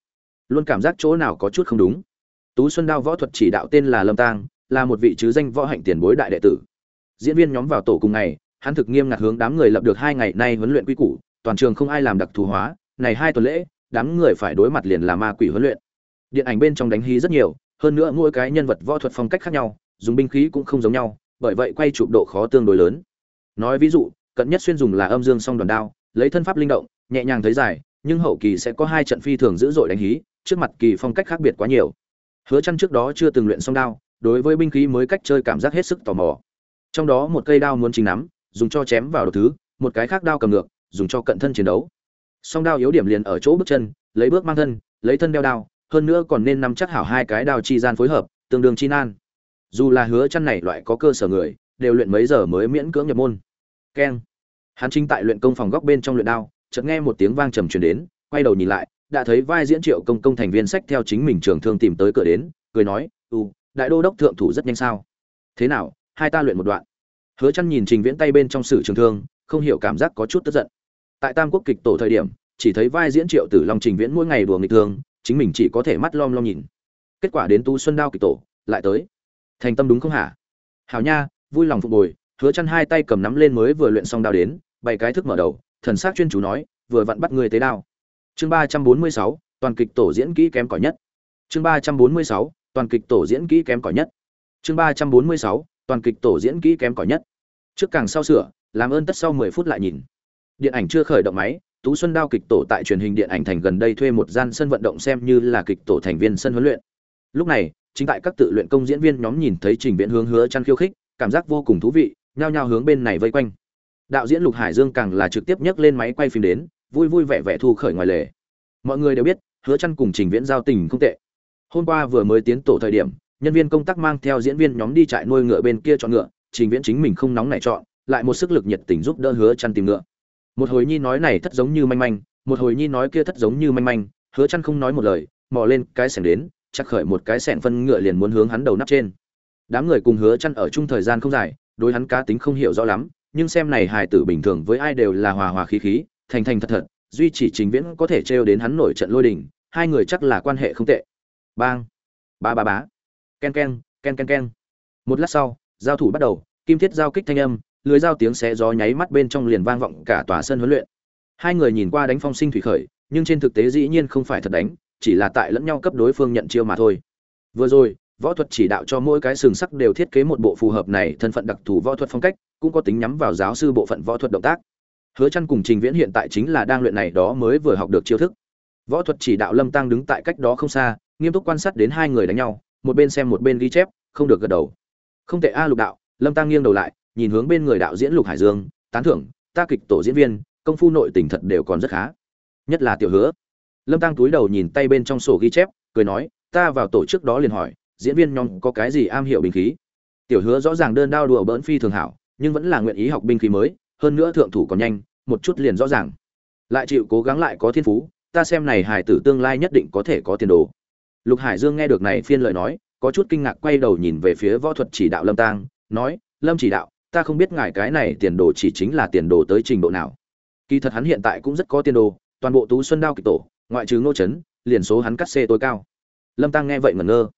luôn cảm giác chỗ nào có chút không đúng tú xuân đao võ thuật chỉ đạo tên là lâm tang là một vị chứ danh võ hạnh tiền bối đại đệ tử diễn viên nhóm vào tổ cùng ngày, hắn thực nghiêm ngặt hướng đám người lập được hai ngày nay huấn luyện quy củ, toàn trường không ai làm đặc thù hóa, này hai tuần lễ, đám người phải đối mặt liền là ma quỷ huấn luyện. Điện ảnh bên trong đánh hí rất nhiều, hơn nữa mỗi cái nhân vật võ thuật phong cách khác nhau, dùng binh khí cũng không giống nhau, bởi vậy quay chụp độ khó tương đối lớn. Nói ví dụ, cận nhất xuyên dùng là âm dương song đòn đao, lấy thân pháp linh động, nhẹ nhàng thấy dài, nhưng hậu kỳ sẽ có hai trận phi thường dữ dội đánh hí, trước mặt kỳ phong cách khác biệt quá nhiều. Hứa chăn trước đó chưa từng luyện song đao, đối với binh khí mới cách chơi cảm giác hết sức tò mò trong đó một cây đao muốn chính nắm, dùng cho chém vào đầu thứ, một cái khác đao cầm ngược, dùng cho cận thân chiến đấu. Song đao yếu điểm liền ở chỗ bước chân, lấy bước mang thân, lấy thân đeo đao, hơn nữa còn nên nắm chắc hảo hai cái đao chi gian phối hợp, tương đương chi nan. Dù là hứa chăn này loại có cơ sở người, đều luyện mấy giờ mới miễn cưỡng nhập môn. Keng. Hắn chính tại luyện công phòng góc bên trong luyện đao, chợt nghe một tiếng vang trầm truyền đến, quay đầu nhìn lại, đã thấy vai diễn triệu công công thành viên sách theo chính mình trường thương tìm tới cửa đến, cười nói u đại đô đốc thượng thủ rất nhanh sao? Thế nào hai ta luyện một đoạn. Hứa chăn nhìn trình viễn tay bên trong sử trường thương không hiểu cảm giác có chút tức giận. Tại tam quốc kịch tổ thời điểm chỉ thấy vai diễn triệu tử long trình viễn mỗi ngày đùa nghịch thương chính mình chỉ có thể mắt lom lom nhìn. Kết quả đến tu xuân đao kịch tổ lại tới. Thành tâm đúng không hả? Hảo nha vui lòng phục bồi hứa chăn hai tay cầm nắm lên mới vừa luyện xong đao đến bảy cái thức mở đầu thần sắc chuyên chú nói vừa vặn bắt người tế đao. Chương 346, toàn kịch tổ diễn kỹ kém cỏi nhất. Chương 346, toàn kịch tổ diễn kỹ kém cỏi nhất. Chương 346, toàn kịch tổ diễn kỹ kém cỏi nhất. Trước càng sau sửa, làm ơn tất sau mười phút lại nhìn. Điện ảnh chưa khởi động máy, tú xuân đao kịch tổ tại truyền hình điện ảnh thành gần đây thuê một gian sân vận động xem như là kịch tổ thành viên sân huấn luyện. Lúc này, chính tại các tự luyện công diễn viên nhóm nhìn thấy trình viễn hướng hứa chăn khiêu khích, cảm giác vô cùng thú vị, nhao nhao hướng bên này vây quanh. Đạo diễn lục hải dương càng là trực tiếp nhấc lên máy quay phim đến, vui vui vẻ vẻ thu khởi ngoài lề. Mọi người đều biết, hứa chăn cùng trình viễn giao tình không tệ. Hôm qua vừa mới tiến tổ thời điểm nhân viên công tác mang theo diễn viên nhóm đi trại nuôi ngựa bên kia chọn ngựa, trình viễn chính mình không nóng nảy chọn, lại một sức lực nhiệt tình giúp đỡ hứa chăn tìm ngựa. Một hồi nhi nói này thất giống như manh manh, một hồi nhi nói kia thất giống như manh manh, hứa chăn không nói một lời, mò lên cái sẻng đến, chắc khởi một cái sẻng phân ngựa liền muốn hướng hắn đầu nắp trên. Đám người cùng hứa chăn ở chung thời gian không dài, đối hắn cá tính không hiểu rõ lắm, nhưng xem này hài tử bình thường với ai đều là hòa hòa khí khí, thành thành thật thật, duy chỉ trình viễn có thể treo đến hắn nổi trận lôi đình, hai người chắc là quan hệ không tệ. Bang, ba ba bá ken ken ken ken ken. Một lát sau, giao thủ bắt đầu, kim thiết giao kích thanh âm, lưới giao tiếng xé gió nháy mắt bên trong liền vang vọng cả tòa sân huấn luyện. Hai người nhìn qua đánh phong sinh thủy khởi, nhưng trên thực tế dĩ nhiên không phải thật đánh, chỉ là tại lẫn nhau cấp đối phương nhận chiêu mà thôi. Vừa rồi, võ thuật chỉ đạo cho mỗi cái sừng sắc đều thiết kế một bộ phù hợp này thân phận đặc thù võ thuật phong cách, cũng có tính nhắm vào giáo sư bộ phận võ thuật động tác. Hứa chăn cùng trình viễn hiện tại chính là đang luyện này đó mới vừa học được chiêu thức. Võ thuật chỉ đạo lâm tăng đứng tại cách đó không xa, nghiêm túc quan sát đến hai người đánh nhau một bên xem một bên ghi chép, không được gật đầu. Không tệ a, lục đạo, lâm tăng nghiêng đầu lại, nhìn hướng bên người đạo diễn lục hải dương, tán thưởng, ta kịch tổ diễn viên, công phu nội tình thật đều còn rất khá. Nhất là tiểu hứa. Lâm tăng túi đầu nhìn tay bên trong sổ ghi chép, cười nói, ta vào tổ chức đó liền hỏi, diễn viên nhóm có cái gì am hiểu binh khí? Tiểu hứa rõ ràng đơn đao đùa bỡn phi thường hảo, nhưng vẫn là nguyện ý học binh khí mới, hơn nữa thượng thủ còn nhanh, một chút liền rõ ràng. Lại chịu cố gắng lại có thiên phú, ta xem này hải tử tương lai nhất định có thể có tiền đồ lục hải dương nghe được này phiên lời nói, có chút kinh ngạc quay đầu nhìn về phía võ thuật chỉ đạo lâm tang, nói, lâm chỉ đạo, ta không biết ngài cái này tiền đồ chỉ chính là tiền đồ tới trình độ nào. Kỳ thật hắn hiện tại cũng rất có tiền đồ, toàn bộ tú xuân đao kịch tổ, ngoại trừ ngô trấn liền số hắn cắt xê tối cao. Lâm tăng nghe vậy ngẩn ngơ.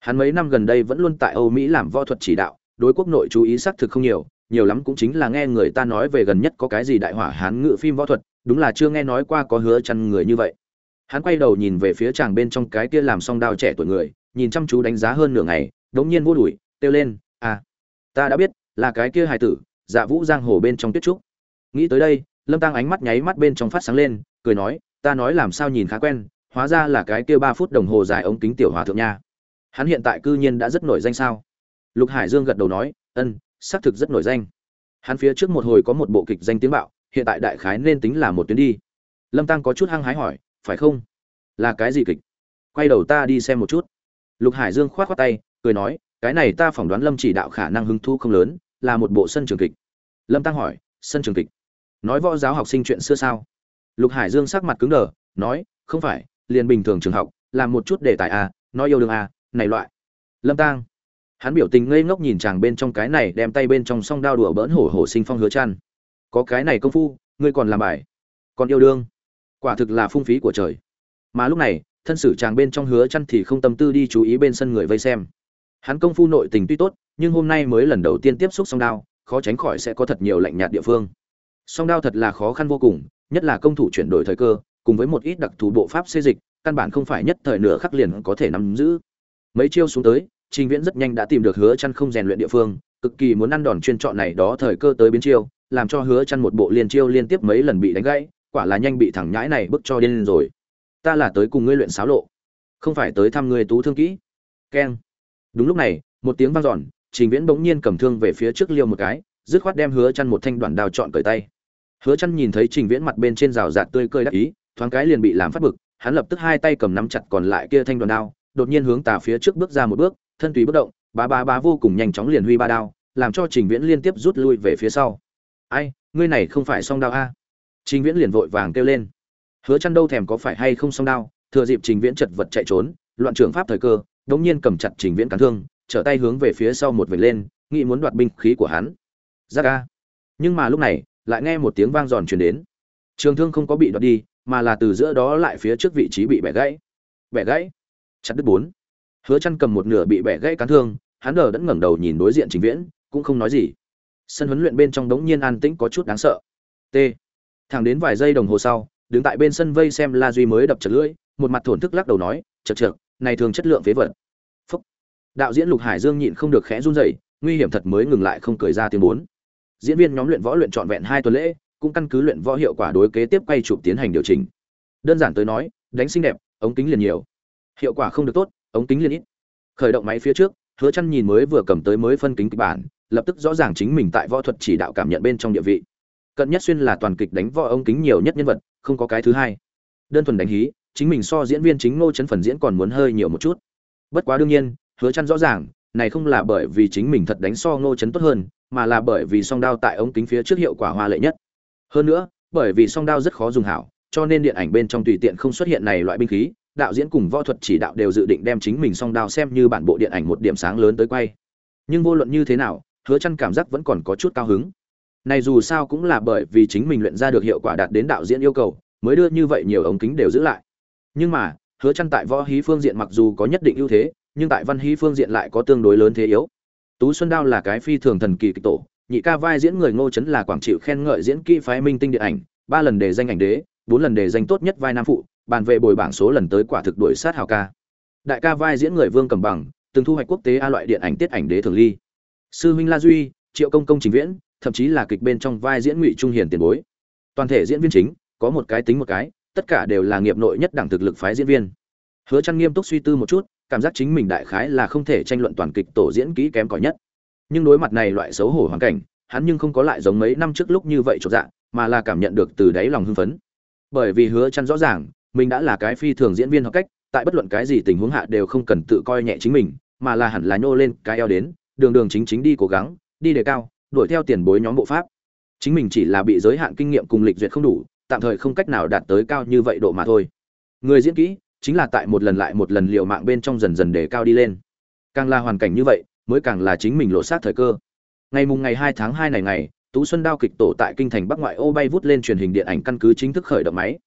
Hắn mấy năm gần đây vẫn luôn tại âu mỹ làm võ thuật chỉ đạo, đối quốc nội chú ý xác thực không nhiều nhiều lắm cũng chính là nghe người ta nói về gần nhất có cái gì đại hỏa hán ngự phim võ thuật, đúng là chưa nghe nói qua có hứa chăn người như vậy hắn quay đầu nhìn về phía chàng bên trong cái kia làm song đao trẻ tuổi người, nhìn chăm chú đánh giá hơn nửa ngày, đống nhiên vô đùi kêu lên à ta đã biết, là cái kia hài tử dạ vũ giang hồ bên trong tuyết trúc. Nghĩ tới đây, lâm tăng ánh mắt nháy mắt bên trong phát sáng lên, cười nói, ta nói làm sao nhìn khá quen, hóa ra là cái kia ba phút đồng hồ dài ống kính tiểu hòa thượng nha. Hắn hiện tại cư nhiên đã rất nổi danh sao? Lục hải dương gật đầu nói, ân, xác thực rất nổi danh. Hắn phía trước một hồi có một bộ kịch danh tiếng bạo, hiện tại đại khái nên tính là một tuyến đi. Lâm tăng có chút hăng hái hỏi phải không? Là cái gì kịch? Quay đầu ta đi xem một chút. Lục hải dương khoát khoát tay, cười nói, cái này ta phỏng đoán lâm chỉ đạo khả năng hứng thu không lớn, là một bộ sân trường kịch. Lâm tăng hỏi, sân trường kịch? Nói võ giáo học sinh chuyện xưa sao? Lục hải dương sắc mặt cứng đờ, nói, không phải, liền bình thường trường học, làm một chút đề tài à nói yêu đương à này loại. Lâm tăng, hắn biểu tình ngây ngốc nhìn chàng bên trong cái này đem tay bên trong song đao đùa bỡn hổ hổ sinh phong hứa chăn. Có cái này công phu, ngươi còn làm bài. Còn yêu đương quả thực là phung phí của trời. Mà lúc này, thân sử chàng bên trong hứa chăn thì không tâm tư đi chú ý bên sân người vây xem. Hắn công phu nội tình tuy tốt, nhưng hôm nay mới lần đầu tiên tiếp xúc song đao, khó tránh khỏi sẽ có thật nhiều lạnh nhạt địa phương. Song đao thật là khó khăn vô cùng, nhất là công thủ chuyển đổi thời cơ, cùng với một ít đặc thù bộ pháp xê dịch, căn bản không phải nhất thời nửa khắc liền có thể nắm giữ. Mấy chiêu xuống tới, trình viễn rất nhanh đã tìm được hứa chăn không rèn luyện địa phương, cực kỳ muốn ăn đòn chuyên chọn này đó thời cơ tới biến chiêu, làm cho hứa chăn một bộ liên chiêu liên tiếp mấy lần bị đánh gãy quả là nhanh bị thằng nhãi này bức cho điên rồi. Ta là tới cùng ngươi luyện xáo lộ, không phải tới thăm ngươi tú thương kỹ. Keng. Đúng lúc này, một tiếng vang dọn, trình viễn bỗng nhiên cầm thương về phía trước liêu một cái, dứt khoát đem hứa chăn một thanh đoạn đao chọn cởi tay. Hứa chăn nhìn thấy trình viễn mặt bên trên rào rạt tươi cười đắc ý, thoáng cái liền bị làm phát bực, hắn lập tức hai tay cầm nắm chặt còn lại kia thanh đoạn đao, đột nhiên hướng tà phía trước bước ra một bước, thân tùy bất động, bá bá bá vô cùng nhanh chóng liền huy ba đao, làm cho trình viễn liên tiếp rút lui về phía sau. Ai, ngươi này không phải song đao a? Trình viễn liền vội vàng kêu lên. Hứa Chân đâu thèm có phải hay không song đao, thừa dịp trình viễn chật vật chạy trốn, loạn trưởng pháp thời cơ, đống nhiên cầm chặt trình viễn cán thương, trở tay hướng về phía sau một vệt lên, nghĩ muốn đoạt binh khí của hắn. Giác a. Nhưng mà lúc này, lại nghe một tiếng vang giòn truyền đến. Trường thương không có bị đoạt đi, mà là từ giữa đó lại phía trước vị trí bị bẻ gãy. Bẻ gãy? Chặt đứt bốn. Hứa Chân cầm một nửa bị bẻ gãy cán thương, hắn đờ đẫn ngẩng đầu nhìn đối diện trình viễn, cũng không nói gì. Sân huấn luyện bên trong đống nhiên an tĩnh có chút đáng sợ. T thẳng đến vài giây đồng hồ sau, đứng tại bên sân vây xem la duy mới đập chật lưỡi, một mặt thổn thức lắc đầu nói chật chật này thường chất lượng phế vật. Phúc. đạo diễn lục hải dương nhịn không được khẽ run rẩy, nguy hiểm thật mới ngừng lại không cười ra tiếng bốn. Diễn viên nhóm luyện võ luyện trọn vẹn hai tuần lễ, cũng căn cứ luyện võ hiệu quả đối kế tiếp quay chụp tiến hành điều chỉnh. Đơn giản tới nói, đánh xinh đẹp, ống kính liền nhiều. Hiệu quả không được tốt, ống kính liền ít. Khởi động máy phía trước, hứa chăn nhìn mới vừa cầm tới mới phân kính kịch bản, lập tức rõ ràng chính mình tại võ thuật chỉ đạo cảm nhận bên trong địa vị cận nhất xuyên là toàn kịch đánh võ ông kính nhiều nhất nhân vật, không có cái thứ hai. Đơn thuần đánh hí, chính mình so diễn viên chính ngô chấn phần diễn còn muốn hơi nhiều một chút. Bất quá đương nhiên, hứa chăn rõ ràng, này không là bởi vì chính mình thật đánh so ngô chấn tốt hơn, mà là bởi vì song đao tại ống kính phía trước hiệu quả hoa lệ nhất. Hơn nữa, bởi vì song đao rất khó dùng hảo, cho nên điện ảnh bên trong tùy tiện không xuất hiện này loại binh khí, đạo diễn cùng võ thuật chỉ đạo đều dự định đem chính mình song đao xem như bản bộ điện ảnh một điểm sáng lớn tới quay. Nhưng vô luận như thế nào, hứa chăn cảm giác vẫn còn có chút cao hứng này dù sao cũng là bởi vì chính mình luyện ra được hiệu quả đạt đến đạo diễn yêu cầu, mới đưa như vậy nhiều ống kính đều giữ lại. Nhưng mà, hứa chăn tại võ hí phương diện mặc dù có nhất định ưu thế, nhưng tại văn hí phương diện lại có tương đối lớn thế yếu. Tú xuân đao là cái phi thường thần kỳ kịch tổ, nhị ca vai diễn người ngô chấn là quảng chịu khen ngợi diễn kỹ phái minh tinh điện ảnh, ba lần đề danh ảnh đế, bốn lần đề danh tốt nhất vai nam phụ, bàn về bồi bảng số lần tới quả thực đuổi sát hào ca. Đại ca vai diễn người vương cầm bằng, từng thu hoạch quốc tế a loại điện ảnh tiết ảnh đế thường ly. Sư huynh la duy, triệu công công trình viễn thậm chí là kịch bên trong vai diễn ngụy trung hiền tiền bối. Toàn thể diễn viên chính, có một cái tính một cái, tất cả đều là nghiệp nội nhất đẳng thực lực phái diễn viên. Hứa trăn nghiêm túc suy tư một chút, cảm giác chính mình đại khái là không thể tranh luận toàn kịch tổ diễn kỹ kém cỏi nhất. Nhưng đối mặt này loại xấu hổ hoàn cảnh, hắn nhưng không có lại giống mấy năm trước lúc như vậy chột dạ mà là cảm nhận được từ đáy lòng hưng phấn. Bởi vì hứa chăn rõ ràng, mình đã là cái phi thường diễn viên học cách, tại bất luận cái gì tình huống hạ đều không cần tự coi nhẹ chính mình, mà là hẳn là nhô lên, cái eo đến, đường đường chính chính đi cố gắng, đi đề cao đuổi theo tiền bối nhóm bộ pháp. Chính mình chỉ là bị giới hạn kinh nghiệm cùng lịch duyệt không đủ, tạm thời không cách nào đạt tới cao như vậy độ mà thôi. Người diễn kỹ, chính là tại một lần lại một lần liệu mạng bên trong dần dần để cao đi lên. Càng là hoàn cảnh như vậy, mới càng là chính mình lộ sát thời cơ. Ngày mùng ngày hai tháng hai này ngày, tú xuân đao kịch tổ tại kinh thành bắc ngoại ô bay vút lên truyền hình điện ảnh căn cứ chính thức khởi động máy.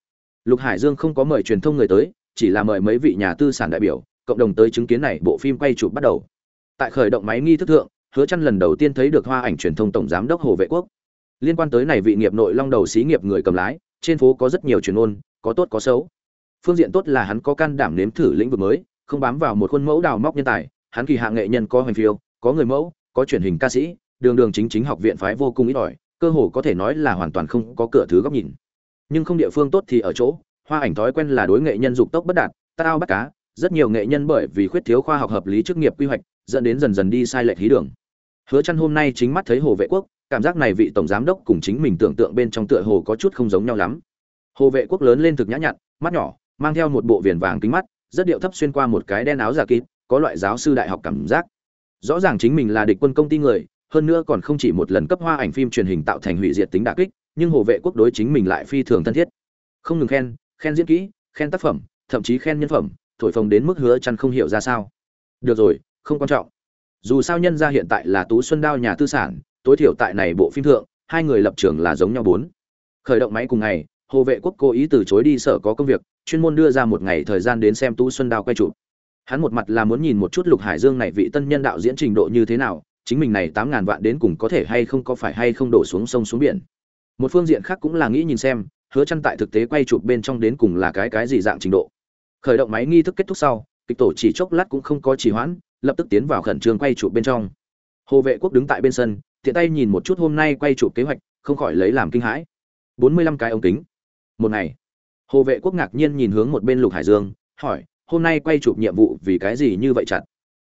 Lục hải dương không có mời truyền thông người tới, chỉ là mời mấy vị nhà tư sản đại biểu, cộng đồng tới chứng kiến này bộ phim quay chụp bắt đầu. Tại khởi động máy nghi thức thượng hứa chăn lần đầu tiên thấy được hoa ảnh truyền thông tổng giám đốc hồ vệ quốc. Liên quan tới này vị nghiệp nội long đầu xí nghiệp người cầm lái, trên phố có rất nhiều truyền ôn, có tốt có xấu. Phương diện tốt là hắn có can đảm nếm thử lĩnh vực mới, không bám vào một khuôn mẫu đào móc nhân tài, hắn kỳ hạ nghệ nhân có hoành phiêu, có người mẫu, có truyền hình ca sĩ, đường đường chính chính học viện phái vô cùng ít ỏi, cơ hồ có thể nói là hoàn toàn không có cửa thứ góc nhìn. Nhưng không địa phương tốt thì ở chỗ, hoa ảnh thói quen là đối nghệ nhân dục tốc bất đạt, tao bắt cá, rất nhiều nghệ nhân bởi vì khuyết thiếu khoa học hợp lý chức nghiệp quy hoạch, dẫn đến dần dần đi sai lệch hí đường hứa chăn hôm nay chính mắt thấy hồ vệ quốc, cảm giác này vị tổng giám đốc cùng chính mình tưởng tượng bên trong tựa hồ có chút không giống nhau lắm. Hồ vệ quốc lớn lên thực nhã nhặn, mắt nhỏ, mang theo một bộ viền vàng kính mắt, rất điệu thấp xuyên qua một cái đen áo giả kín có loại giáo sư đại học cảm giác. Rõ ràng chính mình là địch quân công ty người, hơn nữa còn không chỉ một lần cấp hoa ảnh phim truyền hình tạo thành hủy diệt tính đả kích, nhưng hồ vệ quốc đối chính mình lại phi thường thân thiết. Không ngừng khen khen diễn kỹ, khen tác phẩm, thậm chí khen nhân phẩm, thổi phồng đến mức hứa chăn không hiểu ra sao. Được rồi, không quan trọng dù sao nhân gia hiện tại là tú xuân đao nhà tư sản, tối thiểu tại này bộ phim thượng, hai người lập trường là giống nhau bốn. Khởi động máy cùng ngày, hồ vệ quốc cố ý từ chối đi sở có công việc, chuyên môn đưa ra một ngày thời gian đến xem tú xuân đao quay chụp. Hắn một mặt là muốn nhìn một chút lục hải dương này vị tân nhân đạo diễn trình độ như thế nào, chính mình này tám ngàn vạn đến cùng có thể hay không có phải hay không đổ xuống sông xuống biển. Một phương diện khác cũng là nghĩ nhìn xem, hứa chăn tại thực tế quay chụp bên trong đến cùng là cái cái gì dạng trình độ. Khởi động máy nghi thức kết thúc sau, kịch tổ chỉ chốc lát cũng không có trì hoãn lập tức tiến vào khẩn trương quay chụp bên trong. Hồ vệ quốc đứng tại bên sân, tiện tay nhìn một chút hôm nay quay chụp kế hoạch, không khỏi lấy làm kinh hãi. 45 cái ống kính. Một ngày, hồ vệ quốc ngạc nhiên nhìn hướng một bên lục hải dương, hỏi, hôm nay quay chụp nhiệm vụ vì cái gì như vậy chặt?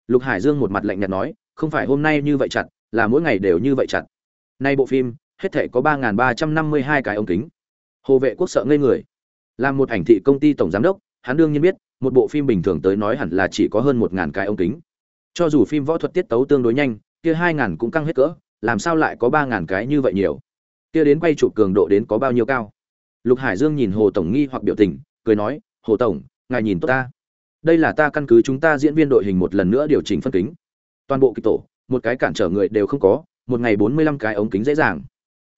Lục hải dương một mặt lạnh nhạt nói, không phải hôm nay như vậy chặt, là mỗi ngày đều như vậy chặt. Nay bộ phim, hết thể có ba ba trăm năm mươi hai cái ống kính. Hồ vệ quốc sợ ngây người. Là một ảnh thị công ty tổng giám đốc, hắn đương nhiên biết, một bộ phim bình thường tới nói hẳn là chỉ có hơn một ngàn cái ống kính cho dù phim võ thuật tiết tấu tương đối nhanh, kia hai ngàn cũng căng hết cỡ, làm sao lại có ba ngàn cái như vậy nhiều? Kia đến quay chụp cường độ đến có bao nhiêu cao? Lục hải dương nhìn hồ tổng nghi hoặc biểu tình, cười nói, hồ tổng, ngài nhìn tốt ta. Đây là ta căn cứ chúng ta diễn viên đội hình một lần nữa điều chỉnh phân kính. Toàn bộ kịch tổ, một cái cản trở người đều không có, một ngày bốn mươi lăm cái ống kính dễ dàng.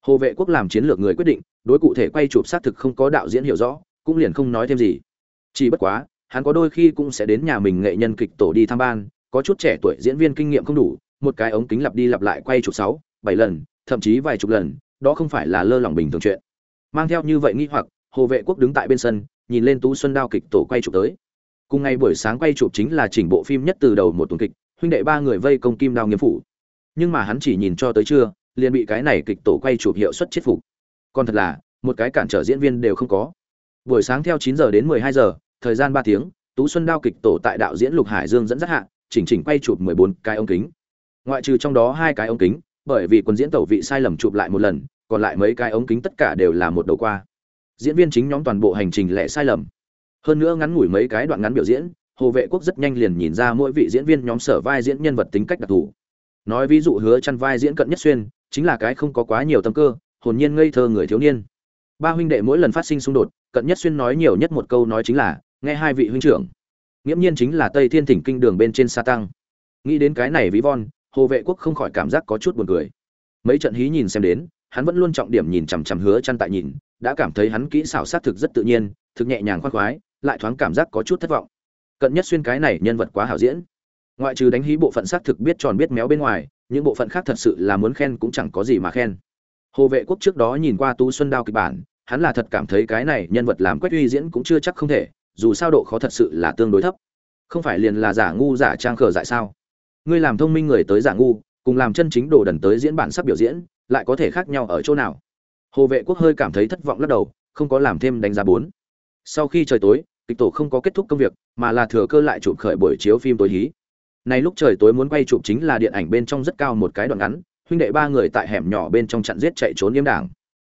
Hồ vệ quốc làm chiến lược người quyết định, đối cụ thể quay chụp xác thực không có đạo diễn hiểu rõ, cũng liền không nói thêm gì. Chỉ bất quá, hắn có đôi khi cũng sẽ đến nhà mình nghệ nhân kịch tổ đi tham ban có chút trẻ tuổi diễn viên kinh nghiệm không đủ, một cái ống kính lặp đi lặp lại quay chụp sáu, bảy lần, thậm chí vài chục lần, đó không phải là lơ lỏng bình thường chuyện. Mang theo như vậy nghi hoặc, hồ vệ quốc đứng tại bên sân, nhìn lên tú xuân đao kịch tổ quay chụp tới. Cùng ngày buổi sáng quay chụp chính là chỉnh bộ phim nhất từ đầu một tuần kịch, huynh đệ ba người vây công kim đao nghiêm phủ. Nhưng mà hắn chỉ nhìn cho tới trưa, liền bị cái này kịch tổ quay chụp hiệu suất chết phục. Còn thật là, một cái cản trở diễn viên đều không có. Buổi sáng theo 9 giờ đến 12 giờ, thời gian 3 tiếng, tú xuân đao kịch tổ tại đạo diễn lục hải dương dẫn dắt hạ chỉnh chỉnh quay chụp 14 cái ống kính. Ngoại trừ trong đó hai cái ống kính, bởi vì quần diễn tẩu vị sai lầm chụp lại một lần, còn lại mấy cái ống kính tất cả đều là một đầu qua. Diễn viên chính nhóm toàn bộ hành trình lẻ sai lầm. Hơn nữa ngắn ngủi mấy cái đoạn ngắn biểu diễn, hồ vệ quốc rất nhanh liền nhìn ra mỗi vị diễn viên nhóm sở vai diễn nhân vật tính cách đặc thù. Nói ví dụ hứa chăn vai diễn cận nhất xuyên, chính là cái không có quá nhiều tâm cơ, hồn nhiên ngây thơ người thiếu niên. Ba huynh đệ mỗi lần phát sinh xung đột, cận nhất xuyên nói nhiều nhất một câu nói chính là, nghe hai vị huynh trưởng nghiễm nhiên chính là tây thiên thỉnh kinh đường bên trên sa tăng. Nghĩ đến cái này ví von, hồ vệ quốc không khỏi cảm giác có chút buồn cười. Mấy trận hí nhìn xem đến, hắn vẫn luôn trọng điểm nhìn chằm chằm hứa chăn tại nhìn, đã cảm thấy hắn kỹ xảo sát thực rất tự nhiên, thực nhẹ nhàng khoan khoái, lại thoáng cảm giác có chút thất vọng. Cận nhất xuyên cái này nhân vật quá hảo diễn. Ngoại trừ đánh hí bộ phận xác thực biết tròn biết méo bên ngoài, những bộ phận khác thật sự là muốn khen cũng chẳng có gì mà khen. Hồ vệ quốc trước đó nhìn qua tú xuân đao kịch bản, hắn là thật cảm thấy cái này nhân vật làm quách uy diễn cũng chưa chắc không thể dù sao độ khó thật sự là tương đối thấp. Không phải liền là giả ngu giả trang khờ dại sao? Ngươi làm thông minh người tới giả ngu, cùng làm chân chính đồ đần tới diễn bản sắp biểu diễn, lại có thể khác nhau ở chỗ nào? Hồ vệ quốc hơi cảm thấy thất vọng lắc đầu, không có làm thêm đánh giá bốn. Sau khi trời tối, kịch tổ không có kết thúc công việc, mà là thừa cơ lại chụp khởi buổi chiếu phim tối hí. Này lúc trời tối muốn quay chụp chính là điện ảnh bên trong rất cao một cái đoạn ngắn, huynh đệ ba người tại hẻm nhỏ bên trong chặn giết chạy trốn yếm đảng.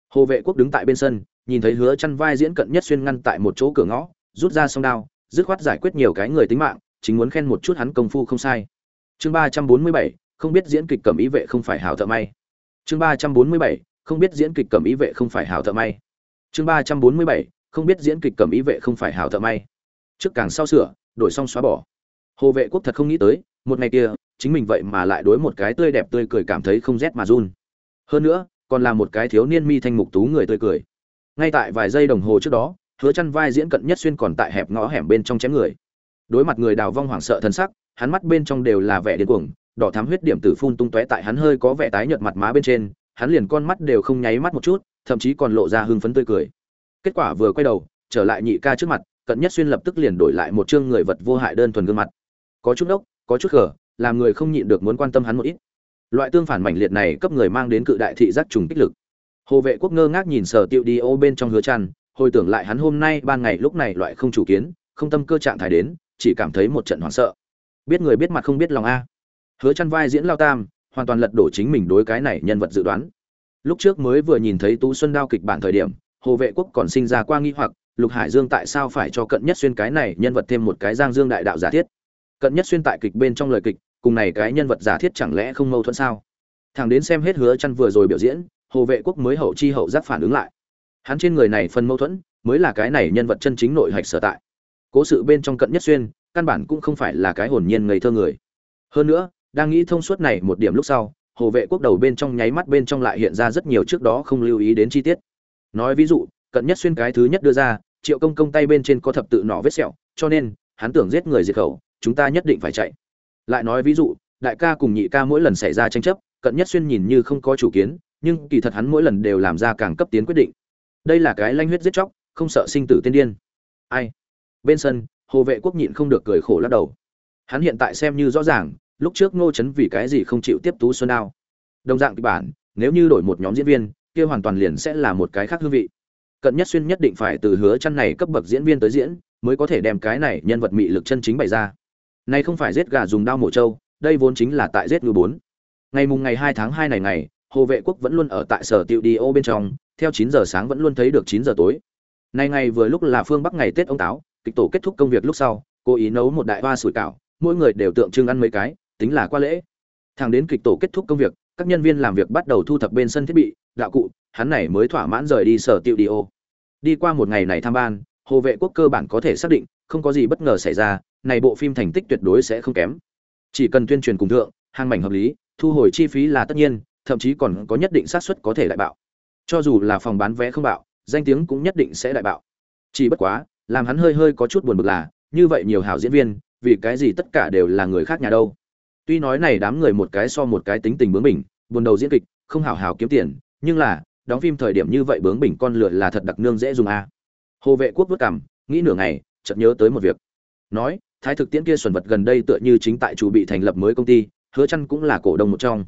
Hồ vệ quốc đứng tại bên sân, nhìn thấy hứa chăn vai diễn cận nhất xuyên ngăn tại một chỗ cửa ngõ rút ra song đao, dứt khoát giải quyết nhiều cái người tính mạng, chính muốn khen một chút hắn công phu không sai. Chương ba trăm bốn mươi bảy, không biết diễn kịch cầm ý vệ không phải hảo thợ may. Chương ba trăm bốn mươi bảy, không biết diễn kịch cầm ý vệ không phải hảo thợ may. Chương ba trăm bốn mươi bảy, không biết diễn kịch cầm ý vệ không phải hảo thợ may. Trước càng sau sửa, đổi xong xóa bỏ. Hồ vệ quốc thật không nghĩ tới, một ngày kia, chính mình vậy mà lại đối một cái tươi đẹp tươi cười cảm thấy không rét mà run. Hơn nữa, còn là một cái thiếu niên mi thanh mục tú người tươi cười. Ngay tại vài giây đồng hồ trước đó hứa chăn vai diễn cận nhất xuyên còn tại hẹp ngõ hẻm bên trong chém người. Đối mặt người đào vong hoảng sợ thần sắc, hắn mắt bên trong đều là vẻ điên cuồng, đỏ thắm huyết điểm tử phun tung tóe tại hắn hơi có vẻ tái nhợt mặt má bên trên, hắn liền con mắt đều không nháy mắt một chút, thậm chí còn lộ ra hưng phấn tươi cười. Kết quả vừa quay đầu, trở lại nhị ca trước mặt, cận nhất xuyên lập tức liền đổi lại một chương người vật vô hại đơn thuần gương mặt. Có chút ốc có chút gở làm người không nhịn được muốn quan tâm hắn một ít. Loại tương phản mảnh liệt này cấp người mang đến cự đại thị giác trùng kích lực. Hồ vệ quốc ngơ ngác nhìn sở tiêu đi ô bên trong hứa chăn hồi tưởng lại hắn hôm nay ban ngày lúc này loại không chủ kiến, không tâm cơ trạng thái đến, chỉ cảm thấy một trận hoảng sợ. Biết người biết mặt không biết lòng a. Hứa chăn vai diễn lao tam, hoàn toàn lật đổ chính mình đối cái này nhân vật dự đoán. Lúc trước mới vừa nhìn thấy tú xuân đao kịch bản thời điểm, hồ vệ quốc còn sinh ra qua nghi hoặc, lục hải dương tại sao phải cho cận nhất xuyên cái này nhân vật thêm một cái giang dương đại đạo giả thiết? Cận nhất xuyên tại kịch bên trong lời kịch, cùng này cái nhân vật giả thiết chẳng lẽ không mâu thuẫn sao? Thằng đến xem hết hứa chăn vừa rồi biểu diễn, hồ vệ quốc mới hậu chi hậu giác phản ứng lại hắn trên người này phân mâu thuẫn, mới là cái này nhân vật chân chính nội hạch sở tại. Cố sự bên trong cận nhất xuyên, căn bản cũng không phải là cái hồn nhiên ngây thơ người. Hơn nữa, đang nghĩ thông suốt này một điểm lúc sau, hồ vệ quốc đầu bên trong nháy mắt bên trong lại hiện ra rất nhiều trước đó không lưu ý đến chi tiết. Nói ví dụ, cận nhất xuyên cái thứ nhất đưa ra, triệu công công tay bên trên có thập tự nọ vết sẹo, cho nên, hắn tưởng giết người diệt khẩu, chúng ta nhất định phải chạy. Lại nói ví dụ, đại ca cùng nhị ca mỗi lần xảy ra tranh chấp, cận nhất xuyên nhìn như không có chủ kiến, nhưng kỳ thật hắn mỗi lần đều làm ra càng cấp tiến quyết định đây là cái lanh huyết giết chóc, không sợ sinh tử tiên điên. Ai? Bên sân, hồ vệ quốc nhịn không được cười khổ lắc đầu. Hắn hiện tại xem như rõ ràng, lúc trước ngô chấn vì cái gì không chịu tiếp tú xuân đao đồng dạng kịch bản, nếu như đổi một nhóm diễn viên, kia hoàn toàn liền sẽ là một cái khác hương vị. Cận nhất xuyên nhất định phải từ hứa chăn này cấp bậc diễn viên tới diễn, mới có thể đem cái này nhân vật mị lực chân chính bày ra. Này không phải giết gà dùng đao mổ trâu, đây vốn chính là tại giết ngư bốn. Ngày mùng ngày 2 tháng 2 này ngày hồ vệ quốc vẫn luôn ở tại sở tiệu đi ô bên trong, theo chín giờ sáng vẫn luôn thấy được chín giờ tối. Nay ngày vừa lúc là phương bắc ngày tết ông táo, kịch tổ kết thúc công việc lúc sau cố ý nấu một đại hoa sủi cảo, mỗi người đều tượng trưng ăn mấy cái, tính là qua lễ. Thằng đến kịch tổ kết thúc công việc, các nhân viên làm việc bắt đầu thu thập bên sân thiết bị đạo cụ, hắn này mới thỏa mãn rời đi sở tiệu đi ô. Đi qua một ngày này tham ban, hồ vệ quốc cơ bản có thể xác định, không có gì bất ngờ xảy ra, này bộ phim thành tích tuyệt đối sẽ không kém. Chỉ cần tuyên truyền cùng thượng, hàng mảnh hợp lý, thu hồi chi phí là tất nhiên thậm chí còn có nhất định xác suất có thể đại bạo. Cho dù là phòng bán vé không bạo danh tiếng cũng nhất định sẽ đại bạo. Chỉ bất quá làm hắn hơi hơi có chút buồn bực là như vậy nhiều hảo diễn viên vì cái gì tất cả đều là người khác nhà đâu? Tuy nói này đám người một cái so một cái tính tình bướng bỉnh buồn đầu diễn kịch không hảo hảo kiếm tiền nhưng là đóng phim thời điểm như vậy bướng bỉnh con lừa là thật đặc nương dễ dùng a. Hồ vệ quốc vứt cằm, nghĩ nửa ngày chợt nhớ tới một việc. Nói thái thực tiễn kia xuẩn vật gần đây tựa như chính tại chủ bị thành lập mới công ty hứa Chân cũng là cổ đông một trong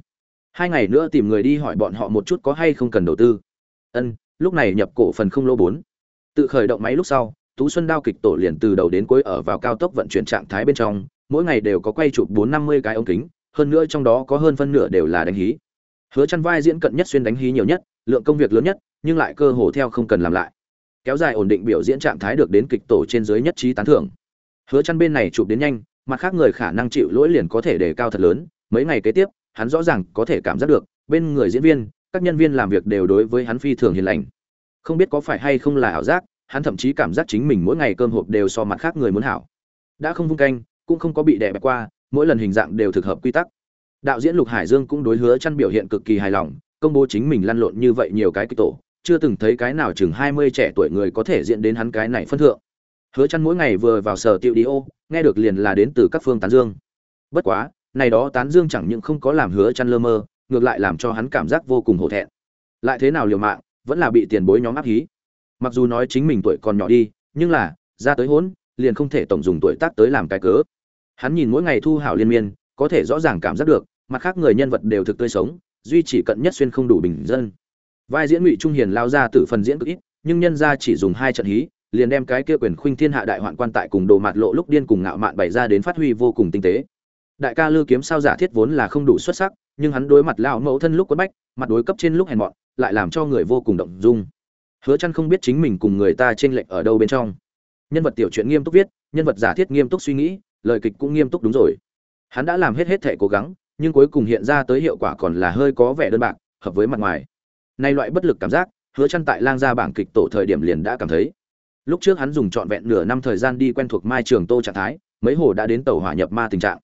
hai ngày nữa tìm người đi hỏi bọn họ một chút có hay không cần đầu tư. Ân, lúc này nhập cổ phần không lô bốn. Tự khởi động máy lúc sau, tú xuân đao kịch tổ liền từ đầu đến cuối ở vào cao tốc vận chuyển trạng thái bên trong, mỗi ngày đều có quay chụp bốn năm mươi cái ống kính, hơn nữa trong đó có hơn phân nửa đều là đánh hí. Hứa chăn vai diễn cận nhất xuyên đánh hí nhiều nhất, lượng công việc lớn nhất, nhưng lại cơ hồ theo không cần làm lại. Kéo dài ổn định biểu diễn trạng thái được đến kịch tổ trên dưới nhất trí tán thưởng. Hứa chăn bên này chụp đến nhanh, mặt khác người khả năng chịu lỗi liền có thể đề cao thật lớn, mấy ngày kế tiếp hắn rõ ràng có thể cảm giác được, bên người diễn viên, các nhân viên làm việc đều đối với hắn phi thường hiền lành. Không biết có phải hay không là ảo giác, hắn thậm chí cảm giác chính mình mỗi ngày cơm hộp đều so mặt khác người muốn hảo. Đã không vung canh, cũng không có bị đè bẹp qua, mỗi lần hình dạng đều thực hợp quy tắc. Đạo diễn lục hải dương cũng đối hứa chăn biểu hiện cực kỳ hài lòng, công bố chính mình lăn lộn như vậy nhiều cái kịch tổ, chưa từng thấy cái nào chừng 20 trẻ tuổi người có thể diễn đến hắn cái này phân thượng. Hứa chăn mỗi ngày vừa vào sở tiêu đi ô, nghe được liền là đến từ các phương tán dương. Bất quá này đó tán dương chẳng những không có làm hứa chăn lơ mơ, ngược lại làm cho hắn cảm giác vô cùng hổ thẹn. Lại thế nào liều mạng, vẫn là bị tiền bối nhóm áp hí. Mặc dù nói chính mình tuổi còn nhỏ đi, nhưng là, ra tới hỗn liền không thể tổng dùng tuổi tác tới làm cái cớ. Hắn nhìn mỗi ngày thu hảo liên miên, có thể rõ ràng cảm giác được, mặt khác người nhân vật đều thực tươi sống, duy chỉ cận nhất xuyên không đủ bình dân. Vai diễn ngụy trung hiền lao ra tự phần diễn cực ít, nhưng nhân ra chỉ dùng hai trận hí, liền đem cái kia quyền khuynh thiên hạ đại hoạn quan tại cùng đồ mặt lộ lúc điên cùng ngạo mạn bày ra đến phát huy vô cùng tinh tế đại ca lư kiếm sao giả thiết vốn là không đủ xuất sắc, nhưng hắn đối mặt lão mẫu thân lúc quất bách, mặt đối cấp trên lúc hèn mọn, lại làm cho người vô cùng động dung. Hứa chăn không biết chính mình cùng người ta trên lệnh ở đâu bên trong. Nhân vật tiểu truyện nghiêm túc viết, nhân vật giả thiết nghiêm túc suy nghĩ, lời kịch cũng nghiêm túc đúng rồi. Hắn đã làm hết hết thể cố gắng, nhưng cuối cùng hiện ra tới hiệu quả còn là hơi có vẻ đơn bạc, hợp với mặt ngoài. Nay loại bất lực cảm giác, hứa chăn tại lang gia bảng kịch tổ thời điểm liền đã cảm thấy. Lúc trước hắn dùng trọn vẹn nửa năm thời gian đi quen thuộc mai trường tô trạng thái, mấy hồ đã đến tàu hỏa nhập ma tình trạng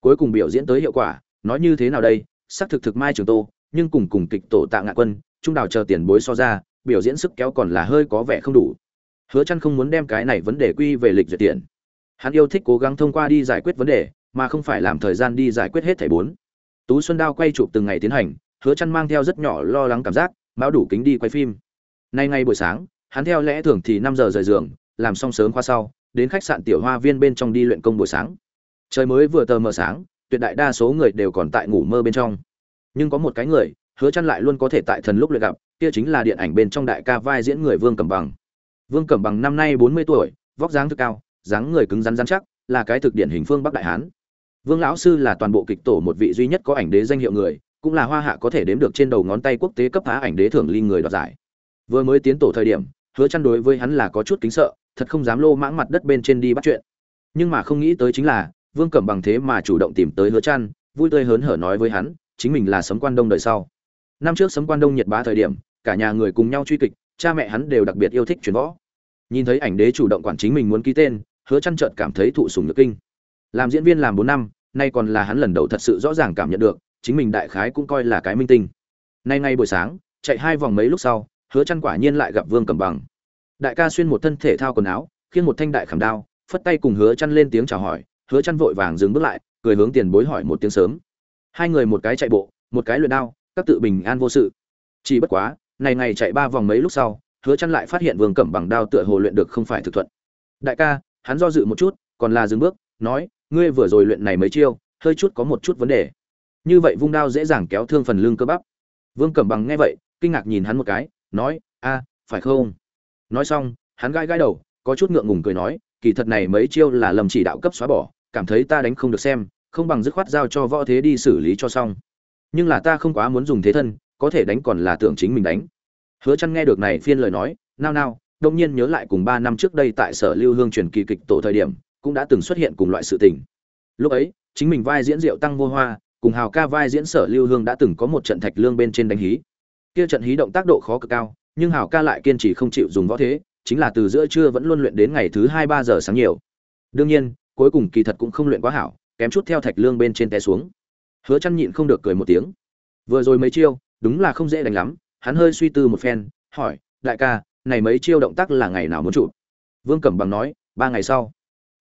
cuối cùng biểu diễn tới hiệu quả, nói như thế nào đây? Xác thực thực mai trường tô, nhưng cùng cùng kịch tổ tạ ngạ quân, trung đào chờ tiền bối so ra, biểu diễn sức kéo còn là hơi có vẻ không đủ. Hứa chăn không muốn đem cái này vấn đề quy về lịch duyệt tiền hắn yêu thích cố gắng thông qua đi giải quyết vấn đề, mà không phải làm thời gian đi giải quyết hết thảy bốn. Tú xuân đao quay chụp từng ngày tiến hành, hứa chăn mang theo rất nhỏ lo lắng cảm giác báo đủ kính đi quay phim. Nay ngay buổi sáng, hắn theo lẽ thường thì 5 giờ rời giường, làm xong sớm khoa sau, đến khách sạn tiểu hoa viên bên trong đi luyện công buổi sáng trời mới vừa tờ mờ sáng, tuyệt đại đa số người đều còn tại ngủ mơ bên trong. Nhưng có một cái người, hứa chăn lại luôn có thể tại thần lúc luyện gặp, kia chính là điện ảnh bên trong đại ca vai diễn người vương cẩm bằng. Vương cẩm bằng năm nay 40 tuổi, vóc dáng thực cao, dáng người cứng rắn rắn chắc, là cái thực điển hình phương bắc đại hán. Vương lão sư là toàn bộ kịch tổ một vị duy nhất có ảnh đế danh hiệu người, cũng là hoa hạ có thể đếm được trên đầu ngón tay quốc tế cấp phá ảnh đế thưởng ly người đoạt giải. Vừa mới tiến tổ thời điểm, hứa chăn đối với hắn là có chút kính sợ, thật không dám lô mãng mặt đất bên trên đi bắt chuyện. Nhưng mà không nghĩ tới chính là vương cẩm bằng thế mà chủ động tìm tới hứa trăn vui tươi hớn hở nói với hắn, chính mình là sấm quan đông đời sau. Năm trước sấm quan đông nhiệt bá thời điểm, cả nhà người cùng nhau truy kịch, cha mẹ hắn đều đặc biệt yêu thích truyền võ. Nhìn thấy ảnh đế chủ động quản chính mình muốn ký tên, hứa chăn chợt cảm thấy thụ sủng nhược kinh. Làm diễn viên làm 4 năm, nay còn là hắn lần đầu thật sự rõ ràng cảm nhận được, chính mình đại khái cũng coi là cái minh tinh. Nay ngay buổi sáng, chạy hai vòng mấy lúc sau, hứa chăn quả nhiên lại gặp vương cẩm bằng. Đại ca xuyên một thân thể thao quần áo, khiêng một thanh đại khảm đao, phất tay cùng hứa chăn lên tiếng chào hỏi hứa chăn vội vàng dừng bước lại, cười hướng tiền bối hỏi một tiếng sớm. Hai người một cái chạy bộ, một cái luyện đao, các tự bình an vô sự. Chỉ bất quá, này ngày chạy ba vòng mấy lúc sau, hứa chăn lại phát hiện vương cẩm bằng đao tựa hồ luyện được không phải thực thuận. Đại ca, hắn do dự một chút, còn là dừng bước, nói, ngươi vừa rồi luyện này mấy chiêu, hơi chút có một chút vấn đề. Như vậy vung đao dễ dàng kéo thương phần lưng cơ bắp. Vương cẩm bằng nghe vậy, kinh ngạc nhìn hắn một cái, nói, a, phải không? Nói xong, hắn gai gai đầu, có chút ngượng ngùng cười nói, kỳ thật này mấy chiêu là lầm chỉ đạo cấp xóa bỏ cảm thấy ta đánh không được xem, không bằng dứt khoát giao cho võ thế đi xử lý cho xong. Nhưng là ta không quá muốn dùng thế thân, có thể đánh còn là tưởng chính mình đánh. Hứa chăn nghe được này phiên lời nói, nao nao đông nhiên nhớ lại cùng 3 năm trước đây tại sở lưu hương truyền kỳ kịch tổ thời điểm, cũng đã từng xuất hiện cùng loại sự tình. Lúc ấy, chính mình vai diễn rượu tăng vô hoa, cùng hào ca vai diễn sở lưu hương đã từng có một trận thạch lương bên trên đánh hí. Kia trận hí động tác độ khó cực cao, nhưng hào ca lại kiên trì không chịu dùng võ thế, chính là từ giữa trưa vẫn luôn luyện đến ngày thứ hai ba giờ sáng nhiều. Đương nhiên cuối cùng kỳ thật cũng không luyện quá hảo, kém chút theo thạch lương bên trên té xuống. Hứa chăn nhịn không được cười một tiếng. Vừa rồi mấy chiêu, đúng là không dễ đánh lắm, hắn hơi suy tư một phen, hỏi, đại ca, này mấy chiêu động tác là ngày nào muốn chụp? Vương cẩm bằng nói, ba ngày sau.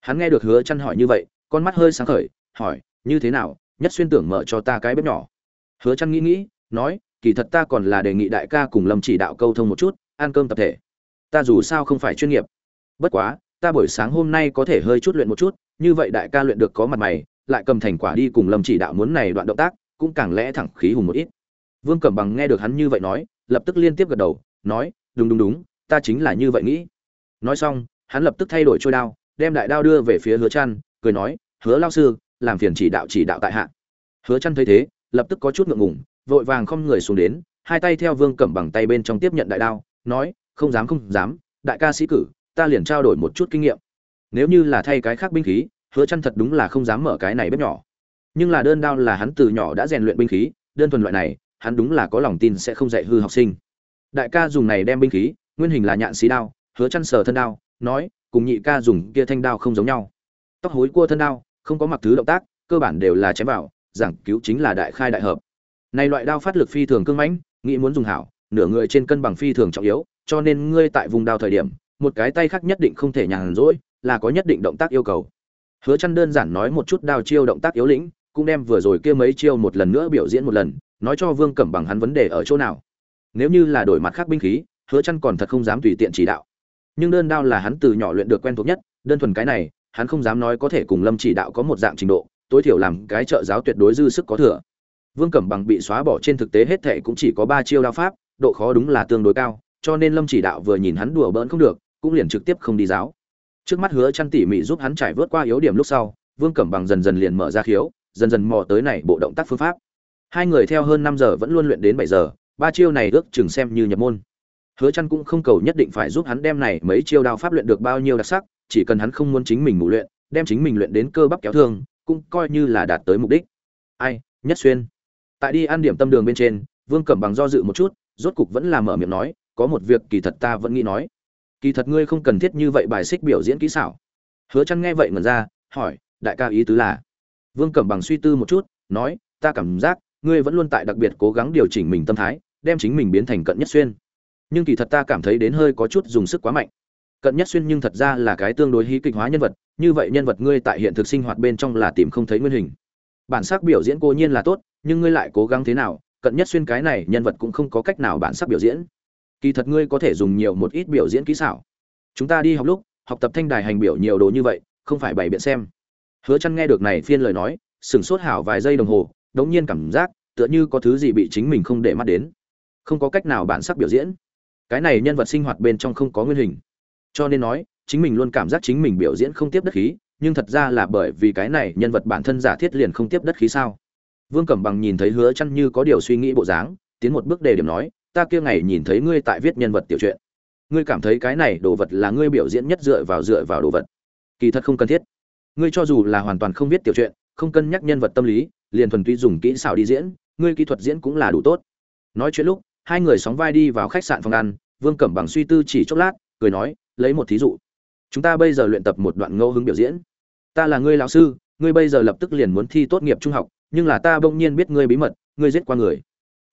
Hắn nghe được hứa chăn hỏi như vậy, con mắt hơi sáng khởi, hỏi, như thế nào, nhất xuyên tưởng mở cho ta cái bếp nhỏ? Hứa chăn nghĩ nghĩ, nói, kỳ thật ta còn là đề nghị đại ca cùng lâm chỉ đạo câu thông một chút, ăn cơm tập thể. Ta dù sao không phải chuyên nghiệp. Bất quá, ta buổi sáng hôm nay có thể hơi chút luyện một chút như vậy đại ca luyện được có mặt mày lại cầm thành quả đi cùng lâm chỉ đạo muốn này đoạn động tác cũng càng lẽ thẳng khí hùng một ít. Vương cẩm bằng nghe được hắn như vậy nói lập tức liên tiếp gật đầu nói đúng đúng đúng ta chính là như vậy nghĩ. Nói xong hắn lập tức thay đổi trôi đao đem đại đao đưa về phía hứa Chân, cười nói hứa Lão sư làm phiền chỉ đạo chỉ đạo tại hạ. Hứa Chân thấy thế lập tức có chút ngượng ngùng vội vàng không người xuống đến hai tay theo vương cẩm bằng tay bên trong tiếp nhận đại đao nói không dám không dám đại ca sĩ cử ta liền trao đổi một chút kinh nghiệm nếu như là thay cái khác binh khí, hứa chăn thật đúng là không dám mở cái này bếp nhỏ. Nhưng là đơn đao là hắn từ nhỏ đã rèn luyện binh khí, đơn thuần loại này, hắn đúng là có lòng tin sẽ không dạy hư học sinh. Đại ca dùng này đem binh khí, nguyên hình là nhạn xí đao, hứa chăn sờ thân đao, nói, cùng nhị ca dùng kia thanh đao không giống nhau. Tóc hối cua thân đao, không có mặc thứ động tác, cơ bản đều là chém vào, giảng cứu chính là đại khai đại hợp. Này loại đao phát lực phi thường cương mãnh, nghĩ muốn dùng hảo, nửa người trên cân bằng phi thường trọng yếu, cho nên ngươi tại vùng đao thời điểm, một cái tay khác nhất định không thể nhàn rỗi là có nhất định động tác yêu cầu. Hứa chăn đơn giản nói một chút đao chiêu động tác yếu lĩnh, cũng đem vừa rồi kia mấy chiêu một lần nữa biểu diễn một lần, nói cho vương cẩm bằng hắn vấn đề ở chỗ nào. Nếu như là đổi mặt khác binh khí, hứa chăn còn thật không dám tùy tiện chỉ đạo. Nhưng đơn đao là hắn từ nhỏ luyện được quen thuộc nhất, đơn thuần cái này, hắn không dám nói có thể cùng lâm chỉ đạo có một dạng trình độ, tối thiểu làm cái trợ giáo tuyệt đối dư sức có thừa. Vương cẩm bằng bị xóa bỏ trên thực tế hết thệ cũng chỉ có ba chiêu đao pháp, độ khó đúng là tương đối cao, cho nên lâm chỉ đạo vừa nhìn hắn đùa bỡn không được, cũng liền trực tiếp không đi giáo trước mắt hứa chăn tỉ mỉ giúp hắn trải vớt qua yếu điểm lúc sau, vương cẩm bằng dần dần liền mở ra khiếu, dần dần mò tới này bộ động tác phương pháp. Hai người theo hơn 5 giờ vẫn luôn luyện đến 7 giờ, ba chiêu này ước chừng xem như nhập môn. Hứa chăn cũng không cầu nhất định phải giúp hắn đem này mấy chiêu đao pháp luyện được bao nhiêu đặc sắc, chỉ cần hắn không muốn chính mình ngủ luyện, đem chính mình luyện đến cơ bắp kéo thương, cũng coi như là đạt tới mục đích. Ai, nhất xuyên. Tại đi ăn điểm tâm đường bên trên, vương cẩm bằng do dự một chút, rốt cục vẫn là mở miệng nói, có một việc kỳ thật ta vẫn nghĩ nói kỳ thật ngươi không cần thiết như vậy bài xích biểu diễn kỹ xảo. Hứa chăn nghe vậy ngẩn ra, hỏi, đại ca ý tứ là? Vương cẩm bằng suy tư một chút, nói, ta cảm giác, ngươi vẫn luôn tại đặc biệt cố gắng điều chỉnh mình tâm thái, đem chính mình biến thành cận nhất xuyên. Nhưng kỳ thật ta cảm thấy đến hơi có chút dùng sức quá mạnh. Cận nhất xuyên nhưng thật ra là cái tương đối hí kịch hóa nhân vật, như vậy nhân vật ngươi tại hiện thực sinh hoạt bên trong là tìm không thấy nguyên hình. Bản sắc biểu diễn cố nhiên là tốt, nhưng ngươi lại cố gắng thế nào? Cận nhất xuyên cái này nhân vật cũng không có cách nào bản sắc biểu diễn kỳ thật ngươi có thể dùng nhiều một ít biểu diễn kỹ xảo. Chúng ta đi học lúc, học tập thanh đài hành biểu nhiều đồ như vậy, không phải bày biện xem. Hứa chăn nghe được này phiên lời nói sừng sốt hảo vài giây đồng hồ, đống nhiên cảm giác, tựa như có thứ gì bị chính mình không để mắt đến. Không có cách nào bản sắc biểu diễn. Cái này nhân vật sinh hoạt bên trong không có nguyên hình. Cho nên nói, chính mình luôn cảm giác chính mình biểu diễn không tiếp đất khí, nhưng thật ra là bởi vì cái này nhân vật bản thân giả thiết liền không tiếp đất khí sao? Vương cẩm bằng nhìn thấy hứa chăn như có điều suy nghĩ bộ dáng, tiến một bước đề điểm nói ta kia ngày nhìn thấy ngươi tại viết nhân vật tiểu truyện. Ngươi cảm thấy cái này đồ vật là ngươi biểu diễn nhất dựa vào dựa vào đồ vật. Kỳ thật không cần thiết. Ngươi cho dù là hoàn toàn không biết tiểu truyện, không cân nhắc nhân vật tâm lý, liền thuần túy dùng kỹ xảo đi diễn, ngươi kỹ thuật diễn cũng là đủ tốt. Nói chuyện lúc, hai người sóng vai đi vào khách sạn phòng ăn, vương cẩm bằng suy tư chỉ chốc lát, cười nói, lấy một thí dụ. Chúng ta bây giờ luyện tập một đoạn ngẫu hứng biểu diễn. Ta là ngươi lão sư, ngươi bây giờ lập tức liền muốn thi tốt nghiệp trung học, nhưng là ta bỗng nhiên biết ngươi bí mật, ngươi giết qua người.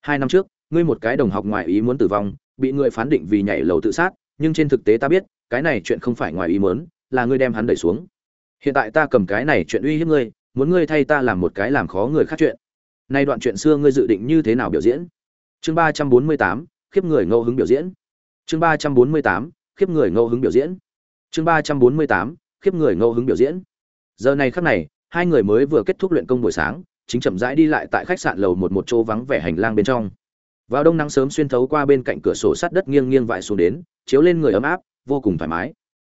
Hai năm trước ngươi một cái đồng học ngoài ý muốn tử vong bị người phán định vì nhảy lầu tự sát nhưng trên thực tế ta biết cái này chuyện không phải ngoài ý muốn, là ngươi đem hắn đẩy xuống. Hiện tại ta cầm cái này chuyện uy hiếp ngươi muốn ngươi thay ta làm một cái làm khó người khác chuyện. Nay đoạn chuyện xưa ngươi dự định như thế nào biểu diễn? Chương ba trăm bốn mươi tám khiếp người ngẫu hứng biểu diễn. Chương ba trăm bốn mươi tám khiếp người ngẫu hứng biểu diễn. Chương ba trăm bốn mươi tám khiếp người ngẫu hứng biểu diễn. Giờ này khắc này hai người mới vừa kết thúc luyện công buổi sáng chính chậm rãi đi lại tại khách sạn lầu một một chỗ vắng vẻ hành lang bên trong vào đông nắng sớm xuyên thấu qua bên cạnh cửa sổ sắt đất nghiêng nghiêng vãi xuống đến, chiếu lên người ấm áp, vô cùng thoải mái.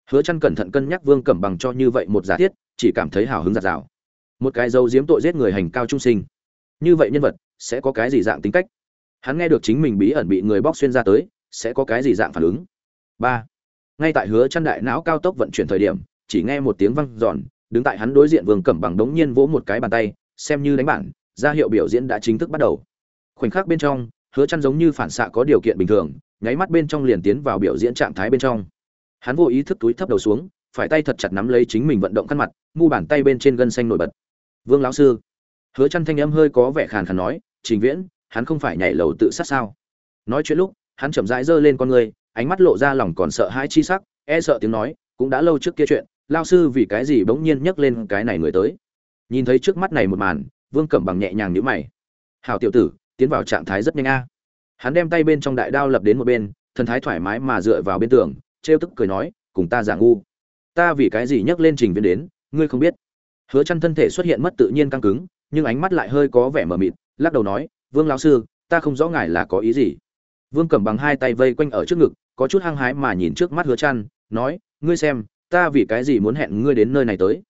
Hứa chăn cẩn thận cân nhắc vương cẩm bằng cho như vậy một giả thiết, chỉ cảm thấy hào hứng giạt rào một cái dâu diếm tội giết người hành cao trung sinh. Như vậy nhân vật, sẽ có cái gì dạng tính cách? Hắn nghe được chính mình bí ẩn bị người bóc xuyên ra tới, sẽ có cái gì dạng phản ứng? Ba. Ngay tại hứa chăn đại não cao tốc vận chuyển thời điểm, chỉ nghe một tiếng vang giòn đứng tại hắn đối diện vương cẩm bằng đống nhiên vỗ một cái bàn tay, xem như đánh bản, ra hiệu biểu diễn đã chính thức bắt đầu. Khoảnh khắc bên trong hứa chăn giống như phản xạ có điều kiện bình thường, nháy mắt bên trong liền tiến vào biểu diễn trạng thái bên trong. Hắn vô ý thức túi thấp đầu xuống, phải tay thật chặt nắm lấy chính mình vận động căn mặt, mu bàn tay bên trên gân xanh nổi bật. Vương lão sư. Hứa chăn thanh âm hơi có vẻ khàn khàn nói, trình viễn, hắn không phải nhảy lầu tự sát sao? Nói chuyện lúc, hắn chậm rãi giơ lên con người, ánh mắt lộ ra lòng còn sợ hãi chi sắc e sợ tiếng nói, cũng đã lâu trước kia chuyện lao sư vì cái gì bỗng nhiên nhấc lên cái này người tới? Nhìn thấy trước mắt này một màn, vương cẩm bằng nhẹ nhàng nhíu mày. Hảo tiểu tử tiến vào trạng thái rất nhanh a. Hắn đem tay bên trong đại đao lập đến một bên, thần thái thoải mái mà dựa vào bên tường, trêu tức cười nói, cùng ta giả ngu. Ta vì cái gì nhấc lên trình viên đến, ngươi không biết. Hứa chăn thân thể xuất hiện mất tự nhiên căng cứng, nhưng ánh mắt lại hơi có vẻ mờ mịt, lắc đầu nói, vương lão sư, ta không rõ ngài là có ý gì. Vương cầm bằng hai tay vây quanh ở trước ngực, có chút hăng hái mà nhìn trước mắt hứa chăn nói, ngươi xem, ta vì cái gì muốn hẹn ngươi đến nơi này tới?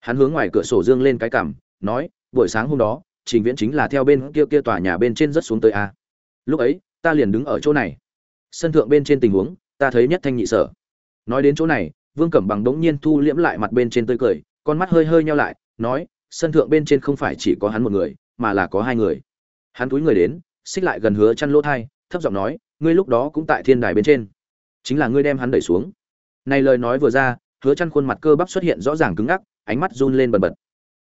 Hắn hướng ngoài cửa sổ dương lên cái cằm, nói, buổi sáng hôm đó trình viễn chính là theo bên kia kia tòa nhà bên trên rất xuống tới a. Lúc ấy, ta liền đứng ở chỗ này. Sân thượng bên trên tình huống, ta thấy nhất thanh nhị sở. Nói đến chỗ này, vương cẩm bằng đống nhiên thu liễm lại mặt bên trên tươi cười, con mắt hơi hơi nhau lại, nói, sân thượng bên trên không phải chỉ có hắn một người, mà là có hai người. Hắn túi người đến, xích lại gần hứa chăn lỗ thai, thấp giọng nói, ngươi lúc đó cũng tại thiên đài bên trên. Chính là ngươi đem hắn đẩy xuống. Này lời nói vừa ra, hứa chăn khuôn mặt cơ bắp xuất hiện rõ ràng cứng ngắc, ánh mắt run lên bần bật.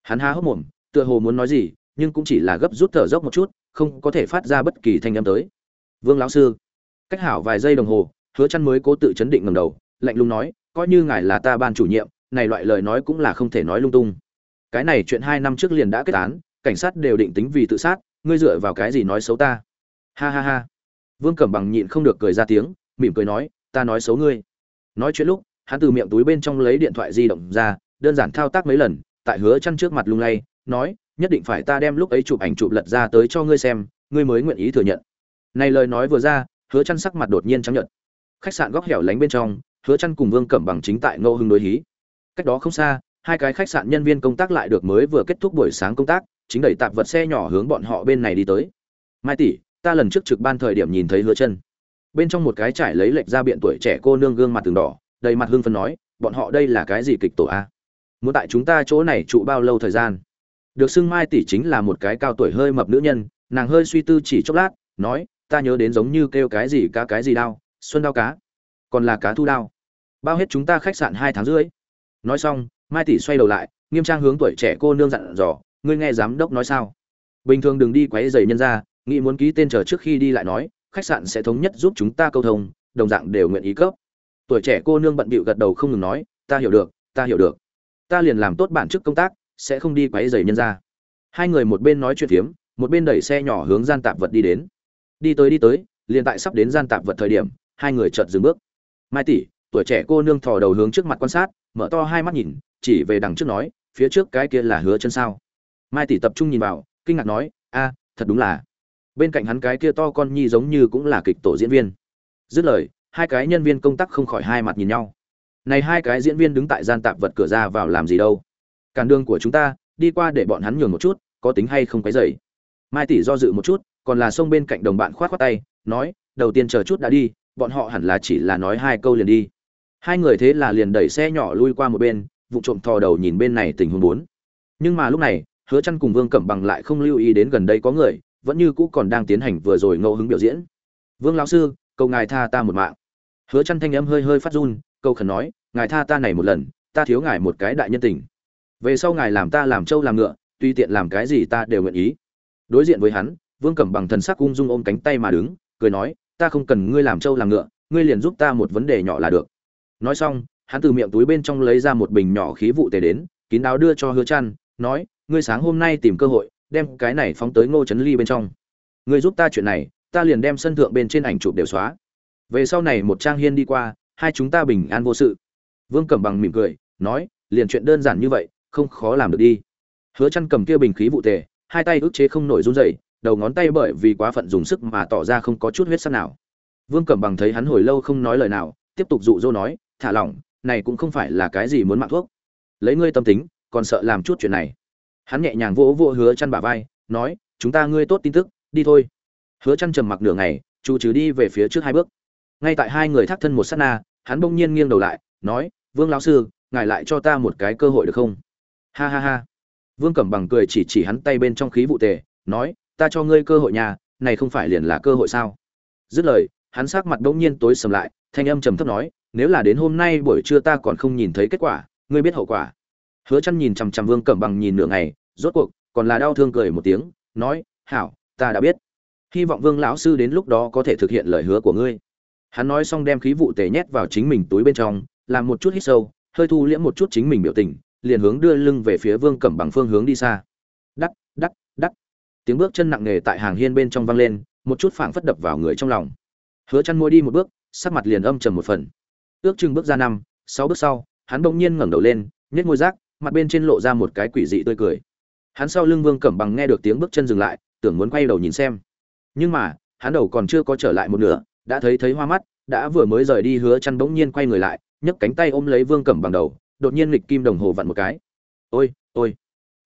Hắn há hốc mồm, tựa hồ muốn nói gì nhưng cũng chỉ là gấp rút thở dốc một chút, không có thể phát ra bất kỳ thanh âm tới. Vương lão sư, cách hảo vài giây đồng hồ, hứa chăn mới cố tự chấn định ngẩng đầu, lạnh lùng nói, coi như ngài là ta ban chủ nhiệm, này loại lời nói cũng là không thể nói lung tung. Cái này chuyện hai năm trước liền đã kết án, cảnh sát đều định tính vì tự sát, ngươi dựa vào cái gì nói xấu ta? Ha ha ha. Vương cẩm bằng nhịn không được cười ra tiếng, mỉm cười nói, ta nói xấu ngươi. Nói chuyện lúc, hắn từ miệng túi bên trong lấy điện thoại di động ra, đơn giản thao tác mấy lần, tại hứa chăn trước mặt lung lay, nói nhất định phải ta đem lúc ấy chụp ảnh chụp lật ra tới cho ngươi xem, ngươi mới nguyện ý thừa nhận. Này lời nói vừa ra, hứa chăn sắc mặt đột nhiên trắng nhợt. Khách sạn góc hẻo lánh bên trong, hứa chăn cùng vương cẩm bằng chính tại ngô hưng đối hí. Cách đó không xa, hai cái khách sạn nhân viên công tác lại được mới vừa kết thúc buổi sáng công tác, chính đẩy tạp vật xe nhỏ hướng bọn họ bên này đi tới. Mai tỷ, ta lần trước trực ban thời điểm nhìn thấy hứa chân bên trong một cái trải lấy lệch ra biện tuổi trẻ cô nương gương mặt từng đỏ, đầy mặt hương phấn nói, bọn họ đây là cái gì kịch tổ a? Muốn tại chúng ta chỗ này trụ bao lâu thời gian? Được xưng mai tỷ chính là một cái cao tuổi hơi mập nữ nhân, nàng hơi suy tư chỉ chốc lát, nói, ta nhớ đến giống như kêu cái gì cá cái gì đao, xuân đao cá, còn là cá thu đao. Bao hết chúng ta khách sạn hai tháng rưỡi. Nói xong, mai tỷ xoay đầu lại, nghiêm trang hướng tuổi trẻ cô nương dặn dò, ngươi nghe giám đốc nói sao? Bình thường đừng đi quấy giày nhân ra nghĩ muốn ký tên chờ trước khi đi lại nói, khách sạn sẽ thống nhất giúp chúng ta câu thông, đồng dạng đều nguyện ý cấp. Tuổi trẻ cô nương bận bịu gật đầu không ngừng nói, ta hiểu được, ta hiểu được. Ta liền làm tốt bản chức công tác sẽ không đi quấy rầy nhân ra. Hai người một bên nói chuyện phiếm, một bên đẩy xe nhỏ hướng gian tạp vật đi đến. Đi tới đi tới, liền tại sắp đến gian tạp vật thời điểm, hai người chợt dừng bước. Mai tỷ, tuổi trẻ cô nương thò đầu hướng trước mặt quan sát, mở to hai mắt nhìn, chỉ về đằng trước nói, phía trước cái kia là hứa chân sao. Mai tỷ tập trung nhìn vào, kinh ngạc nói, a, thật đúng là. Bên cạnh hắn cái kia to con nhi giống như cũng là kịch tổ diễn viên. Dứt lời, hai cái nhân viên công tác không khỏi hai mặt nhìn nhau. Này hai cái diễn viên đứng tại gian tạp vật cửa ra vào làm gì đâu? Cản đường của chúng ta, đi qua để bọn hắn nhường một chút, có tính hay không cái dày mai tỷ do dự một chút, còn là sông bên cạnh đồng bạn khoát khoát tay, nói, đầu tiên chờ chút đã đi, bọn họ hẳn là chỉ là nói hai câu liền đi. Hai người thế là liền đẩy xe nhỏ lui qua một bên, vụ trộm thò đầu nhìn bên này tình huống bốn. Nhưng mà lúc này, hứa chăn cùng vương cẩm bằng lại không lưu ý đến gần đây có người, vẫn như cũ còn đang tiến hành vừa rồi ngẫu hứng biểu diễn. Vương lão sư, cầu ngài tha ta một mạng. Hứa chăn thanh âm hơi hơi phát run câu khẩn nói, ngài tha ta này một lần, ta thiếu ngài một cái đại nhân tình về sau ngài làm ta làm trâu làm ngựa, tuy tiện làm cái gì ta đều nguyện ý. Đối diện với hắn, vương cẩm bằng thần sắc ung dung ôm cánh tay mà đứng, cười nói, ta không cần ngươi làm trâu làm ngựa, ngươi liền giúp ta một vấn đề nhỏ là được. Nói xong, hắn từ miệng túi bên trong lấy ra một bình nhỏ khí vụ tề đến, kín đáo đưa cho hứa trăn nói, ngươi sáng hôm nay tìm cơ hội, đem cái này phóng tới ngô trấn ly bên trong. Ngươi giúp ta chuyện này, ta liền đem sân thượng bên trên ảnh chụp đều xóa. Về sau này một trang hiên đi qua, hai chúng ta bình an vô sự. Vương cẩm bằng mỉm cười, nói, liền chuyện đơn giản như vậy không khó làm được đi. Hứa chăn cầm kia bình khí vụ tề, hai tay ức chế không nổi run rẩy, đầu ngón tay bởi vì quá phận dùng sức mà tỏ ra không có chút huyết sắc nào. Vương cẩm bằng thấy hắn hồi lâu không nói lời nào, tiếp tục dụ dỗ nói, thả lỏng, này cũng không phải là cái gì muốn mạng thuốc. Lấy ngươi tâm tính, còn sợ làm chút chuyện này. Hắn nhẹ nhàng vỗ vỗ hứa chăn bả vai, nói, chúng ta ngươi tốt tin tức, đi thôi. Hứa chăn trầm mặc nửa ngày chu trừ đi về phía trước hai bước. Ngay tại hai người thác thân một sát na, hắn bỗng nhiên nghiêng đầu lại, nói, vương lão sư, ngài lại cho ta một cái cơ hội được không? Ha ha ha. Vương cẩm bằng cười chỉ chỉ hắn tay bên trong khí vụ tề, nói, ta cho ngươi cơ hội nhà này không phải liền là cơ hội sao? Dứt lời, hắn sắc mặt bỗng nhiên tối sầm lại, thanh âm trầm thấp nói, nếu là đến hôm nay buổi trưa ta còn không nhìn thấy kết quả, ngươi biết hậu quả. Hứa chăn nhìn chằm chằm vương cẩm bằng nhìn nửa ngày, rốt cuộc, còn là đau thương cười một tiếng, nói, hảo, ta đã biết. Hy vọng vương lão sư đến lúc đó có thể thực hiện lời hứa của ngươi. Hắn nói xong đem khí vụ tề nhét vào chính mình túi bên trong, làm một chút hít sâu, hơi thu liễm một chút chính mình biểu tình liền hướng đưa lưng về phía vương cẩm bằng phương hướng đi xa. Đắc đắc đắc. Tiếng bước chân nặng nề tại hàng hiên bên trong vang lên, một chút phảng phất đập vào người trong lòng. Hứa chăn môi đi một bước, sắc mặt liền âm trầm một phần. Ước chừng bước ra năm, sáu bước sau, hắn bỗng nhiên ngẩng đầu lên, nhếch môi rác, mặt bên trên lộ ra một cái quỷ dị tươi cười. Hắn sau lưng vương cẩm bằng nghe được tiếng bước chân dừng lại, tưởng muốn quay đầu nhìn xem. Nhưng mà, hắn đầu còn chưa có trở lại một nửa, đã thấy thấy hoa mắt, đã vừa mới rời đi hứa chăn bỗng nhiên quay người lại, nhấc cánh tay ôm lấy vương cẩm bằng đầu đột nhiên lịch kim đồng hồ vặn một cái. Ôi ôi.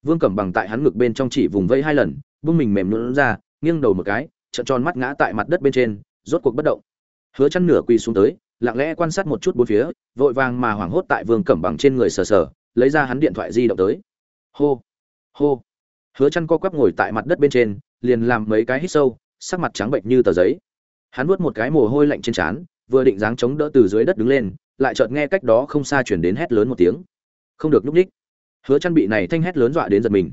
Vương cẩm bằng tại hắn ngực bên trong chỉ vùng vẫy hai lần bưng mình mềm nhũn ra, nghiêng đầu một cái, trợn tròn mắt ngã tại mặt đất bên trên, rốt cuộc bất động. Hứa chăn nửa quỳ xuống tới, lặng lẽ quan sát một chút bốn phía, vội vàng mà hoảng hốt tại vương cẩm bằng trên người sờ sờ, lấy ra hắn điện thoại di động tới. Hô hô. Hứa chăn co quắp ngồi tại mặt đất bên trên, liền làm mấy cái hít sâu, sắc mặt trắng bệnh như tờ giấy. Hắn nuốt một cái mồ hôi lạnh trên trán, vừa định dáng chống đỡ từ dưới đất đứng lên lại chợt nghe cách đó không xa chuyển đến hét lớn một tiếng. Không được núp ních hứa chăn bị này thanh hét lớn dọa đến giật mình.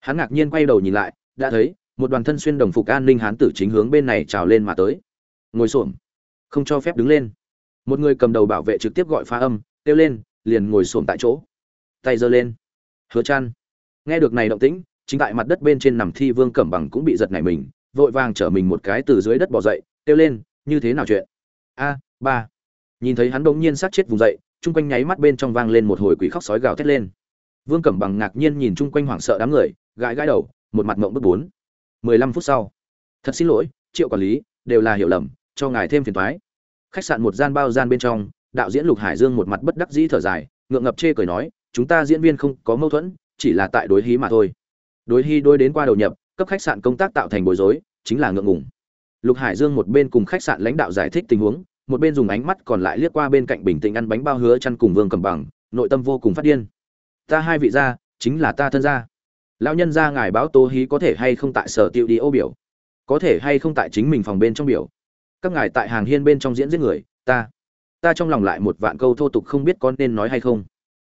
Hắn ngạc nhiên quay đầu nhìn lại, đã thấy, một đoàn thân xuyên đồng phục an ninh hán tử chính hướng bên này trào lên mà tới. Ngồi xổm, không cho phép đứng lên. Một người cầm đầu bảo vệ trực tiếp gọi phá âm, kêu lên, liền ngồi xổm tại chỗ. Tay giơ lên. Hứa chăn nghe được này động tĩnh, chính tại mặt đất bên trên nằm thi vương cẩm bằng cũng bị giật nảy mình, vội vàng trở mình một cái từ dưới đất bò dậy, kêu lên, như thế nào chuyện? A, ba nhìn thấy hắn đống nhiên sát chết vùng dậy, chung quanh nháy mắt bên trong vang lên một hồi quỷ khóc sói gào thét lên. Vương cẩm bằng ngạc nhiên nhìn chung quanh hoảng sợ đám người, gãi gãi đầu, một mặt mộng bức bốn. Mười lăm phút sau. Thật xin lỗi, triệu quản lý, đều là hiểu lầm, cho ngài thêm phiền toái. Khách sạn một gian bao gian bên trong, đạo diễn lục hải dương một mặt bất đắc dĩ thở dài, ngượng ngập chê cười nói, chúng ta diễn viên không có mâu thuẫn, chỉ là tại đối hí mà thôi. Đối hí đôi đến qua đầu nhập, cấp khách sạn công tác tạo thành bối rối, chính là ngượng ngùng. Lục hải dương một bên cùng khách sạn lãnh đạo giải thích tình huống một bên dùng ánh mắt còn lại liếc qua bên cạnh bình tĩnh ăn bánh bao hứa chăn cùng vương cầm bằng, nội tâm vô cùng phát điên. Ta hai vị gia, chính là ta thân gia. Lão nhân gia ngài báo tố hí có thể hay không tại sở tiêu đi ô biểu? Có thể hay không tại chính mình phòng bên trong biểu? Các ngài tại hàng hiên bên trong diễn giết người, ta ta trong lòng lại một vạn câu thô tục không biết con nên nói hay không.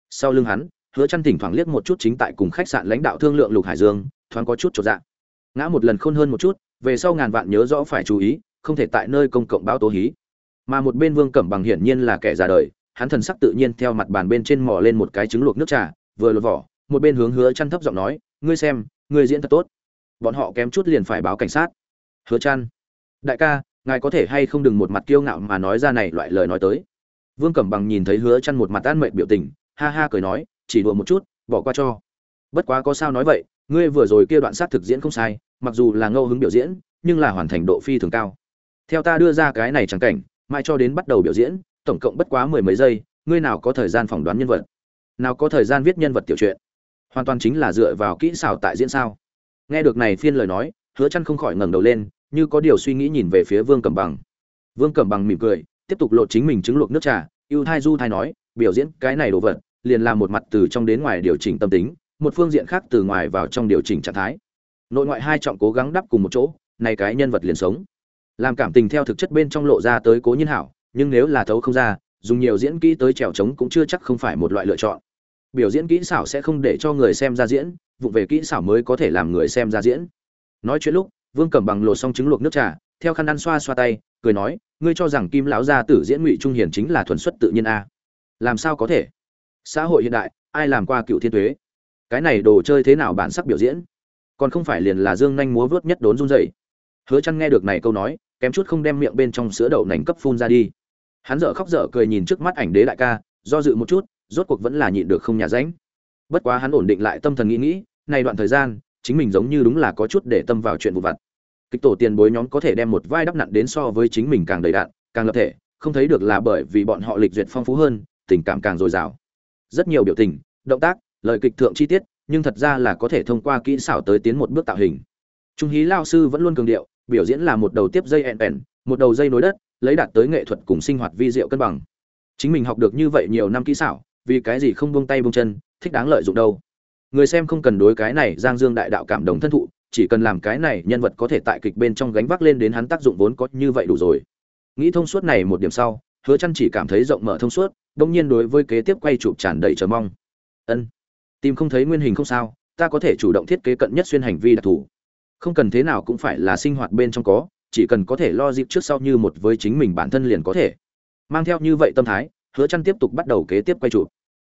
Sau lưng hắn, hứa chăn thỉnh thoảng liếc một chút chính tại cùng khách sạn lãnh đạo thương lượng lục hải dương, thoáng có chút chột dạ. Ngã một lần khôn hơn một chút, về sau ngàn vạn nhớ rõ phải chú ý, không thể tại nơi công cộng báo tố hí mà một bên vương cẩm bằng hiển nhiên là kẻ già đời, hắn thần sắc tự nhiên theo mặt bàn bên trên mò lên một cái trứng luộc nước trà, vừa lột vỏ, một bên hướng hứa chăn thấp giọng nói, ngươi xem, ngươi diễn thật tốt. Bọn họ kém chút liền phải báo cảnh sát. Hứa chăn, đại ca, ngài có thể hay không đừng một mặt kiêu ngạo mà nói ra này loại lời nói tới? Vương cẩm bằng nhìn thấy hứa chăn một mặt an mệt biểu tình, ha ha cười nói, chỉ đùa một chút, bỏ qua cho. Bất quá có sao nói vậy, ngươi vừa rồi kia đoạn sát thực diễn không sai, mặc dù là ngẫu hứng biểu diễn, nhưng là hoàn thành độ phi thường cao. Theo ta đưa ra cái này chẳng cảnh mai cho đến bắt đầu biểu diễn, tổng cộng bất quá mười mấy giây, ngươi nào có thời gian phỏng đoán nhân vật? Nào có thời gian viết nhân vật tiểu truyện? Hoàn toàn chính là dựa vào kỹ xảo tại diễn sao? Nghe được này phiên lời nói, hứa chăn không khỏi ngẩng đầu lên, như có điều suy nghĩ nhìn về phía vương cẩm bằng. Vương cẩm bằng mỉm cười, tiếp tục lột chính mình trứng luộc nước trà yêu thai du thai nói, biểu diễn cái này đồ vật, liền làm một mặt từ trong đến ngoài điều chỉnh tâm tính, một phương diện khác từ ngoài vào trong điều chỉnh trạng thái. Nội ngoại hai trọng cố gắng đắp cùng một chỗ này cái nhân vật liền sống làm cảm tình theo thực chất bên trong lộ ra tới cố nhiên hảo, nhưng nếu là thấu không ra, dùng nhiều diễn kỹ tới trèo trống cũng chưa chắc không phải một loại lựa chọn. Biểu diễn kỹ xảo sẽ không để cho người xem ra diễn vụ về kỹ xảo mới có thể làm người xem ra diễn. Nói chuyện lúc, vương cẩm bằng lột xong trứng luộc nước trà, theo khăn ăn xoa xoa tay, cười nói, ngươi cho rằng kim lão gia tử diễn ngụy trung hiền chính là thuần xuất tự nhiên a? Làm sao có thể? Xã hội hiện đại, ai làm qua cựu thiên tuế? Cái này đồ chơi thế nào bản sắc biểu diễn? Còn không phải liền là dương nhanh múa vớt nhất đốn run dậy hứa chăn nghe được này câu nói kém chút không đem miệng bên trong sữa đậu nành cấp phun ra đi. Hắn dở khóc dở cười nhìn trước mắt ảnh đế đại ca, do dự một chút, rốt cuộc vẫn là nhịn được không nhà ránh. Bất quá hắn ổn định lại tâm thần nghĩ nghĩ, này đoạn thời gian, chính mình giống như đúng là có chút để tâm vào chuyện vụ vặt. Kịch tổ tiền bối nhóm có thể đem một vai đắp nặn đến so với chính mình càng đầy đạn càng lập thể, không thấy được là bởi vì bọn họ lịch duyệt phong phú hơn, tình cảm càng dồi dào. Rất nhiều biểu tình, động tác, lời kịch thượng chi tiết, nhưng thật ra là có thể thông qua kỹ xảo tới tiến một bước tạo hình trung hí lao sư vẫn luôn cường điệu, biểu diễn là một đầu tiếp dây ẹn ẹn, một đầu dây nối đất, lấy đạt tới nghệ thuật cùng sinh hoạt vi diệu cân bằng. Chính mình học được như vậy nhiều năm kỹ xảo, vì cái gì không buông tay buông chân, thích đáng lợi dụng đâu? Người xem không cần đối cái này giang dương đại đạo cảm động thân thụ, chỉ cần làm cái này nhân vật có thể tại kịch bên trong gánh vác lên đến hắn tác dụng vốn có như vậy đủ rồi. Nghĩ thông suốt này một điểm sau, hứa chăn chỉ cảm thấy rộng mở thông suốt, đông nhiên đối với kế tiếp quay chụp tràn đầy chờ mong. Ân, tìm không thấy nguyên hình không sao, ta có thể chủ động thiết kế cận nhất xuyên hành vi đặc thù không cần thế nào cũng phải là sinh hoạt bên trong có, chỉ cần có thể lo dịp trước sau như một với chính mình bản thân liền có thể. Mang theo như vậy tâm thái, hứa chăn tiếp tục bắt đầu kế tiếp quay chụp.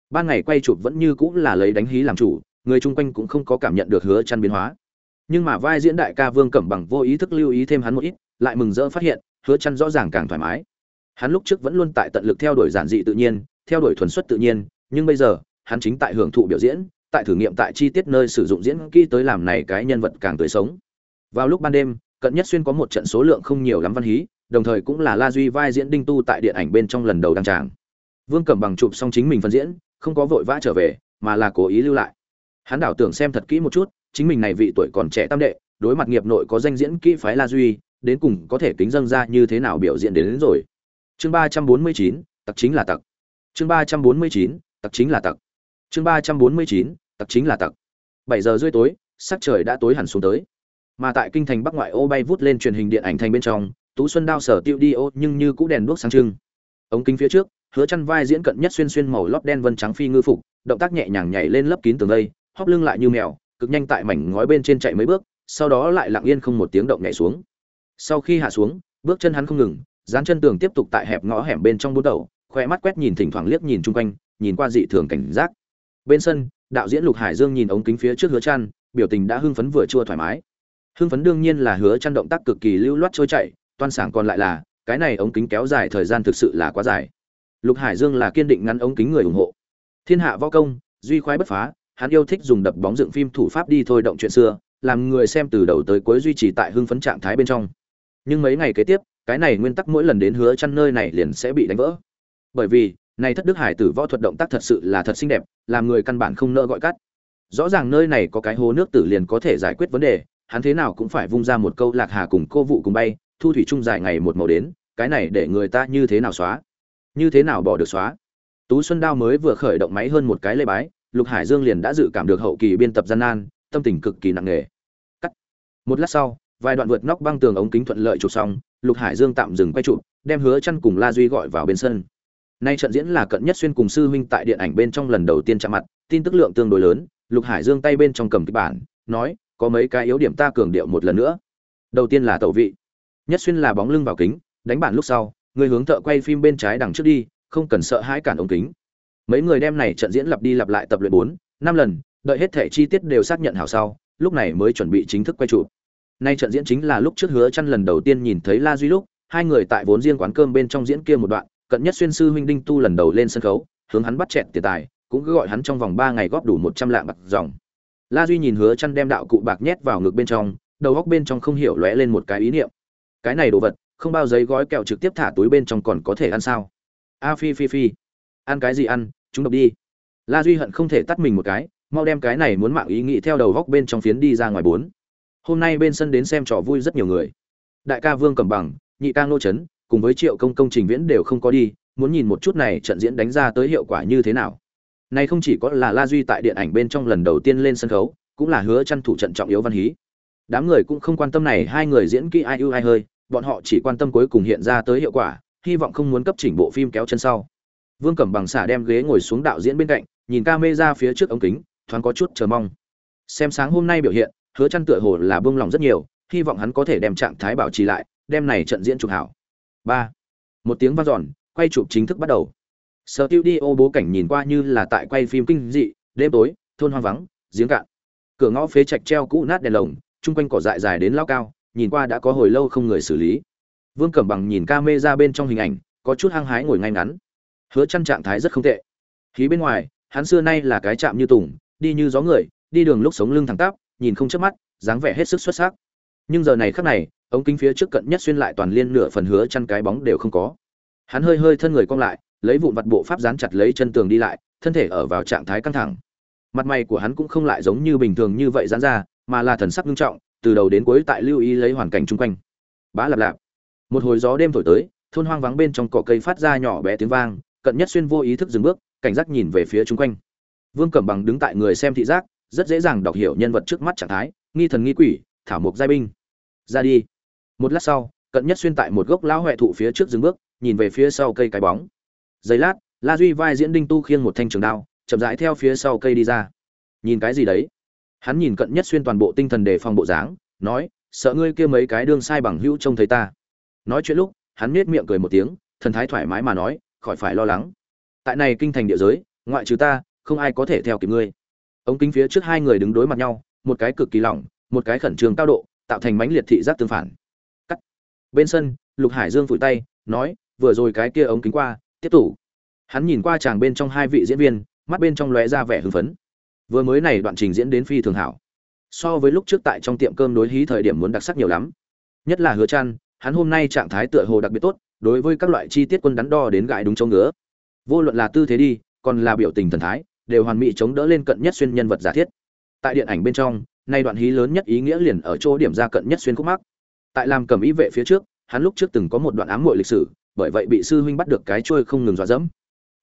Ban ngày quay chụp vẫn như cũng là lấy đánh hí làm chủ, người chung quanh cũng không có cảm nhận được hứa chăn biến hóa. Nhưng mà vai diễn đại ca vương cẩm bằng vô ý thức lưu ý thêm hắn một ít, lại mừng rỡ phát hiện, hứa chăn rõ ràng càng thoải mái. Hắn lúc trước vẫn luôn tại tận lực theo đuổi giản dị tự nhiên, theo đuổi thuần xuất tự nhiên, nhưng bây giờ, hắn chính tại hưởng thụ biểu diễn tại thử nghiệm tại chi tiết nơi sử dụng diễn kỹ tới làm này cái nhân vật càng tươi sống. Vào lúc ban đêm cận nhất xuyên có một trận số lượng không nhiều lắm văn hí đồng thời cũng là la duy vai diễn đinh tu tại điện ảnh bên trong lần đầu đăng tràng. Vương cẩm bằng chụp xong chính mình phân diễn không có vội vã trở về mà là cố ý lưu lại. Hắn đảo tưởng xem thật kỹ một chút chính mình này vị tuổi còn trẻ tam đệ đối mặt nghiệp nội có danh diễn kỹ phái la duy đến cùng có thể kính dâng ra như thế nào biểu diễn đến, đến rồi. Chương ba trăm bốn mươi chín tặc chính là tặc. Chương ba trăm bốn mươi chín tặc chính là tặc. Chương ba trăm bốn mươi chín tặc chính là tặc. Bảy giờ rưỡi tối, sắc trời đã tối hẳn xuống tới. Mà tại kinh thành bắc ngoại ô bay vút lên truyền hình điện ảnh thành bên trong, tú xuân đao sở tiêu đi ô nhưng như cũ đèn đuốc sáng trưng. Ống kính phía trước, hứa chăn vai diễn cận nhất xuyên xuyên màu lót đen vân trắng phi ngư phục, động tác nhẹ nhàng nhảy lên lấp kín tường đây hóp lưng lại như mèo, cực nhanh tại mảnh ngói bên trên chạy mấy bước, sau đó lại lặng yên không một tiếng động nhảy xuống. Sau khi hạ xuống, bước chân hắn không ngừng, dán chân tường tiếp tục tại hẹp ngõ hẻm bên trong bút đầu, khoe mắt quét nhìn thỉnh thoảng liếc nhìn chung quanh, nhìn qua dị thường cảnh giác. Bên sân đạo diễn lục hải dương nhìn ống kính phía trước hứa chăn, biểu tình đã hưng phấn vừa chua thoải mái. Hưng phấn đương nhiên là hứa chăn động tác cực kỳ lưu loát trôi chảy, toan sảng còn lại là, cái này ống kính kéo dài thời gian thực sự là quá dài. Lục hải dương là kiên định ngắn ống kính người ủng hộ. Thiên hạ võ công, duy khoái bất phá, hắn yêu thích dùng đập bóng dựng phim thủ pháp đi thôi động chuyện xưa, làm người xem từ đầu tới cuối duy trì tại hưng phấn trạng thái bên trong. Nhưng mấy ngày kế tiếp, cái này nguyên tắc mỗi lần đến hứa chăn nơi này liền sẽ bị đánh vỡ. Bởi vì này thất đức hải tử võ thuật động tác thật sự là thật xinh đẹp, làm người căn bản không nỡ gọi cắt. Rõ ràng nơi này có cái hố nước tử liền có thể giải quyết vấn đề, hắn thế nào cũng phải vung ra một câu lạc hà cùng cô vụ cùng bay, thu thủy trung dài ngày một màu đến, cái này để người ta như thế nào xóa? Như thế nào bỏ được xóa? Tú xuân đao mới vừa khởi động máy hơn một cái lê bái, lục hải dương liền đã dự cảm được hậu kỳ biên tập gian nan, tâm tình cực kỳ nặng nề. Cắt. Một lát sau, vài đoạn vượt nóc băng tường ống kính thuận lợi chụp xong, lục hải dương tạm dừng quay chụp, đem hứa chăn cùng la duy gọi vào bên sân nay trận diễn là cận nhất xuyên cùng sư huynh tại điện ảnh bên trong lần đầu tiên chạm mặt, tin tức lượng tương đối lớn, lục hải dương tay bên trong cầm kịch bản, nói, có mấy cái yếu điểm ta cường điệu một lần nữa. Đầu tiên là tẩu vị. Nhất xuyên là bóng lưng vào kính, đánh bản lúc sau, người hướng thợ quay phim bên trái đằng trước đi, không cần sợ hãi cản ống kính. Mấy người đem này trận diễn lặp đi lặp lại tập luyện bốn, năm lần, đợi hết thể chi tiết đều xác nhận hảo sau, lúc này mới chuẩn bị chính thức quay trụ nay trận diễn chính là lúc trước hứa chăn lần đầu tiên nhìn thấy la duy lúc, hai người tại vốn riêng quán cơm bên trong diễn kia một đoạn cận nhất xuyên sư huynh đinh tu lần đầu lên sân khấu, hướng hắn bắt chẹt tiền tài, cũng cứ gọi hắn trong vòng ba ngày góp đủ một trăm lạng bạc dòng. La duy nhìn hứa chăn đem đạo cụ bạc nhét vào ngực bên trong, đầu góc bên trong không hiểu lóe lên một cái ý niệm. Cái này đồ vật, không bao giấy gói kẹo trực tiếp thả túi bên trong còn có thể ăn sao? A phi phi phi. Ăn cái gì ăn? Chúng độc đi. La duy hận không thể tắt mình một cái, mau đem cái này muốn mạng ý nghĩ theo đầu góc bên trong phiến đi ra ngoài bốn. Hôm nay bên sân đến xem trò vui rất nhiều người. Đại ca vương cầm bằng, nhị ca nô trấn cùng với triệu công công trình viễn đều không có đi, muốn nhìn một chút này trận diễn đánh ra tới hiệu quả như thế nào. Này không chỉ có là la duy tại điện ảnh bên trong lần đầu tiên lên sân khấu, cũng là hứa chăn thủ trận trọng yếu văn hí. Đám người cũng không quan tâm này, hai người diễn kỹ ai ưu ai hơi, bọn họ chỉ quan tâm cuối cùng hiện ra tới hiệu quả, hy vọng không muốn cấp chỉnh bộ phim kéo chân sau. Vương cẩm bằng xả đem ghế ngồi xuống đạo diễn bên cạnh, nhìn ca mê ra phía trước ống kính, thoáng có chút chờ mong. Xem sáng hôm nay biểu hiện, hứa chăn tựa hồ là buông lòng rất nhiều, hy vọng hắn có thể đem trạng thái bảo trì lại, đem này trận diễn trục hảo ba. Một tiếng vang dọn, quay chụp chính thức bắt đầu. Sở tiêu đi ô bố cảnh nhìn qua như là tại quay phim kinh dị, đêm tối, thôn hoang vắng, giếng cạn. Cửa ngõ phế trạch treo cũ nát đèn lồng, chung quanh cỏ dại dài đến lao cao, nhìn qua đã có hồi lâu không người xử lý. Vương cẩm bằng nhìn ca mê ra bên trong hình ảnh, có chút hăng hái ngồi ngay ngắn. Hứa chăn trạng thái rất không tệ. Khí bên ngoài, hắn xưa nay là cái chạm như tùng, đi như gió người, đi đường lúc sống lưng thẳng tắp, nhìn không chớp mắt, dáng vẻ hết sức xuất sắc. Nhưng giờ này khắc này ống kính phía trước cận nhất xuyên lại toàn liên nửa phần hứa chăn cái bóng đều không có. Hắn hơi hơi thân người cong lại, lấy vụn vặt bộ pháp dán chặt lấy chân tường đi lại, thân thể ở vào trạng thái căng thẳng. Mặt mày của hắn cũng không lại giống như bình thường như vậy dán ra, mà là thần sắc nghiêm trọng, từ đầu đến cuối tại lưu ý lấy hoàn cảnh chung quanh. Bá lạp lạp. Một hồi gió đêm thổi tới, thôn hoang vắng bên trong cỏ cây phát ra nhỏ bé tiếng vang, cận nhất xuyên vô ý thức dừng bước, cảnh giác nhìn về phía chung quanh. Vương cẩm bằng đứng tại người xem thị giác, rất dễ dàng đọc hiểu nhân vật trước mắt trạng thái, nghi thần nghi quỷ, thảo mục giai binh. Ra đi một lát sau, cận nhất xuyên tại một gốc lão huệ thụ phía trước dừng bước, nhìn về phía sau cây cái bóng. Giây lát, la duy vai diễn đinh tu khiêng một thanh trường đao, chậm rãi theo phía sau cây đi ra. Nhìn cái gì đấy? Hắn nhìn cận nhất xuyên toàn bộ tinh thần đề phòng bộ dáng, nói, sợ ngươi kia mấy cái đương sai bằng hữu trông thấy ta. Nói chuyện lúc, hắn nết miệng cười một tiếng, thần thái thoải mái mà nói, khỏi phải lo lắng. Tại này kinh thành địa giới, ngoại trừ ta, không ai có thể theo kịp ngươi. Ống kính phía trước hai người đứng đối mặt nhau, một cái cực kỳ lỏng, một cái khẩn trương cao độ, tạo thành mãnh liệt thị giác tương phản bên sân lục hải dương phủi tay nói vừa rồi cái kia ống kính qua tiếp tục. Hắn nhìn qua chàng bên trong hai vị diễn viên mắt bên trong lóe ra vẻ hưng phấn. Vừa mới này đoạn trình diễn đến phi thường hảo. So với lúc trước tại trong tiệm cơm đối hí thời điểm muốn đặc sắc nhiều lắm. Nhất là hứa trăn, hắn hôm nay trạng thái tựa hồ đặc biệt tốt đối với các loại chi tiết quân đắn đo đến gãi đúng chỗ ngứa. Vô luận là tư thế đi còn là biểu tình thần thái đều hoàn mỹ chống đỡ lên cận nhất xuyên nhân vật giả thiết. Tại điện ảnh bên trong nay đoạn hí lớn nhất ý nghĩa liền ở chỗ điểm ra cận nhất xuyên khúc mắc tại làm cầm ý vệ phía trước, hắn lúc trước từng có một đoạn ám muội lịch sử, bởi vậy bị sư huynh bắt được cái trôi không ngừng dọa dẫm.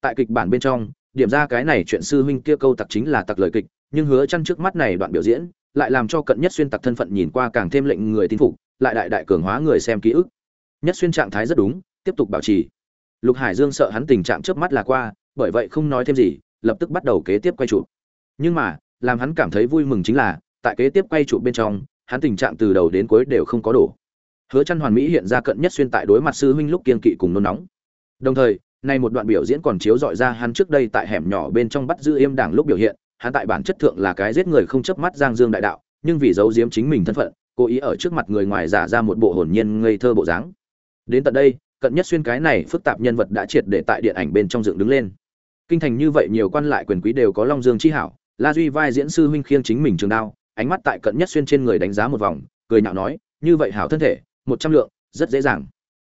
Tại kịch bản bên trong, điểm ra cái này chuyện sư huynh kia câu tặc chính là tặc lời kịch, nhưng hứa chăn trước mắt này đoạn biểu diễn, lại làm cho cận nhất xuyên tặc thân phận nhìn qua càng thêm lệnh người tin phục, lại đại đại cường hóa người xem ký ức. Nhất xuyên trạng thái rất đúng, tiếp tục bảo trì. Lục hải dương sợ hắn tình trạng trước mắt là qua, bởi vậy không nói thêm gì, lập tức bắt đầu kế tiếp quay chụp. Nhưng mà, làm hắn cảm thấy vui mừng chính là, tại kế tiếp quay chụp bên trong, hắn tình trạng từ đầu đến cuối đều không có đủ hứa chăn hoàn mỹ hiện ra cận nhất xuyên tại đối mặt sư huynh lúc kiên kỵ cùng nôn nóng. Đồng thời, nay một đoạn biểu diễn còn chiếu dọi ra hắn trước đây tại hẻm nhỏ bên trong bắt giữ im đảng lúc biểu hiện, hắn tại bản chất thượng là cái giết người không chớp mắt giang dương đại đạo, nhưng vì giấu giếm chính mình thân phận, cố ý ở trước mặt người ngoài giả ra một bộ hồn nhiên ngây thơ bộ dáng. Đến tận đây, cận nhất xuyên cái này phức tạp nhân vật đã triệt để tại điện ảnh bên trong dựng đứng lên. Kinh thành như vậy nhiều quan lại quyền quý đều có long dương chi hảo, la duy vai diễn sư huynh khiêng chính mình trường đao, ánh mắt tại cận nhất xuyên trên người đánh giá một vòng, cười nhạo nói, như vậy hảo thân thể một trăm lượng, rất dễ dàng.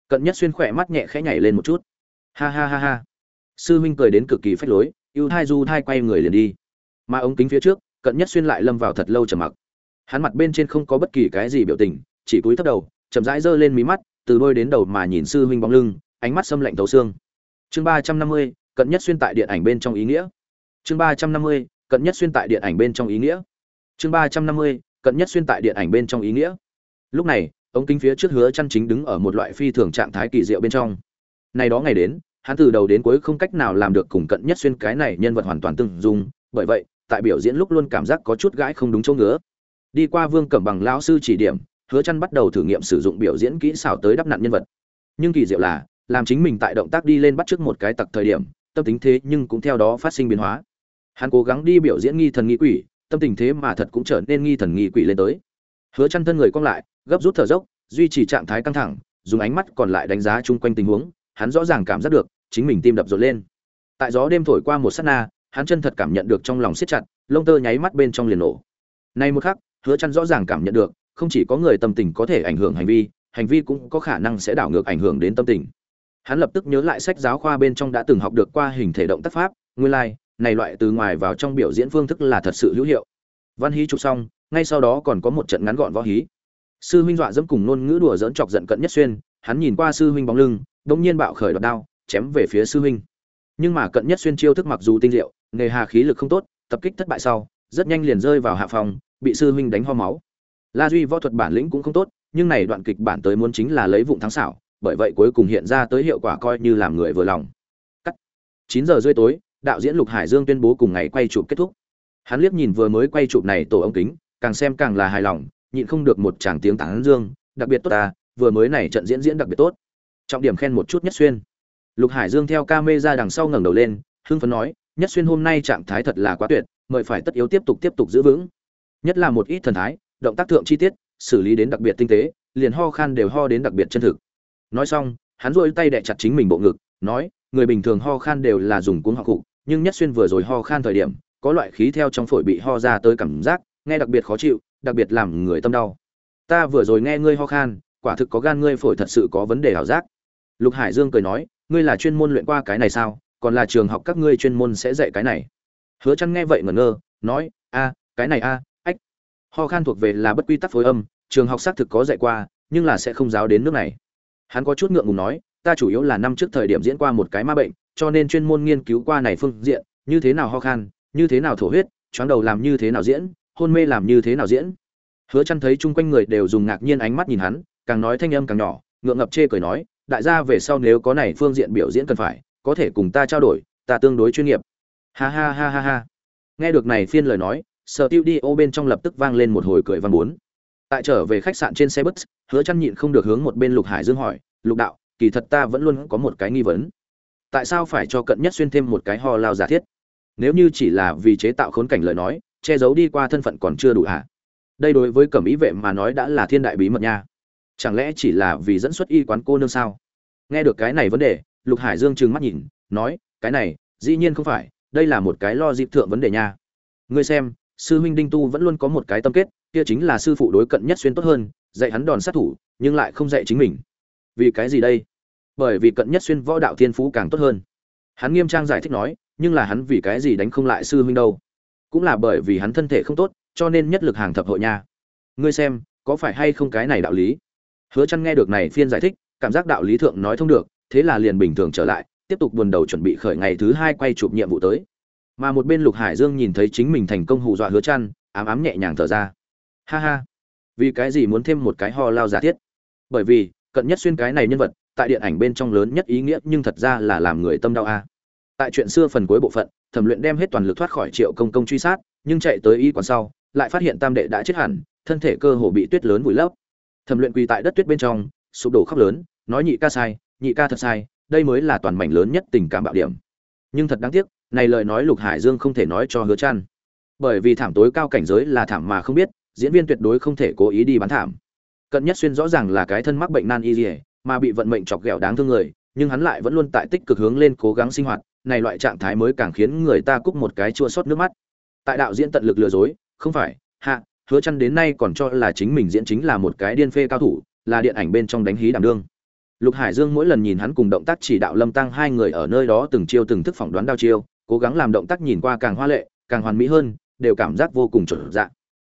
Cận nhất xuyên khỏe mắt nhẹ khẽ nhảy lên một chút. Ha ha ha ha. Sư huynh cười đến cực kỳ phách lối, ưu thai du thai quay người liền đi. Mà ống kính phía trước, cận nhất xuyên lại lâm vào thật lâu trầm mặc. Hắn mặt bên trên không có bất kỳ cái gì biểu tình, chỉ cúi thấp đầu, chậm rãi giơ lên mí mắt, từ đôi đến đầu mà nhìn sư huynh bóng lưng, ánh mắt xâm lạnh thấu xương. Chương ba trăm năm mươi, cận nhất xuyên tại điện ảnh bên trong ý nghĩa. Chương ba trăm năm mươi, cận nhất xuyên tại điện ảnh bên trong ý nghĩa. Chương ba trăm năm mươi, cận nhất xuyên tại điện ảnh bên trong ý nghĩa. Lúc này ống kính phía trước hứa chăn chính đứng ở một loại phi thường trạng thái kỳ diệu bên trong. Này đó ngày đến, hắn từ đầu đến cuối không cách nào làm được cùng cận nhất xuyên cái này nhân vật hoàn toàn tương dung, bởi vậy, tại biểu diễn lúc luôn cảm giác có chút gãi không đúng chỗ ngứa. Đi qua vương cẩm bằng lão sư chỉ điểm, hứa chăn bắt đầu thử nghiệm sử dụng biểu diễn kỹ xảo tới đắp nặn nhân vật. Nhưng kỳ diệu là, làm chính mình tại động tác đi lên bắt trước một cái tặc thời điểm, tâm tính thế nhưng cũng theo đó phát sinh biến hóa. Hắn cố gắng đi biểu diễn nghi thần nghi quỷ, tâm tình thế mà thật cũng trở nên nghi thần nghi quỷ lên tới. Hứa chăn thân người cong lại gấp rút thở dốc duy trì trạng thái căng thẳng dùng ánh mắt còn lại đánh giá chung quanh tình huống hắn rõ ràng cảm giác được chính mình tim đập rộn lên. Tại gió đêm thổi qua một sát na hắn chân thật cảm nhận được trong lòng siết chặt lông tơ nháy mắt bên trong liền nổ. Nay một khắc hứa chăn rõ ràng cảm nhận được không chỉ có người tâm tình có thể ảnh hưởng hành vi hành vi cũng có khả năng sẽ đảo ngược ảnh hưởng đến tâm tình. Hắn lập tức nhớ lại sách giáo khoa bên trong đã từng học được qua hình thể động tác pháp nguyên lai like, này loại từ ngoài vào trong biểu diễn phương thức là thật sự hữu hiệu. Văn hí chụp xong ngay sau đó còn có một trận ngắn gọn võ hí sư huynh dọa dẫm cùng nôn ngữ đùa dỡn chọc giận cận nhất xuyên, hắn nhìn qua sư huynh bóng lưng đống nhiên bạo khởi đoạt đao, chém về phía sư huynh. Nhưng mà cận nhất xuyên chiêu thức mặc dù tinh diệu, nghề hà khí lực không tốt, tập kích thất bại sau, rất nhanh liền rơi vào hạ phòng, bị sư huynh đánh ho máu. La duy võ thuật bản lĩnh cũng không tốt, nhưng này đoạn kịch bản tới muốn chính là lấy vụng thắng xảo, bởi vậy cuối cùng hiện ra tới hiệu quả coi như làm người vừa lòng. Cắt. Chín giờ rưỡi tối, đạo diễn lục hải dương tuyên bố cùng ngày quay chụp kết thúc. Hắn liếc nhìn vừa mới quay chụp này tổ ống kính, càng xem càng là hài lòng nhịn không được một tràng tiếng tán dương, đặc biệt tốt ta, vừa mới này trận diễn diễn đặc biệt tốt. Trọng điểm khen một chút nhất xuyên. Lục hải dương theo camera mê ra đằng sau ngẩng đầu lên, hưng phấn nói, nhất xuyên hôm nay trạng thái thật là quá tuyệt, mời phải tất yếu tiếp tục tiếp tục giữ vững. Nhất là một ít thần thái, động tác thượng chi tiết, xử lý đến đặc biệt tinh tế, liền ho khan đều ho đến đặc biệt chân thực. Nói xong, hắn duỗi tay đè chặt chính mình bộ ngực, nói, người bình thường ho khan đều là dùng cuống họng cụ nhưng nhất xuyên vừa rồi ho khan thời điểm, có loại khí theo trong phổi bị ho ra tới cảm giác, nghe đặc biệt khó chịu đặc biệt làm người tâm đau. Ta vừa rồi nghe ngươi ho khan, quả thực có gan ngươi phổi thật sự có vấn đề ảo giác. Lục hải dương cười nói, ngươi là chuyên môn luyện qua cái này sao, còn là trường học các ngươi chuyên môn sẽ dạy cái này. Hứa chăn nghe vậy ngẩn ngơ, nói, a, cái này a, ách. Ho khan thuộc về là bất quy tắc phối âm, trường học xác thực có dạy qua, nhưng là sẽ không giáo đến nước này. Hắn có chút ngượng ngùng nói, ta chủ yếu là năm trước thời điểm diễn qua một cái ma bệnh, cho nên chuyên môn nghiên cứu qua này phương diện, như thế nào ho khan, như thế nào thổ huyết, choáng đầu làm như thế nào diễn hôn mê làm như thế nào diễn? Hứa chăn thấy chung quanh người đều dùng ngạc nhiên ánh mắt nhìn hắn, càng nói thanh âm càng nhỏ, ngượng ngập chê cười nói, đại gia về sau nếu có này phương diện biểu diễn cần phải, có thể cùng ta trao đổi, ta tương đối chuyên nghiệp. Ha ha ha ha ha. Nghe được này phiên lời nói, sở tiêu đi ô bên trong lập tức vang lên một hồi cười văn bốn. Tại trở về khách sạn trên xe bus, hứa chăn nhịn không được hướng một bên lục hải dương hỏi, lục đạo, kỳ thật ta vẫn luôn có một cái nghi vấn. Tại sao phải cho cận nhất xuyên thêm một cái ho lao giả thiết? Nếu như chỉ là vì chế tạo khốn cảnh lời nói che giấu đi qua thân phận còn chưa đủ hả? Đây đối với cẩm ý vệ mà nói đã là thiên đại bí mật nha. Chẳng lẽ chỉ là vì dẫn xuất y quán cô nương sao? Nghe được cái này vấn đề, lục hải dương trừng mắt nhìn, nói, cái này, dĩ nhiên không phải, đây là một cái lo dịp thượng vấn đề nha. Ngươi xem, sư huynh đinh tu vẫn luôn có một cái tâm kết, kia chính là sư phụ đối cận nhất xuyên tốt hơn, dạy hắn đòn sát thủ, nhưng lại không dạy chính mình. Vì cái gì đây? Bởi vì cận nhất xuyên võ đạo thiên phú càng tốt hơn. Hắn nghiêm trang giải thích nói, nhưng là hắn vì cái gì đánh không lại sư huynh đâu? Cũng là bởi vì hắn thân thể không tốt, cho nên nhất lực hàng thập hội nha. Ngươi xem, có phải hay không cái này đạo lý? Hứa chăn nghe được này phiên giải thích, cảm giác đạo lý thượng nói thông được, thế là liền bình thường trở lại, tiếp tục buồn đầu chuẩn bị khởi ngày thứ hai quay chụp nhiệm vụ tới. Mà một bên lục hải dương nhìn thấy chính mình thành công hù dọa hứa chăn ám ám nhẹ nhàng thở ra. Ha ha, vì cái gì muốn thêm một cái ho lao giả thiết? Bởi vì, cận nhất xuyên cái này nhân vật, tại điện ảnh bên trong lớn nhất ý nghĩa nhưng thật ra là làm người tâm đau a. Tại chuyện xưa phần cuối bộ phận thẩm luyện đem hết toàn lực thoát khỏi triệu công công truy sát, nhưng chạy tới y quán sau, lại phát hiện tam đệ đã chết hẳn, thân thể cơ hồ bị tuyết lớn vùi lấp. Thẩm luyện quỳ tại đất tuyết bên trong, sụp đổ khóc lớn, nói nhị ca sai, nhị ca thật sai, đây mới là toàn mảnh lớn nhất tình cảm bạo điểm. Nhưng thật đáng tiếc, này lời nói lục hải dương không thể nói cho hứa chăn bởi vì thảm tối cao cảnh giới là thảm mà không biết, diễn viên tuyệt đối không thể cố ý đi bán thảm. Cận nhất xuyên rõ ràng là cái thân mắc bệnh nan y dỉa mà bị vận mệnh chọc ghẹo đáng thương người, nhưng hắn lại vẫn luôn tại tích cực hướng lên cố gắng sinh hoạt này loại trạng thái mới càng khiến người ta cúc một cái chua xót nước mắt. Tại đạo diễn tận lực lừa dối, không phải, hạ, hứa chăn đến nay còn cho là chính mình diễn chính là một cái điên phê cao thủ, là điện ảnh bên trong đánh hí đảm đương. Lục hải dương mỗi lần nhìn hắn cùng động tác chỉ đạo lâm tăng hai người ở nơi đó từng chiêu từng thức phỏng đoán đao chiêu, cố gắng làm động tác nhìn qua càng hoa lệ, càng hoàn mỹ hơn, đều cảm giác vô cùng chuẩn dạ.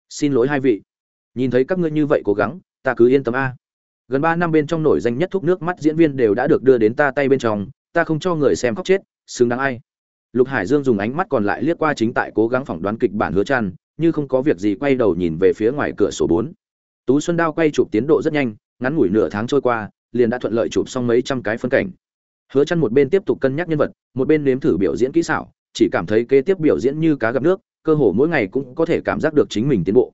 Xin lỗi hai vị. Nhìn thấy các ngươi như vậy cố gắng, ta cứ yên tâm a. Gần ba năm bên trong nổi danh nhất thuốc nước mắt diễn viên đều đã được đưa đến ta tay bên trong, ta không cho người xem khóc chết xứng đáng ai? Lục hải dương dùng ánh mắt còn lại liếc qua chính tại cố gắng phỏng đoán kịch bản hứa Trăn, như không có việc gì quay đầu nhìn về phía ngoài cửa sổ bốn. tú xuân đao quay chụp tiến độ rất nhanh ngắn ngủi nửa tháng trôi qua liền đã thuận lợi chụp xong mấy trăm cái phân cảnh. Hứa Trăn một bên tiếp tục cân nhắc nhân vật một bên nếm thử biểu diễn kỹ xảo chỉ cảm thấy kế tiếp biểu diễn như cá gặp nước cơ hồ mỗi ngày cũng có thể cảm giác được chính mình tiến bộ.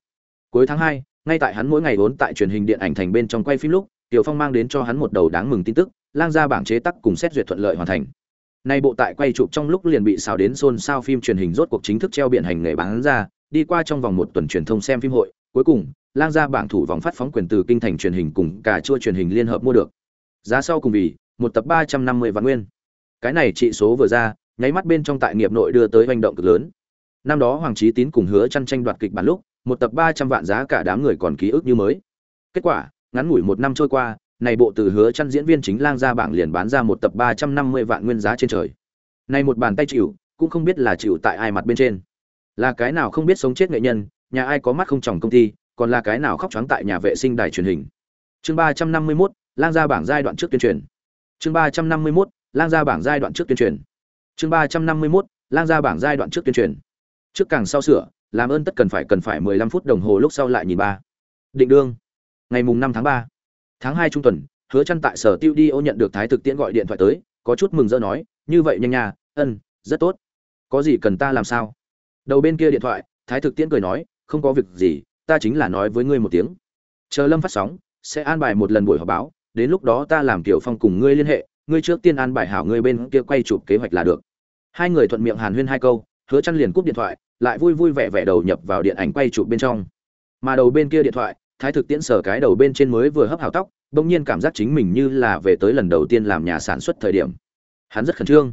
Cuối tháng hai, ngay tại hắn mỗi ngày vốn tại truyền hình điện ảnh thành bên trong quay phim lúc tiểu phong mang đến cho hắn một đầu đáng mừng tin tức lang ra bảng chế tác cùng xét duyệt thuận lợi hoàn thành nay bộ tại quay chụp trong lúc liền bị xào đến xôn xao phim truyền hình rốt cuộc chính thức treo biển hành nghề bán ra, đi qua trong vòng một tuần truyền thông xem phim hội, cuối cùng, lang ra bảng thủ vòng phát phóng quyền từ kinh thành truyền hình cùng cả chua truyền hình liên hợp mua được. Giá sau cùng vì, một tập ba trăm năm mươi vạn nguyên. Cái này trị số vừa ra, nháy mắt bên trong tại nghiệp nội đưa tới hành động cực lớn. Năm đó hoàng trí tín cùng hứa chăn tranh đoạt kịch bản lúc, một tập ba trăm vạn giá cả đám người còn ký ức như mới. Kết quả, ngắn ngủi một năm trôi qua này bộ từ hứa chăn diễn viên chính lang ra bảng liền bán ra một tập ba trăm năm mươi vạn nguyên giá trên trời. Này một bàn tay chịu cũng không biết là chịu tại ai mặt bên trên. Là cái nào không biết sống chết nghệ nhân nhà ai có mắt không tròng công ty còn là cái nào khóc choáng tại nhà vệ sinh đài truyền hình. Chương ba trăm năm mươi 351, lang ra bảng giai đoạn trước tuyên truyền. Chương ba trăm năm mươi 351, lang ra bảng giai đoạn trước tuyên truyền. Chương ba trăm năm mươi 351, lang ra bảng giai đoạn trước tuyên truyền. Trước càng sau sửa làm ơn tất cần phải cần phải mười lăm phút đồng hồ lúc sau lại nhìn ba. Định đương. Ngày mùng năm tháng ba tháng hai trung tuần, hứa chăn tại sở tiêu đi ô nhận được thái thực tiễn gọi điện thoại tới, có chút mừng rỡ nói, như vậy nhanh nha, ân, rất tốt. Có gì cần ta làm sao? Đầu bên kia điện thoại, thái thực tiễn cười nói, không có việc gì, ta chính là nói với ngươi một tiếng. Chờ lâm phát sóng, sẽ an bài một lần buổi họp báo, đến lúc đó ta làm tiểu phong cùng ngươi liên hệ, ngươi trước tiên an bài hảo ngươi bên kia quay chụp kế hoạch là được. Hai người thuận miệng hàn huyên hai câu, hứa chăn liền cúp điện thoại, lại vui vui vẻ vẻ đầu nhập vào điện ảnh quay chụp bên trong. Mà đầu bên kia điện thoại thái thực tiễn sở cái đầu bên trên mới vừa hấp hào tóc, bỗng nhiên cảm giác chính mình như là về tới lần đầu tiên làm nhà sản xuất thời điểm. Hắn rất khẩn trương.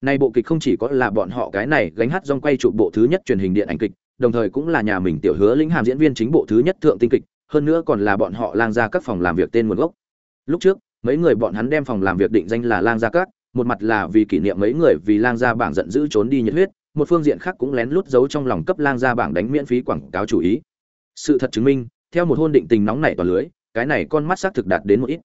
Nay bộ kịch không chỉ có là bọn họ cái này gánh hát dòng quay chụp bộ thứ nhất truyền hình điện ảnh kịch, đồng thời cũng là nhà mình tiểu hứa lĩnh hàm diễn viên chính bộ thứ nhất thượng tinh kịch, hơn nữa còn là bọn họ lang ra các phòng làm việc tên nguồn gốc. Lúc trước, mấy người bọn hắn đem phòng làm việc định danh là lang gia các, một mặt là vì kỷ niệm mấy người vì lang gia bảng giận dữ trốn đi nhiệt huyết, một phương diện khác cũng lén lút giấu trong lòng cấp lang gia bảng đánh miễn phí quảng cáo chủ ý. Sự thật chứng minh theo một hôn định tình nóng nảy toàn lưới, cái này con mắt xác thực đạt đến một ít.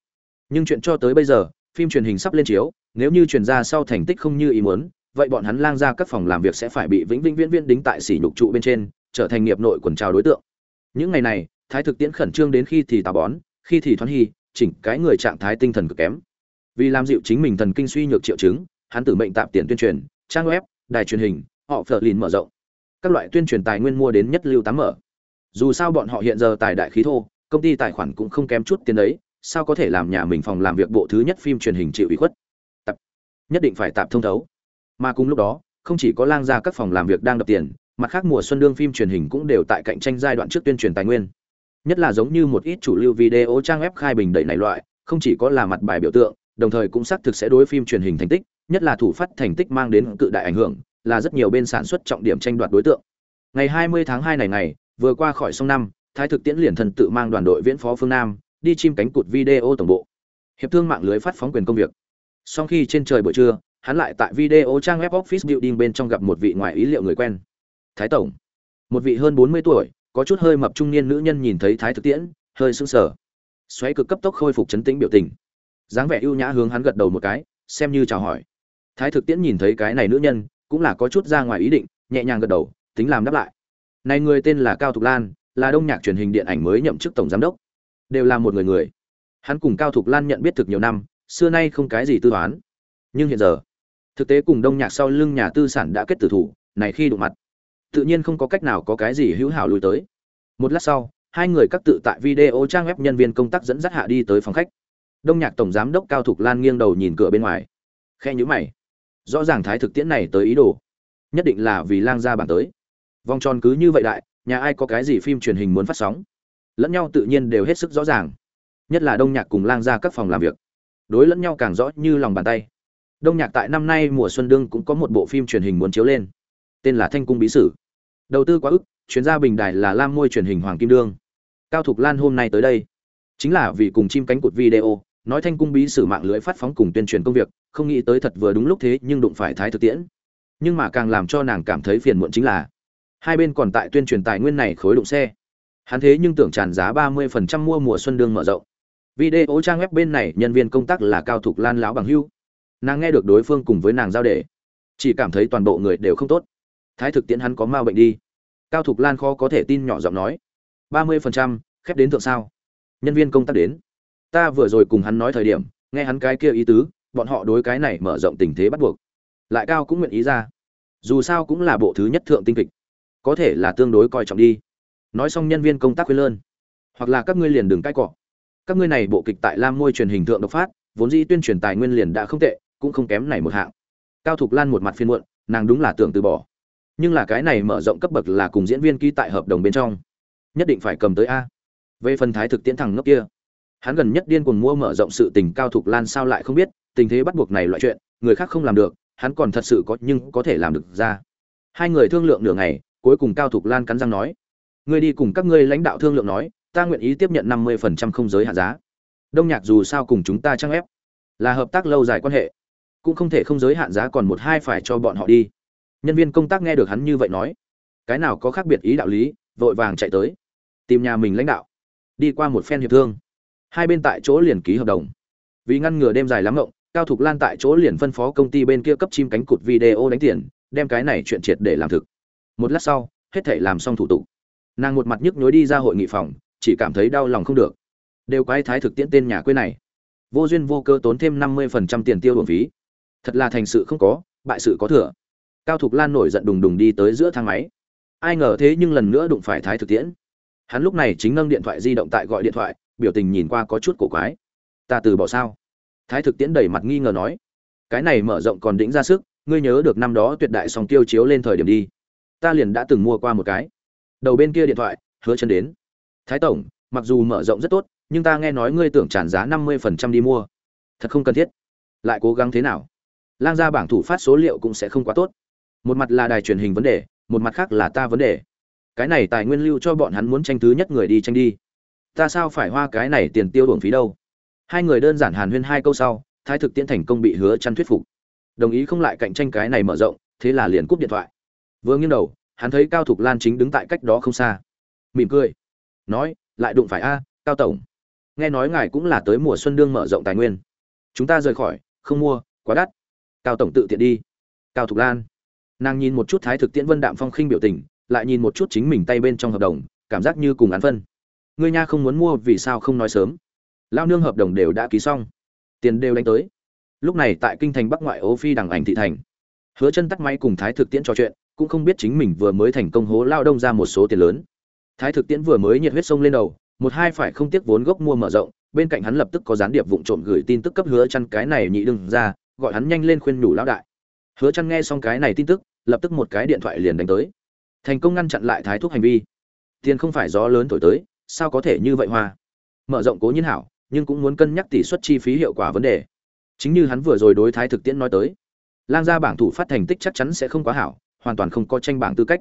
Nhưng chuyện cho tới bây giờ, phim truyền hình sắp lên chiếu, nếu như truyền ra sau thành tích không như ý muốn, vậy bọn hắn lang ra các phòng làm việc sẽ phải bị vĩnh vĩnh viễn viễn đính tại sỉ nhục trụ bên trên, trở thành nghiệp nội quần trào đối tượng. Những ngày này, thái thực tiễn khẩn trương đến khi thì tà bón, khi thì thoát hy, chỉnh cái người trạng thái tinh thần cực kém. Vì làm dịu chính mình thần kinh suy nhược triệu chứng, hắn tử mệnh tạm tiền tuyên truyền, trang web, đài truyền hình, họ phở lìn mở rộng. Các loại tuyên truyền tài nguyên mua đến nhất lưu tám mở dù sao bọn họ hiện giờ tài đại khí thô, công ty tài khoản cũng không kém chút tiền đấy, sao có thể làm nhà mình phòng làm việc bộ thứ nhất phim truyền hình chịu ủy khuất? Tập. Nhất định phải tạm thông thấu. Mà cùng lúc đó, không chỉ có lang ra các phòng làm việc đang đập tiền, mặt khác mùa xuân đương phim truyền hình cũng đều tại cạnh tranh giai đoạn trước tuyên truyền tài nguyên. Nhất là giống như một ít chủ lưu video trang web khai bình đẩy này loại, không chỉ có là mặt bài biểu tượng, đồng thời cũng xác thực sẽ đối phim truyền hình thành tích, nhất là thủ phát thành tích mang đến cự đại ảnh hưởng, là rất nhiều bên sản xuất trọng điểm tranh đoạt đối tượng. Ngày 20 tháng 2 này ngày vừa qua khỏi sông năm thái thực tiễn liền thần tự mang đoàn đội viễn phó phương nam, đi chim cánh cụt video tổng bộ. Hiệp thương mạng lưới phát phóng quyền công việc. Sau khi trên trời buổi trưa, hắn lại tại video trang web office building bên trong gặp một vị ngoài ý liệu người quen. Thái tổng. Một vị hơn 40 tuổi, có chút hơi mập trung niên nữ nhân nhìn thấy thái thực tiễn, hơi sững sờ. Xoáy cực cấp tốc khôi phục chấn tĩnh biểu tình. Dáng vẻ ưu nhã hướng hắn gật đầu một cái, xem như chào hỏi. Thái thực tiễn nhìn thấy cái này nữ nhân, cũng là có chút ra ngoài ý định, nhẹ nhàng gật đầu, tính làm đáp lại này người tên là cao thục lan, là đông nhạc truyền hình điện ảnh mới nhậm chức tổng giám đốc. Đều là một người người. Hắn cùng cao thục lan nhận biết thực nhiều năm, xưa nay không cái gì tư toán. Nhưng hiện giờ, thực tế cùng đông nhạc sau lưng nhà tư sản đã kết tử thủ, này khi đụng mặt, tự nhiên không có cách nào có cái gì hữu hảo lùi tới. Một lát sau, hai người các tự tại video trang web nhân viên công tác dẫn dắt hạ đi tới phòng khách. Đông nhạc tổng giám đốc cao thục lan nghiêng đầu nhìn cửa bên ngoài. Khe nhữ mày. Rõ ràng thái thực tiễn này tới ý đồ. Nhất định là vì lang gia bản tới vòng tròn cứ như vậy đại, nhà ai có cái gì phim truyền hình muốn phát sóng. Lẫn nhau tự nhiên đều hết sức rõ ràng. Nhất là đông nhạc cùng lang gia các phòng làm việc. Đối lẫn nhau càng rõ như lòng bàn tay. Đông nhạc tại năm nay mùa xuân đương cũng có một bộ phim truyền hình muốn chiếu lên. Tên là thanh cung bí sử. Đầu tư quá ức, chuyên gia bình đài là lam môi truyền hình hoàng kim đương. Cao thục lan hôm nay tới đây. Chính là vì cùng chim cánh cụt video, nói thanh cung bí sử mạng lưới phát phóng cùng tuyên truyền công việc, không nghĩ tới thật vừa đúng lúc thế nhưng đụng phải thái thực tiễn. Nhưng mà càng làm cho nàng cảm thấy phiền muộn chính là hai bên còn tại tuyên truyền tài nguyên này khối đụng xe. Hắn thế nhưng tưởng tràn giá ba mươi phần trăm mua mùa xuân đương mở rộng. Video trang web bên này nhân viên công tác là cao thục lan lão bằng hưu. Nàng nghe được đối phương cùng với nàng giao đề. Chỉ cảm thấy toàn bộ người đều không tốt. Thái thực tiễn hắn có ma bệnh đi. Cao thục lan khó có thể tin nhỏ giọng nói. ba mươi phần trăm, khép đến thượng sao? Nhân viên công tác đến. Ta vừa rồi cùng hắn nói thời điểm, nghe hắn cái kia ý tứ, bọn họ đối cái này mở rộng tình thế bắt buộc. Lại cao cũng nguyện ý ra. Dù sao cũng là bộ thứ nhất thượng tinh kịch có thể là tương đối coi trọng đi. Nói xong nhân viên công tác khuyên lơn. Hoặc là các ngươi liền đừng cãi cọ. Các ngươi này bộ kịch tại lam môi truyền hình thượng độc phát, vốn dĩ tuyên truyền tài nguyên liền đã không tệ, cũng không kém này một hạng. Cao thục lan một mặt phiên muộn, nàng đúng là tưởng từ bỏ. Nhưng là cái này mở rộng cấp bậc là cùng diễn viên ký tại hợp đồng bên trong. Nhất định phải cầm tới a. Về phần thái thực tiễn thẳng ngốc kia, hắn gần nhất điên cuồng mua mở rộng sự tình cao thục lan sao lại không biết, tình thế bắt buộc này loại chuyện, người khác không làm được, hắn còn thật sự có nhưng có thể làm được ra. Hai người thương lượng nửa ngày cuối cùng cao thục lan cắn răng nói, ngươi đi cùng các ngươi lãnh đạo thương lượng nói, ta nguyện ý tiếp nhận năm mươi phần trăm không giới hạ giá. Đông nhạc dù sao cùng chúng ta trang ép, là hợp tác lâu dài quan hệ, cũng không thể không giới hạn giá còn một hai phải cho bọn họ đi. Nhân viên công tác nghe được hắn như vậy nói, cái nào có khác biệt ý đạo lý, vội vàng chạy tới, tìm nhà mình lãnh đạo, đi qua một phen hiệp thương. Hai bên tại chỗ liền ký hợp đồng. Vì ngăn ngừa đêm dài lắm ngộng, cao thục lan tại chỗ liền phân phó công ty bên kia cấp chim cánh cụt video đánh tiền, đem cái này chuyện triệt để làm thực một lát sau, hết thể làm xong thủ tục. Nàng một mặt nhức nhối đi ra hội nghị phòng, chỉ cảm thấy đau lòng không được. Đều quái thái thực tiễn tên nhà quê này. Vô duyên vô cơ tốn thêm năm mươi phần trăm tiền tiêu đồn phí. Thật là thành sự không có, bại sự có thừa. Cao thục lan nổi giận đùng đùng đi tới giữa thang máy. Ai ngờ thế nhưng lần nữa đụng phải thái thực tiễn. Hắn lúc này chính nâng điện thoại di động tại gọi điện thoại, biểu tình nhìn qua có chút cổ quái. Ta từ bỏ sao? Thái thực tiễn đầy mặt nghi ngờ nói. Cái này mở rộng còn đĩnh ra sức, ngươi nhớ được năm đó tuyệt đại song tiêu chiếu lên thời điểm đi ta liền đã từng mua qua một cái. Đầu bên kia điện thoại, hứa chân đến. Thái tổng, mặc dù mở rộng rất tốt, nhưng ta nghe nói ngươi tưởng tràn giá năm mươi phần trăm đi mua. Thật không cần thiết. Lại cố gắng thế nào? Lang gia bảng thủ phát số liệu cũng sẽ không quá tốt. Một mặt là đài truyền hình vấn đề, một mặt khác là ta vấn đề. Cái này tài nguyên lưu cho bọn hắn muốn tranh thứ nhất người đi tranh đi. Ta sao phải hoa cái này tiền tiêu đuồng phí đâu? Hai người đơn giản hàn huyên hai câu sau, thái thực tiễn thành công bị hứa chăn thuyết phục. Đồng ý không lại cạnh tranh cái này mở rộng, thế là liền cúp điện thoại vừa nghiêng đầu, hắn thấy cao thục lan chính đứng tại cách đó không xa. Mỉm cười. Nói, lại đụng phải a, cao tổng. Nghe nói ngài cũng là tới mùa xuân đương mở rộng tài nguyên. Chúng ta rời khỏi, không mua, quá đắt. Cao tổng tự tiện đi. Cao thục lan. Nàng nhìn một chút thái thực tiễn vân đạm phong khinh biểu tình, lại nhìn một chút chính mình tay bên trong hợp đồng, cảm giác như cùng án phân. Ngươi nha không muốn mua vì sao không nói sớm? Lao nương hợp đồng đều đã ký xong. Tiền đều đánh tới. Lúc này tại kinh thành bắc ngoại ô phi đằng ảnh thị thành. Hứa chân tắt máy cùng thái thực tiễn trò chuyện cũng không biết chính mình vừa mới thành công hố lao đông ra một số tiền lớn. Thái thực tiễn vừa mới nhiệt huyết sông lên đầu, một hai phải không tiếc vốn gốc mua mở rộng, bên cạnh hắn lập tức có gián điệp vụng trộm gửi tin tức cấp hứa chăn cái này nhị đừng ra, gọi hắn nhanh lên khuyên nhủ lão đại. Hứa chăn nghe xong cái này tin tức, lập tức một cái điện thoại liền đánh tới. Thành công ngăn chặn lại thái thúc hành vi. Tiền không phải gió lớn thổi tới, sao có thể như vậy hoa? Mở rộng cố nhiên hảo, nhưng cũng muốn cân nhắc tỷ suất chi phí hiệu quả vấn đề. Chính như hắn vừa rồi đối thái thực tiễn nói tới, lang gia bảng thủ phát thành tích chắc chắn sẽ không quá hảo hoàn toàn không có tranh bảng tư cách.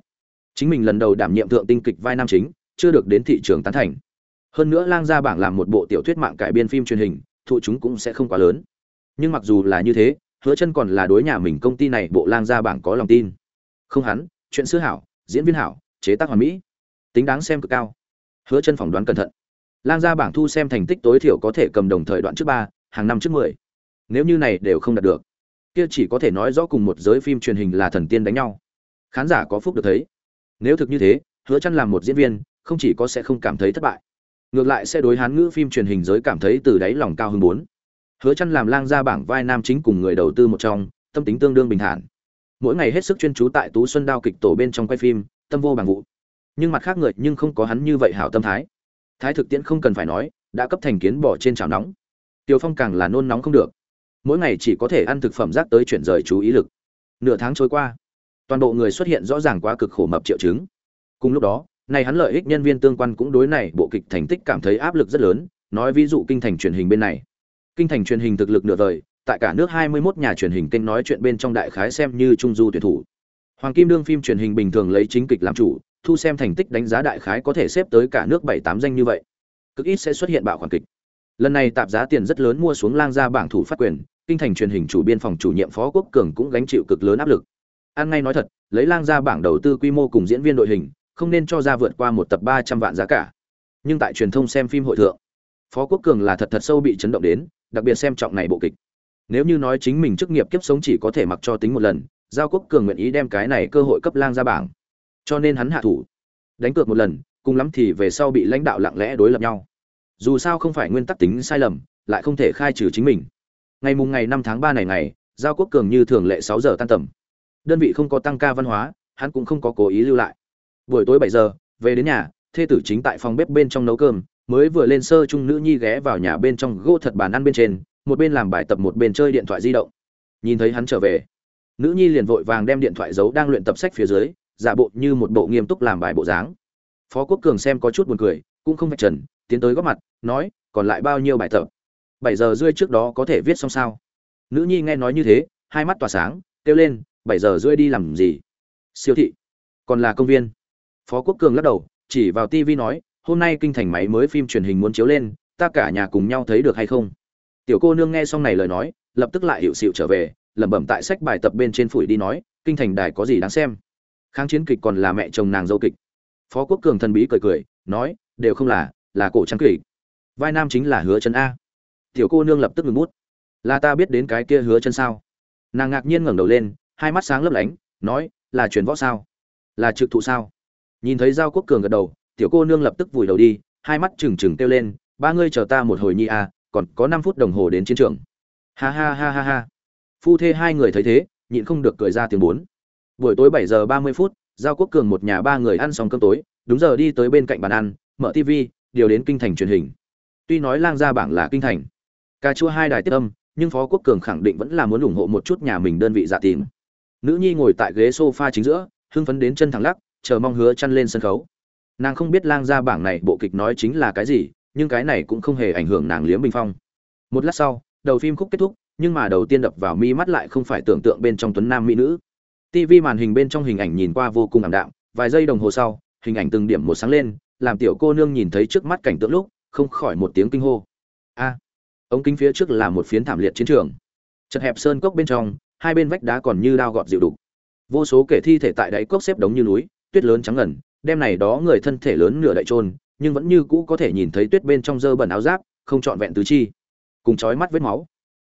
Chính mình lần đầu đảm nhiệm thượng tinh kịch vai nam chính, chưa được đến thị trường tán thành. Hơn nữa lang gia bảng làm một bộ tiểu thuyết mạng cải biên phim truyền hình, thụ chúng cũng sẽ không quá lớn. Nhưng mặc dù là như thế, hứa chân còn là đối nhà mình công ty này bộ lang gia bảng có lòng tin. Không hắn, chuyện sứ hảo, diễn viên hảo, chế tác hoàn mỹ. Tính đáng xem cực cao. Hứa chân phỏng đoán cẩn thận. Lang gia bảng thu xem thành tích tối thiểu có thể cầm đồng thời đoạn trước ba, hàng năm trước mười. Nếu như này đều không đạt được, kia chỉ có thể nói rõ cùng một giới phim truyền hình là thần tiên đánh nhau khán giả có phúc được thấy. Nếu thực như thế, hứa chăn làm một diễn viên, không chỉ có sẽ không cảm thấy thất bại, ngược lại sẽ đối hán ngữ phim truyền hình giới cảm thấy từ đáy lòng cao hơn bốn. Hứa chăn làm lang gia bảng vai nam chính cùng người đầu tư một trong, tâm tính tương đương bình thản. Mỗi ngày hết sức chuyên chú tại tú xuân đao kịch tổ bên trong quay phim, tâm vô bằng vụ. Nhưng mặt khác người nhưng không có hắn như vậy hảo tâm thái. Thái thực tiễn không cần phải nói, đã cấp thành kiến bỏ trên chảo nóng. Tiêu phong càng là nôn nóng không được. Mỗi ngày chỉ có thể ăn thực phẩm rác tới chuyển rời chú ý lực. Nửa tháng trôi qua toàn bộ người xuất hiện rõ ràng quá cực khổ mập triệu chứng. Cùng lúc đó, này hắn lợi ích nhân viên tương quan cũng đối này bộ kịch thành tích cảm thấy áp lực rất lớn, nói ví dụ kinh thành truyền hình bên này. Kinh thành truyền hình thực lực nửa vời, tại cả nước 21 nhà truyền hình kênh nói chuyện bên trong đại khái xem như trung du tuyển thủ. Hoàng kim đương phim truyền hình bình thường lấy chính kịch làm chủ, thu xem thành tích đánh giá đại khái có thể xếp tới cả nước bảy tám danh như vậy. Cực ít sẽ xuất hiện bạo khoản kịch. Lần này tạp giá tiền rất lớn mua xuống lang ra bảng thủ phát quyền, kinh thành truyền hình chủ biên phòng chủ nhiệm phó quốc cường cũng gánh chịu cực lớn áp lực an ngay nói thật, lấy lang ra bảng đầu tư quy mô cùng diễn viên đội hình, không nên cho ra vượt qua một tập ba trăm vạn giá cả. Nhưng tại truyền thông xem phim hội thượng, phó quốc cường là thật thật sâu bị chấn động đến, đặc biệt xem trọng này bộ kịch. Nếu như nói chính mình chức nghiệp kiếp sống chỉ có thể mặc cho tính một lần, giao quốc cường nguyện ý đem cái này cơ hội cấp lang ra bảng. Cho nên hắn hạ thủ. Đánh cược một lần, cùng lắm thì về sau bị lãnh đạo lặng lẽ đối lập nhau. Dù sao không phải nguyên tắc tính sai lầm, lại không thể khai trừ chính mình. Ngày mùng ngày năm tháng ba này ngày, giao quốc cường như thường lệ sáu giờ tan tầm đơn vị không có tăng ca văn hóa, hắn cũng không có cố ý lưu lại. Buổi tối bảy giờ, về đến nhà, thê tử chính tại phòng bếp bên trong nấu cơm, mới vừa lên sơ trung nữ nhi ghé vào nhà bên trong gỗ thật bàn ăn bên trên, một bên làm bài tập một bên chơi điện thoại di động. Nhìn thấy hắn trở về, nữ nhi liền vội vàng đem điện thoại giấu đang luyện tập sách phía dưới, giả bộ như một bộ nghiêm túc làm bài bộ dáng. Phó quốc cường xem có chút buồn cười, cũng không vạch trần, tiến tới góp mặt, nói, còn lại bao nhiêu bài tập? Bảy giờ rưỡi trước đó có thể viết xong sao? Nữ nhi nghe nói như thế, hai mắt tỏa sáng, kêu lên bảy giờ rưỡi đi làm gì? Siêu thị. Còn là công viên. Phó quốc cường lắc đầu, chỉ vào tv nói, hôm nay kinh thành máy mới phim truyền hình muốn chiếu lên, ta cả nhà cùng nhau thấy được hay không? Tiểu cô nương nghe xong này lời nói, lập tức lại hiệu xịu trở về, lẩm bẩm tại sách bài tập bên trên phủi đi nói, kinh thành đài có gì đáng xem? Kháng chiến kịch còn là mẹ chồng nàng dâu kịch. Phó quốc cường thần bí cười cười, nói, đều không là là cổ trang kịch. Vai nam chính là hứa chân a. Tiểu cô nương lập tức ngừng bút. Là ta biết đến cái kia hứa chân sao? Nàng ngạc nhiên ngẩng đầu lên hai mắt sáng lấp lánh nói là truyền võ sao? Là trực thụ sao? Nhìn thấy giao quốc cường gật đầu tiểu cô nương lập tức vùi đầu đi hai mắt trừng trừng kêu lên ba ngươi chờ ta một hồi nhi à, còn có năm phút đồng hồ đến chiến trường. Ha ha ha ha ha. Phu thê hai người thấy thế nhịn không được cười ra tiếng bốn. Buổi tối bảy giờ ba mươi phút giao quốc cường một nhà ba người ăn xong cơm tối đúng giờ đi tới bên cạnh bàn ăn mở tv điều đến kinh thành truyền hình. Tuy nói lang gia bảng là kinh thành cà chua hai đài tiếp âm nhưng phó quốc cường khẳng định vẫn là muốn ủng hộ một chút nhà mình đơn vị dạ tìm nữ nhi ngồi tại ghế sofa chính giữa, hưng phấn đến chân thẳng lắc, chờ mong hứa chăn lên sân khấu. Nàng không biết lang gia bảng này bộ kịch nói chính là cái gì, nhưng cái này cũng không hề ảnh hưởng nàng liếm bình phong. Một lát sau, đầu phim khúc kết thúc, nhưng mà đầu tiên đập vào mi mắt lại không phải tưởng tượng bên trong tuấn nam mỹ nữ. TV màn hình bên trong hình ảnh nhìn qua vô cùng ảm đạm, vài giây đồng hồ sau, hình ảnh từng điểm một sáng lên, làm tiểu cô nương nhìn thấy trước mắt cảnh tượng lúc, không khỏi một tiếng kinh hô. A, ống kính phía trước là một phiến thảm liệt chiến trường. Chật hẹp sơn cốc bên trong hai bên vách đá còn như đao gọt dịu đục. Vô số kẻ thi thể tại đáy cốc xếp đống như núi, tuyết lớn trắng ngần, đêm này đó người thân thể lớn nửa đại trôn, nhưng vẫn như cũ có thể nhìn thấy tuyết bên trong dơ bẩn áo giáp, không trọn vẹn tứ chi. Cùng chói mắt vết máu.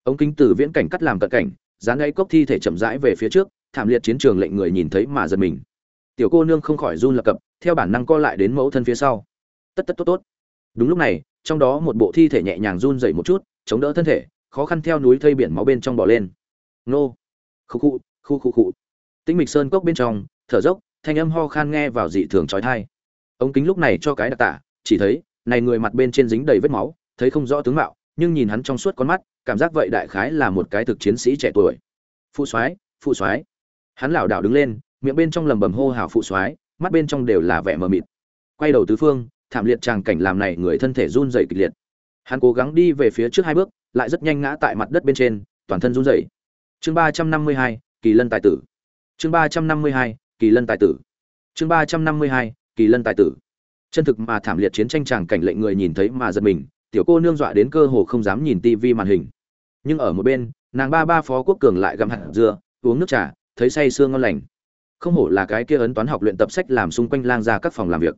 Ống kính từ viễn cảnh cắt làm cận cảnh, dán đáy cốc thi thể chậm rãi về phía trước, thảm liệt chiến trường lệnh người nhìn thấy mà giật mình. Tiểu cô nương không khỏi run lập cập, theo bản năng co lại đến mẫu thân phía sau. Tất tất, tốt tốt. Đúng lúc này, trong đó một bộ thi thể nhẹ nhàng run dậy một chút, chống đỡ thân thể, khó khăn theo núi thây biển máu bên trong bò lên nô. Khu khu khu khu khu tĩnh mịch sơn cốc bên trong, thở dốc, thanh âm ho khan nghe vào dị thường trói thai ống kính lúc này cho cái đặc tả, chỉ thấy, này người mặt bên trên dính đầy vết máu, thấy không rõ tướng mạo, nhưng nhìn hắn trong suốt con mắt, cảm giác vậy đại khái là một cái thực chiến sĩ trẻ tuổi. Phụ soái phụ soái. Hắn lảo đảo đứng lên, miệng bên trong lầm bầm hô hào phụ soái, mắt bên trong đều là vẻ mờ mịt. Quay đầu tứ phương, thảm liệt tràng cảnh làm này người thân thể run rẩy kịch liệt. Hắn cố gắng đi về phía trước hai bước, lại rất nhanh ngã tại mặt đất bên trên, toàn thân run rẩy chương ba trăm năm mươi hai, kỳ lân tài tử. Chương ba trăm năm mươi hai, kỳ lân tài tử. Chương ba trăm năm mươi hai, kỳ lân tài tử. Chân thực mà thảm liệt chiến tranh tràng cảnh lệnh người nhìn thấy mà giật mình, tiểu cô nương dọa đến cơ hồ không dám nhìn tivi màn hình. Nhưng ở một bên, nàng ba ba phó quốc cường lại gặm hạt dưa, uống nước trà, thấy say sương ngon lành. Không hổ là cái kia ấn toán học luyện tập sách làm xung quanh lang ra các phòng làm việc.